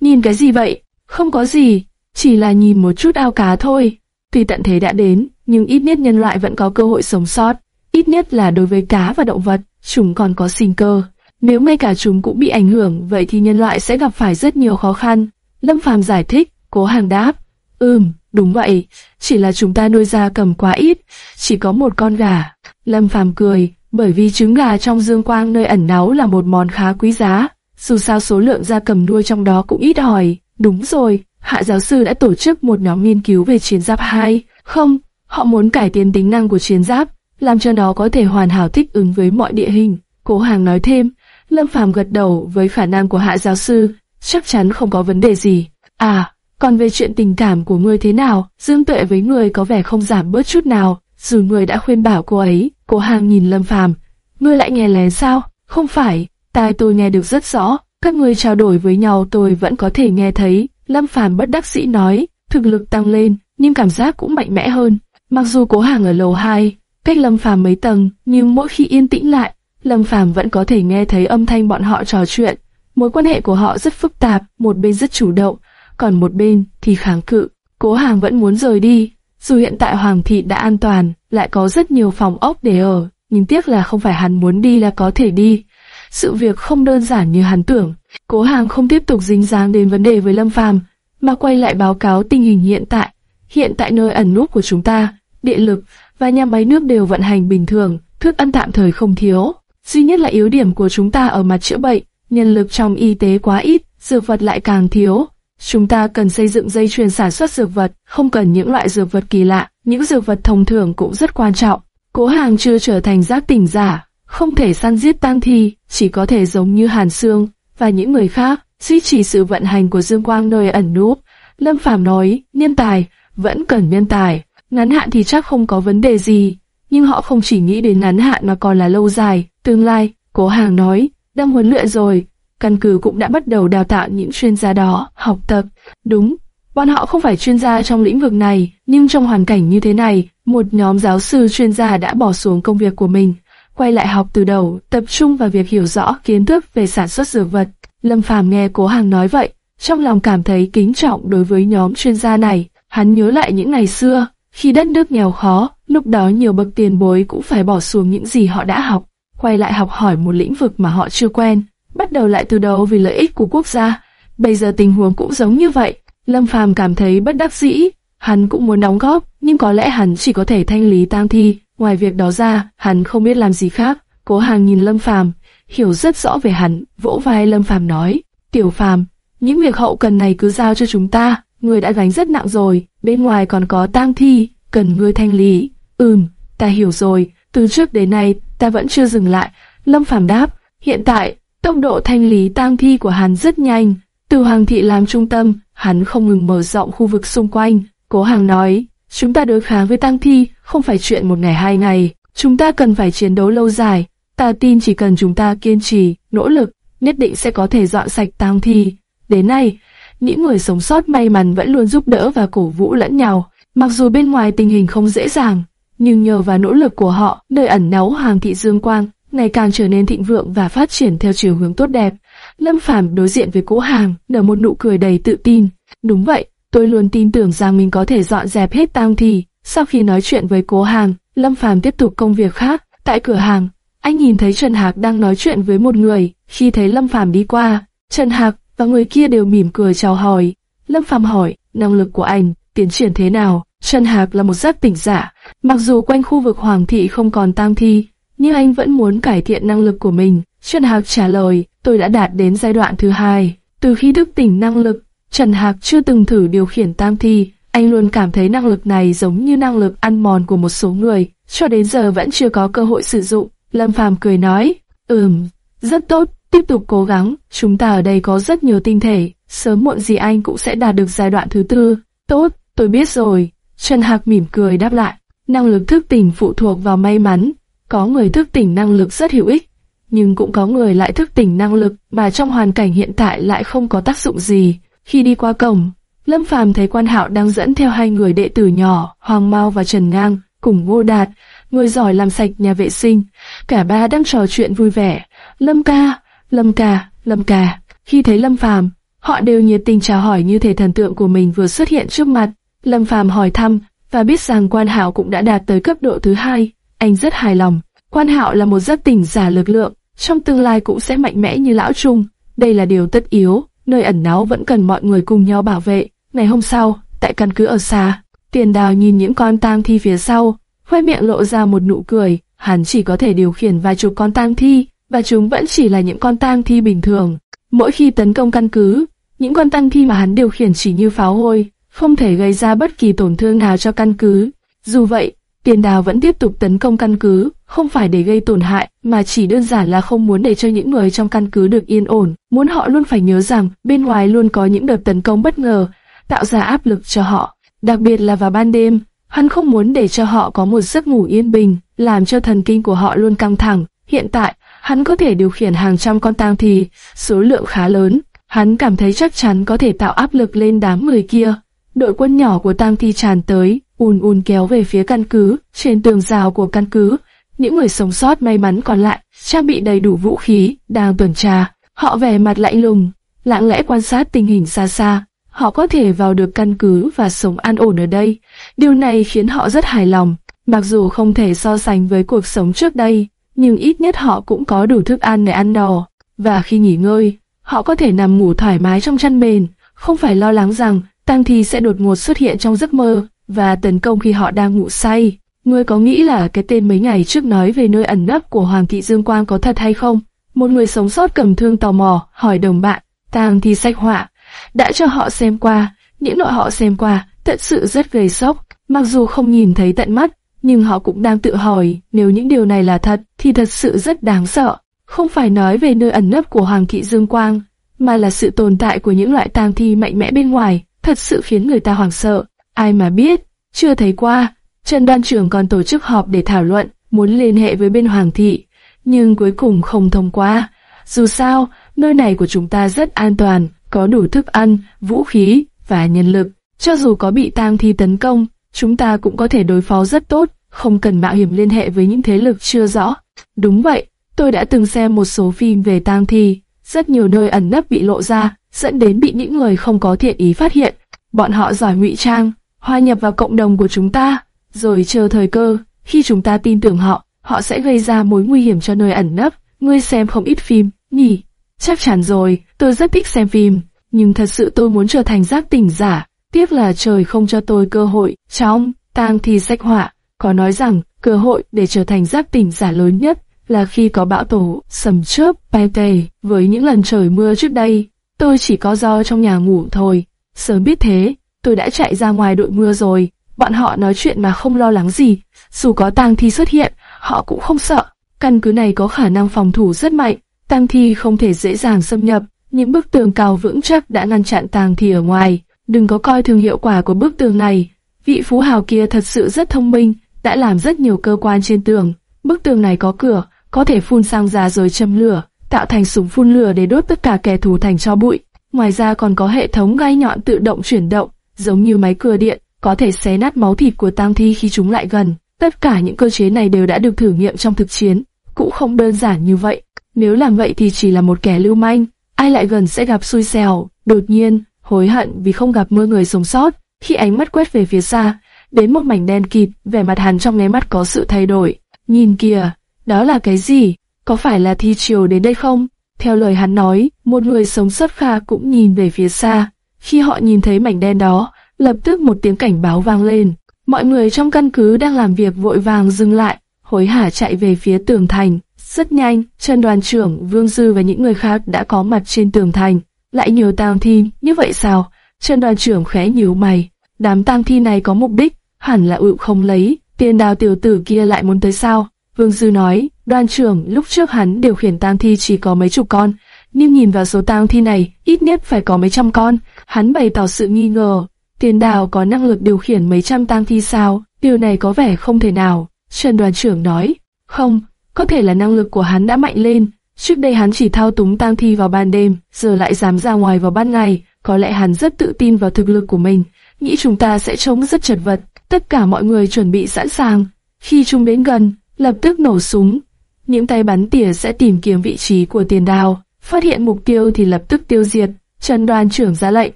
"Nhìn cái gì vậy?" "Không có gì, chỉ là nhìn một chút ao cá thôi." Tuy tận thế đã đến, nhưng ít nhất nhân loại vẫn có cơ hội sống sót, ít nhất là đối với cá và động vật, chúng còn có sinh cơ. Nếu ngay cả chúng cũng bị ảnh hưởng, vậy thì nhân loại sẽ gặp phải rất nhiều khó khăn. Lâm Phàm giải thích, cố hàng đáp. Ừm, đúng vậy, chỉ là chúng ta nuôi gia cầm quá ít, chỉ có một con gà. Lâm Phàm cười, bởi vì trứng gà trong dương quang nơi ẩn náu là một món khá quý giá. Dù sao số lượng gia cầm nuôi trong đó cũng ít ỏi. Đúng rồi, hạ giáo sư đã tổ chức một nhóm nghiên cứu về chiến giáp 2. Không, họ muốn cải tiến tính năng của chiến giáp, làm cho nó có thể hoàn hảo thích ứng với mọi địa hình. Cố Hàng nói thêm, Lâm Phàm gật đầu với khả năng của hạ giáo sư, chắc chắn không có vấn đề gì. À, còn về chuyện tình cảm của ngươi thế nào, Dương Tuệ với ngươi có vẻ không giảm bớt chút nào, dù ngươi đã khuyên bảo cô ấy. cô Hàng nhìn Lâm Phàm, ngươi lại nghe lén sao? Không phải, tai tôi nghe được rất rõ, các ngươi trao đổi với nhau tôi vẫn có thể nghe thấy. Lâm Phàm bất đắc dĩ nói, thực lực tăng lên, nhưng cảm giác cũng mạnh mẽ hơn. Mặc dù Cố Hàng ở lầu 2, cách Lâm Phàm mấy tầng, nhưng mỗi khi yên tĩnh lại, Lâm Phàm vẫn có thể nghe thấy âm thanh bọn họ trò chuyện. Mối quan hệ của họ rất phức tạp, một bên rất chủ động, còn một bên thì kháng cự. Cố Hàng vẫn muốn rời đi, dù hiện tại Hoàng thị đã an toàn, lại có rất nhiều phòng ốc để ở, nhưng tiếc là không phải hắn muốn đi là có thể đi. Sự việc không đơn giản như hắn tưởng. Cố Hàng không tiếp tục dính dáng đến vấn đề với Lâm Phàm, mà quay lại báo cáo tình hình hiện tại. Hiện tại nơi ẩn núp của chúng ta, điện lực và nhà máy nước đều vận hành bình thường, thức ăn tạm thời không thiếu. Duy nhất là yếu điểm của chúng ta ở mặt chữa bệnh, nhân lực trong y tế quá ít, dược vật lại càng thiếu. Chúng ta cần xây dựng dây chuyền sản xuất dược vật, không cần những loại dược vật kỳ lạ, những dược vật thông thường cũng rất quan trọng. Cố Hàng chưa trở thành giác tỉnh giả, không thể săn giết tang thi, chỉ có thể giống như Hàn Sương và những người khác, duy trì sự vận hành của Dương Quang nơi ẩn núp. Lâm Phàm nói, nhân tài, vẫn cần nhân tài, ngắn hạn thì chắc không có vấn đề gì, nhưng họ không chỉ nghĩ đến ngắn hạn mà còn là lâu dài, tương lai. Cố Hàng nói, đang huấn luyện rồi, căn cứ cũng đã bắt đầu đào tạo những chuyên gia đó, học tập. Đúng, bọn họ không phải chuyên gia trong lĩnh vực này, nhưng trong hoàn cảnh như thế này, một nhóm giáo sư chuyên gia đã bỏ xuống công việc của mình, quay lại học từ đầu, tập trung vào việc hiểu rõ kiến thức về sản xuất dược vật. Lâm Phàm nghe Cố Hàng nói vậy, trong lòng cảm thấy kính trọng đối với nhóm chuyên gia này. Hắn nhớ lại những ngày xưa, khi đất nước nghèo khó, lúc đó nhiều bậc tiền bối cũng phải bỏ xuống những gì họ đã học, quay lại học hỏi một lĩnh vực mà họ chưa quen, bắt đầu lại từ đầu vì lợi ích của quốc gia. Bây giờ tình huống cũng giống như vậy. Lâm Phàm cảm thấy bất đắc dĩ, hắn cũng muốn đóng góp, nhưng có lẽ hắn chỉ có thể thanh lý tang thi. Ngoài việc đó ra, hắn không biết làm gì khác. Cố Hàng nhìn Lâm Phàm, hiểu rất rõ về hắn, vỗ vai Lâm Phàm nói: "Tiểu Phàm, những việc hậu cần này cứ giao cho chúng ta, người đã gánh rất nặng rồi, bên ngoài còn có tang thi, cần ngươi thanh lý." "Ừm, ta hiểu rồi, từ trước đến nay ta vẫn chưa dừng lại." Lâm Phàm đáp: "Hiện tại, tốc độ thanh lý tang thi của hắn rất nhanh, từ Hoàng thị làm trung tâm, hắn không ngừng mở rộng khu vực xung quanh." Cố Hàng nói: "Chúng ta đối kháng với tang thi không phải chuyện một ngày hai ngày, chúng ta cần phải chiến đấu lâu dài." Ta tin chỉ cần chúng ta kiên trì, nỗ lực, nhất định sẽ có thể dọn sạch tang thi. Đến nay, những người sống sót may mắn vẫn luôn giúp đỡ và cổ vũ lẫn nhau. Mặc dù bên ngoài tình hình không dễ dàng, nhưng nhờ vào nỗ lực của họ, nơi ẩn náu Hoàng thị dương quang ngày càng trở nên thịnh vượng và phát triển theo chiều hướng tốt đẹp. Lâm Phàm đối diện với Cố Hàng, nở một nụ cười đầy tự tin. Đúng vậy, tôi luôn tin tưởng rằng mình có thể dọn dẹp hết tang thì. Sau khi nói chuyện với Cố Hàng, Lâm Phàm tiếp tục công việc khác. Tại cửa hàng, anh nhìn thấy Trần Hạc đang nói chuyện với một người. Khi thấy Lâm Phàm đi qua, Trần Hạc và người kia đều mỉm cười chào hỏi. Lâm Phàm hỏi, năng lực của anh, tiến triển thế nào? Trần Hạc là một giác tỉnh giả, mặc dù quanh khu vực Hoàng thị không còn tang thi, nhưng anh vẫn muốn cải thiện năng lực của mình. Trần Hạc trả lời, tôi đã đạt đến giai đoạn thứ hai. Từ khi thức tỉnh năng lực, Trần Hạc chưa từng thử điều khiển tam thi, anh luôn cảm thấy năng lực này giống như năng lực ăn mòn của một số người, cho đến giờ vẫn chưa có cơ hội sử dụng. Lâm Phàm cười nói, ừm, rất tốt, tiếp tục cố gắng, chúng ta ở đây có rất nhiều tinh thể, sớm muộn gì anh cũng sẽ đạt được giai đoạn thứ tư. Tốt, tôi biết rồi. Trần Hạc mỉm cười đáp lại, năng lực thức tỉnh phụ thuộc vào may mắn, có người thức tỉnh năng lực rất hữu ích, nhưng cũng có người lại thức tỉnh năng lực mà trong hoàn cảnh hiện tại lại không có tác dụng gì. Khi đi qua cổng, Lâm Phàm thấy Quan Hạo đang dẫn theo hai người đệ tử nhỏ, Hoàng Mao và Trần Ngang, cùng Ngô Đạt, người giỏi làm sạch nhà vệ sinh. Cả ba đang trò chuyện vui vẻ. Lâm ca, Lâm ca, Lâm ca. Khi thấy Lâm Phàm, họ đều nhiệt tình chào hỏi như thể thần tượng của mình vừa xuất hiện trước mặt. Lâm Phàm hỏi thăm và biết rằng Quan Hạo cũng đã đạt tới cấp độ thứ hai. Anh rất hài lòng. Quan Hạo là một giáp tỉnh giả lực lượng, trong tương lai cũng sẽ mạnh mẽ như lão Trung. Đây là điều tất yếu, nơi ẩn náu vẫn cần mọi người cùng nhau bảo vệ. Ngày hôm sau, tại căn cứ ở xa, Tiền Đào nhìn những con tang thi phía sau, khoe miệng lộ ra một nụ cười. Hắn chỉ có thể điều khiển vài chục con tang thi, và chúng vẫn chỉ là những con tang thi bình thường. Mỗi khi tấn công căn cứ, những con tang thi mà hắn điều khiển chỉ như pháo hôi, không thể gây ra bất kỳ tổn thương nào cho căn cứ. Dù vậy, Tiền Đào vẫn tiếp tục tấn công căn cứ, không phải để gây tổn hại, mà chỉ đơn giản là không muốn để cho những người trong căn cứ được yên ổn, muốn họ luôn phải nhớ rằng bên ngoài luôn có những đợt tấn công bất ngờ, tạo ra áp lực cho họ. Đặc biệt là vào ban đêm, hắn không muốn để cho họ có một giấc ngủ yên bình, làm cho thần kinh của họ luôn căng thẳng. Hiện tại, hắn có thể điều khiển hàng trăm con tang thì, số lượng khá lớn. Hắn cảm thấy chắc chắn có thể tạo áp lực lên đám người kia. Đội quân nhỏ của tang thi tràn tới, ùn ùn kéo về phía căn cứ, trên tường rào của căn cứ. Những người sống sót may mắn còn lại, trang bị đầy đủ vũ khí, đang tuần tra. Họ vẻ mặt lạnh lùng, lặng lẽ quan sát tình hình xa xa. Họ có thể vào được căn cứ và sống an ổn ở đây. Điều này khiến họ rất hài lòng. Mặc dù không thể so sánh với cuộc sống trước đây, nhưng ít nhất họ cũng có đủ thức ăn để ăn đò Và khi nghỉ ngơi, họ có thể nằm ngủ thoải mái trong chăn mền, không phải lo lắng rằng tang Thi sẽ đột ngột xuất hiện trong giấc mơ và tấn công khi họ đang ngủ say. Ngươi có nghĩ là cái tên mấy ngày trước nói về nơi ẩn nấp của Hoàng thị Dương Quang có thật hay không? Một người sống sót cầm thương tò mò hỏi đồng bạn, Tang Thi sách họa, đã cho họ xem qua, những nội họ xem qua, thật sự rất gây sốc, mặc dù không nhìn thấy tận mắt, nhưng họ cũng đang tự hỏi, nếu những điều này là thật, thì thật sự rất đáng sợ. Không phải nói về nơi ẩn nấp của Hoàng thị Dương Quang, mà là sự tồn tại của những loại tang thi mạnh mẽ bên ngoài, thật sự khiến người ta hoảng sợ. Ai mà biết, chưa thấy qua, Trần Đoan Trưởng còn tổ chức họp để thảo luận, muốn liên hệ với bên Hoàng thị, nhưng cuối cùng không thông qua. Dù sao, nơi này của chúng ta rất an toàn, có đủ thức ăn, vũ khí và nhân lực. Cho dù có bị tang thi tấn công, chúng ta cũng có thể đối phó rất tốt, không cần mạo hiểm liên hệ với những thế lực chưa rõ. Đúng vậy, tôi đã từng xem một số phim về tang thi, rất nhiều nơi ẩn nấp bị lộ ra, dẫn đến bị những người không có thiện ý phát hiện. Bọn họ giỏi ngụy trang, hòa nhập vào cộng đồng của chúng ta, rồi chờ thời cơ, khi chúng ta tin tưởng họ, họ sẽ gây ra mối nguy hiểm cho nơi ẩn nấp. Ngươi xem không ít phim, nhỉ? Chắc chắn rồi, tôi rất thích xem phim, nhưng thật sự tôi muốn trở thành giác tỉnh giả. Tiếc là trời không cho tôi cơ hội. Trong tang thì sách họa, có nói rằng cơ hội để trở thành giác tỉnh giả lớn nhất là khi có bão tổ, sầm chớp, bay tề. Với những lần trời mưa trước đây, tôi chỉ có do trong nhà ngủ thôi. Sớm biết thế, tôi đã chạy ra ngoài đội mưa rồi. Bọn họ nói chuyện mà không lo lắng gì. Dù có tang thi xuất hiện, họ cũng không sợ. Căn cứ này có khả năng phòng thủ rất mạnh. Tang thi không thể dễ dàng xâm nhập. Những bức tường cao vững chắc đã ngăn chặn tang thi ở ngoài. Đừng có coi thường hiệu quả của bức tường này. Vị phú hào kia thật sự rất thông minh, đã làm rất nhiều cơ quan trên tường. Bức tường này có cửa, có thể phun xăng ra rồi châm lửa, tạo thành súng phun lửa để đốt tất cả kẻ thù thành cho bụi. Ngoài ra còn có hệ thống gai nhọn tự động chuyển động, giống như máy cưa điện, có thể xé nát máu thịt của tang thi khi chúng lại gần. Tất cả những cơ chế này đều đã được thử nghiệm trong thực chiến, cũng không đơn giản như vậy. Nếu làm vậy thì chỉ là một kẻ lưu manh, ai lại gần sẽ gặp xui xẻo. Đột nhiên, hối hận vì không gặp mưa người sống sót, khi ánh mắt quét về phía xa, đến một mảnh đen kịt, vẻ mặt hắn trong nháy mắt có sự thay đổi. Nhìn kìa, đó là cái gì? Có phải là thi triều đến đây không? Theo lời hắn nói, một người sống sót kha cũng nhìn về phía xa. Khi họ nhìn thấy mảnh đen đó, lập tức một tiếng cảnh báo vang lên. Mọi người trong căn cứ đang làm việc vội vàng dừng lại, hối hả chạy về phía tường thành. Rất nhanh, Trần đoàn trưởng, Vương Dư và những người khác đã có mặt trên tường thành. Lại nhiều tang thi, như vậy sao? Trần đoàn trưởng khẽ nhíu mày. Đám tang thi này có mục đích, hẳn là ự không lấy, tiền đào tiểu tử kia lại muốn tới sao? Vương Dư nói, đoàn trưởng lúc trước hắn điều khiển tang thi chỉ có mấy chục con, nhưng nhìn vào số tang thi này, ít nhất phải có mấy trăm con. Hắn bày tỏ sự nghi ngờ, tiền đào có năng lực điều khiển mấy trăm tang thi sao? Điều này có vẻ không thể nào. Trần đoàn trưởng nói, không, có thể là năng lực của hắn đã mạnh lên. Trước đây hắn chỉ thao túng tang thi vào ban đêm, giờ lại dám ra ngoài vào ban ngày. Có lẽ hắn rất tự tin vào thực lực của mình, nghĩ chúng ta sẽ chống rất chật vật. Tất cả mọi người chuẩn bị sẵn sàng. Khi chúng đến gần, lập tức nổ súng. Những tay bắn tỉa sẽ tìm kiếm vị trí của tiền đào, phát hiện mục tiêu thì lập tức tiêu diệt. Trần đoàn trưởng ra lệnh.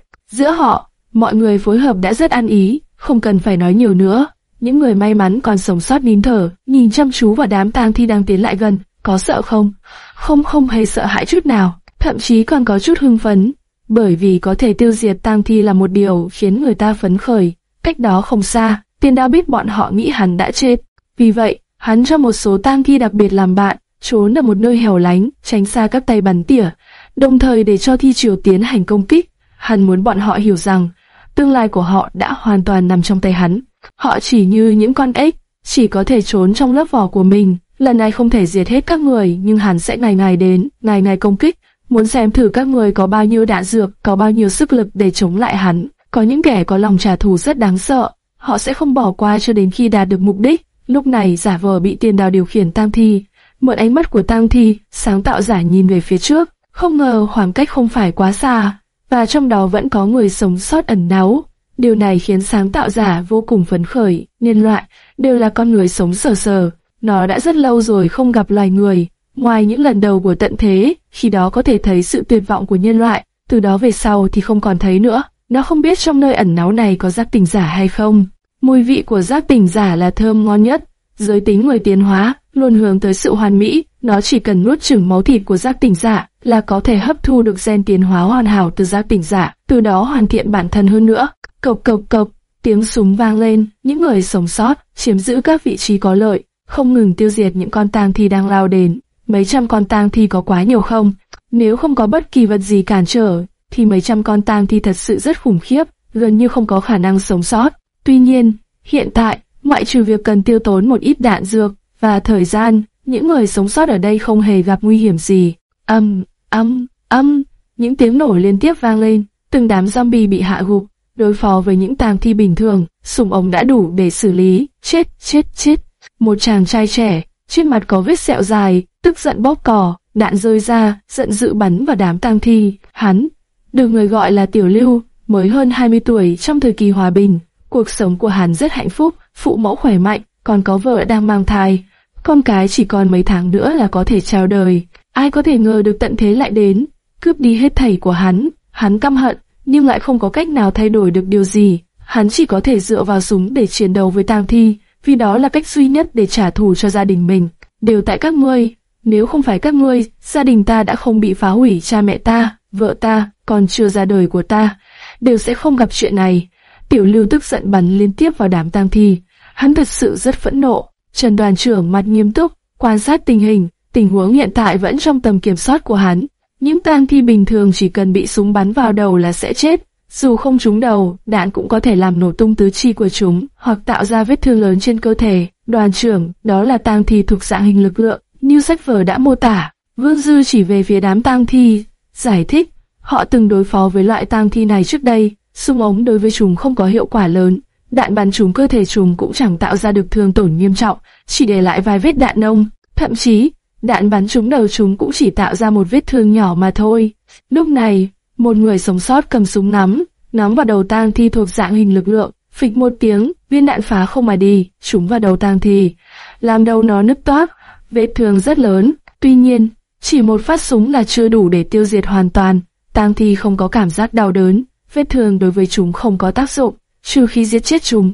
Giữa họ, mọi người phối hợp đã rất ăn ý, không cần phải nói nhiều nữa. Những người may mắn còn sống sót nín thở, nhìn chăm chú vào đám tang thi đang tiến lại gần, có sợ không? Không không hề sợ hãi chút nào, thậm chí còn có chút hưng phấn, bởi vì có thể tiêu diệt tang thi là một điều khiến người ta phấn khởi. Cách đó không xa, tiên đao biết bọn họ nghĩ hắn đã chết, vì vậy hắn cho một số tang thi đặc biệt làm bạn, trốn ở một nơi hẻo lánh, tránh xa các tay bắn tỉa, đồng thời để cho thi triều tiến hành công kích. Hắn muốn bọn họ hiểu rằng tương lai của họ đã hoàn toàn nằm trong tay hắn. Họ chỉ như những con ếch, chỉ có thể trốn trong lớp vỏ của mình. Lần này không thể diệt hết các người, nhưng hắn sẽ ngày ngày đến, ngày ngày công kích. Muốn xem thử các người có bao nhiêu đạn dược, có bao nhiêu sức lực để chống lại hắn. Có những kẻ có lòng trả thù rất đáng sợ, họ sẽ không bỏ qua cho đến khi đạt được mục đích. Lúc này giả vờ bị tiền đào điều khiển tam thi, mượn ánh mắt của tam thi, sáng tạo giả nhìn về phía trước, không ngờ khoảng cách không phải quá xa, và trong đó vẫn có người sống sót ẩn náu. Điều này khiến sáng tạo giả vô cùng phấn khởi, nhân loại đều là con người sống sờ sờ, nó đã rất lâu rồi không gặp loài người, Ngoài những lần đầu của tận thế, khi đó có thể thấy sự tuyệt vọng của nhân loại, từ đó về sau thì không còn thấy nữa. Nó không biết trong nơi ẩn náu này có giác tỉnh giả hay không. Mùi vị của giác tỉnh giả là thơm ngon nhất. Giới tính người tiến hóa luôn hướng tới sự hoàn mỹ, nó chỉ cần nuốt chửng máu thịt của giác tỉnh giả là có thể hấp thu được gen tiến hóa hoàn hảo từ giác tỉnh giả, từ đó hoàn thiện bản thân hơn nữa. Cộc cộc cộc, tiếng súng vang lên, những người sống sót chiếm giữ các vị trí có lợi, không ngừng tiêu diệt những con tang thi đang lao đến. Mấy trăm con tang thi có quá nhiều không? Nếu không có bất kỳ vật gì cản trở, thì mấy trăm con tang thi thật sự rất khủng khiếp, gần như không có khả năng sống sót. Tuy nhiên, hiện tại, ngoại trừ việc cần tiêu tốn một ít đạn dược và thời gian, những người sống sót ở đây không hề gặp nguy hiểm gì. Âm, âm, âm, những tiếng nổ liên tiếp vang lên, từng đám zombie bị hạ gục, đối phó với những tang thi bình thường, súng ống đã đủ để xử lý, chết, chết, chết. Một chàng trai trẻ, trên mặt có vết sẹo dài, tức giận bóp cò, đạn rơi ra, giận dữ bắn vào đám tang thi. Hắn, được người gọi là Tiểu Lưu, mới hơn 20 tuổi trong thời kỳ hòa bình. Cuộc sống của hắn rất hạnh phúc, phụ mẫu khỏe mạnh, còn có vợ đang mang thai. Con cái chỉ còn mấy tháng nữa là có thể chào đời. Ai có thể ngờ được tận thế lại đến, cướp đi hết thảy của hắn. Hắn căm hận, nhưng lại không có cách nào thay đổi được điều gì. Hắn chỉ có thể dựa vào súng để chiến đấu với tang thi, vì đó là cách duy nhất để trả thù cho gia đình mình. Đều tại các ngươi, nếu không phải các ngươi, gia đình ta đã không bị phá hủy cha mẹ ta, vợ ta, còn chưa ra đời của ta, đều sẽ không gặp chuyện này. Tiểu lưu tức giận bắn liên tiếp vào đám tang thi. Hắn thật sự rất phẫn nộ. Trần đoàn trưởng mặt nghiêm túc, quan sát tình hình, tình huống hiện tại vẫn trong tầm kiểm soát của hắn. Những tang thi bình thường chỉ cần bị súng bắn vào đầu là sẽ chết. Dù không trúng đầu, đạn cũng có thể làm nổ tung tứ chi của chúng, hoặc tạo ra vết thương lớn trên cơ thể. Đoàn trưởng, đó là tang thi thuộc dạng hình lực lượng, như sách vở đã mô tả. Vương Dư chỉ về phía đám tang thi, giải thích, họ từng đối phó với loại tang thi này trước đây, súng ống đối với chúng không có hiệu quả lớn, đạn bắn trúng cơ thể chúng cũng chẳng tạo ra được thương tổn nghiêm trọng, chỉ để lại vài vết đạn nông, thậm chí đạn bắn trúng đầu chúng cũng chỉ tạo ra một vết thương nhỏ mà thôi. Lúc này, một người sống sót cầm súng nắm, nắm vào đầu tang thi thuộc dạng hình lực lượng, phịch một tiếng, viên đạn phá không mà đi, trúng vào đầu tang thi, làm đầu nó nứt toác, vết thương rất lớn. Tuy nhiên, chỉ một phát súng là chưa đủ để tiêu diệt hoàn toàn, tang thi không có cảm giác đau đớn, vết thương đối với chúng không có tác dụng, trừ khi giết chết chúng.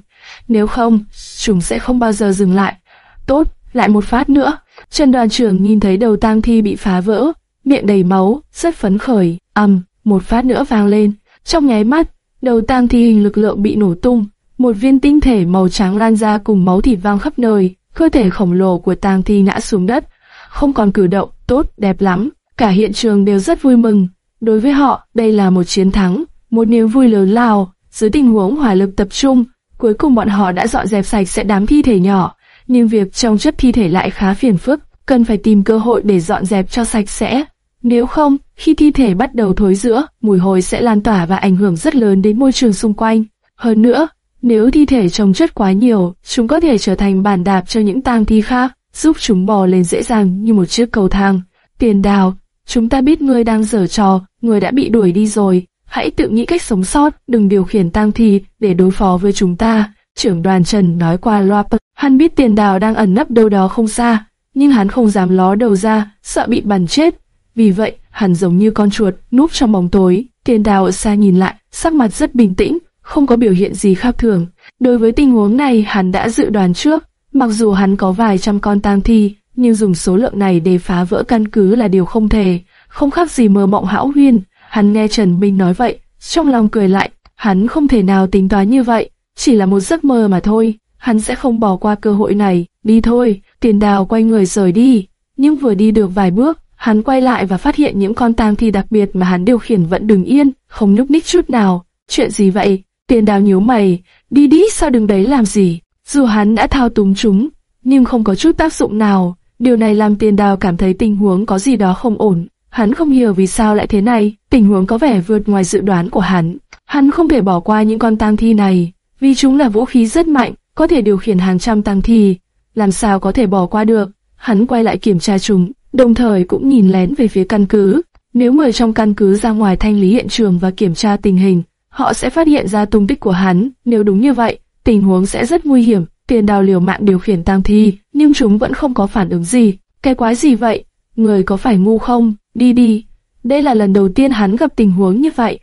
Nếu không, chúng sẽ không bao giờ dừng lại. Tốt, lại một phát nữa. Trần đoàn trưởng nhìn thấy đầu tang thi bị phá vỡ, miệng đầy máu, rất phấn khởi, ầm, một phát nữa vang lên. Trong nháy mắt, đầu tang thi hình lực lượng bị nổ tung, một viên tinh thể màu trắng lan ra cùng máu thịt vang khắp nơi, cơ thể khổng lồ của tang thi ngã xuống đất, không còn cử động, tốt, đẹp lắm. Cả hiện trường đều rất vui mừng. Đối với họ, đây là một chiến thắng, một niềm vui lớn lao. Dưới tình huống hỏa lực tập trung, cuối cùng bọn họ đã dọn dẹp sạch sẽ đám thi thể nhỏ, nhưng việc trong chất thi thể lại khá phiền phức, cần phải tìm cơ hội để dọn dẹp cho sạch sẽ. Nếu không, khi thi thể bắt đầu thối rữa, mùi hôi sẽ lan tỏa và ảnh hưởng rất lớn đến môi trường xung quanh. Hơn nữa, nếu thi thể trồng chất quá nhiều, chúng có thể trở thành bàn đạp cho những tang thi khác, giúp chúng bò lên dễ dàng như một chiếc cầu thang. Tiền đào, chúng ta biết ngươi đang giở trò, ngươi đã bị đuổi đi rồi. Hãy tự nghĩ cách sống sót, đừng điều khiển tang thi để đối phó với chúng ta. Trưởng đoàn Trần nói qua loa hắn biết tiền đào đang ẩn nấp đâu đó không xa, nhưng hắn không dám ló đầu ra, sợ bị bắn chết. Vì vậy, hắn giống như con chuột núp trong bóng tối. Tiền đào ở xa nhìn lại, sắc mặt rất bình tĩnh, không có biểu hiện gì khác thường. Đối với tình huống này hắn đã dự đoán trước, mặc dù hắn có vài trăm con tang thi, nhưng dùng số lượng này để phá vỡ căn cứ là điều không thể, không khác gì mơ mộng hão huyên. Hắn nghe Trần Minh nói vậy, trong lòng cười lại, hắn không thể nào tính toán như vậy, chỉ là một giấc mơ mà thôi, hắn sẽ không bỏ qua cơ hội này, đi thôi, tiền đào quay người rời đi, nhưng vừa đi được vài bước, hắn quay lại và phát hiện những con tang thi đặc biệt mà hắn điều khiển vẫn đứng yên, không nhúc nhích chút nào, chuyện gì vậy? Tiền đào nhíu mày, đi đi sao đừng đấy làm gì? Dù hắn đã thao túng chúng, nhưng không có chút tác dụng nào. Điều này làm tiền đào cảm thấy tình huống có gì đó không ổn. Hắn không hiểu vì sao lại thế này, tình huống có vẻ vượt ngoài dự đoán của hắn. Hắn không thể bỏ qua những con tang thi này, vì chúng là vũ khí rất mạnh, có thể điều khiển hàng trăm tang thi. Làm sao có thể bỏ qua được? Hắn quay lại kiểm tra chúng, đồng thời cũng nhìn lén về phía căn cứ. Nếu người trong căn cứ ra ngoài thanh lý hiện trường và kiểm tra tình hình, họ sẽ phát hiện ra tung tích của hắn. Nếu đúng như vậy, tình huống sẽ rất nguy hiểm. Tiền đào liều mạng điều khiển tang thi, nhưng chúng vẫn không có phản ứng gì. Cái quái gì vậy? người có phải ngu không? Đi đi. Đây là lần đầu tiên hắn gặp tình huống như vậy.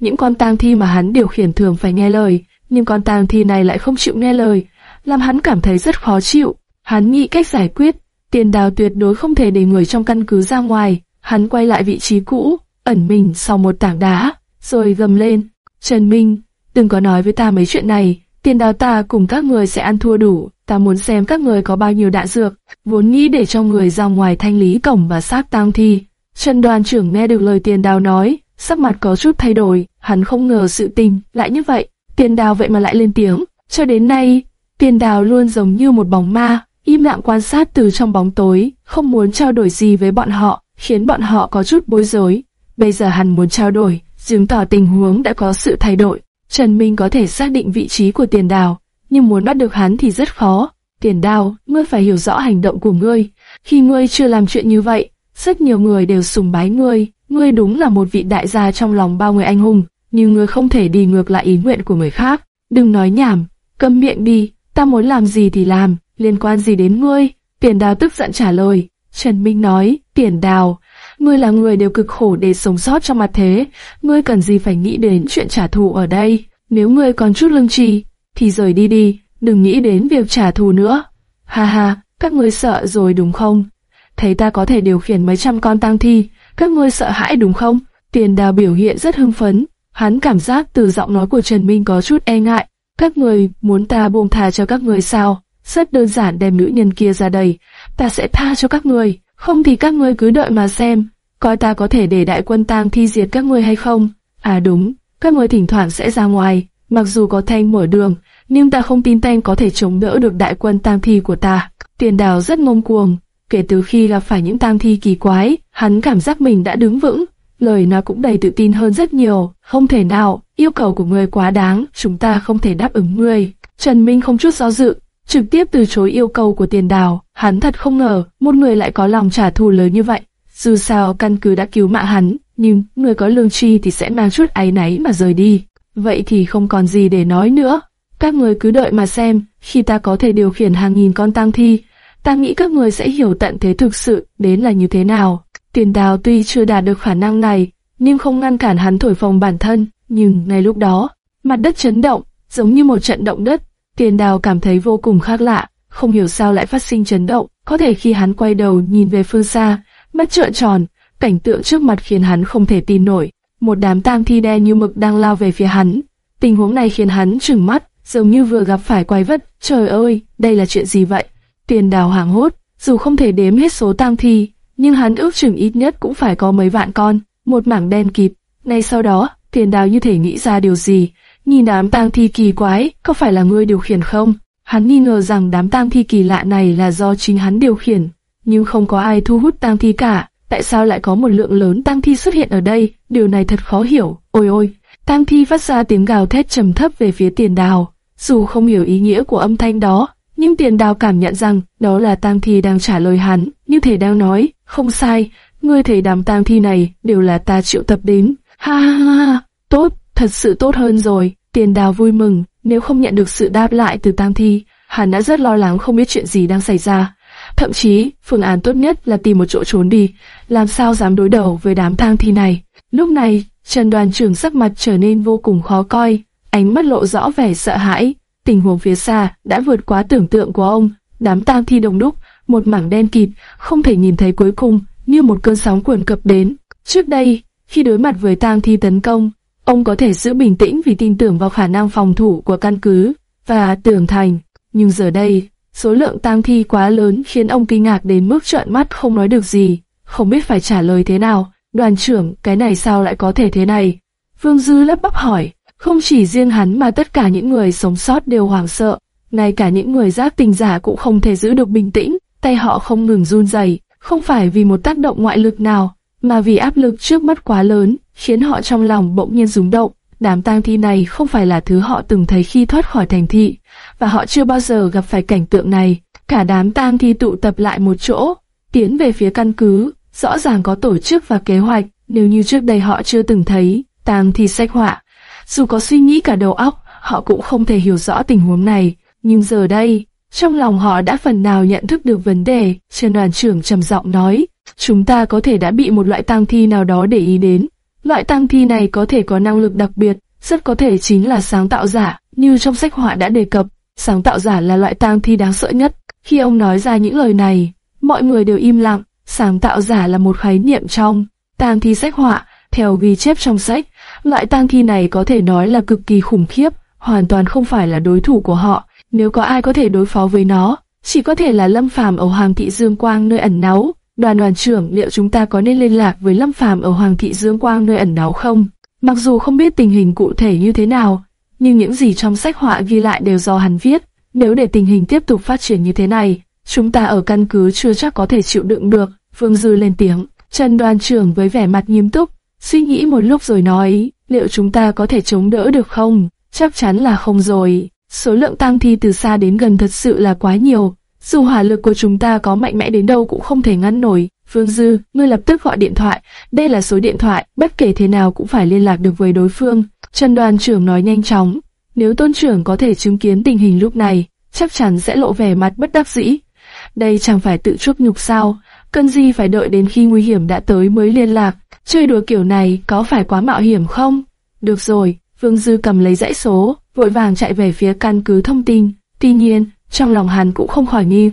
Những con tang thi mà hắn điều khiển thường phải nghe lời, nhưng con tang thi này lại không chịu nghe lời, làm hắn cảm thấy rất khó chịu. Hắn nghĩ cách giải quyết, tiền đào tuyệt đối không thể để người trong căn cứ ra ngoài. Hắn quay lại vị trí cũ, ẩn mình sau một tảng đá, rồi gầm lên. Trần Minh, đừng có nói với ta mấy chuyện này, tiền đào ta cùng các người sẽ ăn thua đủ, ta muốn xem các người có bao nhiêu đạn dược, vốn nghĩ để cho người ra ngoài thanh lý cổng và xác tang thi. Trần đoàn trưởng nghe được lời tiền đào nói, sắc mặt có chút thay đổi, hắn không ngờ sự tình lại như vậy, tiền đào vậy mà lại lên tiếng, cho đến nay, tiền đào luôn giống như một bóng ma, im lặng quan sát từ trong bóng tối, không muốn trao đổi gì với bọn họ, khiến bọn họ có chút bối rối. Bây giờ hắn muốn trao đổi, chứng tỏ tình huống đã có sự thay đổi. Trần Minh có thể xác định vị trí của tiền đào, nhưng muốn bắt được hắn thì rất khó. Tiền đào, ngươi phải hiểu rõ hành động của ngươi. Khi ngươi chưa làm chuyện như vậy, rất nhiều người đều sùng bái ngươi. Ngươi đúng là một vị đại gia trong lòng bao người anh hùng, nhưng ngươi không thể đi ngược lại ý nguyện của người khác. Đừng nói nhảm, câm miệng đi, ta muốn làm gì thì làm, liên quan gì đến ngươi? Tiền đào tức giận trả lời. Trần Minh nói, tiền đào, ngươi là người đều cực khổ để sống sót trong mặt thế, ngươi cần gì phải nghĩ đến chuyện trả thù ở đây, nếu ngươi còn chút lương tri, thì rời đi đi, đừng nghĩ đến việc trả thù nữa. Ha ha, các ngươi sợ rồi đúng không? Thấy ta có thể điều khiển mấy trăm con tang thi, các ngươi sợ hãi đúng không? Tiền đào biểu hiện rất hưng phấn, hắn cảm giác từ giọng nói của Trần Minh có chút e ngại. Các người muốn ta buông tha cho các người sao? Rất đơn giản đem nữ nhân kia ra đây, ta sẽ tha cho các người, không thì các ngươi cứ đợi mà xem, coi ta có thể để đại quân tang thi diệt các ngươi hay không. À đúng, các ngươi thỉnh thoảng sẽ ra ngoài, mặc dù có thanh mở đường, nhưng ta không tin thanh có thể chống đỡ được đại quân tang thi của ta. Tiền đào rất ngông cuồng, kể từ khi gặp phải những tang thi kỳ quái, hắn cảm giác mình đã đứng vững, lời nó cũng đầy tự tin hơn rất nhiều, không thể nào, yêu cầu của ngươi quá đáng, chúng ta không thể đáp ứng ngươi. Trần Minh không chút do dự, trực tiếp từ chối yêu cầu của tiền đào, hắn thật không ngờ, một người lại có lòng trả thù lớn như vậy. Dù sao căn cứ đã cứu mạng hắn, nhưng người có lương tri thì sẽ mang chút áy náy mà rời đi. Vậy thì không còn gì để nói nữa. Các người cứ đợi mà xem, khi ta có thể điều khiển hàng nghìn con tang thi, ta nghĩ các người sẽ hiểu tận thế thực sự đến là như thế nào. Tiền đào tuy chưa đạt được khả năng này, nhưng không ngăn cản hắn thổi phồng bản thân. Nhưng ngay lúc đó, mặt đất chấn động, giống như một trận động đất. Tiền đào cảm thấy vô cùng khác lạ, không hiểu sao lại phát sinh chấn động. Có thể khi hắn quay đầu nhìn về phương xa, mắt trợn tròn, cảnh tượng trước mặt khiến hắn không thể tin nổi. Một đám tang thi đen như mực đang lao về phía hắn. Tình huống này khiến hắn trừng mắt, giống như vừa gặp phải quái vật. Trời ơi, đây là chuyện gì vậy? Tiền đào hoảng hốt, dù không thể đếm hết số tang thi, nhưng hắn ước chừng ít nhất cũng phải có mấy vạn con. Một mảng đen kịp. Ngay sau đó, tiền đào như thể nghĩ ra điều gì. Nhìn đám tang thi kỳ quái, có phải là ngươi điều khiển không? Hắn nghi ngờ rằng đám tang thi kỳ lạ này là do chính hắn điều khiển, nhưng không có ai thu hút tang thi cả. Tại sao lại có một lượng lớn tang thi xuất hiện ở đây? Điều này thật khó hiểu. Ôi ôi! Tang thi phát ra tiếng gào thét trầm thấp về phía tiền đào. Dù không hiểu ý nghĩa của âm thanh đó, nhưng tiền đào cảm nhận rằng đó là tang thi đang trả lời hắn, như thể đang nói, không sai, ngươi thấy đám tang thi này đều là ta triệu tập đến. Ha ha ha, tốt, thật sự tốt hơn rồi. Tiền đào vui mừng, nếu không nhận được sự đáp lại từ tang thi, hắn đã rất lo lắng không biết chuyện gì đang xảy ra. Thậm chí, phương án tốt nhất là tìm một chỗ trốn đi, làm sao dám đối đầu với đám tang thi này. Lúc này, Trần đoàn trưởng sắc mặt trở nên vô cùng khó coi, ánh mắt lộ rõ vẻ sợ hãi. Tình huống phía xa đã vượt quá tưởng tượng của ông, đám tang thi đông đúc, một mảng đen kịt, không thể nhìn thấy cuối cùng, như một cơn sóng cuồn cập đến. Trước đây, khi đối mặt với tang thi tấn công, ông có thể giữ bình tĩnh vì tin tưởng vào khả năng phòng thủ của căn cứ và tường thành. Nhưng giờ đây, số lượng tang thi quá lớn khiến ông kinh ngạc đến mức trợn mắt không nói được gì, không biết phải trả lời thế nào. Đoàn trưởng, cái này sao lại có thể thế này? Vương Dư lắp bắp hỏi, không chỉ riêng hắn mà tất cả những người sống sót đều hoảng sợ, ngay cả những người giác tình giả cũng không thể giữ được bình tĩnh, tay họ không ngừng run rẩy, không phải vì một tác động ngoại lực nào, mà vì áp lực trước mắt quá lớn, khiến họ trong lòng bỗng nhiên rúng động. Đám tang thi này không phải là thứ họ từng thấy khi thoát khỏi thành thị, và họ chưa bao giờ gặp phải cảnh tượng này. Cả đám tang thi tụ tập lại một chỗ, tiến về phía căn cứ, rõ ràng có tổ chức và kế hoạch, nếu như trước đây họ chưa từng thấy, tang thi sách họa. Dù có suy nghĩ cả đầu óc, họ cũng không thể hiểu rõ tình huống này, nhưng giờ đây, trong lòng họ đã phần nào nhận thức được vấn đề, trên đoàn trưởng trầm giọng nói, chúng ta có thể đã bị một loại tang thi nào đó để ý đến. Loại tang thi này có thể có năng lực đặc biệt, rất có thể chính là sáng tạo giả, như trong sách họa đã đề cập. Sáng tạo giả là loại tang thi đáng sợ nhất. Khi ông nói ra những lời này, mọi người đều im lặng. Sáng tạo giả là một khái niệm trong tang thi sách họa, theo ghi chép trong sách. Loại tang thi này có thể nói là cực kỳ khủng khiếp, hoàn toàn không phải là đối thủ của họ. Nếu có ai có thể đối phó với nó, chỉ có thể là Lâm Phàm ở Hoàng thị Dương Quang nơi ẩn náu. Đoàn đoàn trưởng, liệu chúng ta có nên liên lạc với Lâm Phàm ở Hoàng thị Dương Quang nơi ẩn náu không? Mặc dù không biết tình hình cụ thể như thế nào, nhưng những gì trong sách họa ghi lại đều do hắn viết. Nếu để tình hình tiếp tục phát triển như thế này, chúng ta ở căn cứ chưa chắc có thể chịu đựng được. Phương Dư lên tiếng, Trần đoàn trưởng với vẻ mặt nghiêm túc, suy nghĩ một lúc rồi nói, liệu chúng ta có thể chống đỡ được không? Chắc chắn là không rồi. Số lượng tang thi từ xa đến gần thật sự là quá nhiều. Dù hỏa lực của chúng ta có mạnh mẽ đến đâu cũng không thể ngăn nổi. Phương Dư, ngươi lập tức gọi điện thoại. Đây là số điện thoại, bất kể thế nào cũng phải liên lạc được với đối phương. Trần đoàn trưởng nói nhanh chóng. Nếu tôn trưởng có thể chứng kiến tình hình lúc này, chắc chắn sẽ lộ vẻ mặt bất đắc dĩ. Đây chẳng phải tự chuốc nhục sao, cần gì phải đợi đến khi nguy hiểm đã tới mới liên lạc. Chơi đùa kiểu này có phải quá mạo hiểm không? Được rồi, Phương Dư cầm lấy dãy số, vội vàng chạy về phía căn cứ thông tin. Tuy nhiên, trong lòng hắn cũng không khỏi nghi,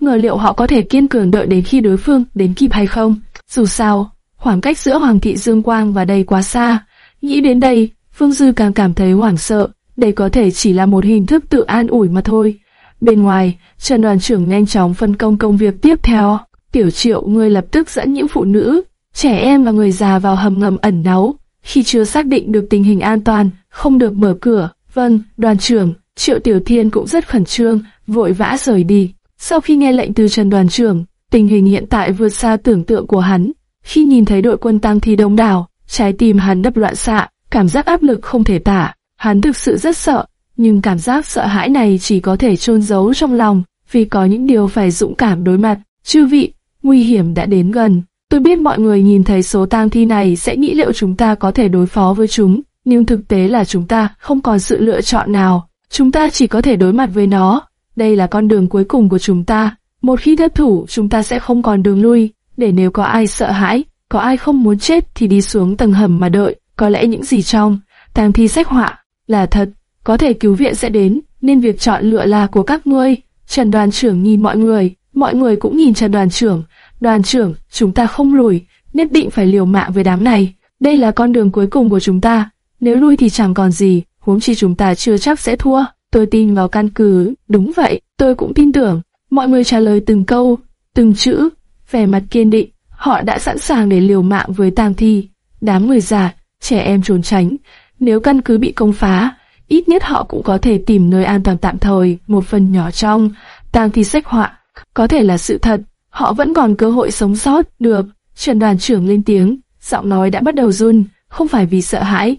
ngờ liệu họ có thể kiên cường đợi đến khi đối phương đến kịp hay không. Dù sao, khoảng cách giữa Hoàng thị Dương Quang và đây quá xa. Nghĩ đến đây, Phương Dư càng cảm thấy hoảng sợ, đây có thể chỉ là một hình thức tự an ủi mà thôi. Bên ngoài, Trần đoàn trưởng nhanh chóng phân công công việc tiếp theo. Tiểu triệu người lập tức dẫn những phụ nữ, trẻ em và người già vào hầm ngầm ẩn náu. Khi chưa xác định được tình hình an toàn, không được mở cửa. Vâng, đoàn trưởng, Triệu Tiểu Thiên cũng rất khẩn trương, vội vã rời đi. Sau khi nghe lệnh từ Trần đoàn trưởng, tình hình hiện tại vượt xa tưởng tượng của hắn. Khi nhìn thấy đội quân tăng thi đông đảo, trái tim hắn đập loạn xạ, cảm giác áp lực không thể tả. Hắn thực sự rất sợ, nhưng cảm giác sợ hãi này chỉ có thể chôn giấu trong lòng, vì có những điều phải dũng cảm đối mặt. Chư vị, nguy hiểm đã đến gần. Tôi biết mọi người nhìn thấy số tang thi này sẽ nghĩ liệu chúng ta có thể đối phó với chúng, nhưng thực tế là chúng ta không còn sự lựa chọn nào. Chúng ta chỉ có thể đối mặt với nó. Đây là con đường cuối cùng của chúng ta. Một khi thất thủ, chúng ta sẽ không còn đường lui. Để nếu có ai sợ hãi, có ai không muốn chết thì đi xuống tầng hầm mà đợi. Có lẽ những gì trong tang thi sách họa là thật, có thể cứu viện sẽ đến, nên việc chọn lựa là của các ngươi. Trần đoàn trưởng nhìn mọi người, mọi người cũng nhìn cho đoàn trưởng. Đoàn trưởng, chúng ta không lùi, nhất định phải liều mạng với đám này. Đây là con đường cuối cùng của chúng ta. Nếu lui thì chẳng còn gì, huống chi chúng ta chưa chắc sẽ thua. Tôi tin vào căn cứ, đúng vậy, tôi cũng tin tưởng. Mọi người trả lời từng câu, từng chữ, vẻ mặt kiên định. Họ đã sẵn sàng để liều mạng với tang thi. Đám người già, trẻ em trốn tránh. Nếu căn cứ bị công phá, ít nhất họ cũng có thể tìm nơi an toàn tạm thời, một phần nhỏ trong tang thi sách họa. Có thể là sự thật, họ vẫn còn cơ hội sống sót, được. Trần đoàn trưởng lên tiếng, giọng nói đã bắt đầu run, không phải vì sợ hãi,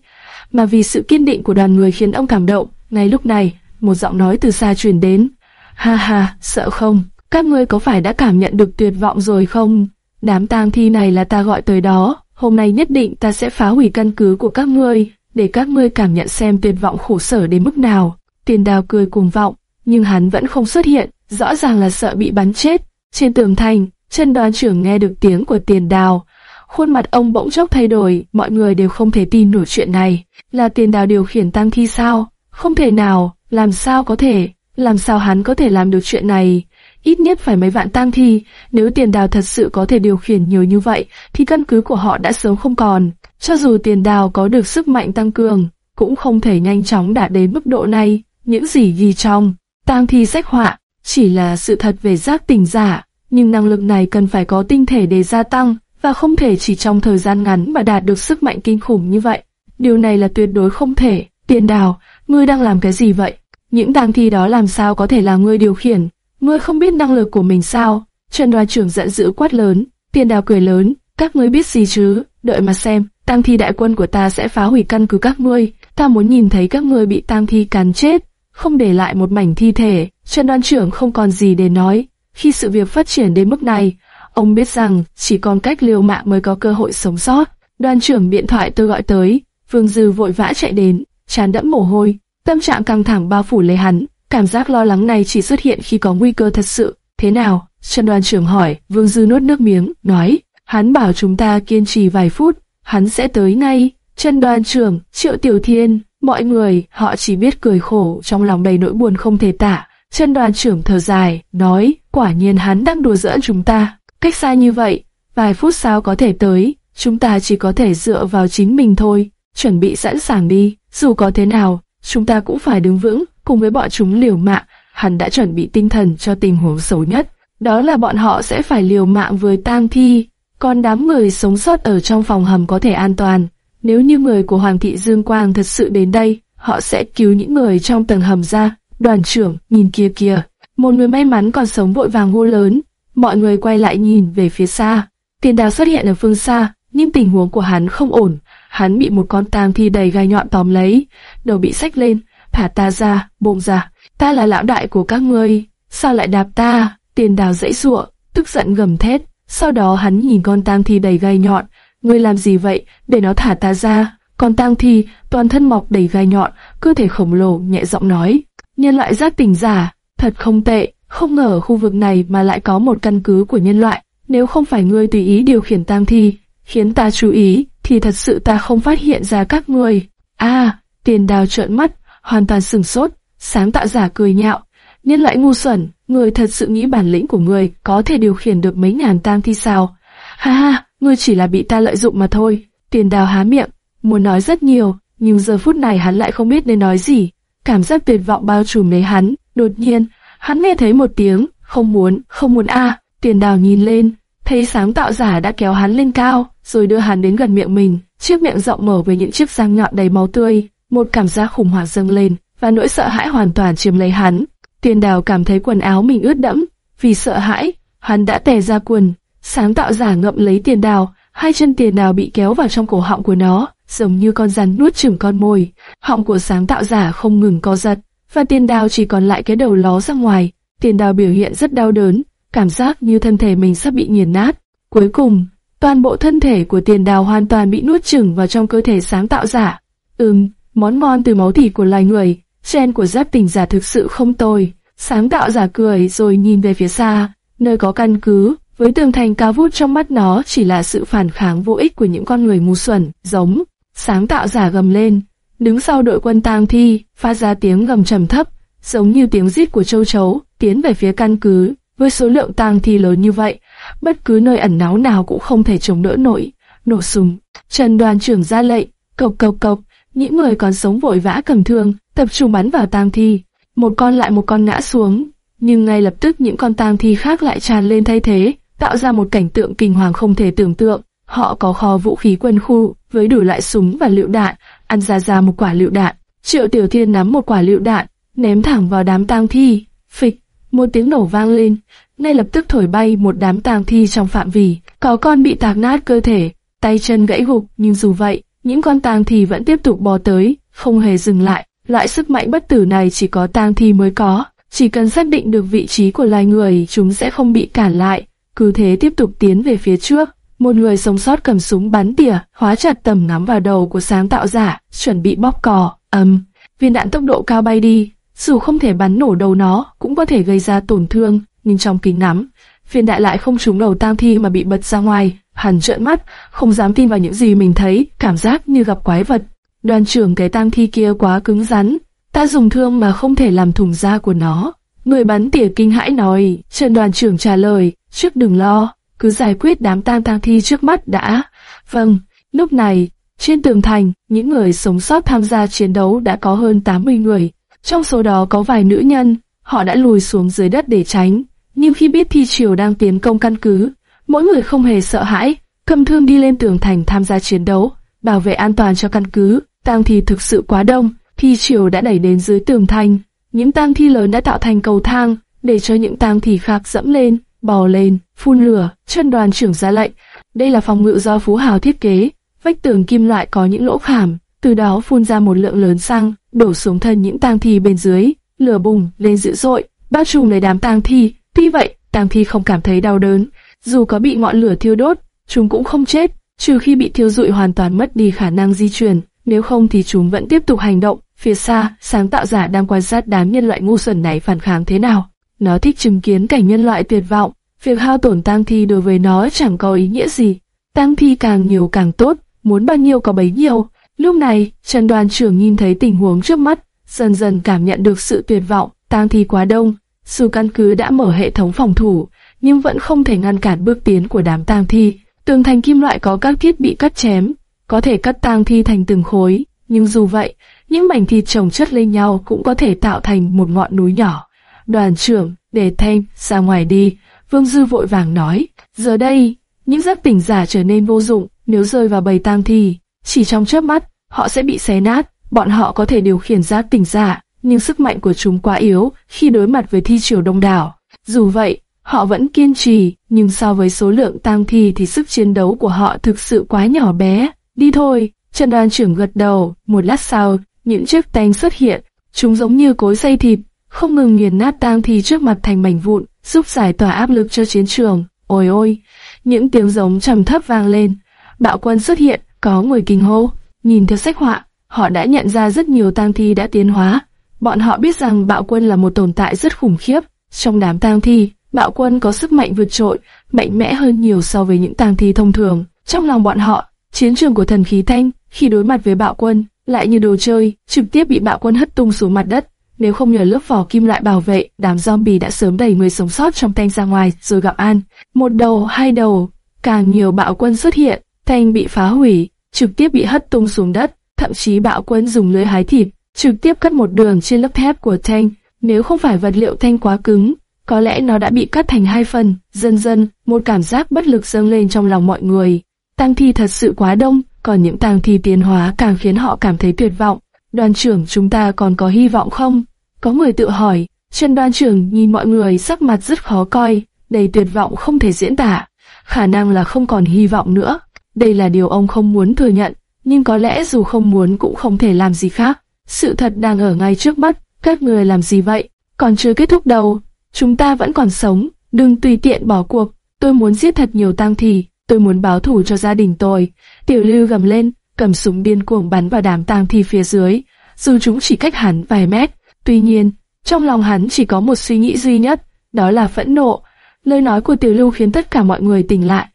mà vì sự kiên định của đoàn người khiến ông cảm động. Ngay lúc này, một giọng nói từ xa truyền đến. Ha ha, sợ không? Các ngươi có phải đã cảm nhận được tuyệt vọng rồi không? Đám tang thi này là ta gọi tới đó. Hôm nay nhất định ta sẽ phá hủy căn cứ của các ngươi, để các ngươi cảm nhận xem tuyệt vọng khổ sở đến mức nào. Tiền đào cười cùng vọng, nhưng hắn vẫn không xuất hiện, rõ ràng là sợ bị bắn chết. Trên tường thành, chân đoàn trưởng nghe được tiếng của tiền đào. Khuôn mặt ông bỗng chốc thay đổi, mọi người đều không thể tin nổi chuyện này. Là tiền đào điều khiển tăng thi sao? Không thể nào, làm sao có thể, làm sao hắn có thể làm được chuyện này? Ít nhất phải mấy vạn tang thi, nếu tiền đào thật sự có thể điều khiển nhiều như vậy, thì căn cứ của họ đã sớm không còn. Cho dù tiền đào có được sức mạnh tăng cường, cũng không thể nhanh chóng đạt đến mức độ này. Những gì ghi trong, tang thi sách họa, chỉ là sự thật về giác tỉnh giả, nhưng năng lực này cần phải có tinh thể để gia tăng, và không thể chỉ trong thời gian ngắn mà đạt được sức mạnh kinh khủng như vậy. Điều này là tuyệt đối không thể. Tiền đào, ngươi đang làm cái gì vậy? Những tang thi đó làm sao có thể là ngươi điều khiển? Ngươi không biết năng lực của mình sao? Trần đoàn trưởng giận dữ quát lớn. Tiền đào cười lớn. Các ngươi biết gì chứ? Đợi mà xem, tang thi đại quân của ta sẽ phá hủy căn cứ các ngươi. Ta muốn nhìn thấy các ngươi bị tang thi cắn chết, không để lại một mảnh thi thể. Trần đoàn trưởng không còn gì để nói. Khi sự việc phát triển đến mức này, ông biết rằng chỉ còn cách liều mạng mới có cơ hội sống sót. Đoàn trưởng điện thoại tôi gọi tới, Vương Dư vội vã chạy đến, chán đẫm mồ hôi, tâm trạng căng thẳng bao phủ lấy hắn. Cảm giác lo lắng này chỉ xuất hiện khi có nguy cơ thật sự. Thế nào, Trần đoàn trưởng hỏi, Vương Dư nuốt nước miếng, nói, hắn bảo chúng ta kiên trì vài phút, hắn sẽ tới ngay. Trần đoàn trưởng, Triệu Tiểu Thiên, mọi người, họ chỉ biết cười khổ, trong lòng đầy nỗi buồn không thể tả. Chân đoàn trưởng thở dài, nói, quả nhiên hắn đang đùa giỡn chúng ta. Cách xa như vậy, vài phút sau có thể tới, chúng ta chỉ có thể dựa vào chính mình thôi. Chuẩn bị sẵn sàng đi, dù có thế nào, chúng ta cũng phải đứng vững, cùng với bọn chúng liều mạng. Hắn đã chuẩn bị tinh thần cho tình huống xấu nhất, đó là bọn họ sẽ phải liều mạng với tang thi, còn đám người sống sót ở trong phòng hầm có thể an toàn. Nếu như người của Hoàng thị Dương Quang thật sự đến đây, họ sẽ cứu những người trong tầng hầm ra. Đoàn trưởng, nhìn kia kìa, một người may mắn còn sống vội vàng hô lớn. Mọi người quay lại nhìn về phía xa. Tiền đào xuất hiện ở phương xa, nhưng tình huống của hắn không ổn. Hắn bị một con tang thi đầy gai nhọn tóm lấy, đầu bị sách lên, thả ta ra, bụng ra. Ta là lão đại của các ngươi, sao lại đạp ta? Tiền đào dãy giụa, tức giận gầm thét. Sau đó hắn nhìn con tang thi đầy gai nhọn, ngươi làm gì vậy, để nó thả ta ra. Còn tang thi, toàn thân mọc đầy gai nhọn, cơ thể khổng lồ, nhẹ giọng nói. Nhân loại giác tỉnh giả, thật không tệ, không ngờ khu vực này mà lại có một căn cứ của nhân loại. Nếu không phải ngươi tùy ý điều khiển tang thi, khiến ta chú ý, thì thật sự ta không phát hiện ra các ngươi. A, tiền đào trợn mắt, hoàn toàn sừng sốt, sáng tạo giả cười nhạo. Nhân loại ngu xuẩn, người thật sự nghĩ bản lĩnh của người có thể điều khiển được mấy ngàn tang thi sao? Ha ha, ngươi chỉ là bị ta lợi dụng mà thôi. Tiền đào há miệng, muốn nói rất nhiều, nhưng giờ phút này hắn lại không biết nên nói gì. Cảm giác tuyệt vọng bao trùm lấy hắn, đột nhiên, hắn nghe thấy một tiếng, không muốn, không muốn a. Tiền đào nhìn lên, thấy sáng tạo giả đã kéo hắn lên cao, rồi đưa hắn đến gần miệng mình. Chiếc miệng rộng mở với những chiếc răng nhọn đầy máu tươi, một cảm giác khủng hoảng dâng lên, và nỗi sợ hãi hoàn toàn chiếm lấy hắn. Tiền đào cảm thấy quần áo mình ướt đẫm, vì sợ hãi, hắn đã tè ra quần. Sáng tạo giả ngậm lấy tiền đào, hai chân tiền đào bị kéo vào trong cổ họng của nó, giống như con rắn nuốt chửng con mồi. Họng của sáng tạo giả không ngừng co giật, và tiền đào chỉ còn lại cái đầu ló ra ngoài. Tiền đào biểu hiện rất đau đớn, cảm giác như thân thể mình sắp bị nghiền nát. Cuối cùng, toàn bộ thân thể của tiền đào hoàn toàn bị nuốt chửng vào trong cơ thể sáng tạo giả. Ừm, món ngon từ máu thịt của loài người, gen của giáp tình giả thực sự không tồi. Sáng tạo giả cười rồi nhìn về phía xa, nơi có căn cứ, với tường thành cao vút trong mắt nó chỉ là sự phản kháng vô ích của những con người ngu xuẩn, giống. Sáng tạo giả gầm lên, đứng sau đội quân tang thi, phát ra tiếng gầm trầm thấp, giống như tiếng rít của châu chấu, tiến về phía căn cứ. Với số lượng tang thi lớn như vậy, bất cứ nơi ẩn náu nào cũng không thể chống đỡ nổi. Nổ súng, Trần đoàn trưởng ra lệnh, cộc cộc cộc, những người còn sống vội vã cầm thương, tập trung bắn vào tang thi. Một con lại một con ngã xuống, nhưng ngay lập tức những con tang thi khác lại tràn lên thay thế, tạo ra một cảnh tượng kinh hoàng không thể tưởng tượng. Họ có kho vũ khí quân khu với đủ loại súng và lựu đạn, ăn ra ra một quả lựu đạn. Triệu Tiểu Thiên nắm một quả lựu đạn, ném thẳng vào đám tang thi. Phịch, một tiếng nổ vang lên, ngay lập tức thổi bay một đám tang thi trong phạm vi. Có con bị tạc nát cơ thể, tay chân gãy gục, nhưng dù vậy, những con tang thi vẫn tiếp tục bò tới, không hề dừng lại. Loại sức mạnh bất tử này chỉ có tang thi mới có, chỉ cần xác định được vị trí của loài người, chúng sẽ không bị cản lại. Cứ thế tiếp tục tiến về phía trước. Một người sống sót cầm súng bắn tỉa, hóa chặt tầm ngắm vào đầu của sáng tạo giả, chuẩn bị bóp cò. Ầm, viên đạn tốc độ cao bay đi, dù không thể bắn nổ đầu nó, cũng có thể gây ra tổn thương, nhưng trong kính nắm, viên đạn lại không trúng đầu tang thi mà bị bật ra ngoài. Hắn trợn mắt, không dám tin vào những gì mình thấy, cảm giác như gặp quái vật. Đoàn trưởng cái tang thi kia quá cứng rắn, ta dùng thương mà không thể làm thủng da của nó. Người bắn tỉa kinh hãi nói, Trần đoàn trưởng trả lời, trước đừng lo, cứ giải quyết đám tang tang thi trước mắt đã. Vâng, lúc này, trên tường thành, những người sống sót tham gia chiến đấu đã có hơn 80 người. Trong số đó có vài nữ nhân, họ đã lùi xuống dưới đất để tránh. Nhưng khi biết thi triều đang tiến công căn cứ, mỗi người không hề sợ hãi, cầm thương đi lên tường thành tham gia chiến đấu, bảo vệ an toàn cho căn cứ. Tang thi thực sự quá đông, thi triều đã đẩy đến dưới tường thành. Những tang thi lớn đã tạo thành cầu thang, để cho những tang thi khác dẫm lên, bò lên, phun lửa. Chân đoàn trưởng ra lệnh. Đây là phòng ngự do Phú Hào thiết kế. Vách tường kim loại có những lỗ khảm, từ đó phun ra một lượng lớn xăng, đổ xuống thân những tang thi bên dưới. Lửa bùng lên dữ dội, bao trùm lấy đám tang thi. Tuy vậy, tang thi không cảm thấy đau đớn. Dù có bị ngọn lửa thiêu đốt, chúng cũng không chết, trừ khi bị thiêu rụi hoàn toàn mất đi khả năng di chuyển nếu không thì chúng vẫn tiếp tục hành động. Phía xa, sáng tạo giả đang quan sát đám nhân loại ngu xuẩn này phản kháng thế nào. Nó thích chứng kiến cảnh nhân loại tuyệt vọng, việc hao tổn tang thi đối với nó chẳng có ý nghĩa gì. Tang thi càng nhiều càng tốt, muốn bao nhiêu có bấy nhiêu. Lúc này, Trần đoàn trưởng nhìn thấy tình huống trước mắt, dần dần cảm nhận được sự tuyệt vọng, tang thi quá đông. Dù căn cứ đã mở hệ thống phòng thủ, nhưng vẫn không thể ngăn cản bước tiến của đám tang thi. Tường thành kim loại có các thiết bị cắt chém, có thể cắt tang thi thành từng khối, nhưng dù vậy, những mảnh thịt chồng chất lên nhau cũng có thể tạo thành một ngọn núi nhỏ. Đoàn trưởng, để thanh, ra ngoài đi, Vương Dư vội vàng nói, giờ đây, những giấc tỉnh giả trở nên vô dụng, nếu rơi vào bầy tang thi, chỉ trong chớp mắt, họ sẽ bị xé nát, bọn họ có thể điều khiển giác tỉnh giả, nhưng sức mạnh của chúng quá yếu khi đối mặt với thi triều đông đảo. Dù vậy, họ vẫn kiên trì, nhưng so với số lượng tang thi thì sức chiến đấu của họ thực sự quá nhỏ bé. Đi thôi, Trần đoàn trưởng gật đầu, một lát sau, những chiếc tanh xuất hiện, chúng giống như cối xay thịt, không ngừng nghiền nát tang thi trước mặt thành mảnh vụn, giúp giải tỏa áp lực cho chiến trường. Ôi ôi, những tiếng giống trầm thấp vang lên. Bạo quân xuất hiện, có người kinh hô. Nhìn theo sách họa, họ đã nhận ra rất nhiều tang thi đã tiến hóa. Bọn họ biết rằng bạo quân là một tồn tại rất khủng khiếp. Trong đám tang thi, bạo quân có sức mạnh vượt trội, mạnh mẽ hơn nhiều so với những tang thi thông thường. Trong lòng bọn họ, chiến trường của thần khí thanh khi đối mặt với bạo quân lại như đồ chơi, trực tiếp bị bạo quân hất tung xuống mặt đất. Nếu không nhờ lớp vỏ kim loại bảo vệ, đám zombie đã sớm đẩy người sống sót trong thanh ra ngoài rồi gặp An. Một đầu, hai đầu, càng nhiều bạo quân xuất hiện, thanh bị phá hủy, trực tiếp bị hất tung xuống đất. Thậm chí bạo quân dùng lưới hái thịt, trực tiếp cắt một đường trên lớp thép của thanh. Nếu không phải vật liệu thanh quá cứng, có lẽ nó đã bị cắt thành hai phần. Dần dần, một cảm giác bất lực dâng lên trong lòng mọi người. Tăng thi thật sự quá đông, còn những tang thi tiến hóa càng khiến họ cảm thấy tuyệt vọng. Đoàn trưởng chúng ta còn có hy vọng không? Có người tự hỏi, Trần đoàn trưởng nhìn mọi người sắc mặt rất khó coi, đầy tuyệt vọng không thể diễn tả. Khả năng là không còn hy vọng nữa. Đây là điều ông không muốn thừa nhận, nhưng có lẽ dù không muốn cũng không thể làm gì khác. Sự thật đang ở ngay trước mắt, các người làm gì vậy? Còn chưa kết thúc đâu, chúng ta vẫn còn sống, đừng tùy tiện bỏ cuộc. Tôi muốn giết thật nhiều tang thi, tôi muốn báo thù cho gia đình tôi. Tiểu Lưu gầm lên, cầm súng điên cuồng bắn vào đám tang thi phía dưới, dù chúng chỉ cách hắn vài mét. Tuy nhiên, trong lòng hắn chỉ có một suy nghĩ duy nhất, đó là phẫn nộ. Lời nói của Tiểu Lưu khiến tất cả mọi người tỉnh lại.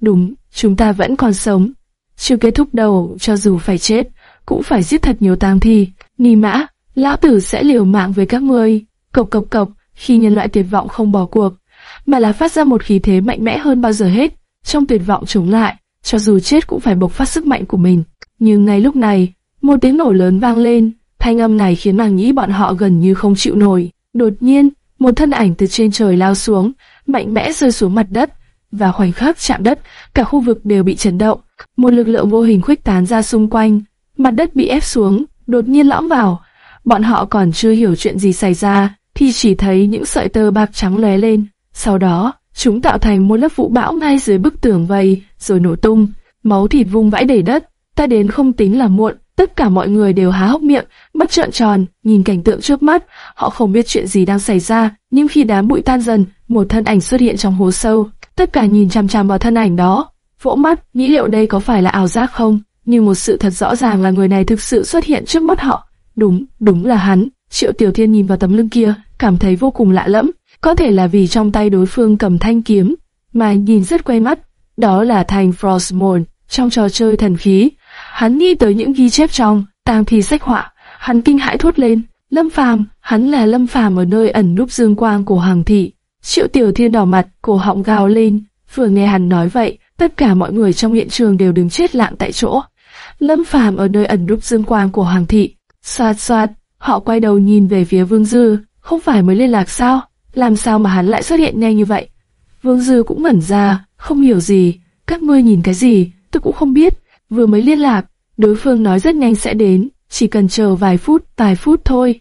Đúng, chúng ta vẫn còn sống. Chưa kết thúc đầu cho dù phải chết, cũng phải giết thật nhiều tang thi. Ni mã, lão tử sẽ liều mạng với các ngươi. Cộc cộc cộc, khi nhân loại tuyệt vọng không bỏ cuộc, mà là phát ra một khí thế mạnh mẽ hơn bao giờ hết. Trong tuyệt vọng chống lại, cho dù chết cũng phải bộc phát sức mạnh của mình. Nhưng ngay lúc này, một tiếng nổ lớn vang lên, thanh âm này khiến màng nhĩ bọn họ gần như không chịu nổi. Đột nhiên, một thân ảnh từ trên trời lao xuống, mạnh mẽ rơi xuống mặt đất, và khoảnh khắc chạm đất, cả khu vực đều bị chấn động. Một lực lượng vô hình khuếch tán ra xung quanh, mặt đất bị ép xuống, đột nhiên lõm vào. Bọn họ còn chưa hiểu chuyện gì xảy ra, thì chỉ thấy những sợi tơ bạc trắng lóe lên. Sau đó, Chúng tạo thành một lớp vũ bão ngay dưới bức tường vây, rồi nổ tung, máu thịt vung vãi đầy đất. Ta đến không tính là muộn, tất cả mọi người đều há hốc miệng, mắt trợn tròn, nhìn cảnh tượng trước mắt. Họ không biết chuyện gì đang xảy ra, nhưng khi đám bụi tan dần, một thân ảnh xuất hiện trong hố sâu. Tất cả nhìn chằm chằm vào thân ảnh đó, vỗ mắt, nghĩ liệu đây có phải là ảo giác không? Nhưng một sự thật rõ ràng là người này thực sự xuất hiện trước mắt họ. Đúng, đúng là hắn. Triệu Tiểu Thiên nhìn vào tấm lưng kia, cảm thấy vô cùng lạ lẫm. Có thể là vì trong tay đối phương cầm thanh kiếm, mà nhìn rất quen mắt. Đó là thanh Frostmourne trong trò chơi thần khí. Hắn nghĩ tới những ghi chép trong tang thi sách họa, hắn kinh hãi thốt lên. Lâm Phàm, hắn là Lâm Phàm ở nơi ẩn núp dương quang của Hoàng thị. Triệu Tiểu Thiên đỏ mặt, cổ họng gào lên. Vừa nghe hắn nói vậy, tất cả mọi người trong hiện trường đều đứng chết lặng tại chỗ. Lâm Phàm ở nơi ẩn núp dương quang của Hoàng thị. Xoạt xoạt, họ quay đầu nhìn về phía Vương Dư, không phải mới liên lạc sao? làm sao mà hắn lại xuất hiện nhanh như vậy? Vương Dư cũng ngẩn ra, không hiểu gì, các ngươi nhìn cái gì, tôi cũng không biết, vừa mới liên lạc, đối phương nói rất nhanh sẽ đến, chỉ cần chờ vài phút, vài phút thôi.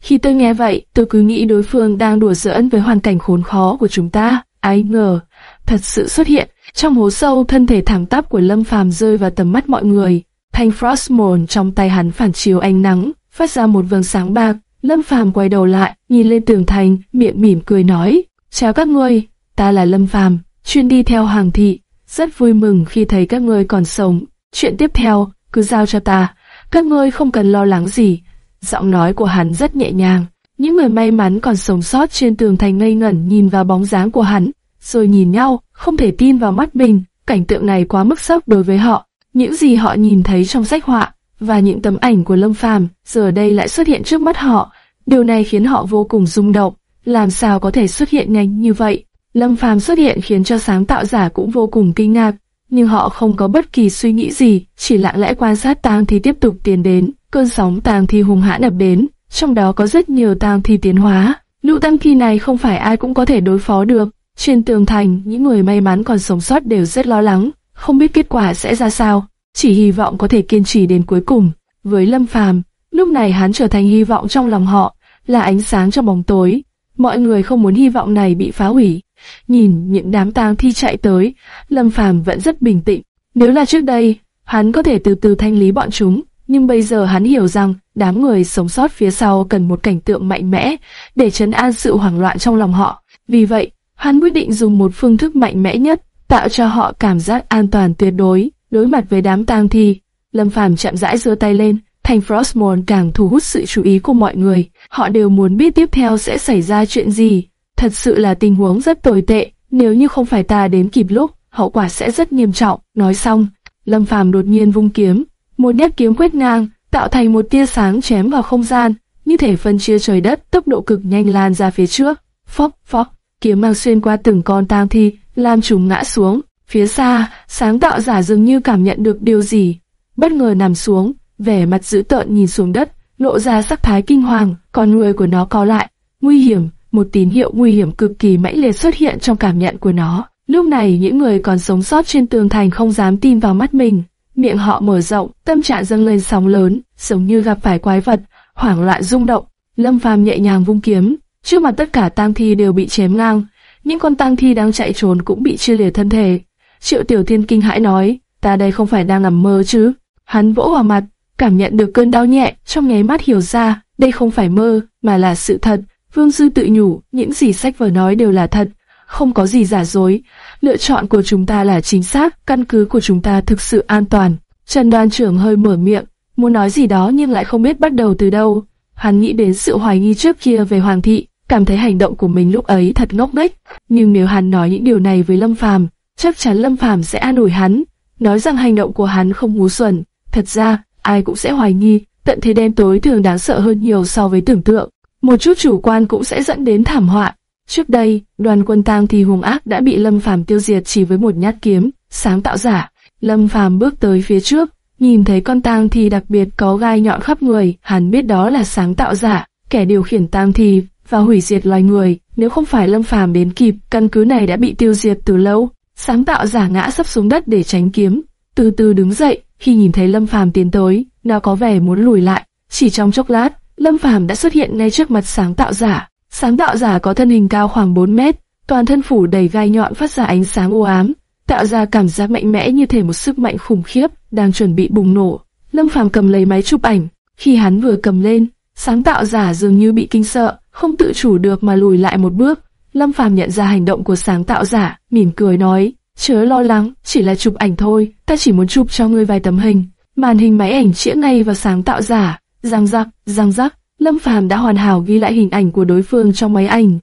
Khi tôi nghe vậy, tôi cứ nghĩ đối phương đang đùa giỡn với hoàn cảnh khốn khó của chúng ta, ai ngờ, thật sự xuất hiện, trong hố sâu thân thể thẳng tắp của Lâm Phàm rơi vào tầm mắt mọi người, thanh Frostmourne trong tay hắn phản chiếu ánh nắng, phát ra một vầng sáng bạc, Lâm Phàm quay đầu lại, nhìn lên tường thành, miệng mỉm cười nói, chào các ngươi, ta là Lâm Phàm, chuyên đi theo hàng thị, rất vui mừng khi thấy các ngươi còn sống. Chuyện tiếp theo, cứ giao cho ta, các ngươi không cần lo lắng gì. Giọng nói của hắn rất nhẹ nhàng. Những người may mắn còn sống sót trên tường thành ngây ngẩn nhìn vào bóng dáng của hắn, rồi nhìn nhau, không thể tin vào mắt mình. Cảnh tượng này quá mức sốc đối với họ. Những gì họ nhìn thấy trong sách họa và những tấm ảnh của Lâm Phàm giờ đây lại xuất hiện trước mắt họ. Điều này khiến họ vô cùng rung động. Làm sao có thể xuất hiện nhanh như vậy? Lâm Phàm xuất hiện khiến cho sáng tạo giả cũng vô cùng kinh ngạc, nhưng họ không có bất kỳ suy nghĩ gì, chỉ lặng lẽ quan sát tang thi tiếp tục tiến đến. Cơn sóng tang thi hùng hãn ập đến, trong đó có rất nhiều tang thi tiến hóa. Lũ tang thi này không phải ai cũng có thể đối phó được. Trên tường thành, những người may mắn còn sống sót đều rất lo lắng, không biết kết quả sẽ ra sao, chỉ hy vọng có thể kiên trì đến cuối cùng. Với Lâm Phàm, lúc này hắn trở thành hy vọng trong lòng họ, là ánh sáng trong bóng tối. Mọi người không muốn hy vọng này bị phá hủy. Nhìn những đám tang thi chạy tới, Lâm Phàm vẫn rất bình tĩnh. Nếu là trước đây, hắn có thể từ từ thanh lý bọn chúng, nhưng bây giờ hắn hiểu rằng đám người sống sót phía sau cần một cảnh tượng mạnh mẽ để chấn an sự hoảng loạn trong lòng họ. Vì vậy, hắn quyết định dùng một phương thức mạnh mẽ nhất, tạo cho họ cảm giác an toàn tuyệt đối. Đối mặt với đám tang thi, Lâm Phàm chậm rãi giơ tay lên, thành Frostmourne càng thu hút sự chú ý của mọi người. Họ đều muốn biết tiếp theo sẽ xảy ra chuyện gì. Thật sự là tình huống rất tồi tệ, nếu như không phải ta đến kịp lúc, hậu quả sẽ rất nghiêm trọng. Nói xong, Lâm Phàm đột nhiên vung kiếm, một nét kiếm quét ngang, tạo thành một tia sáng chém vào không gian, như thể phân chia trời đất, tốc độ cực nhanh lan ra phía trước. Phốc phốc, kiếm mang xuyên qua từng con tang thi, làm chúng ngã xuống. Phía xa, sáng tạo giả dường như cảm nhận được điều gì, bất ngờ nằm xuống, vẻ mặt dữ tợn nhìn xuống đất, lộ ra sắc thái kinh hoàng, con người của nó co lại, nguy hiểm, một tín hiệu nguy hiểm cực kỳ mãnh liệt xuất hiện trong cảm nhận của nó. Lúc này những người còn sống sót trên tường thành không dám tin vào mắt mình, miệng họ mở rộng, tâm trạng dâng lên sóng lớn, giống như gặp phải quái vật, hoảng loạn rung động. Lâm Phàm nhẹ nhàng vung kiếm, trước mặt tất cả tang thi đều bị chém ngang, những con tang thi đang chạy trốn cũng bị chia lìa thân thể. Triệu Tiểu Thiên kinh hãi nói, ta đây không phải đang nằm mơ chứ? Hắn vỗ vào mặt, cảm nhận được cơn đau nhẹ, trong nháy mắt hiểu ra, đây không phải mơ, mà là sự thật. Vương Dư tự nhủ, những gì sách vở nói đều là thật, không có gì giả dối. Lựa chọn của chúng ta là chính xác, căn cứ của chúng ta thực sự an toàn. Trần đoàn trưởng hơi mở miệng, muốn nói gì đó nhưng lại không biết bắt đầu từ đâu. Hắn nghĩ đến sự hoài nghi trước kia về Hoàng thị, cảm thấy hành động của mình lúc ấy thật ngốc nghếch. Nhưng nếu hắn nói những điều này với Lâm Phàm, chắc chắn Lâm Phàm sẽ an ủi hắn, nói rằng hành động của hắn không ngu xuẩn. Thật ra, ai cũng sẽ hoài nghi, tận thế đen tối thường đáng sợ hơn nhiều so với tưởng tượng. Một chút chủ quan cũng sẽ dẫn đến thảm họa. Trước đây, đoàn quân tang thì hùng ác đã bị Lâm Phàm tiêu diệt chỉ với một nhát kiếm, sáng tạo giả. Lâm Phàm bước tới phía trước, nhìn thấy con tang thì đặc biệt có gai nhọn khắp người, hắn biết đó là sáng tạo giả, kẻ điều khiển tang thì và hủy diệt loài người. Nếu không phải Lâm Phàm đến kịp, căn cứ này đã bị tiêu diệt từ lâu. Sáng tạo giả ngã sắp xuống đất để tránh kiếm, từ từ đứng dậy. Khi nhìn thấy Lâm Phàm tiến tới, nó có vẻ muốn lùi lại. Chỉ trong chốc lát, Lâm Phàm đã xuất hiện ngay trước mặt sáng tạo giả. Sáng tạo giả có thân hình cao khoảng 4 mét, toàn thân phủ đầy gai nhọn phát ra ánh sáng u ám, tạo ra cảm giác mạnh mẽ như thể một sức mạnh khủng khiếp đang chuẩn bị bùng nổ. Lâm Phàm cầm lấy máy chụp ảnh, khi hắn vừa cầm lên, sáng tạo giả dường như bị kinh sợ, không tự chủ được mà lùi lại một bước. Lâm Phàm nhận ra hành động của sáng tạo giả, mỉm cười nói, chớ lo lắng, chỉ là chụp ảnh thôi, ta chỉ muốn chụp cho ngươi vài tấm hình. Màn hình máy ảnh chĩa ngay vào sáng tạo giả, răng rắc, răng rắc, Lâm Phàm đã hoàn hảo ghi lại hình ảnh của đối phương trong máy ảnh.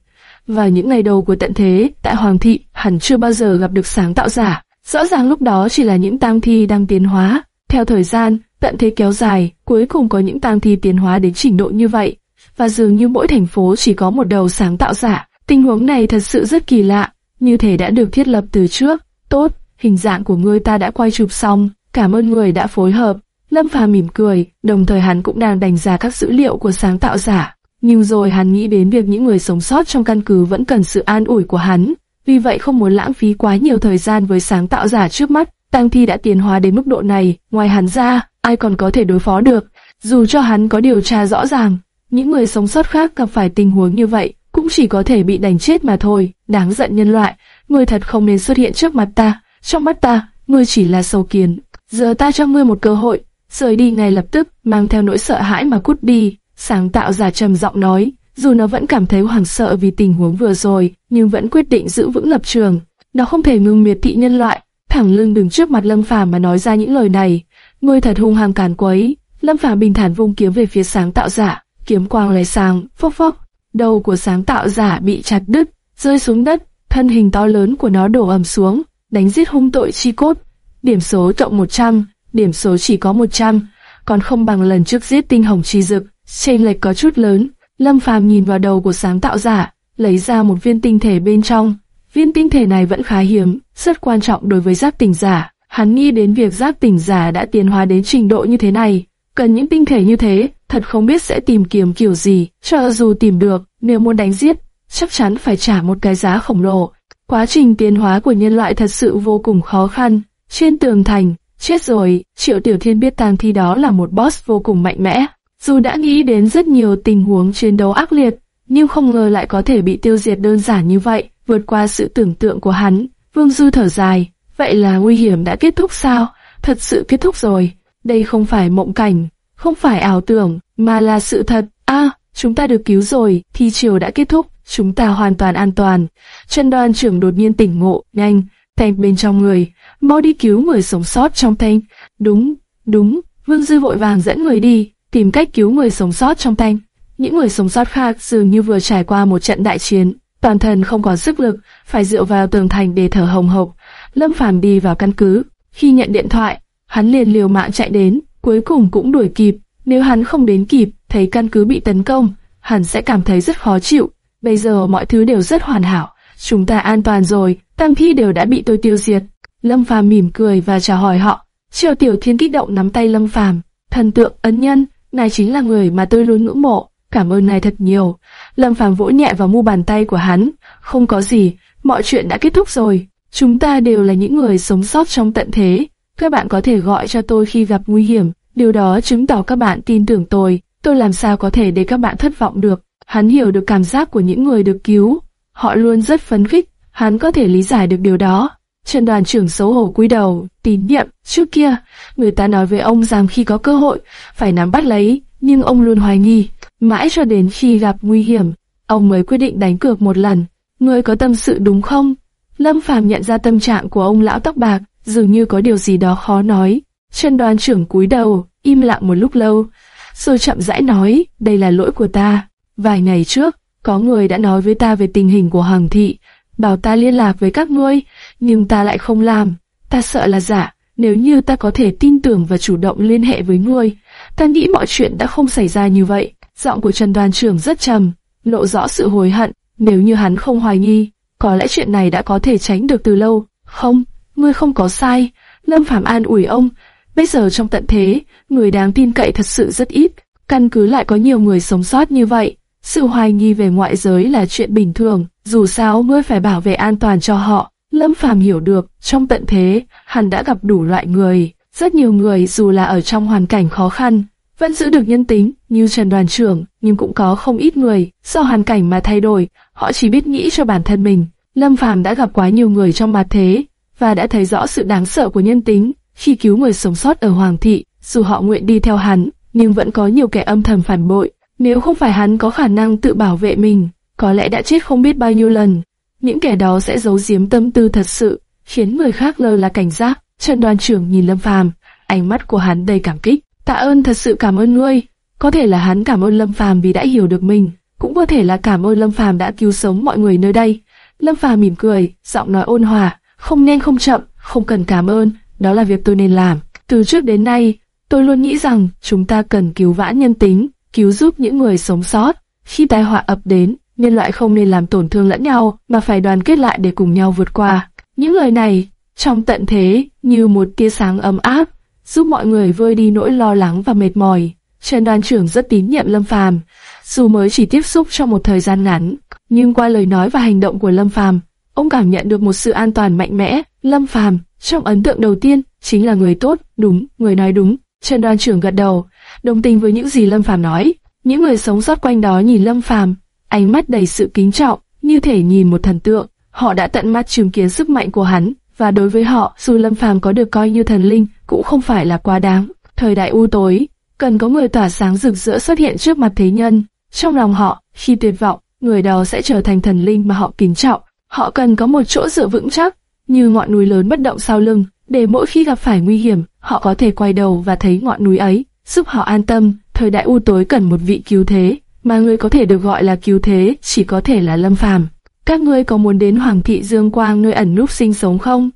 Vào những ngày đầu của tận thế, tại Hoàng thị, hẳn chưa bao giờ gặp được sáng tạo giả. Rõ ràng lúc đó chỉ là những tang thi đang tiến hóa. Theo thời gian, tận thế kéo dài, cuối cùng có những tang thi tiến hóa đến trình độ như vậy. Và dường như mỗi thành phố chỉ có một đầu sáng tạo giả. Tình huống này thật sự rất kỳ lạ, như thể đã được thiết lập từ trước. Tốt, hình dạng của ngươi ta đã quay chụp xong, cảm ơn người đã phối hợp. Lâm Phàm mỉm cười, đồng thời hắn cũng đang đánh giá các dữ liệu của sáng tạo giả. Nhưng rồi hắn nghĩ đến việc những người sống sót trong căn cứ vẫn cần sự an ủi của hắn, vì vậy không muốn lãng phí quá nhiều thời gian với sáng tạo giả trước mắt. Tăng Thi đã tiến hóa đến mức độ này, ngoài hắn ra, ai còn có thể đối phó được. Dù cho hắn có điều tra rõ ràng, những người sống sót khác gặp phải tình huống như vậy, cũng chỉ có thể bị đánh chết mà thôi. Đáng giận nhân loại, ngươi thật không nên xuất hiện trước mặt ta. Trong mắt ta, ngươi chỉ là sâu kiến. Giờ ta cho ngươi một cơ hội, rời đi ngay lập tức, mang theo nỗi sợ hãi mà cút đi. Sáng tạo giả trầm giọng nói, dù nó vẫn cảm thấy hoảng sợ vì tình huống vừa rồi, nhưng vẫn quyết định giữ vững lập trường. Nó không thể ngừng miệt thị nhân loại, thẳng lưng đứng trước mặt Lâm Phàm mà nói ra những lời này. Ngươi thật hung hăng càn quấy. Lâm Phàm bình thản vung kiếm về phía sáng tạo giả, kiếm quang lóe sáng, phốc phốc. Đầu của sáng tạo giả bị chặt đứt, rơi xuống đất, thân hình to lớn của nó đổ ầm xuống, đánh giết hung tội chi cốt. Điểm số cộng 100, điểm số chỉ có 100, còn không bằng lần trước giết tinh hồng chi dực, chênh lệch có chút lớn. Lâm Phàm nhìn vào đầu của sáng tạo giả, lấy ra một viên tinh thể bên trong. Viên tinh thể này vẫn khá hiếm, rất quan trọng đối với giáp tỉnh giả. Hắn nghĩ đến việc giáp tỉnh giả đã tiến hóa đến trình độ như thế này, cần những tinh thể như thế, thật không biết sẽ tìm kiếm kiểu gì. Cho dù tìm được, nếu muốn đánh giết, chắc chắn phải trả một cái giá khổng lồ. Quá trình tiến hóa của nhân loại thật sự vô cùng khó khăn. Trên tường thành, chết rồi, Triệu Tiểu Thiên biết tang thi đó là một boss vô cùng mạnh mẽ. Dù đã nghĩ đến rất nhiều tình huống chiến đấu ác liệt, nhưng không ngờ lại có thể bị tiêu diệt đơn giản như vậy, vượt qua sự tưởng tượng của hắn. Vương Du thở dài, vậy là nguy hiểm đã kết thúc sao? Thật sự kết thúc rồi. Đây không phải mộng cảnh, không phải ảo tưởng, mà là sự thật. A, chúng ta được cứu rồi, thi chiều đã kết thúc, chúng ta hoàn toàn an toàn. Trần đoàn trưởng đột nhiên tỉnh ngộ, nhanh, thanh bên trong người, mau đi cứu người sống sót trong thanh. Đúng, đúng, Vương Dư vội vàng dẫn người đi, tìm cách cứu người sống sót trong thanh. Những người sống sót khác dường như vừa trải qua một trận đại chiến, toàn thân không còn sức lực, phải dựa vào tường thành để thở hồng hộc. Lâm Phàm đi vào căn cứ, khi nhận điện thoại, hắn liền liều mạng chạy đến, cuối cùng cũng đuổi kịp. Nếu hắn không đến kịp, thấy căn cứ bị tấn công, hắn sẽ cảm thấy rất khó chịu. Bây giờ mọi thứ đều rất hoàn hảo, chúng ta an toàn rồi, tăng thi đều đã bị tôi tiêu diệt. Lâm Phàm mỉm cười và chào hỏi họ. Triều Tiểu Thiên kích động nắm tay Lâm Phàm, thần tượng ấn nhân, này chính là người mà tôi luôn ngưỡng mộ, cảm ơn này thật nhiều. Lâm Phàm vỗ nhẹ vào mu bàn tay của hắn, không có gì, mọi chuyện đã kết thúc rồi. Chúng ta đều là những người sống sót trong tận thế. Các bạn có thể gọi cho tôi khi gặp nguy hiểm, điều đó chứng tỏ các bạn tin tưởng tôi. Tôi làm sao có thể để các bạn thất vọng được. Hắn hiểu được cảm giác của những người được cứu. Họ luôn rất phấn khích, hắn có thể lý giải được điều đó. Trần đoàn trưởng xấu hổ cúi đầu, tín nhiệm, trước kia, người ta nói với ông rằng khi có cơ hội, phải nắm bắt lấy, nhưng ông luôn hoài nghi. Mãi cho đến khi gặp nguy hiểm, ông mới quyết định đánh cược một lần. Ngươi có tâm sự đúng không? Lâm Phàm nhận ra tâm trạng của ông lão tóc bạc, dường như có điều gì đó khó nói. Trần đoàn trưởng cúi đầu, im lặng một lúc lâu, rồi chậm rãi nói, đây là lỗi của ta. Vài ngày trước, có người đã nói với ta về tình hình của Hoàng thị, bảo ta liên lạc với các ngươi, nhưng ta lại không làm. Ta sợ là giả, nếu như ta có thể tin tưởng và chủ động liên hệ với ngươi, ta nghĩ mọi chuyện đã không xảy ra như vậy. Giọng của Trần đoàn trưởng rất trầm, lộ rõ sự hối hận, nếu như hắn không hoài nghi, có lẽ chuyện này đã có thể tránh được từ lâu. Không, ngươi không có sai. Lâm Phạm an ủi ông, bây giờ trong tận thế, người đáng tin cậy thật sự rất ít. Căn cứ lại có nhiều người sống sót như vậy. Sự hoài nghi về ngoại giới là chuyện bình thường, dù sao ngươi phải bảo vệ an toàn cho họ. Lâm Phàm hiểu được, trong tận thế, hắn đã gặp đủ loại người. Rất nhiều người dù là ở trong hoàn cảnh khó khăn, vẫn giữ được nhân tính, như Trần Đoàn trưởng, nhưng cũng có không ít người, do hoàn cảnh mà thay đổi, họ chỉ biết nghĩ cho bản thân mình. Lâm Phàm đã gặp quá nhiều người trong mặt thế, và đã thấy rõ sự đáng sợ của nhân tính. Khi cứu người sống sót ở Hoàng thị, dù họ nguyện đi theo hắn, nhưng vẫn có nhiều kẻ âm thầm phản bội. Nếu không phải hắn có khả năng tự bảo vệ mình, có lẽ đã chết không biết bao nhiêu lần. Những kẻ đó sẽ giấu giếm tâm tư thật sự, khiến người khác lơ là cảnh giác. Trần đoàn trưởng nhìn Lâm Phàm, ánh mắt của hắn đầy cảm kích. Tạ ơn thật sự cảm ơn ngươi. Có thể là hắn cảm ơn Lâm Phàm vì đã hiểu được mình, cũng có thể là cảm ơn Lâm Phàm đã cứu sống mọi người nơi đây. Lâm Phàm mỉm cười, giọng nói ôn hòa, không nhanh không chậm, không cần cảm ơn, đó là việc tôi nên làm. Từ trước đến nay, tôi luôn nghĩ rằng chúng ta cần cứu vãn nhân tính, cứu giúp những người sống sót. Khi tai họa ập đến, nhân loại không nên làm tổn thương lẫn nhau, mà phải đoàn kết lại để cùng nhau vượt qua. Những lời này, trong tận thế, như một tia sáng ấm áp, giúp mọi người vơi đi nỗi lo lắng và mệt mỏi. Trần đoàn trưởng rất tín nhiệm Lâm Phàm, dù mới chỉ tiếp xúc trong một thời gian ngắn, nhưng qua lời nói và hành động của Lâm Phàm, ông cảm nhận được một sự an toàn mạnh mẽ. Lâm Phàm, trong ấn tượng đầu tiên, chính là người tốt, đúng, người nói đúng. Trần đoàn trưởng gật đầu, đồng tình với những gì Lâm Phàm nói. Những người sống sót quanh đó nhìn Lâm Phàm, ánh mắt đầy sự kính trọng, như thể nhìn một thần tượng. Họ đã tận mắt chứng kiến sức mạnh của hắn, và đối với họ, dù Lâm Phàm có được coi như thần linh, cũng không phải là quá đáng. Thời đại u tối, cần có người tỏa sáng rực rỡ xuất hiện trước mặt thế nhân. Trong lòng họ, khi tuyệt vọng, người đó sẽ trở thành thần linh mà họ kính trọng. Họ cần có một chỗ dựa vững chắc, như ngọn núi lớn bất động sau lưng, để mỗi khi gặp phải nguy hiểm, họ có thể quay đầu và thấy ngọn núi ấy, giúp họ an tâm. Thời đại u tối cần một vị cứu thế, mà người có thể được gọi là cứu thế chỉ có thể là Lâm Phàm. các ngươi có muốn đến Hoàng thị Dương Quang nơi ẩn núp sinh sống không?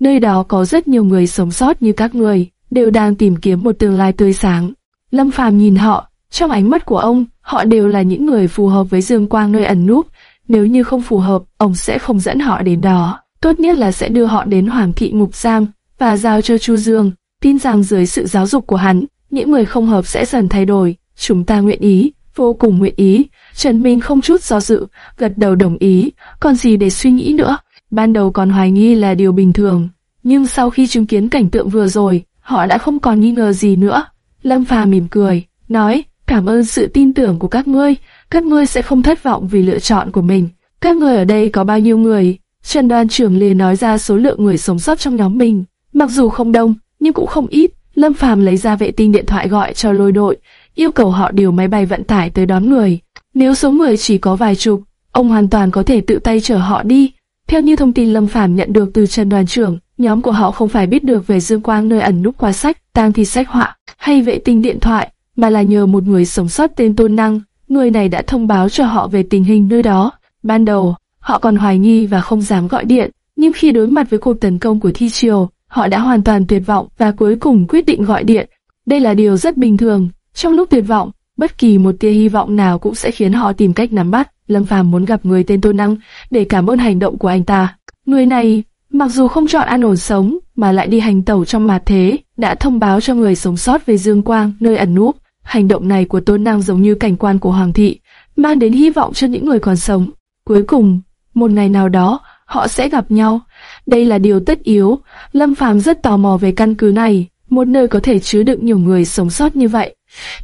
Nơi đó có rất nhiều người sống sót như các người, đều đang tìm kiếm một tương lai tươi sáng. Lâm Phàm nhìn họ, trong ánh mắt của ông, họ đều là những người phù hợp với Dương Quang nơi ẩn núp. Nếu như không phù hợp, ông sẽ không dẫn họ đến đó. Tốt nhất là sẽ đưa họ đến Hoàng thị Ngục Giam và giao cho Chu Dương. Tin rằng dưới sự giáo dục của hắn, những người không hợp sẽ dần thay đổi. Chúng ta nguyện ý, vô cùng nguyện ý. Trần Minh không chút do dự, gật đầu đồng ý, còn gì để suy nghĩ nữa. Ban đầu còn hoài nghi là điều bình thường, nhưng sau khi chứng kiến cảnh tượng vừa rồi, họ đã không còn nghi ngờ gì nữa. Lâm Phàm mỉm cười, nói, cảm ơn sự tin tưởng của các ngươi, các ngươi sẽ không thất vọng vì lựa chọn của mình. Các ngươi ở đây có bao nhiêu người? Trần đoàn trưởng liền nói ra số lượng người sống sót trong nhóm mình, mặc dù không đông, nhưng cũng không ít. Lâm Phàm lấy ra vệ tinh điện thoại gọi cho lôi đội, yêu cầu họ điều máy bay vận tải tới đón người. Nếu số người chỉ có vài chục, ông hoàn toàn có thể tự tay chở họ đi. Theo như thông tin Lâm Phàm nhận được từ Trần đoàn trưởng, nhóm của họ không phải biết được về Dương Quang nơi ẩn núp qua sách, tang thi sách họa hay vệ tinh điện thoại, mà là nhờ một người sống sót tên Tôn Năng. Người này đã thông báo cho họ về tình hình nơi đó. Ban đầu, họ còn hoài nghi và không dám gọi điện, nhưng khi đối mặt với cuộc tấn công của Thi Triều, họ đã hoàn toàn tuyệt vọng và cuối cùng quyết định gọi điện. Đây là điều rất bình thường. Trong lúc tuyệt vọng, bất kỳ một tia hy vọng nào cũng sẽ khiến họ tìm cách nắm bắt. Lâm Phàm muốn gặp người tên Tôn Năng để cảm ơn hành động của anh ta. Người này, mặc dù không chọn an ổn sống, mà lại đi hành tẩu trong mạt thế, đã thông báo cho người sống sót về Dương Quang, nơi ẩn núp. Hành động này của Tôn Năng giống như cảnh quan của Hoàng thị, mang đến hy vọng cho những người còn sống. Cuối cùng, một ngày nào đó, họ sẽ gặp nhau. Đây là điều tất yếu. Lâm Phàm rất tò mò về căn cứ này, một nơi có thể chứa đựng nhiều người sống sót như vậy.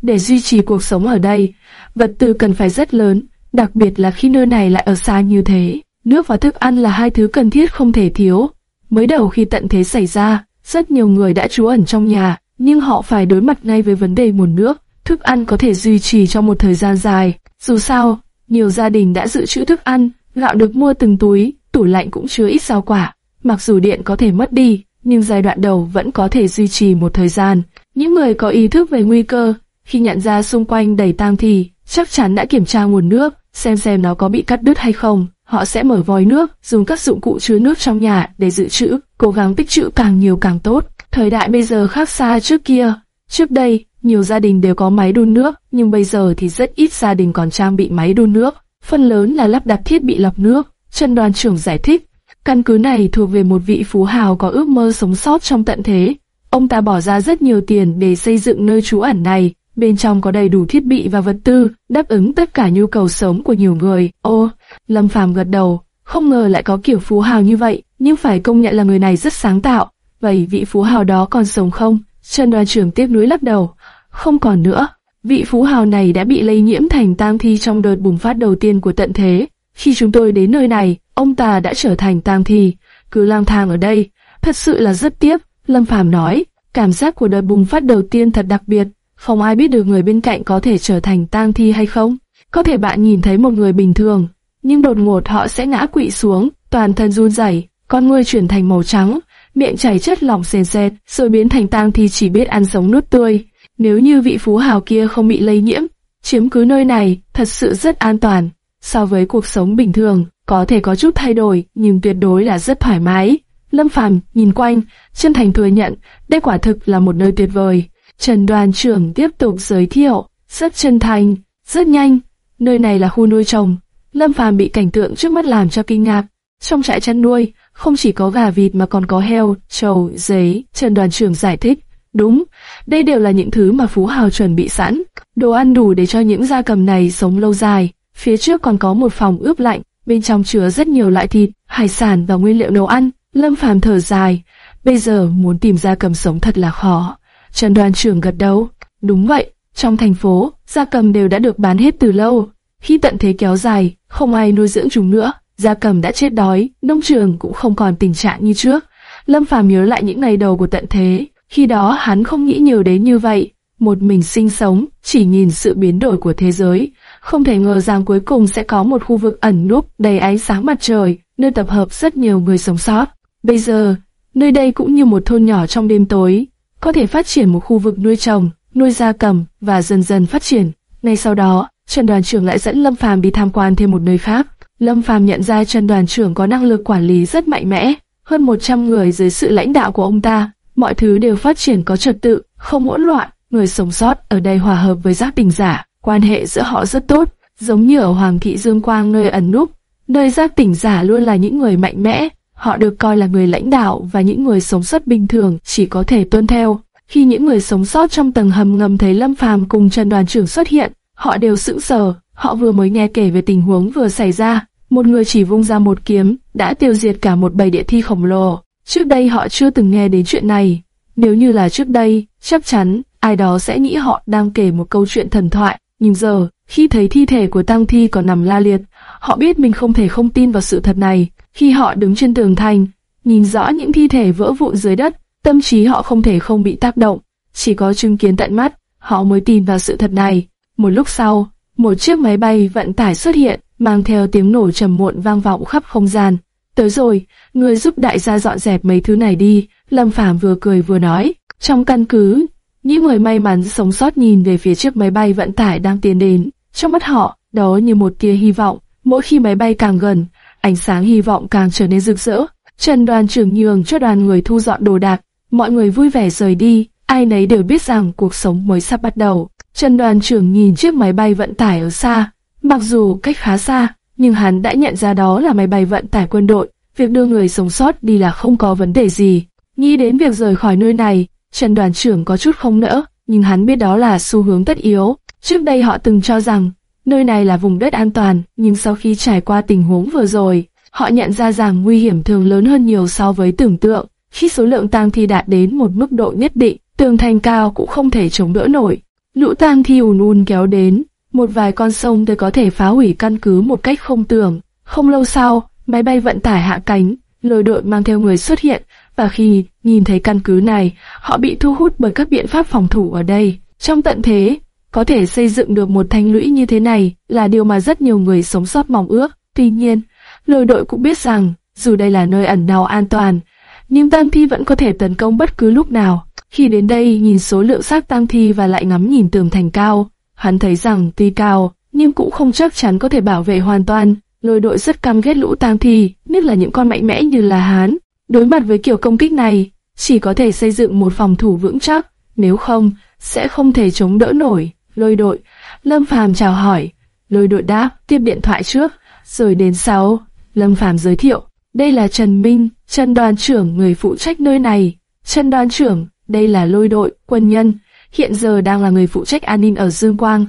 Để duy trì cuộc sống ở đây, vật tư cần phải rất lớn, đặc biệt là khi nơi này lại ở xa như thế. Nước và thức ăn là hai thứ cần thiết không thể thiếu. Mới đầu khi tận thế xảy ra, rất nhiều người đã trú ẩn trong nhà, nhưng họ phải đối mặt ngay với vấn đề nguồn nước. Thức ăn có thể duy trì trong một thời gian dài. Dù sao, nhiều gia đình đã dự trữ thức ăn, gạo được mua từng túi, tủ lạnh cũng chứa ít rau quả. Mặc dù điện có thể mất đi, nhưng giai đoạn đầu vẫn có thể duy trì một thời gian. Những người có ý thức về nguy cơ, khi nhận ra xung quanh đầy tang thì chắc chắn đã kiểm tra nguồn nước, xem xem nó có bị cắt đứt hay không. Họ sẽ mở vòi nước, dùng các dụng cụ chứa nước trong nhà để dự trữ, cố gắng tích trữ càng nhiều càng tốt. Thời đại bây giờ khác xa trước kia. Trước đây, nhiều gia đình đều có máy đun nước, nhưng bây giờ thì rất ít gia đình còn trang bị máy đun nước. Phần lớn là lắp đặt thiết bị lọc nước. Trần đoàn trưởng giải thích, căn cứ này thuộc về một vị phú hào có ước mơ sống sót trong tận thế. Ông ta bỏ ra rất nhiều tiền để xây dựng nơi trú ẩn này, bên trong có đầy đủ thiết bị và vật tư, đáp ứng tất cả nhu cầu sống của nhiều người. Ô, Lâm Phàm gật đầu, không ngờ lại có kiểu phú hào như vậy, nhưng phải công nhận là người này rất sáng tạo. Vậy vị phú hào đó còn sống không? Trần đoàn trưởng tiếp núi lắc đầu, không còn nữa. Vị phú hào này đã bị lây nhiễm thành tang thi trong đợt bùng phát đầu tiên của tận thế. Khi chúng tôi đến nơi này, ông ta đã trở thành tang thi, cứ lang thang ở đây. Thật sự là rất tiếc, Lâm Phàm nói. Cảm giác của đợt bùng phát đầu tiên thật đặc biệt, không ai biết được người bên cạnh có thể trở thành tang thi hay không. Có thể bạn nhìn thấy một người bình thường, nhưng đột ngột họ sẽ ngã quỵ xuống, toàn thân run rẩy, con người chuyển thành màu trắng, miệng chảy chất lỏng sền sệt, rồi biến thành tang thi chỉ biết ăn sống nuốt tươi. Nếu như vị phú hào kia không bị lây nhiễm, chiếm cứ nơi này thật sự rất an toàn. So với cuộc sống bình thường, có thể có chút thay đổi, nhưng tuyệt đối là rất thoải mái. Lâm Phàm nhìn quanh, chân thành thừa nhận, đây quả thực là một nơi tuyệt vời. Trần đoàn trưởng tiếp tục giới thiệu, rất chân thành, rất nhanh. Nơi này là khu nuôi trồng. Lâm Phàm bị cảnh tượng trước mắt làm cho kinh ngạc. Trong trại chăn nuôi, không chỉ có gà vịt mà còn có heo, trâu, giấy. Trần đoàn trưởng giải thích. Đúng, đây đều là những thứ mà Phú Hào chuẩn bị sẵn. Đồ ăn đủ để cho những gia cầm này sống lâu dài. Phía trước còn có một phòng ướp lạnh, bên trong chứa rất nhiều loại thịt, hải sản và nguyên liệu nấu ăn. Lâm Phàm thở dài, bây giờ muốn tìm gia cầm sống thật là khó. Trần đoàn trưởng gật đầu, đúng vậy, trong thành phố, gia cầm đều đã được bán hết từ lâu. Khi tận thế kéo dài, không ai nuôi dưỡng chúng nữa, gia cầm đã chết đói, nông trường cũng không còn tình trạng như trước. Lâm Phàm nhớ lại những ngày đầu của tận thế, khi đó hắn không nghĩ nhiều đến như vậy, một mình sinh sống, chỉ nhìn sự biến đổi của thế giới, không thể ngờ rằng cuối cùng sẽ có một khu vực ẩn núp đầy ánh sáng mặt trời, nơi tập hợp rất nhiều người sống sót. Bây giờ, nơi đây cũng như một thôn nhỏ trong đêm tối, có thể phát triển một khu vực nuôi trồng, nuôi gia cầm và dần dần phát triển. Ngay sau đó, Trần đoàn trưởng lại dẫn Lâm Phàm đi tham quan thêm một nơi khác. Lâm Phàm nhận ra Trần đoàn trưởng có năng lực quản lý rất mạnh mẽ, hơn 100 người dưới sự lãnh đạo của ông ta, mọi thứ đều phát triển có trật tự, không hỗn loạn, người sống sót ở đây hòa hợp với giác tình giả, quan hệ giữa họ rất tốt, giống như ở Hoàng thị Dương Quang nơi ẩn núp, nơi giác tỉnh giả luôn là những người mạnh mẽ, họ được coi là người lãnh đạo và những người sống sót bình thường chỉ có thể tuân theo. Khi những người sống sót trong tầng hầm ngầm thấy Lâm Phàm cùng Trần Đoàn trưởng xuất hiện, họ đều sững sờ, họ vừa mới nghe kể về tình huống vừa xảy ra, một người chỉ vung ra một kiếm, đã tiêu diệt cả một bầy địa thi khổng lồ. Trước đây họ chưa từng nghe đến chuyện này. Nếu như là trước đây, chắc chắn, ai đó sẽ nghĩ họ đang kể một câu chuyện thần thoại. Nhưng giờ, khi thấy thi thể của tang thi còn nằm la liệt, họ biết mình không thể không tin vào sự thật này. Khi họ đứng trên tường thành, nhìn rõ những thi thể vỡ vụn dưới đất, tâm trí họ không thể không bị tác động. Chỉ có chứng kiến tận mắt, họ mới tin vào sự thật này. Một lúc sau, một chiếc máy bay vận tải xuất hiện, mang theo tiếng nổ trầm muộn vang vọng khắp không gian. Tới rồi, người giúp đại gia dọn dẹp mấy thứ này đi, Lâm Phàm vừa cười vừa nói. Trong căn cứ, những người may mắn sống sót nhìn về phía chiếc máy bay vận tải đang tiến đến. Trong mắt họ, đó như một tia hy vọng. Mỗi khi máy bay càng gần, ánh sáng hy vọng càng trở nên rực rỡ. Trần đoàn trưởng nhường cho đoàn người thu dọn đồ đạc. Mọi người vui vẻ rời đi, ai nấy đều biết rằng cuộc sống mới sắp bắt đầu. Trần đoàn trưởng nhìn chiếc máy bay vận tải ở xa, Mặc dù cách khá xa, nhưng hắn đã nhận ra đó là máy bay vận tải quân đội, việc đưa người sống sót đi là không có vấn đề gì. Nghĩ đến việc rời khỏi nơi này, Trần đoàn trưởng có chút không nỡ, nhưng hắn biết đó là xu hướng tất yếu. Trước đây họ từng cho rằng nơi này là vùng đất an toàn, nhưng sau khi trải qua tình huống vừa rồi, họ nhận ra rằng nguy hiểm thường lớn hơn nhiều so với tưởng tượng. Khi số lượng tang thi đạt đến một mức độ nhất định, tường thành cao cũng không thể chống đỡ nổi. Lũ tang thi ùn ùn kéo đến, một vài con sông đều có thể phá hủy căn cứ một cách không tưởng. Không lâu sau, máy bay vận tải hạ cánh, lôi đội mang theo người xuất hiện, và khi nhìn thấy căn cứ này, họ bị thu hút bởi các biện pháp phòng thủ ở đây. Trong tận thế, có thể xây dựng được một thanh lũy như thế này là điều mà rất nhiều người sống sót mong ước. Tuy nhiên, lôi đội cũng biết rằng, dù đây là nơi ẩn náu an toàn, nhưng tang thi vẫn có thể tấn công bất cứ lúc nào. Khi đến đây nhìn số lượng xác tang thi và lại ngắm nhìn tường thành cao, Hắn thấy rằng tuy cao, nhưng cũng không chắc chắn có thể bảo vệ hoàn toàn. Lôi đội rất căm ghét lũ tang thi, nhất là những con mạnh mẽ như là Hán. Đối mặt với kiểu công kích này, chỉ có thể xây dựng một phòng thủ vững chắc, nếu không, sẽ không thể chống đỡ nổi. Lôi đội, Lâm Phàm chào hỏi. Lôi đội đáp, tiếp điện thoại trước, rồi đến sau. Lâm Phàm giới thiệu, đây là Trần Minh, Trần đoàn trưởng người phụ trách nơi này. Trần đoàn trưởng, đây là lôi đội, quân nhân hiện giờ đang là người phụ trách an ninh ở Dương Quang.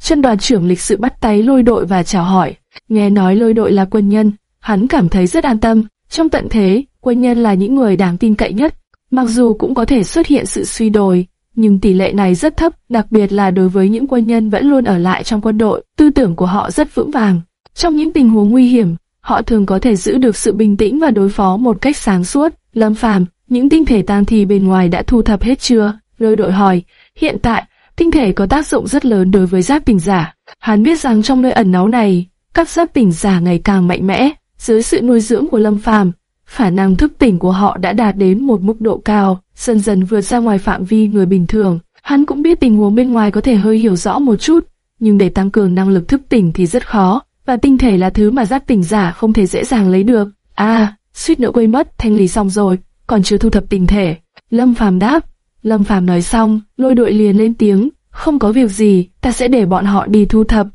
Chân đoàn trưởng lịch sự bắt tay lôi đội và chào hỏi. Nghe nói lôi đội là quân nhân, hắn cảm thấy rất an tâm. Trong tận thế, quân nhân là những người đáng tin cậy nhất. Mặc dù cũng có thể xuất hiện sự suy đồi, nhưng tỷ lệ này rất thấp, đặc biệt là đối với những quân nhân vẫn luôn ở lại trong quân đội, tư tưởng của họ rất vững vàng. Trong những tình huống nguy hiểm, họ thường có thể giữ được sự bình tĩnh và đối phó một cách sáng suốt. Lâm Phàm, những tinh thể tang thi bên ngoài đã thu thập hết chưa? Lôi đội hỏi, Hiện tại, tinh thể có tác dụng rất lớn đối với giáp bình giả. Hắn biết rằng trong nơi ẩn náu này, các giáp bình giả ngày càng mạnh mẽ. Dưới sự nuôi dưỡng của Lâm Phàm, khả năng thức tỉnh của họ đã đạt đến một mức độ cao, dần dần vượt ra ngoài phạm vi người bình thường. Hắn cũng biết tình huống bên ngoài có thể hơi hiểu rõ một chút, nhưng để tăng cường năng lực thức tỉnh thì rất khó, và tinh thể là thứ mà giáp tỉnh giả không thể dễ dàng lấy được. À, suýt nữa quên mất, thanh lý xong rồi, còn chưa thu thập tinh thể. Lâm Phàm đáp, Lâm Phàm nói xong, lôi đội liền lên tiếng, không có việc gì, ta sẽ để bọn họ đi thu thập.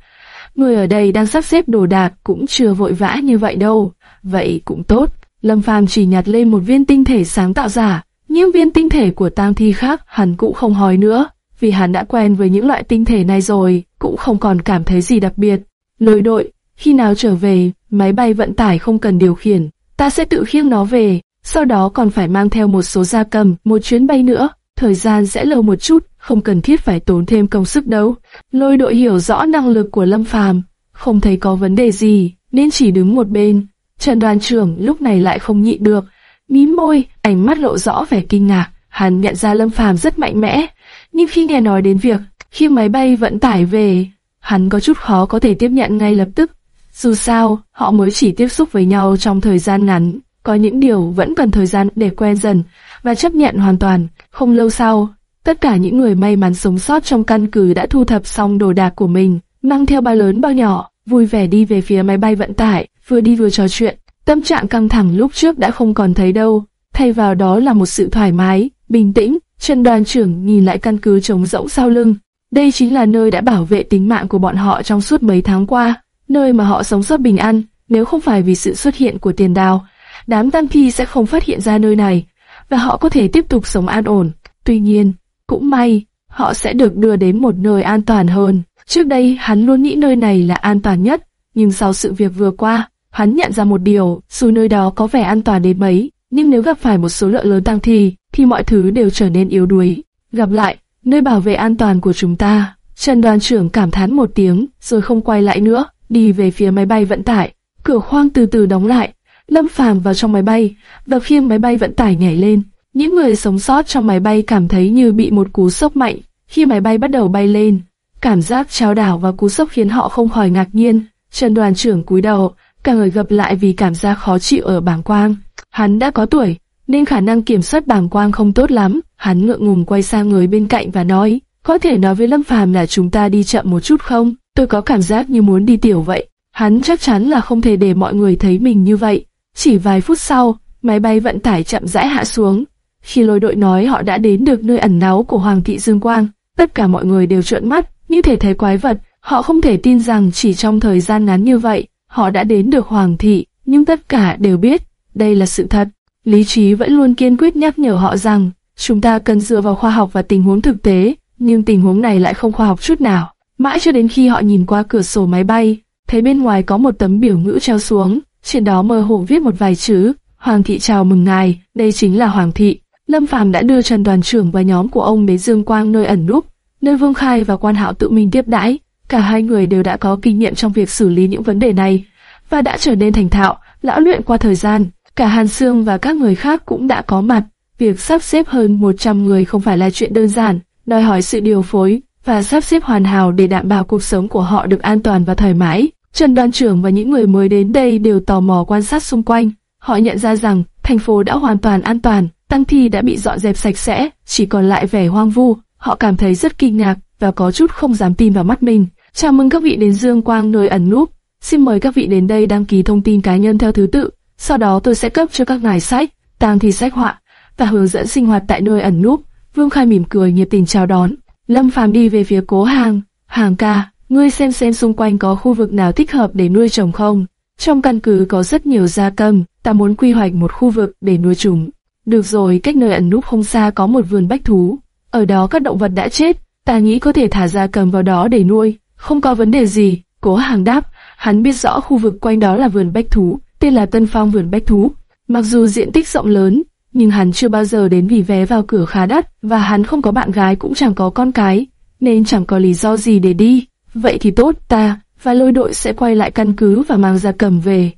Người ở đây đang sắp xếp đồ đạc cũng chưa vội vã như vậy đâu. Vậy cũng tốt. Lâm Phàm chỉ nhặt lên một viên tinh thể sáng tạo giả, những viên tinh thể của tang thi khác hắn cũng không hỏi nữa, vì hắn đã quen với những loại tinh thể này rồi, cũng không còn cảm thấy gì đặc biệt. Lôi đội, khi nào trở về, máy bay vận tải không cần điều khiển, ta sẽ tự khiêng nó về, sau đó còn phải mang theo một số gia cầm, một chuyến bay nữa thời gian sẽ lâu một chút, không cần thiết phải tốn thêm công sức đâu. Lôi đội hiểu rõ năng lực của Lâm Phàm, không thấy có vấn đề gì, nên chỉ đứng một bên. Trần đoàn trưởng lúc này lại không nhịn được, mím môi, ánh mắt lộ rõ vẻ kinh ngạc. Hắn nhận ra Lâm Phàm rất mạnh mẽ, nhưng khi nghe nói đến việc khi máy bay vận tải về, hắn có chút khó có thể tiếp nhận ngay lập tức. Dù sao, họ mới chỉ tiếp xúc với nhau trong thời gian ngắn, có những điều vẫn cần thời gian để quen dần và chấp nhận hoàn toàn. Không lâu sau, tất cả những người may mắn sống sót trong căn cứ đã thu thập xong đồ đạc của mình, mang theo bao lớn bao nhỏ, vui vẻ đi về phía máy bay vận tải. vừa đi vừa trò chuyện. Tâm trạng căng thẳng lúc trước đã không còn thấy đâu, thay vào đó là một sự thoải mái, bình tĩnh. Trần đoàn trưởng nhìn lại căn cứ trống rỗng sau lưng. Đây chính là nơi đã bảo vệ tính mạng của bọn họ trong suốt mấy tháng qua, nơi mà họ sống sót bình an. Nếu không phải vì sự xuất hiện của tiền đào, đám tan thi sẽ không phát hiện ra nơi này, và họ có thể tiếp tục sống an ổn. Tuy nhiên, cũng may, họ sẽ được đưa đến một nơi an toàn hơn. Trước đây, hắn luôn nghĩ nơi này là an toàn nhất, nhưng sau sự việc vừa qua, hắn nhận ra một điều, dù nơi đó có vẻ an toàn đến mấy, nhưng nếu gặp phải một số lượng lớn tăng thi, thì mọi thứ đều trở nên yếu đuối. Gặp lại, nơi bảo vệ an toàn của chúng ta. Trần đoàn trưởng cảm thán một tiếng, rồi không quay lại nữa, đi về phía máy bay vận tải. Cửa khoang từ từ đóng lại, Lâm Phàm vào trong máy bay, và khi máy bay vận tải nhảy lên, những người sống sót trong máy bay cảm thấy như bị một cú sốc mạnh. Khi máy bay bắt đầu bay lên, cảm giác trao đảo và cú sốc khiến họ không khỏi ngạc nhiên. Trần đoàn trưởng cúi đầu, cả người gập lại vì cảm giác khó chịu ở bảng quang. Hắn đã có tuổi, nên khả năng kiểm soát bảng quang không tốt lắm. Hắn ngượng ngùng quay sang người bên cạnh và nói, có thể nói với Lâm Phàm là chúng ta đi chậm một chút không? Tôi có cảm giác như muốn đi tiểu vậy. Hắn chắc chắn là không thể để mọi người thấy mình như vậy. Chỉ vài phút sau, máy bay vận tải chậm rãi hạ xuống. Khi lôi đội nói họ đã đến được nơi ẩn náu của Hoàng thị Dương Quang, tất cả mọi người đều trợn mắt, như thể thấy quái vật. Họ không thể tin rằng chỉ trong thời gian ngắn như vậy, họ đã đến được Hoàng thị, nhưng tất cả đều biết, đây là sự thật. Lý trí vẫn luôn kiên quyết nhắc nhở họ rằng, chúng ta cần dựa vào khoa học và tình huống thực tế, nhưng tình huống này lại không khoa học chút nào. Mãi cho đến khi họ nhìn qua cửa sổ máy bay, thấy bên ngoài có một tấm biểu ngữ treo xuống, trên đó mơ hồ viết một vài chữ, Hoàng thị chào mừng ngài, đây chính là Hoàng thị. Lâm Phàm đã đưa Trần đoàn trưởng và nhóm của ông đến Dương Quang nơi ẩn núp, nơi Vương Khai và Quan Hạo tự mình tiếp đãi. Cả hai người đều đã có kinh nghiệm trong việc xử lý những vấn đề này và đã trở nên thành thạo, lão luyện qua thời gian. Cả Hàn Sương và các người khác cũng đã có mặt. Việc sắp xếp hơn 100 người không phải là chuyện đơn giản, đòi hỏi sự điều phối và sắp xếp hoàn hảo để đảm bảo cuộc sống của họ được an toàn và thoải mái. Trần đoàn trưởng và những người mới đến đây đều tò mò quan sát xung quanh. Họ nhận ra rằng thành phố đã hoàn toàn an toàn, tăng thi đã bị dọn dẹp sạch sẽ, chỉ còn lại vẻ hoang vu. Họ cảm thấy rất kinh ngạc và có chút không dám tin vào mắt mình. Chào mừng các vị đến Dương Quang nơi ẩn núp. Xin mời các vị đến đây đăng ký thông tin cá nhân theo thứ tự. Sau đó tôi sẽ cấp cho các ngài sách, tang thi sách họa và hướng dẫn sinh hoạt tại nơi ẩn núp. Vương Khai mỉm cười nhiệt tình chào đón. Lâm Phàm đi về phía cố hàng. Hàng ca, ngươi xem xem xung quanh có khu vực nào thích hợp để nuôi trồng không? Trong căn cứ có rất nhiều gia cầm, ta muốn quy hoạch một khu vực để nuôi chúng. Được rồi, cách nơi ẩn núp không xa có một vườn bách thú. Ở đó các động vật đã chết, ta nghĩ có thể thả gia cầm vào đó để nuôi, không có vấn đề gì. Cố hàng đáp, hắn biết rõ khu vực quanh đó là vườn bách thú, tên là Tân Phong vườn bách thú. Mặc dù diện tích rộng lớn, nhưng hắn chưa bao giờ đến vì vé vào cửa khá đắt, và hắn không có bạn gái cũng chẳng có con cái, nên chẳng có lý do gì để đi. Vậy thì tốt, ta và lôi đội sẽ quay lại căn cứ và mang ra cầm về.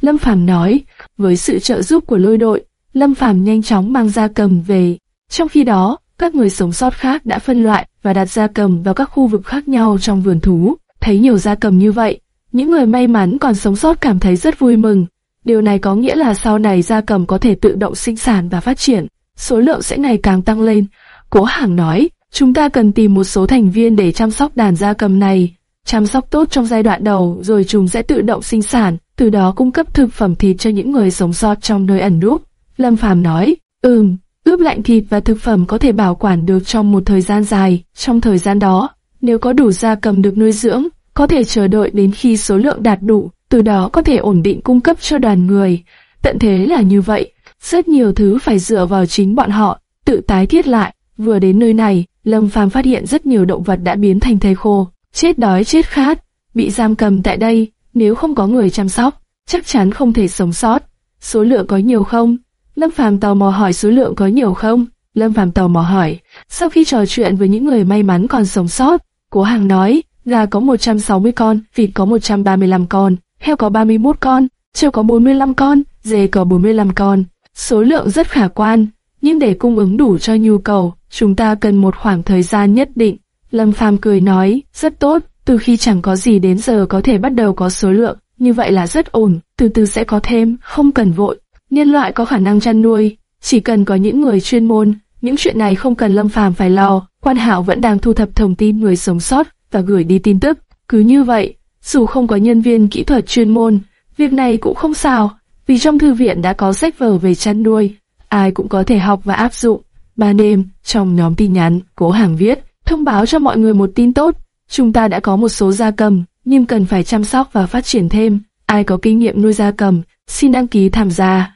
Lâm Phàm nói, với sự trợ giúp của lôi đội, Lâm Phàm nhanh chóng mang ra cầm về. Trong khi đó, các người sống sót khác đã phân loại và đặt gia cầm vào các khu vực khác nhau trong vườn thú. Thấy nhiều gia cầm như vậy, những người may mắn còn sống sót cảm thấy rất vui mừng. Điều này có nghĩa là sau này gia cầm có thể tự động sinh sản và phát triển, số lượng sẽ ngày càng tăng lên. Cố Hàng nói, chúng ta cần tìm một số thành viên để chăm sóc đàn gia cầm này. Chăm sóc tốt trong giai đoạn đầu rồi chúng sẽ tự động sinh sản, từ đó cung cấp thực phẩm thịt cho những người sống sót trong nơi ẩn núp. Lâm Phàm nói, ừm, ướp lạnh thịt và thực phẩm có thể bảo quản được trong một thời gian dài. Trong thời gian đó, nếu có đủ gia cầm được nuôi dưỡng, có thể chờ đợi đến khi số lượng đạt đủ, từ đó có thể ổn định cung cấp cho đoàn người. Tận thế là như vậy, rất nhiều thứ phải dựa vào chính bọn họ, tự tái thiết lại. Vừa đến nơi này, Lâm Phàm phát hiện rất nhiều động vật đã biến thành thây khô, chết đói chết khát, bị giam cầm tại đây, nếu không có người chăm sóc, chắc chắn không thể sống sót. Số lượng có nhiều không? Lâm Phàm tò mò hỏi số lượng có nhiều không? Lâm Phàm tò mò hỏi. Sau khi trò chuyện với những người may mắn còn sống sót, Cố Hàng nói, gà có 160 con, vịt có 135 con, heo có 31 con, trâu có 45 con, dê có 45 con. Số lượng rất khả quan, nhưng để cung ứng đủ cho nhu cầu, chúng ta cần một khoảng thời gian nhất định. Lâm Phàm cười nói, rất tốt, từ khi chẳng có gì đến giờ có thể bắt đầu có số lượng, như vậy là rất ổn, từ từ sẽ có thêm, không cần vội. Nhân loại có khả năng chăn nuôi, chỉ cần có những người chuyên môn, những chuyện này không cần Lâm Phàm phải lo. Quan Hảo vẫn đang thu thập thông tin người sống sót và gửi đi tin tức. Cứ như vậy, dù không có nhân viên kỹ thuật chuyên môn, việc này cũng không sao, vì trong thư viện đã có sách vở về chăn nuôi, ai cũng có thể học và áp dụng. Ban đêm, trong nhóm tin nhắn, cố hàng viết, thông báo cho mọi người một tin tốt, chúng ta đã có một số gia cầm, nhưng cần phải chăm sóc và phát triển thêm. Ai có kinh nghiệm nuôi gia cầm, xin đăng ký tham gia.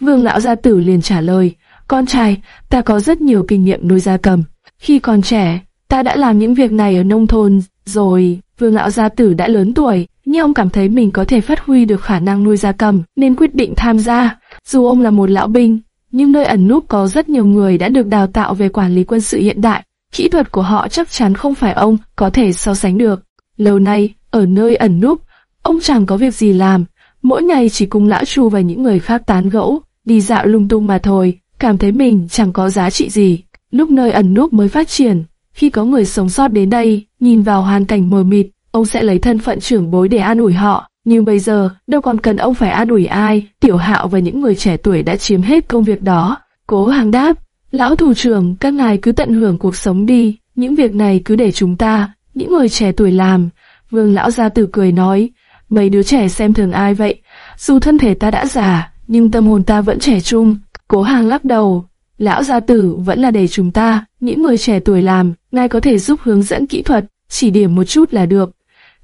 Vương lão gia tử liền trả lời, con trai, ta có rất nhiều kinh nghiệm nuôi gia cầm. Khi còn trẻ, ta đã làm những việc này ở nông thôn, rồi, vương lão gia tử đã lớn tuổi, nhưng ông cảm thấy mình có thể phát huy được khả năng nuôi gia cầm, nên quyết định tham gia. Dù ông là một lão binh, nhưng nơi ẩn núp có rất nhiều người đã được đào tạo về quản lý quân sự hiện đại. Kỹ thuật của họ chắc chắn không phải ông có thể so sánh được. Lâu nay, ở nơi ẩn núp, ông chẳng có việc gì làm, mỗi ngày chỉ cùng lão chu và những người khác tán gẫu, đi dạo lung tung mà thôi, cảm thấy mình chẳng có giá trị gì. Lúc nơi ẩn núp mới phát triển, khi có người sống sót đến đây, nhìn vào hoàn cảnh mờ mịt, ông sẽ lấy thân phận trưởng bối để an ủi họ. Nhưng bây giờ, đâu còn cần ông phải an ủi ai, tiểu hạo và những người trẻ tuổi đã chiếm hết công việc đó. Cố hàng đáp, lão thủ trưởng, các ngài cứ tận hưởng cuộc sống đi, những việc này cứ để chúng ta, những người trẻ tuổi làm. Vương lão gia tử cười nói, mấy đứa trẻ xem thường ai vậy, dù thân thể ta đã già, nhưng tâm hồn ta vẫn trẻ trung. Cố hàng lắc đầu, lão gia tử vẫn là để chúng ta, những người trẻ tuổi làm, ngài có thể giúp hướng dẫn kỹ thuật, chỉ điểm một chút là được.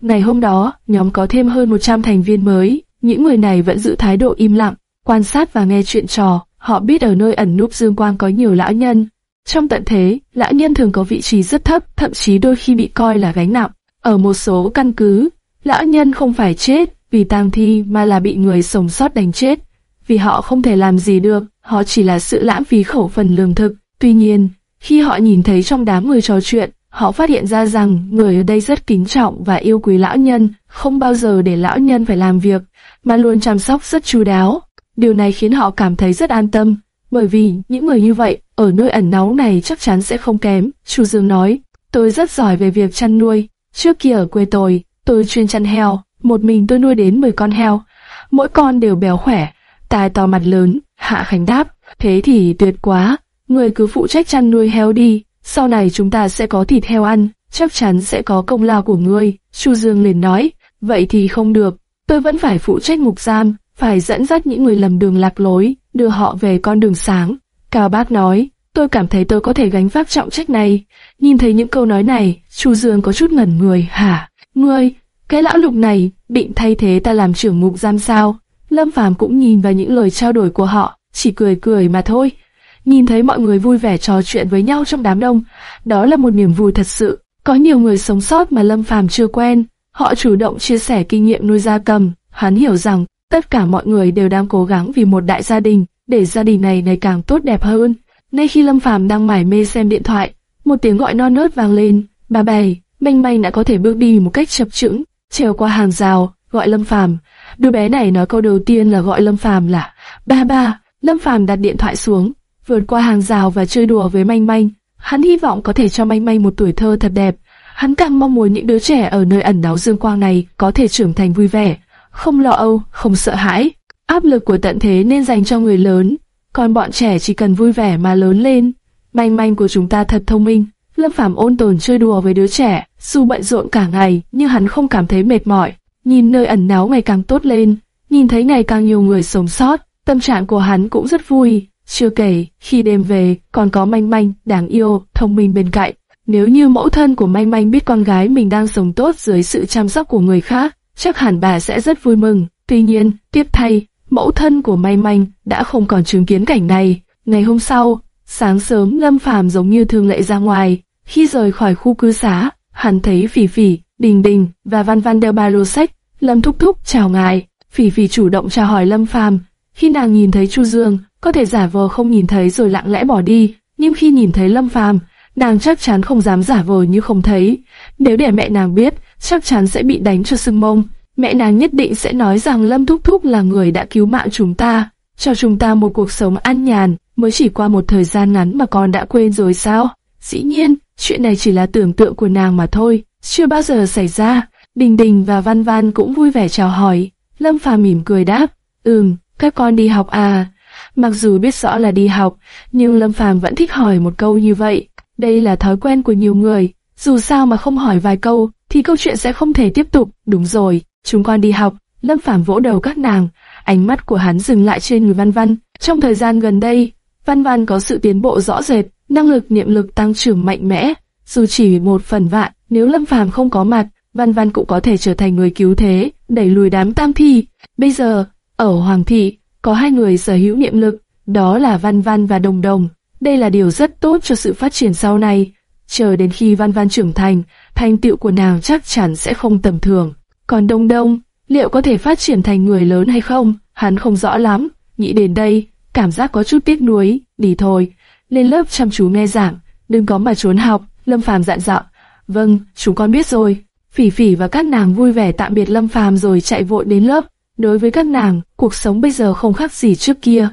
Ngày hôm đó, nhóm có thêm hơn 100 thành viên mới, những người này vẫn giữ thái độ im lặng, quan sát và nghe chuyện trò, họ biết ở nơi ẩn núp dương quang có nhiều lão nhân. Trong tận thế, lão nhân thường có vị trí rất thấp, thậm chí đôi khi bị coi là gánh nặng. Ở một số căn cứ, lão nhân không phải chết vì tang thi mà là bị người sống sót đánh chết. Vì họ không thể làm gì được, họ chỉ là sự lãng phí khẩu phần lương thực. Tuy nhiên, khi họ nhìn thấy trong đám người trò chuyện, Họ phát hiện ra rằng người ở đây rất kính trọng và yêu quý lão nhân, không bao giờ để lão nhân phải làm việc, mà luôn chăm sóc rất chu đáo. Điều này khiến họ cảm thấy rất an tâm, bởi vì những người như vậy ở nơi ẩn náu này chắc chắn sẽ không kém. Chu Dương nói, tôi rất giỏi về việc chăn nuôi. Trước kia ở quê tôi, tôi chuyên chăn heo, một mình tôi nuôi đến 10 con heo. Mỗi con đều béo khỏe, tai to mặt lớn. Hạ Khánh đáp, thế thì tuyệt quá, người cứ phụ trách chăn nuôi heo đi, sau này chúng ta sẽ có thịt heo ăn, chắc chắn sẽ có công lao của ngươi. Chu Dương liền nói, vậy thì không được, tôi vẫn phải phụ trách ngục giam, phải dẫn dắt những người lầm đường lạc lối, đưa họ về con đường sáng. Cao Bác nói, tôi cảm thấy tôi có thể gánh vác trọng trách này. Nhìn thấy những câu nói này, Chu Dương có chút ngẩn người, hả? Ngươi, cái lão lục này, định thay thế ta làm trưởng ngục giam sao? Lâm Phàm cũng nhìn vào những lời trao đổi của họ, chỉ cười cười mà thôi nhìn thấy mọi người vui vẻ trò chuyện với nhau trong đám đông, đó là một niềm vui thật sự. Có nhiều người sống sót mà Lâm Phàm chưa quen, họ chủ động chia sẻ kinh nghiệm nuôi gia cầm. Hắn hiểu rằng tất cả mọi người đều đang cố gắng vì một đại gia đình, để gia đình này ngày càng tốt đẹp hơn. Nay khi Lâm Phàm đang mải mê xem điện thoại, một tiếng gọi non nớt vang lên. Bà bày, Minh Manh đã có thể bước đi một cách chập chững, trèo qua hàng rào, gọi Lâm Phàm. Đứa bé này nói câu đầu tiên là gọi Lâm Phàm là ba ba. Lâm Phàm đặt điện thoại xuống, vượt qua hàng rào và chơi đùa với manh manh. Hắn hy vọng có thể cho manh manh một tuổi thơ thật đẹp. Hắn càng mong muốn những đứa trẻ ở nơi ẩn náu dương quang này có thể trưởng thành vui vẻ, không lo âu, không sợ hãi. Áp lực của tận thế nên dành cho người lớn, còn bọn trẻ chỉ cần vui vẻ mà lớn lên. Manh manh của chúng ta thật thông minh. Lâm Phàm ôn tồn chơi đùa với đứa trẻ, dù bận rộn cả ngày, nhưng hắn không cảm thấy mệt mỏi. Nhìn nơi ẩn náu ngày càng tốt lên, nhìn thấy ngày càng nhiều người sống sót, tâm trạng của hắn cũng rất vui. Chưa kể, khi đêm về, còn có manh manh, đáng yêu, thông minh bên cạnh. Nếu như mẫu thân của manh manh biết con gái mình đang sống tốt dưới sự chăm sóc của người khác, chắc hẳn bà sẽ rất vui mừng. Tuy nhiên, tiếp thay, mẫu thân của manh manh đã không còn chứng kiến cảnh này. Ngày hôm sau, sáng sớm Lâm Phàm giống như thường lệ ra ngoài. Khi rời khỏi khu cư xá, hắn thấy Phỉ Phỉ, Đình Đình và Văn Văn đeo ba lô sách. Lâm thúc thúc chào ngài. Phỉ Phỉ chủ động chào hỏi Lâm Phàm. Khi nàng nhìn thấy Chu Dương, có thể giả vờ không nhìn thấy rồi lặng lẽ bỏ đi, nhưng khi nhìn thấy Lâm Phàm, nàng chắc chắn không dám giả vờ như không thấy. Nếu để mẹ nàng biết, chắc chắn sẽ bị đánh cho sưng mông. Mẹ nàng nhất định sẽ nói rằng Lâm Thúc Thúc là người đã cứu mạng chúng ta, cho chúng ta một cuộc sống an nhàn, mới chỉ qua một thời gian ngắn mà con đã quên rồi sao? Dĩ nhiên, chuyện này chỉ là tưởng tượng của nàng mà thôi, chưa bao giờ xảy ra. Đình Đình và Văn Văn cũng vui vẻ chào hỏi. Lâm Phàm mỉm cười đáp, ừm, các con đi học à? Mặc dù biết rõ là đi học, nhưng Lâm Phàm vẫn thích hỏi một câu như vậy. Đây là thói quen của nhiều người. Dù sao mà không hỏi vài câu, thì câu chuyện sẽ không thể tiếp tục. Đúng rồi, chúng con đi học. Lâm Phàm vỗ đầu các nàng, ánh mắt của hắn dừng lại trên người Văn Văn. Trong thời gian gần đây, Văn Văn có sự tiến bộ rõ rệt, năng lực niệm lực tăng trưởng mạnh mẽ. Dù chỉ một phần vạn, nếu Lâm Phàm không có mặt, Văn Văn cũng có thể trở thành người cứu thế, đẩy lùi đám tam thi. Bây giờ, ở Hoàng Thị, có hai người sở hữu niệm lực, đó là Văn Văn và Đồng Đồng. Đây là điều rất tốt cho sự phát triển sau này. Chờ đến khi Văn Văn trưởng thành, thành tựu của nàng chắc chắn sẽ không tầm thường. Còn Đông Đông, liệu có thể phát triển thành người lớn hay không? Hắn không rõ lắm. Nghĩ đến đây, cảm giác có chút tiếc nuối. Đi thôi, lên lớp chăm chú nghe giảng, đừng có mà trốn học. Lâm Phàm dặn dò. Vâng, chúng con biết rồi. Phỉ Phỉ và các nàng vui vẻ tạm biệt Lâm Phàm rồi chạy vội đến lớp. Đối với các nàng, cuộc sống bây giờ không khác gì trước kia.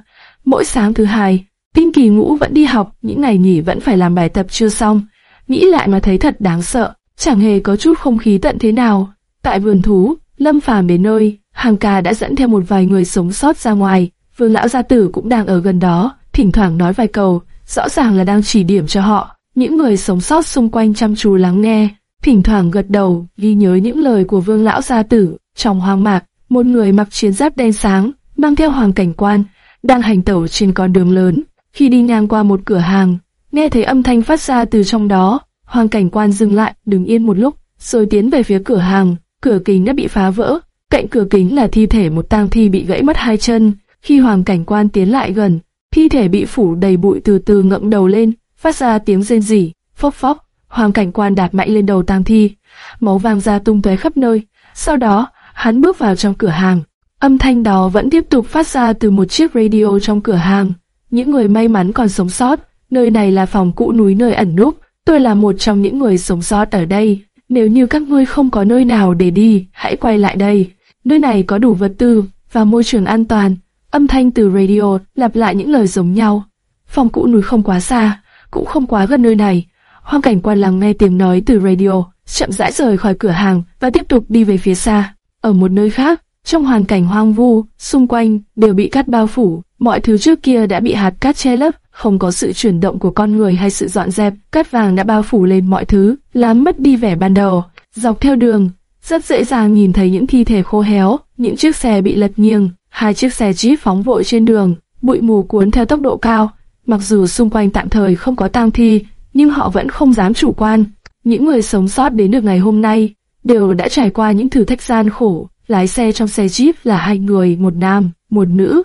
Mỗi sáng thứ hai, Tinh Kỳ Ngũ vẫn đi học, những ngày nghỉ vẫn phải làm bài tập chưa xong. Nghĩ lại mà thấy thật đáng sợ, chẳng hề có chút không khí tận thế nào. Tại vườn thú, Lâm Phàm đến nơi, Hàng Ca đã dẫn theo một vài người sống sót ra ngoài. Vương lão gia tử cũng đang ở gần đó, thỉnh thoảng nói vài câu, rõ ràng là đang chỉ điểm cho họ. Những người sống sót xung quanh chăm chú lắng nghe, thỉnh thoảng gật đầu, ghi nhớ những lời của Vương lão gia tử. Trong hoang mạc, một người mặc chiến giáp đen sáng, mang theo hoàng cảnh quan, đang hành tẩu trên con đường lớn. Khi đi ngang qua một cửa hàng, nghe thấy âm thanh phát ra từ trong đó, hoàng cảnh quan dừng lại, đứng yên một lúc, rồi tiến về phía cửa hàng. Cửa kính đã bị phá vỡ, cạnh cửa kính là thi thể một tang thi bị gãy mất hai chân. Khi hoàng cảnh quan tiến lại gần, thi thể bị phủ đầy bụi từ từ ngậm đầu lên, phát ra tiếng rên rỉ, phốc phốc. Hoàng cảnh quan đạp mạnh lên đầu tang thi, máu vàng ra tung tóe khắp nơi. Sau đó, hắn bước vào trong cửa hàng. Âm thanh đó vẫn tiếp tục phát ra từ một chiếc radio trong cửa hàng. Những người may mắn còn sống sót, nơi này là phòng cũ núi nơi ẩn núp, tôi là một trong những người sống sót ở đây. Nếu như các ngươi không có nơi nào để đi, hãy quay lại đây. Nơi này có đủ vật tư và môi trường an toàn. Âm thanh từ radio lặp lại những lời giống nhau. Phòng cũ núi không quá xa, cũng không quá gần nơi này. Hoang cảnh quan lắng nghe tiếng nói từ radio, chậm rãi rời khỏi cửa hàng và tiếp tục đi về phía xa. Ở một nơi khác, trong hoàn cảnh hoang vu, xung quanh đều bị cát bao phủ, mọi thứ trước kia đã bị hạt cát che lấp, không có sự chuyển động của con người hay sự dọn dẹp, cát vàng đã bao phủ lên mọi thứ, làm mất đi vẻ ban đầu. Dọc theo đường, rất dễ dàng nhìn thấy những thi thể khô héo, những chiếc xe bị lật nghiêng, hai chiếc xe jeep phóng vội trên đường, bụi mù cuốn theo tốc độ cao. Mặc dù xung quanh tạm thời không có tang thi, nhưng họ vẫn không dám chủ quan. Những người sống sót đến được ngày hôm nay đều đã trải qua những thử thách gian khổ. Lái xe trong xe Jeep là hai người, một nam, một nữ.